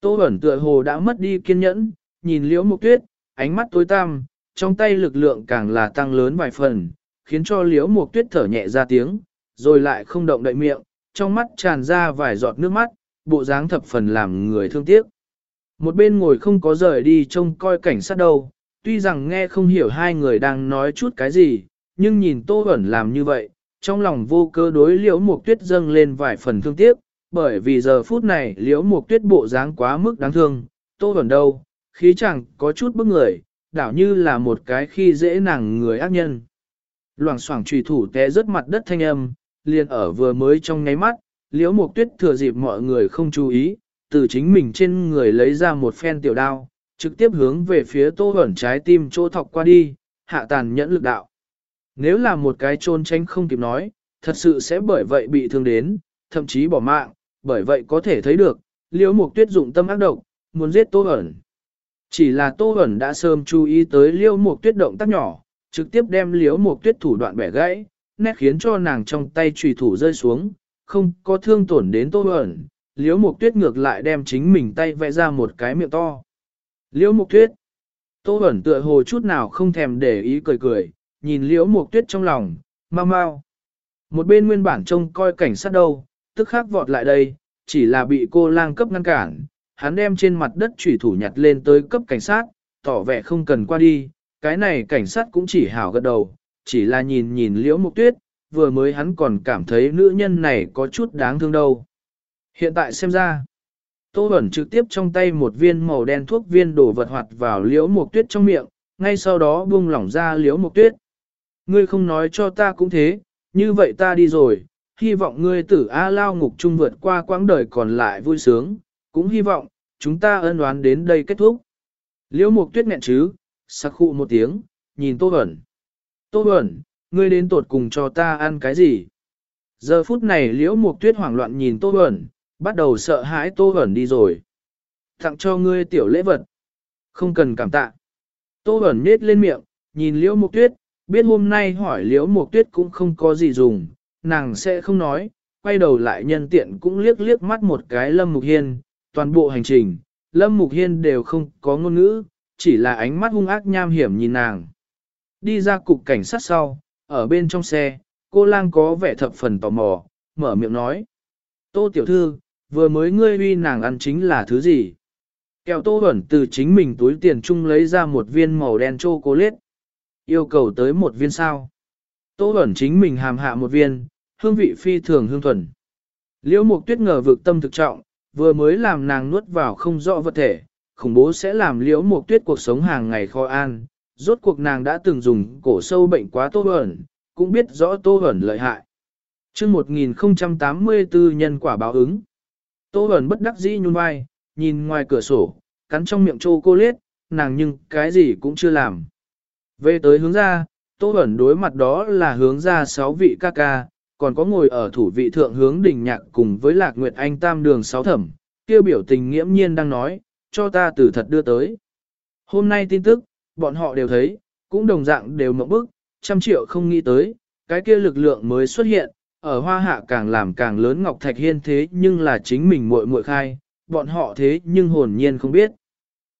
Tô ẩn tựa hồ đã mất đi kiên nhẫn, nhìn liễu mục tuyết, ánh mắt tối tăm, trong tay lực lượng càng là tăng lớn vài phần, khiến cho liễu mục tuyết thở nhẹ ra tiếng, rồi lại không động đậy miệng, trong mắt tràn ra vài giọt nước mắt, bộ dáng thập phần làm người thương tiếc. Một bên ngồi không có rời đi trông coi cảnh sát đâu, tuy rằng nghe không hiểu hai người đang nói chút cái gì, nhưng nhìn Tô Huẩn làm như vậy, trong lòng vô cơ đối liễu mục tuyết dâng lên vài phần thương tiếc, bởi vì giờ phút này liễu mục tuyết bộ dáng quá mức đáng thương, Tô Huẩn đâu, khí chẳng có chút bức người, đảo như là một cái khi dễ nàng người ác nhân. Loảng xoảng trùy thủ té rớt mặt đất thanh âm, liền ở vừa mới trong ngáy mắt, liễu mục tuyết thừa dịp mọi người không chú ý, từ chính mình trên người lấy ra một phen tiểu đao, trực tiếp hướng về phía tô hẩn trái tim chỗ thọc qua đi, hạ tàn nhẫn lực đạo. Nếu là một cái trôn tránh không kịp nói, thật sự sẽ bởi vậy bị thương đến, thậm chí bỏ mạng, bởi vậy có thể thấy được, liễu mục tuyết dụng tâm ác độc, muốn giết tô hẩn. Chỉ là tô hẩn đã sớm chú ý tới liễu mục tuyết động tác nhỏ, trực tiếp đem liễu mục tuyết thủ đoạn bẻ gãy, nét khiến cho nàng trong tay trùy thủ rơi xuống, không có thương tổn đến tô ẩn, liễu mục tuyết ngược lại đem chính mình tay vẽ ra một cái miệng to. Liễu mục tuyết, tô ẩn tựa hồ chút nào không thèm để ý cười cười, nhìn liễu mục tuyết trong lòng, mau mau. Một bên nguyên bản trông coi cảnh sát đâu, tức khắc vọt lại đây, chỉ là bị cô lang cấp ngăn cản, hắn đem trên mặt đất chủy thủ nhặt lên tới cấp cảnh sát, tỏ vẻ không cần qua đi, cái này cảnh sát cũng chỉ hảo gật đầu, chỉ là nhìn nhìn liễu mục tuyết, vừa mới hắn còn cảm thấy nữ nhân này có chút đáng thương đâu. Hiện tại xem ra, Tô Bẩn trực tiếp trong tay một viên màu đen thuốc viên đổ vật hoạt vào liễu mục tuyết trong miệng, ngay sau đó buông lỏng ra liễu mục tuyết. Ngươi không nói cho ta cũng thế, như vậy ta đi rồi, hy vọng ngươi tử A lao ngục trung vượt qua quãng đời còn lại vui sướng, cũng hy vọng, chúng ta ân oán đến đây kết thúc. Liễu mục tuyết nghẹn chứ, sắc khụ một tiếng, nhìn Tô Bẩn. Tô Bẩn, ngươi đến tột cùng cho ta ăn cái gì? Giờ phút này liễu mục tuyết hoảng loạn nhìn Tô Bẩn, bắt đầu sợ hãi Tô Bẩn đi rồi. Tặng cho ngươi tiểu lễ vật. Không cần cảm tạ. Tô Bẩn nết lên miệng, nhìn liễu mục tuyết, biết hôm nay hỏi liễu mục tuyết cũng không có gì dùng, nàng sẽ không nói, quay đầu lại nhân tiện cũng liếc liếc mắt một cái Lâm Mục Hiên, toàn bộ hành trình, Lâm Mục Hiên đều không có ngôn ngữ, chỉ là ánh mắt hung ác nham hiểm nhìn nàng. Đi ra cục cảnh sát sau, ở bên trong xe, cô lang có vẻ thập phần tò mò, mở miệng nói. Tô tiểu thư, vừa mới ngươi uy nàng ăn chính là thứ gì? Kẹo tô ẩn từ chính mình túi tiền chung lấy ra một viên màu đen chocolate. Yêu cầu tới một viên sao. Tô ẩn chính mình hàm hạ một viên, hương vị phi thường hương thuần. Liễu mục tuyết ngờ vực tâm thực trọng, vừa mới làm nàng nuốt vào không rõ vật thể, khủng bố sẽ làm liễu một tuyết cuộc sống hàng ngày khó an, rốt cuộc nàng đã từng dùng cổ sâu bệnh quá tô ẩn, cũng biết rõ tô ẩn lợi hại. chương 1084 nhân quả báo ứng. Tô ẩn bất đắc dĩ nhún vai, nhìn ngoài cửa sổ, cắn trong miệng chô cô liết, nàng nhưng cái gì cũng chưa làm. Về tới hướng ra, tô ẩn đối mặt đó là hướng ra sáu vị ca ca, còn có ngồi ở thủ vị thượng hướng đỉnh nhạc cùng với lạc nguyệt anh tam đường sáu thẩm, kêu biểu tình nghiễm nhiên đang nói, cho ta từ thật đưa tới. Hôm nay tin tức, bọn họ đều thấy, cũng đồng dạng đều mộng bức, trăm triệu không nghĩ tới, cái kia lực lượng mới xuất hiện, ở hoa hạ càng làm càng lớn Ngọc Thạch Hiên thế nhưng là chính mình muội muội khai, bọn họ thế nhưng hồn nhiên không biết.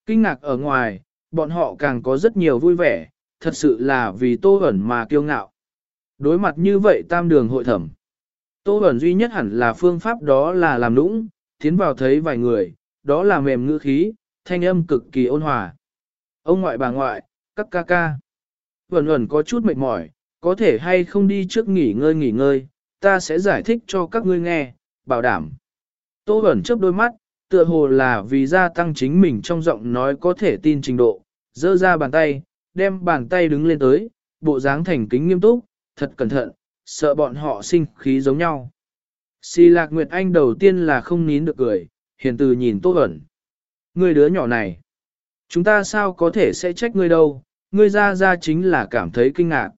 Kinh ngạc ở ngoài, bọn họ càng có rất nhiều vui vẻ, thật sự là vì tô ẩn mà kiêu ngạo. Đối mặt như vậy tam đường hội thẩm. Tô ẩn duy nhất hẳn là phương pháp đó là làm nũng, tiến vào thấy vài người, đó là mềm ngữ khí, thanh âm cực kỳ ôn hòa. Ông ngoại bà ngoại, các ca ca. Vẩn ẩn có chút mệt mỏi, có thể hay không đi trước nghỉ ngơi nghỉ ngơi, ta sẽ giải thích cho các ngươi nghe, bảo đảm. Tô Vẩn chớp đôi mắt, tựa hồ là vì gia tăng chính mình trong giọng nói có thể tin trình độ, dơ ra bàn tay, đem bàn tay đứng lên tới, bộ dáng thành kính nghiêm túc, thật cẩn thận, sợ bọn họ sinh khí giống nhau. Si Lạc Nguyệt Anh đầu tiên là không nín được cười, hiền từ nhìn Tô ẩn. Người đứa nhỏ này, chúng ta sao có thể sẽ trách ngươi đâu, ngươi ra ra chính là cảm thấy kinh ngạc.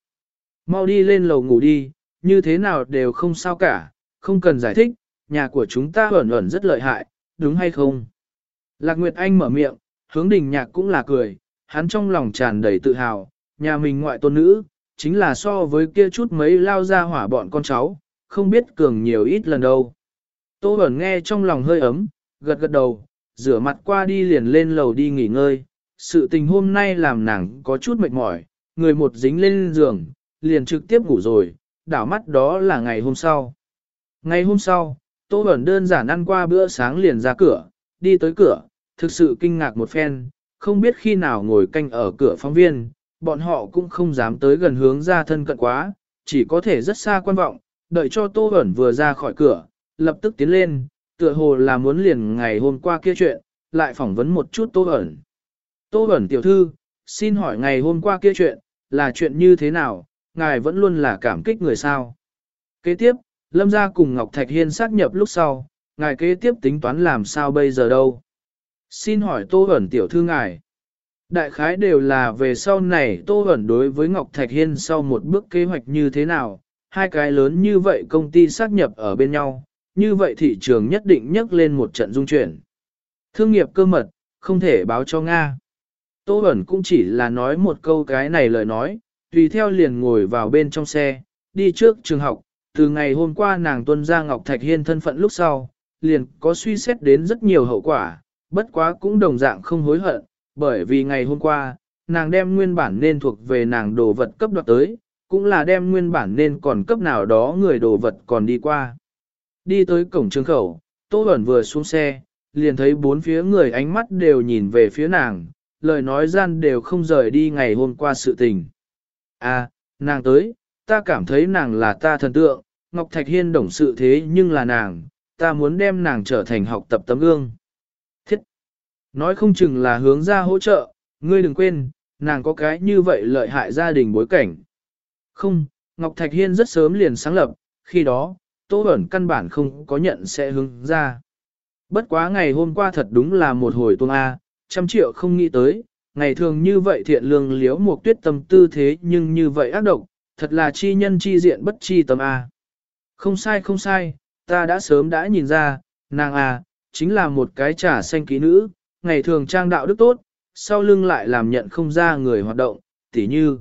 Mau đi lên lầu ngủ đi, như thế nào đều không sao cả, không cần giải thích, nhà của chúng ta ẩn ẩn rất lợi hại, đúng hay không? Lạc Nguyệt Anh mở miệng, hướng đình nhạc cũng là cười, hắn trong lòng tràn đầy tự hào, nhà mình ngoại tôn nữ, chính là so với kia chút mấy lao ra hỏa bọn con cháu, không biết cường nhiều ít lần đâu. Tô ẩn nghe trong lòng hơi ấm, gật gật đầu, rửa mặt qua đi liền lên lầu đi nghỉ ngơi, sự tình hôm nay làm nàng có chút mệt mỏi, người một dính lên giường, liền trực tiếp ngủ rồi, đảo mắt đó là ngày hôm sau. Ngày hôm sau, Tô Bẩn đơn giản ăn qua bữa sáng liền ra cửa, đi tới cửa, thực sự kinh ngạc một phen, không biết khi nào ngồi canh ở cửa phóng viên, bọn họ cũng không dám tới gần hướng ra thân cận quá, chỉ có thể rất xa quan vọng, đợi cho Tô Bẩn vừa ra khỏi cửa, lập tức tiến lên, tựa hồ là muốn liền ngày hôm qua kia chuyện, lại phỏng vấn một chút Tô Bẩn. Tô Bẩn tiểu thư, xin hỏi ngày hôm qua kia chuyện, là chuyện như thế nào, ngài vẫn luôn là cảm kích người sao. Kế tiếp, Lâm gia cùng Ngọc Thạch Hiên xác nhập lúc sau, ngài kế tiếp tính toán làm sao bây giờ đâu. Xin hỏi Tô Bẩn tiểu thư ngài. Đại khái đều là về sau này Tô Bẩn đối với Ngọc Thạch Hiên sau một bước kế hoạch như thế nào, hai cái lớn như vậy công ty xác nhập ở bên nhau, như vậy thị trường nhất định nhấc lên một trận dung chuyển. Thương nghiệp cơ mật, không thể báo cho Nga. Tô Bẩn cũng chỉ là nói một câu cái này lời nói, tùy theo liền ngồi vào bên trong xe, đi trước trường học, từ ngày hôm qua nàng tuân ra Ngọc Thạch Hiên thân phận lúc sau, liền có suy xét đến rất nhiều hậu quả, bất quá cũng đồng dạng không hối hận, bởi vì ngày hôm qua, nàng đem nguyên bản nên thuộc về nàng đồ vật cấp đoạt tới, cũng là đem nguyên bản nên còn cấp nào đó người đồ vật còn đi qua. Đi tới cổng trường khẩu, Tô Bẩn vừa xuống xe, liền thấy bốn phía người ánh mắt đều nhìn về phía nàng, lời nói gian đều không rời đi ngày hôm qua sự tình. À, nàng tới, ta cảm thấy nàng là ta thần tượng, Ngọc Thạch Hiên đồng sự thế nhưng là nàng, ta muốn đem nàng trở thành học tập tấm gương. Thiết! Nói không chừng là hướng ra hỗ trợ, ngươi đừng quên, nàng có cái như vậy lợi hại gia đình bối cảnh. Không, Ngọc Thạch Hiên rất sớm liền sáng lập, khi đó, Tô Bẩn căn bản không có nhận sẽ hướng ra. Bất quá ngày hôm qua thật đúng là một hồi tuông A, trăm triệu không nghĩ tới, ngày thường như vậy thiện lương liếu một tuyết tâm tư thế nhưng như vậy ác độc, thật là chi nhân chi diện bất chi tâm A. Không sai không sai, ta đã sớm đã nhìn ra, nàng A, chính là một cái trả xanh ký nữ, ngày thường trang đạo đức tốt, sau lưng lại làm nhận không ra người hoạt động, tỉ như.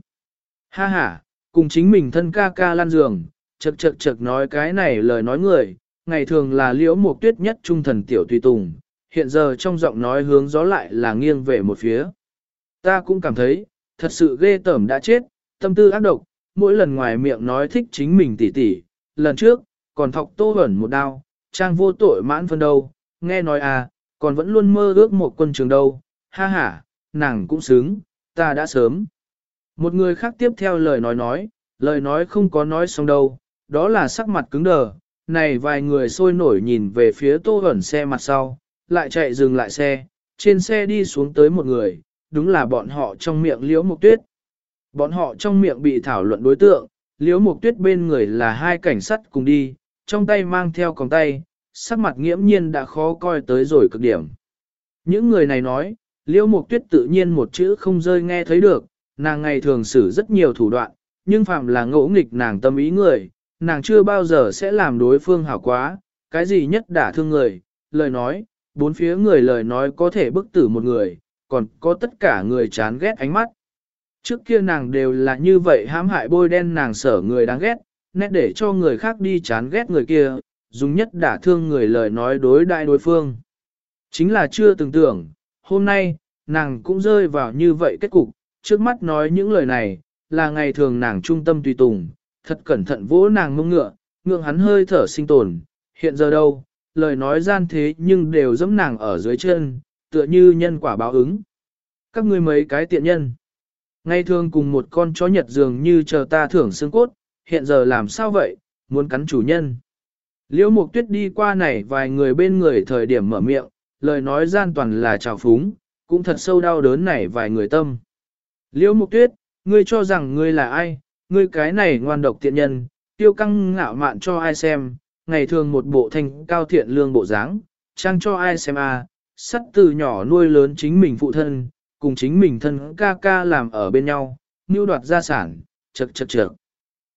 Ha ha, cùng chính mình thân ca ca lan giường, chật chật chật nói cái này lời nói người, ngày thường là liễu mục tuyết nhất trung thần tiểu tùy tùng, hiện giờ trong giọng nói hướng gió lại là nghiêng về một phía. Ta cũng cảm thấy, thật sự ghê tởm đã chết, tâm tư ác độc, mỗi lần ngoài miệng nói thích chính mình tỉ tỉ, lần trước, còn thọc tô hẩn một đao, trang vô tội mãn phân đâu, nghe nói à, còn vẫn luôn mơ ước một quân trường đâu, ha ha, nàng cũng xứng, ta đã sớm. Một người khác tiếp theo lời nói nói, lời nói không có nói xong đâu, đó là sắc mặt cứng đờ, này vài người sôi nổi nhìn về phía tô ẩn xe mặt sau, lại chạy dừng lại xe, trên xe đi xuống tới một người, đúng là bọn họ trong miệng liễu mục tuyết. Bọn họ trong miệng bị thảo luận đối tượng, liễu mục tuyết bên người là hai cảnh sát cùng đi, trong tay mang theo còng tay, sắc mặt nghiễm nhiên đã khó coi tới rồi cực điểm. Những người này nói, liễu mục tuyết tự nhiên một chữ không rơi nghe thấy được, nàng ngày thường xử rất nhiều thủ đoạn, nhưng phạm là ngỗ nghịch nàng tâm ý người, nàng chưa bao giờ sẽ làm đối phương hảo quá, cái gì nhất đả thương người, lời nói, bốn phía người lời nói có thể bức tử một người, còn có tất cả người chán ghét ánh mắt. Trước kia nàng đều là như vậy hãm hại bôi đen nàng sở người đáng ghét, nét để cho người khác đi chán ghét người kia, dùng nhất đả thương người lời nói đối đại đối phương. Chính là chưa từng tưởng, hôm nay, nàng cũng rơi vào như vậy kết cục, trước mắt nói những lời này, là ngày thường nàng trung tâm tùy tùng, thật cẩn thận vỗ nàng mông ngựa, ngượng hắn hơi thở sinh tồn, hiện giờ đâu, lời nói gian thế nhưng đều dẫm nàng ở dưới chân, tựa như nhân quả báo ứng. Các ngươi mấy cái tiện nhân. Ngày thường cùng một con chó nhật dường như chờ ta thưởng xương cốt, hiện giờ làm sao vậy, muốn cắn chủ nhân. Liễu Mục Tuyết đi qua này vài người bên người thời điểm mở miệng, lời nói gian toàn là trào phúng, cũng thật sâu đau đớn này vài người tâm. Liễu Mục Tuyết, ngươi cho rằng ngươi là ai, ngươi cái này ngoan độc tiện nhân, tiêu căng ngạo mạn cho ai xem, ngày thường một bộ thanh cao thiện lương bộ dáng, trang cho ai xem à, sắt từ nhỏ nuôi lớn chính mình phụ thân, cùng chính mình thân ca ca làm ở bên nhau, nưu đoạt gia sản, chật chật chật.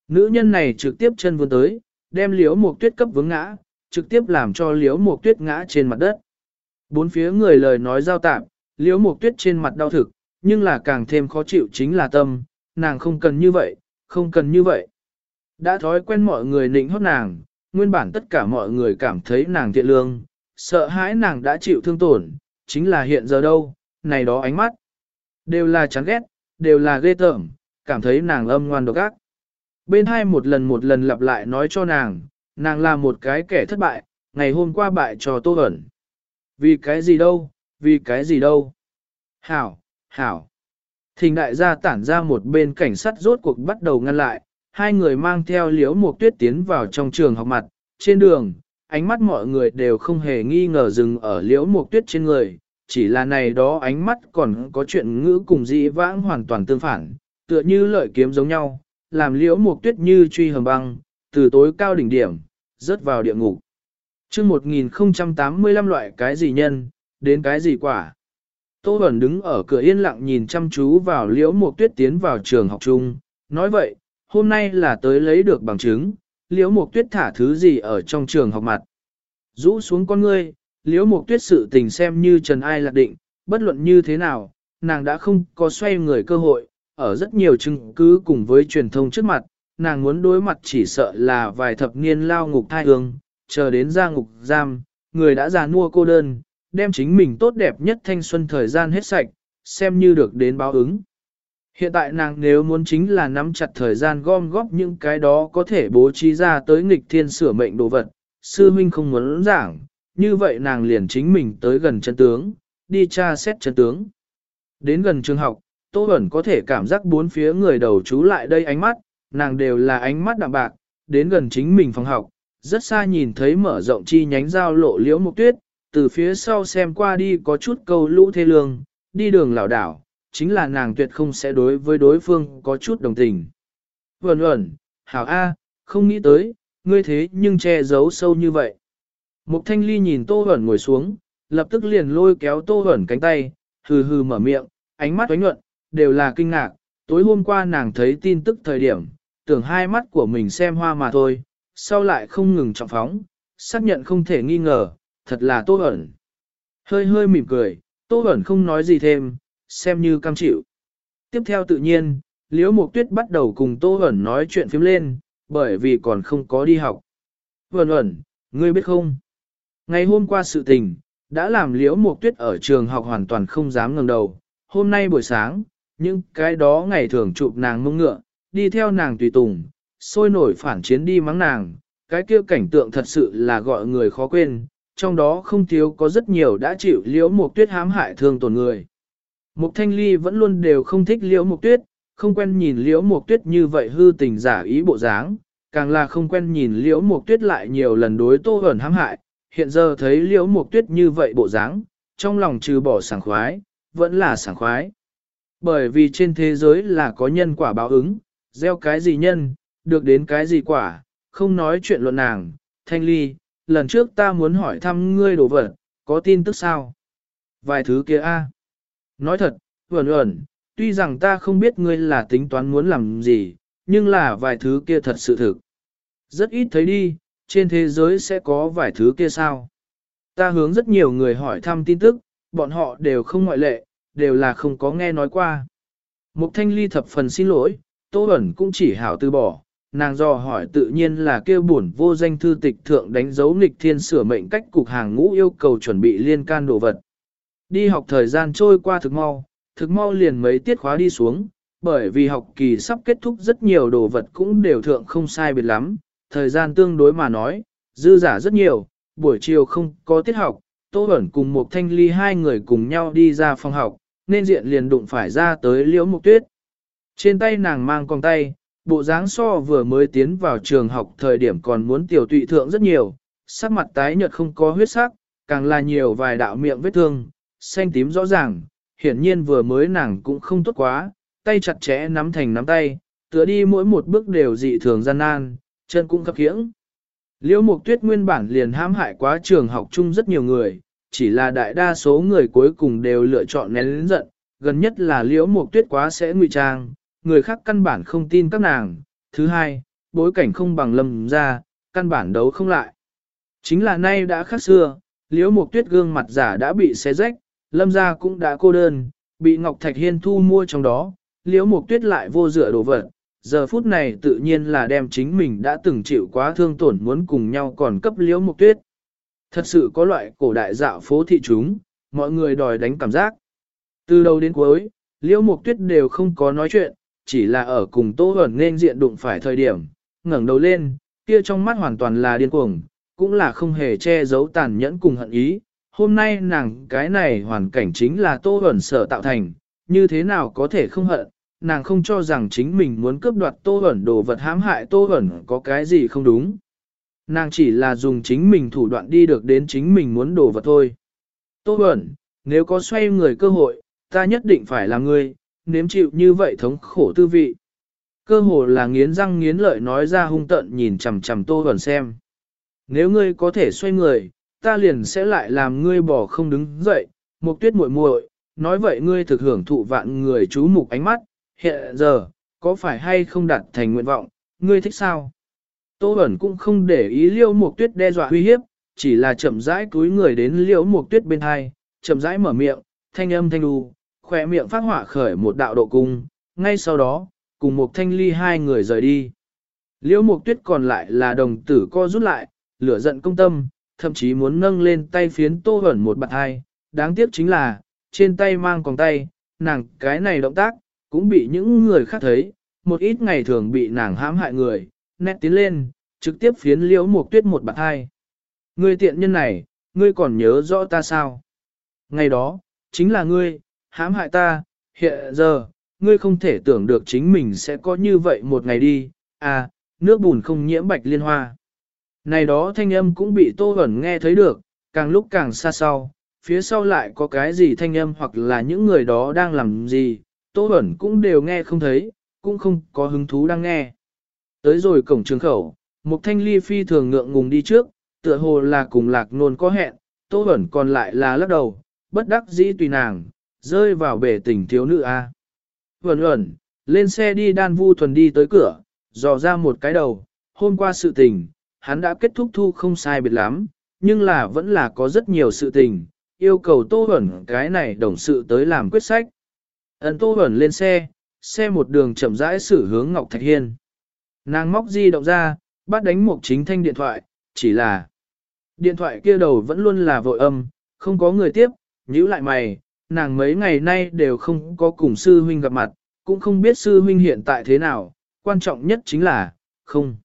Nữ nhân này trực tiếp chân vươn tới, đem liếu một tuyết cấp vướng ngã, trực tiếp làm cho liếu một tuyết ngã trên mặt đất. Bốn phía người lời nói giao tạm, liếu một tuyết trên mặt đau thực, nhưng là càng thêm khó chịu chính là tâm, nàng không cần như vậy, không cần như vậy. Đã thói quen mọi người nịnh hót nàng, nguyên bản tất cả mọi người cảm thấy nàng thiện lương, sợ hãi nàng đã chịu thương tổn, chính là hiện giờ đâu, này đó ánh mắt. Đều là chán ghét, đều là ghê tởm, cảm thấy nàng âm ngoan độc ác. Bên hai một lần một lần lặp lại nói cho nàng, nàng là một cái kẻ thất bại, ngày hôm qua bại cho Tô ẩn. Vì cái gì đâu, vì cái gì đâu. Hảo, hảo. Thình đại gia tản ra một bên cảnh sát rốt cuộc bắt đầu ngăn lại, hai người mang theo liếu một tuyết tiến vào trong trường học mặt, trên đường, ánh mắt mọi người đều không hề nghi ngờ dừng ở liễu một tuyết trên người, chỉ là này đó ánh mắt còn có chuyện ngữ cùng dị vãng hoàn toàn tương phản, tựa như lợi kiếm giống nhau, làm liễu một tuyết như truy hầm băng, từ tối cao đỉnh điểm, rớt vào địa ngục. chương 1085 loại cái gì nhân, đến cái gì quả. Tô Bẩn đứng ở cửa yên lặng nhìn chăm chú vào liễu một tuyết tiến vào trường học chung, nói vậy, hôm nay là tới lấy được bằng chứng, liễu một tuyết thả thứ gì ở trong trường học mặt. Rũ xuống con ngươi, liễu một tuyết sự tình xem như trần ai lạc định, bất luận như thế nào, nàng đã không có xoay người cơ hội, ở rất nhiều chứng cứ cùng với truyền thông trước mặt, nàng muốn đối mặt chỉ sợ là vài thập niên lao ngục thai hương, chờ đến ra ngục giam, người đã già nua cô đơn, đem chính mình tốt đẹp nhất thanh xuân thời gian hết sạch, xem như được đến báo ứng. Hiện tại nàng nếu muốn chính là nắm chặt thời gian gom góp những cái đó có thể bố trí ra tới nghịch thiên sửa mệnh đồ vật, sư huynh không muốn giảng, như vậy nàng liền chính mình tới gần chân tướng, đi tra xét chân tướng. Đến gần trường học, Tô Bẩn có thể cảm giác bốn phía người đầu chú lại đây ánh mắt, nàng đều là ánh mắt đạm bạc, đến gần chính mình phòng học, rất xa nhìn thấy mở rộng chi nhánh giao lộ liễu mục tuyết, từ phía sau xem qua đi có chút câu lũ thê lương, đi đường lảo đảo, chính là nàng tuyệt không sẽ đối với đối phương có chút đồng tình. Vẩn ẩn, hảo A, không nghĩ tới, ngươi thế nhưng che giấu sâu như vậy. Mục thanh ly nhìn tô ẩn ngồi xuống, lập tức liền lôi kéo tô ẩn cánh tay, hừ hừ mở miệng, ánh mắt oánh nhuận, đều là kinh ngạc. Tối hôm qua nàng thấy tin tức thời điểm, tưởng hai mắt của mình xem hoa mà thôi, sau lại không ngừng trọng phóng, xác nhận không thể nghi ngờ, thật là tô ẩn. Hơi hơi mỉm cười, tô ẩn không nói gì thêm, xem như cam chịu. Tiếp theo tự nhiên, Liễu Mộc Tuyết bắt đầu cùng Tô ẩn nói chuyện phím lên, bởi vì còn không có đi học. Vẩn ẩn, ngươi biết không? Ngày hôm qua sự tình, đã làm Liễu Mộc Tuyết ở trường học hoàn toàn không dám ngẩng đầu. Hôm nay buổi sáng, những cái đó ngày thường chụp nàng mông ngựa, đi theo nàng tùy tùng, sôi nổi phản chiến đi mắng nàng. Cái kia cảnh tượng thật sự là gọi người khó quên, trong đó không thiếu có rất nhiều đã chịu Liễu mục Tuyết hãm hại thương tổn người. Mục Thanh Ly vẫn luôn đều không thích Liễu Mục Tuyết, không quen nhìn Liễu Mục Tuyết như vậy hư tình giả ý bộ dáng, càng là không quen nhìn Liễu Mục Tuyết lại nhiều lần đối Tô ẩn hãm hại, hiện giờ thấy Liễu Mục Tuyết như vậy bộ dáng, trong lòng trừ bỏ sảng khoái, vẫn là sảng khoái. Bởi vì trên thế giới là có nhân quả báo ứng, gieo cái gì nhân, được đến cái gì quả, không nói chuyện luận nàng, Thanh Ly, lần trước ta muốn hỏi thăm ngươi đồ vật, có tin tức sao? Vài thứ kia a. Nói thật, vẩn ẩn, tuy rằng ta không biết ngươi là tính toán muốn làm gì, nhưng là vài thứ kia thật sự thực. Rất ít thấy đi, trên thế giới sẽ có vài thứ kia sao. Ta hướng rất nhiều người hỏi thăm tin tức, bọn họ đều không ngoại lệ, đều là không có nghe nói qua. Mục thanh ly thập phần xin lỗi, Tô Bẩn cũng chỉ hảo từ bỏ, nàng do hỏi tự nhiên là kêu buồn vô danh thư tịch thượng đánh dấu nghịch thiên sửa mệnh cách cục hàng ngũ yêu cầu chuẩn bị liên can đồ vật. Đi học thời gian trôi qua thực mau, thực mau liền mấy tiết khóa đi xuống, bởi vì học kỳ sắp kết thúc rất nhiều đồ vật cũng đều thượng không sai biệt lắm, thời gian tương đối mà nói, dư giả rất nhiều, buổi chiều không có tiết học, Tô Bẩn cùng một thanh ly hai người cùng nhau đi ra phòng học, nên diện liền đụng phải ra tới liễu mục tuyết. Trên tay nàng mang con tay, bộ dáng so vừa mới tiến vào trường học thời điểm còn muốn tiểu tụy thượng rất nhiều, sắc mặt tái nhợt không có huyết sắc, càng là nhiều vài đạo miệng vết thương, xanh tím rõ ràng, hiển nhiên vừa mới nàng cũng không tốt quá, tay chặt chẽ nắm thành nắm tay, tựa đi mỗi một bước đều dị thường gian nan, chân cũng khập khiễng. Liễu Mục Tuyết nguyên bản liền hãm hại quá trường học chung rất nhiều người, chỉ là đại đa số người cuối cùng đều lựa chọn nén lĩnh giận, gần nhất là Liễu Mục Tuyết quá sẽ ngụy trang, người khác căn bản không tin các nàng. Thứ hai, bối cảnh không bằng lâm ra, căn bản đấu không lại. Chính là nay đã khác xưa, Liễu Mục Tuyết gương mặt giả đã bị xé rách, lâm gia cũng đã cô đơn, bị Ngọc Thạch Hiên thu mua trong đó, liễu mục tuyết lại vô dựa đồ vật. Giờ phút này tự nhiên là đem chính mình đã từng chịu quá thương tổn muốn cùng nhau còn cấp liễu mục tuyết. Thật sự có loại cổ đại dạo phố thị chúng, mọi người đòi đánh cảm giác. Từ đầu đến cuối, liễu mục tuyết đều không có nói chuyện, chỉ là ở cùng tô ẩn nên diện đụng phải thời điểm, ngẩng đầu lên, kia trong mắt hoàn toàn là điên cuồng, cũng là không hề che giấu tàn nhẫn cùng hận ý. Hôm nay nàng cái này hoàn cảnh chính là tô ẩn sở tạo thành, như thế nào có thể không hận, nàng không cho rằng chính mình muốn cướp đoạt tô ẩn đồ vật hãm hại tô ẩn có cái gì không đúng. Nàng chỉ là dùng chính mình thủ đoạn đi được đến chính mình muốn đồ vật thôi. Tô ẩn, nếu có xoay người cơ hội, ta nhất định phải là ngươi, nếm chịu như vậy thống khổ tư vị. Cơ hồ là nghiến răng nghiến lợi nói ra hung tận nhìn chằm chằm tô hẩn xem. Nếu ngươi có thể xoay người, ta liền sẽ lại làm ngươi bỏ không đứng dậy, một tuyết muội muội, nói vậy ngươi thực hưởng thụ vạn người chú mục ánh mắt, hiện giờ, có phải hay không đạt thành nguyện vọng, ngươi thích sao? Tô Bẩn cũng không để ý liêu mục tuyết đe dọa uy hiếp, chỉ là chậm rãi cúi người đến liêu mục tuyết bên hai, chậm rãi mở miệng, thanh âm thanh đù, khỏe miệng phát hỏa khởi một đạo độ cung, ngay sau đó, cùng một thanh ly hai người rời đi. liễu mục tuyết còn lại là đồng tử co rút lại, lửa giận công tâm, thậm chí muốn nâng lên tay phiến tô hẩn một bạn hai, đáng tiếc chính là, trên tay mang còn tay, nàng cái này động tác, cũng bị những người khác thấy, một ít ngày thường bị nàng hãm hại người, nét tiến lên, trực tiếp phiến liễu mục tuyết một bạn hai. Ngươi tiện nhân này, ngươi còn nhớ rõ ta sao? Ngày đó, chính là ngươi, hãm hại ta, hiện giờ, ngươi không thể tưởng được chính mình sẽ có như vậy một ngày đi, à, nước bùn không nhiễm bạch liên hoa. Này đó thanh âm cũng bị Tô Bẩn nghe thấy được, càng lúc càng xa sau, phía sau lại có cái gì thanh âm hoặc là những người đó đang làm gì, Tô Bẩn cũng đều nghe không thấy, cũng không có hứng thú đang nghe. Tới rồi cổng trường khẩu, một thanh ly phi thường ngượng ngùng đi trước, tựa hồ là cùng lạc nôn có hẹn, Tô Bẩn còn lại là lắc đầu, bất đắc dĩ tùy nàng, rơi vào bể tình thiếu nữ A. Vẩn ẩn, lên xe đi đan vu thuần đi tới cửa, dò ra một cái đầu, hôm qua sự tình, hắn đã kết thúc thu không sai biệt lắm, nhưng là vẫn là có rất nhiều sự tình, yêu cầu Tô Bẩn cái này đồng sự tới làm quyết sách. Ấn Tô Bẩn lên xe, xe một đường chậm rãi xử hướng Ngọc Thạch Hiên. Nàng móc di động ra, bắt đánh một chính thanh điện thoại, chỉ là điện thoại kia đầu vẫn luôn là vội âm, không có người tiếp, nhíu lại mày, nàng mấy ngày nay đều không có cùng sư huynh gặp mặt, cũng không biết sư huynh hiện tại thế nào, quan trọng nhất chính là, không.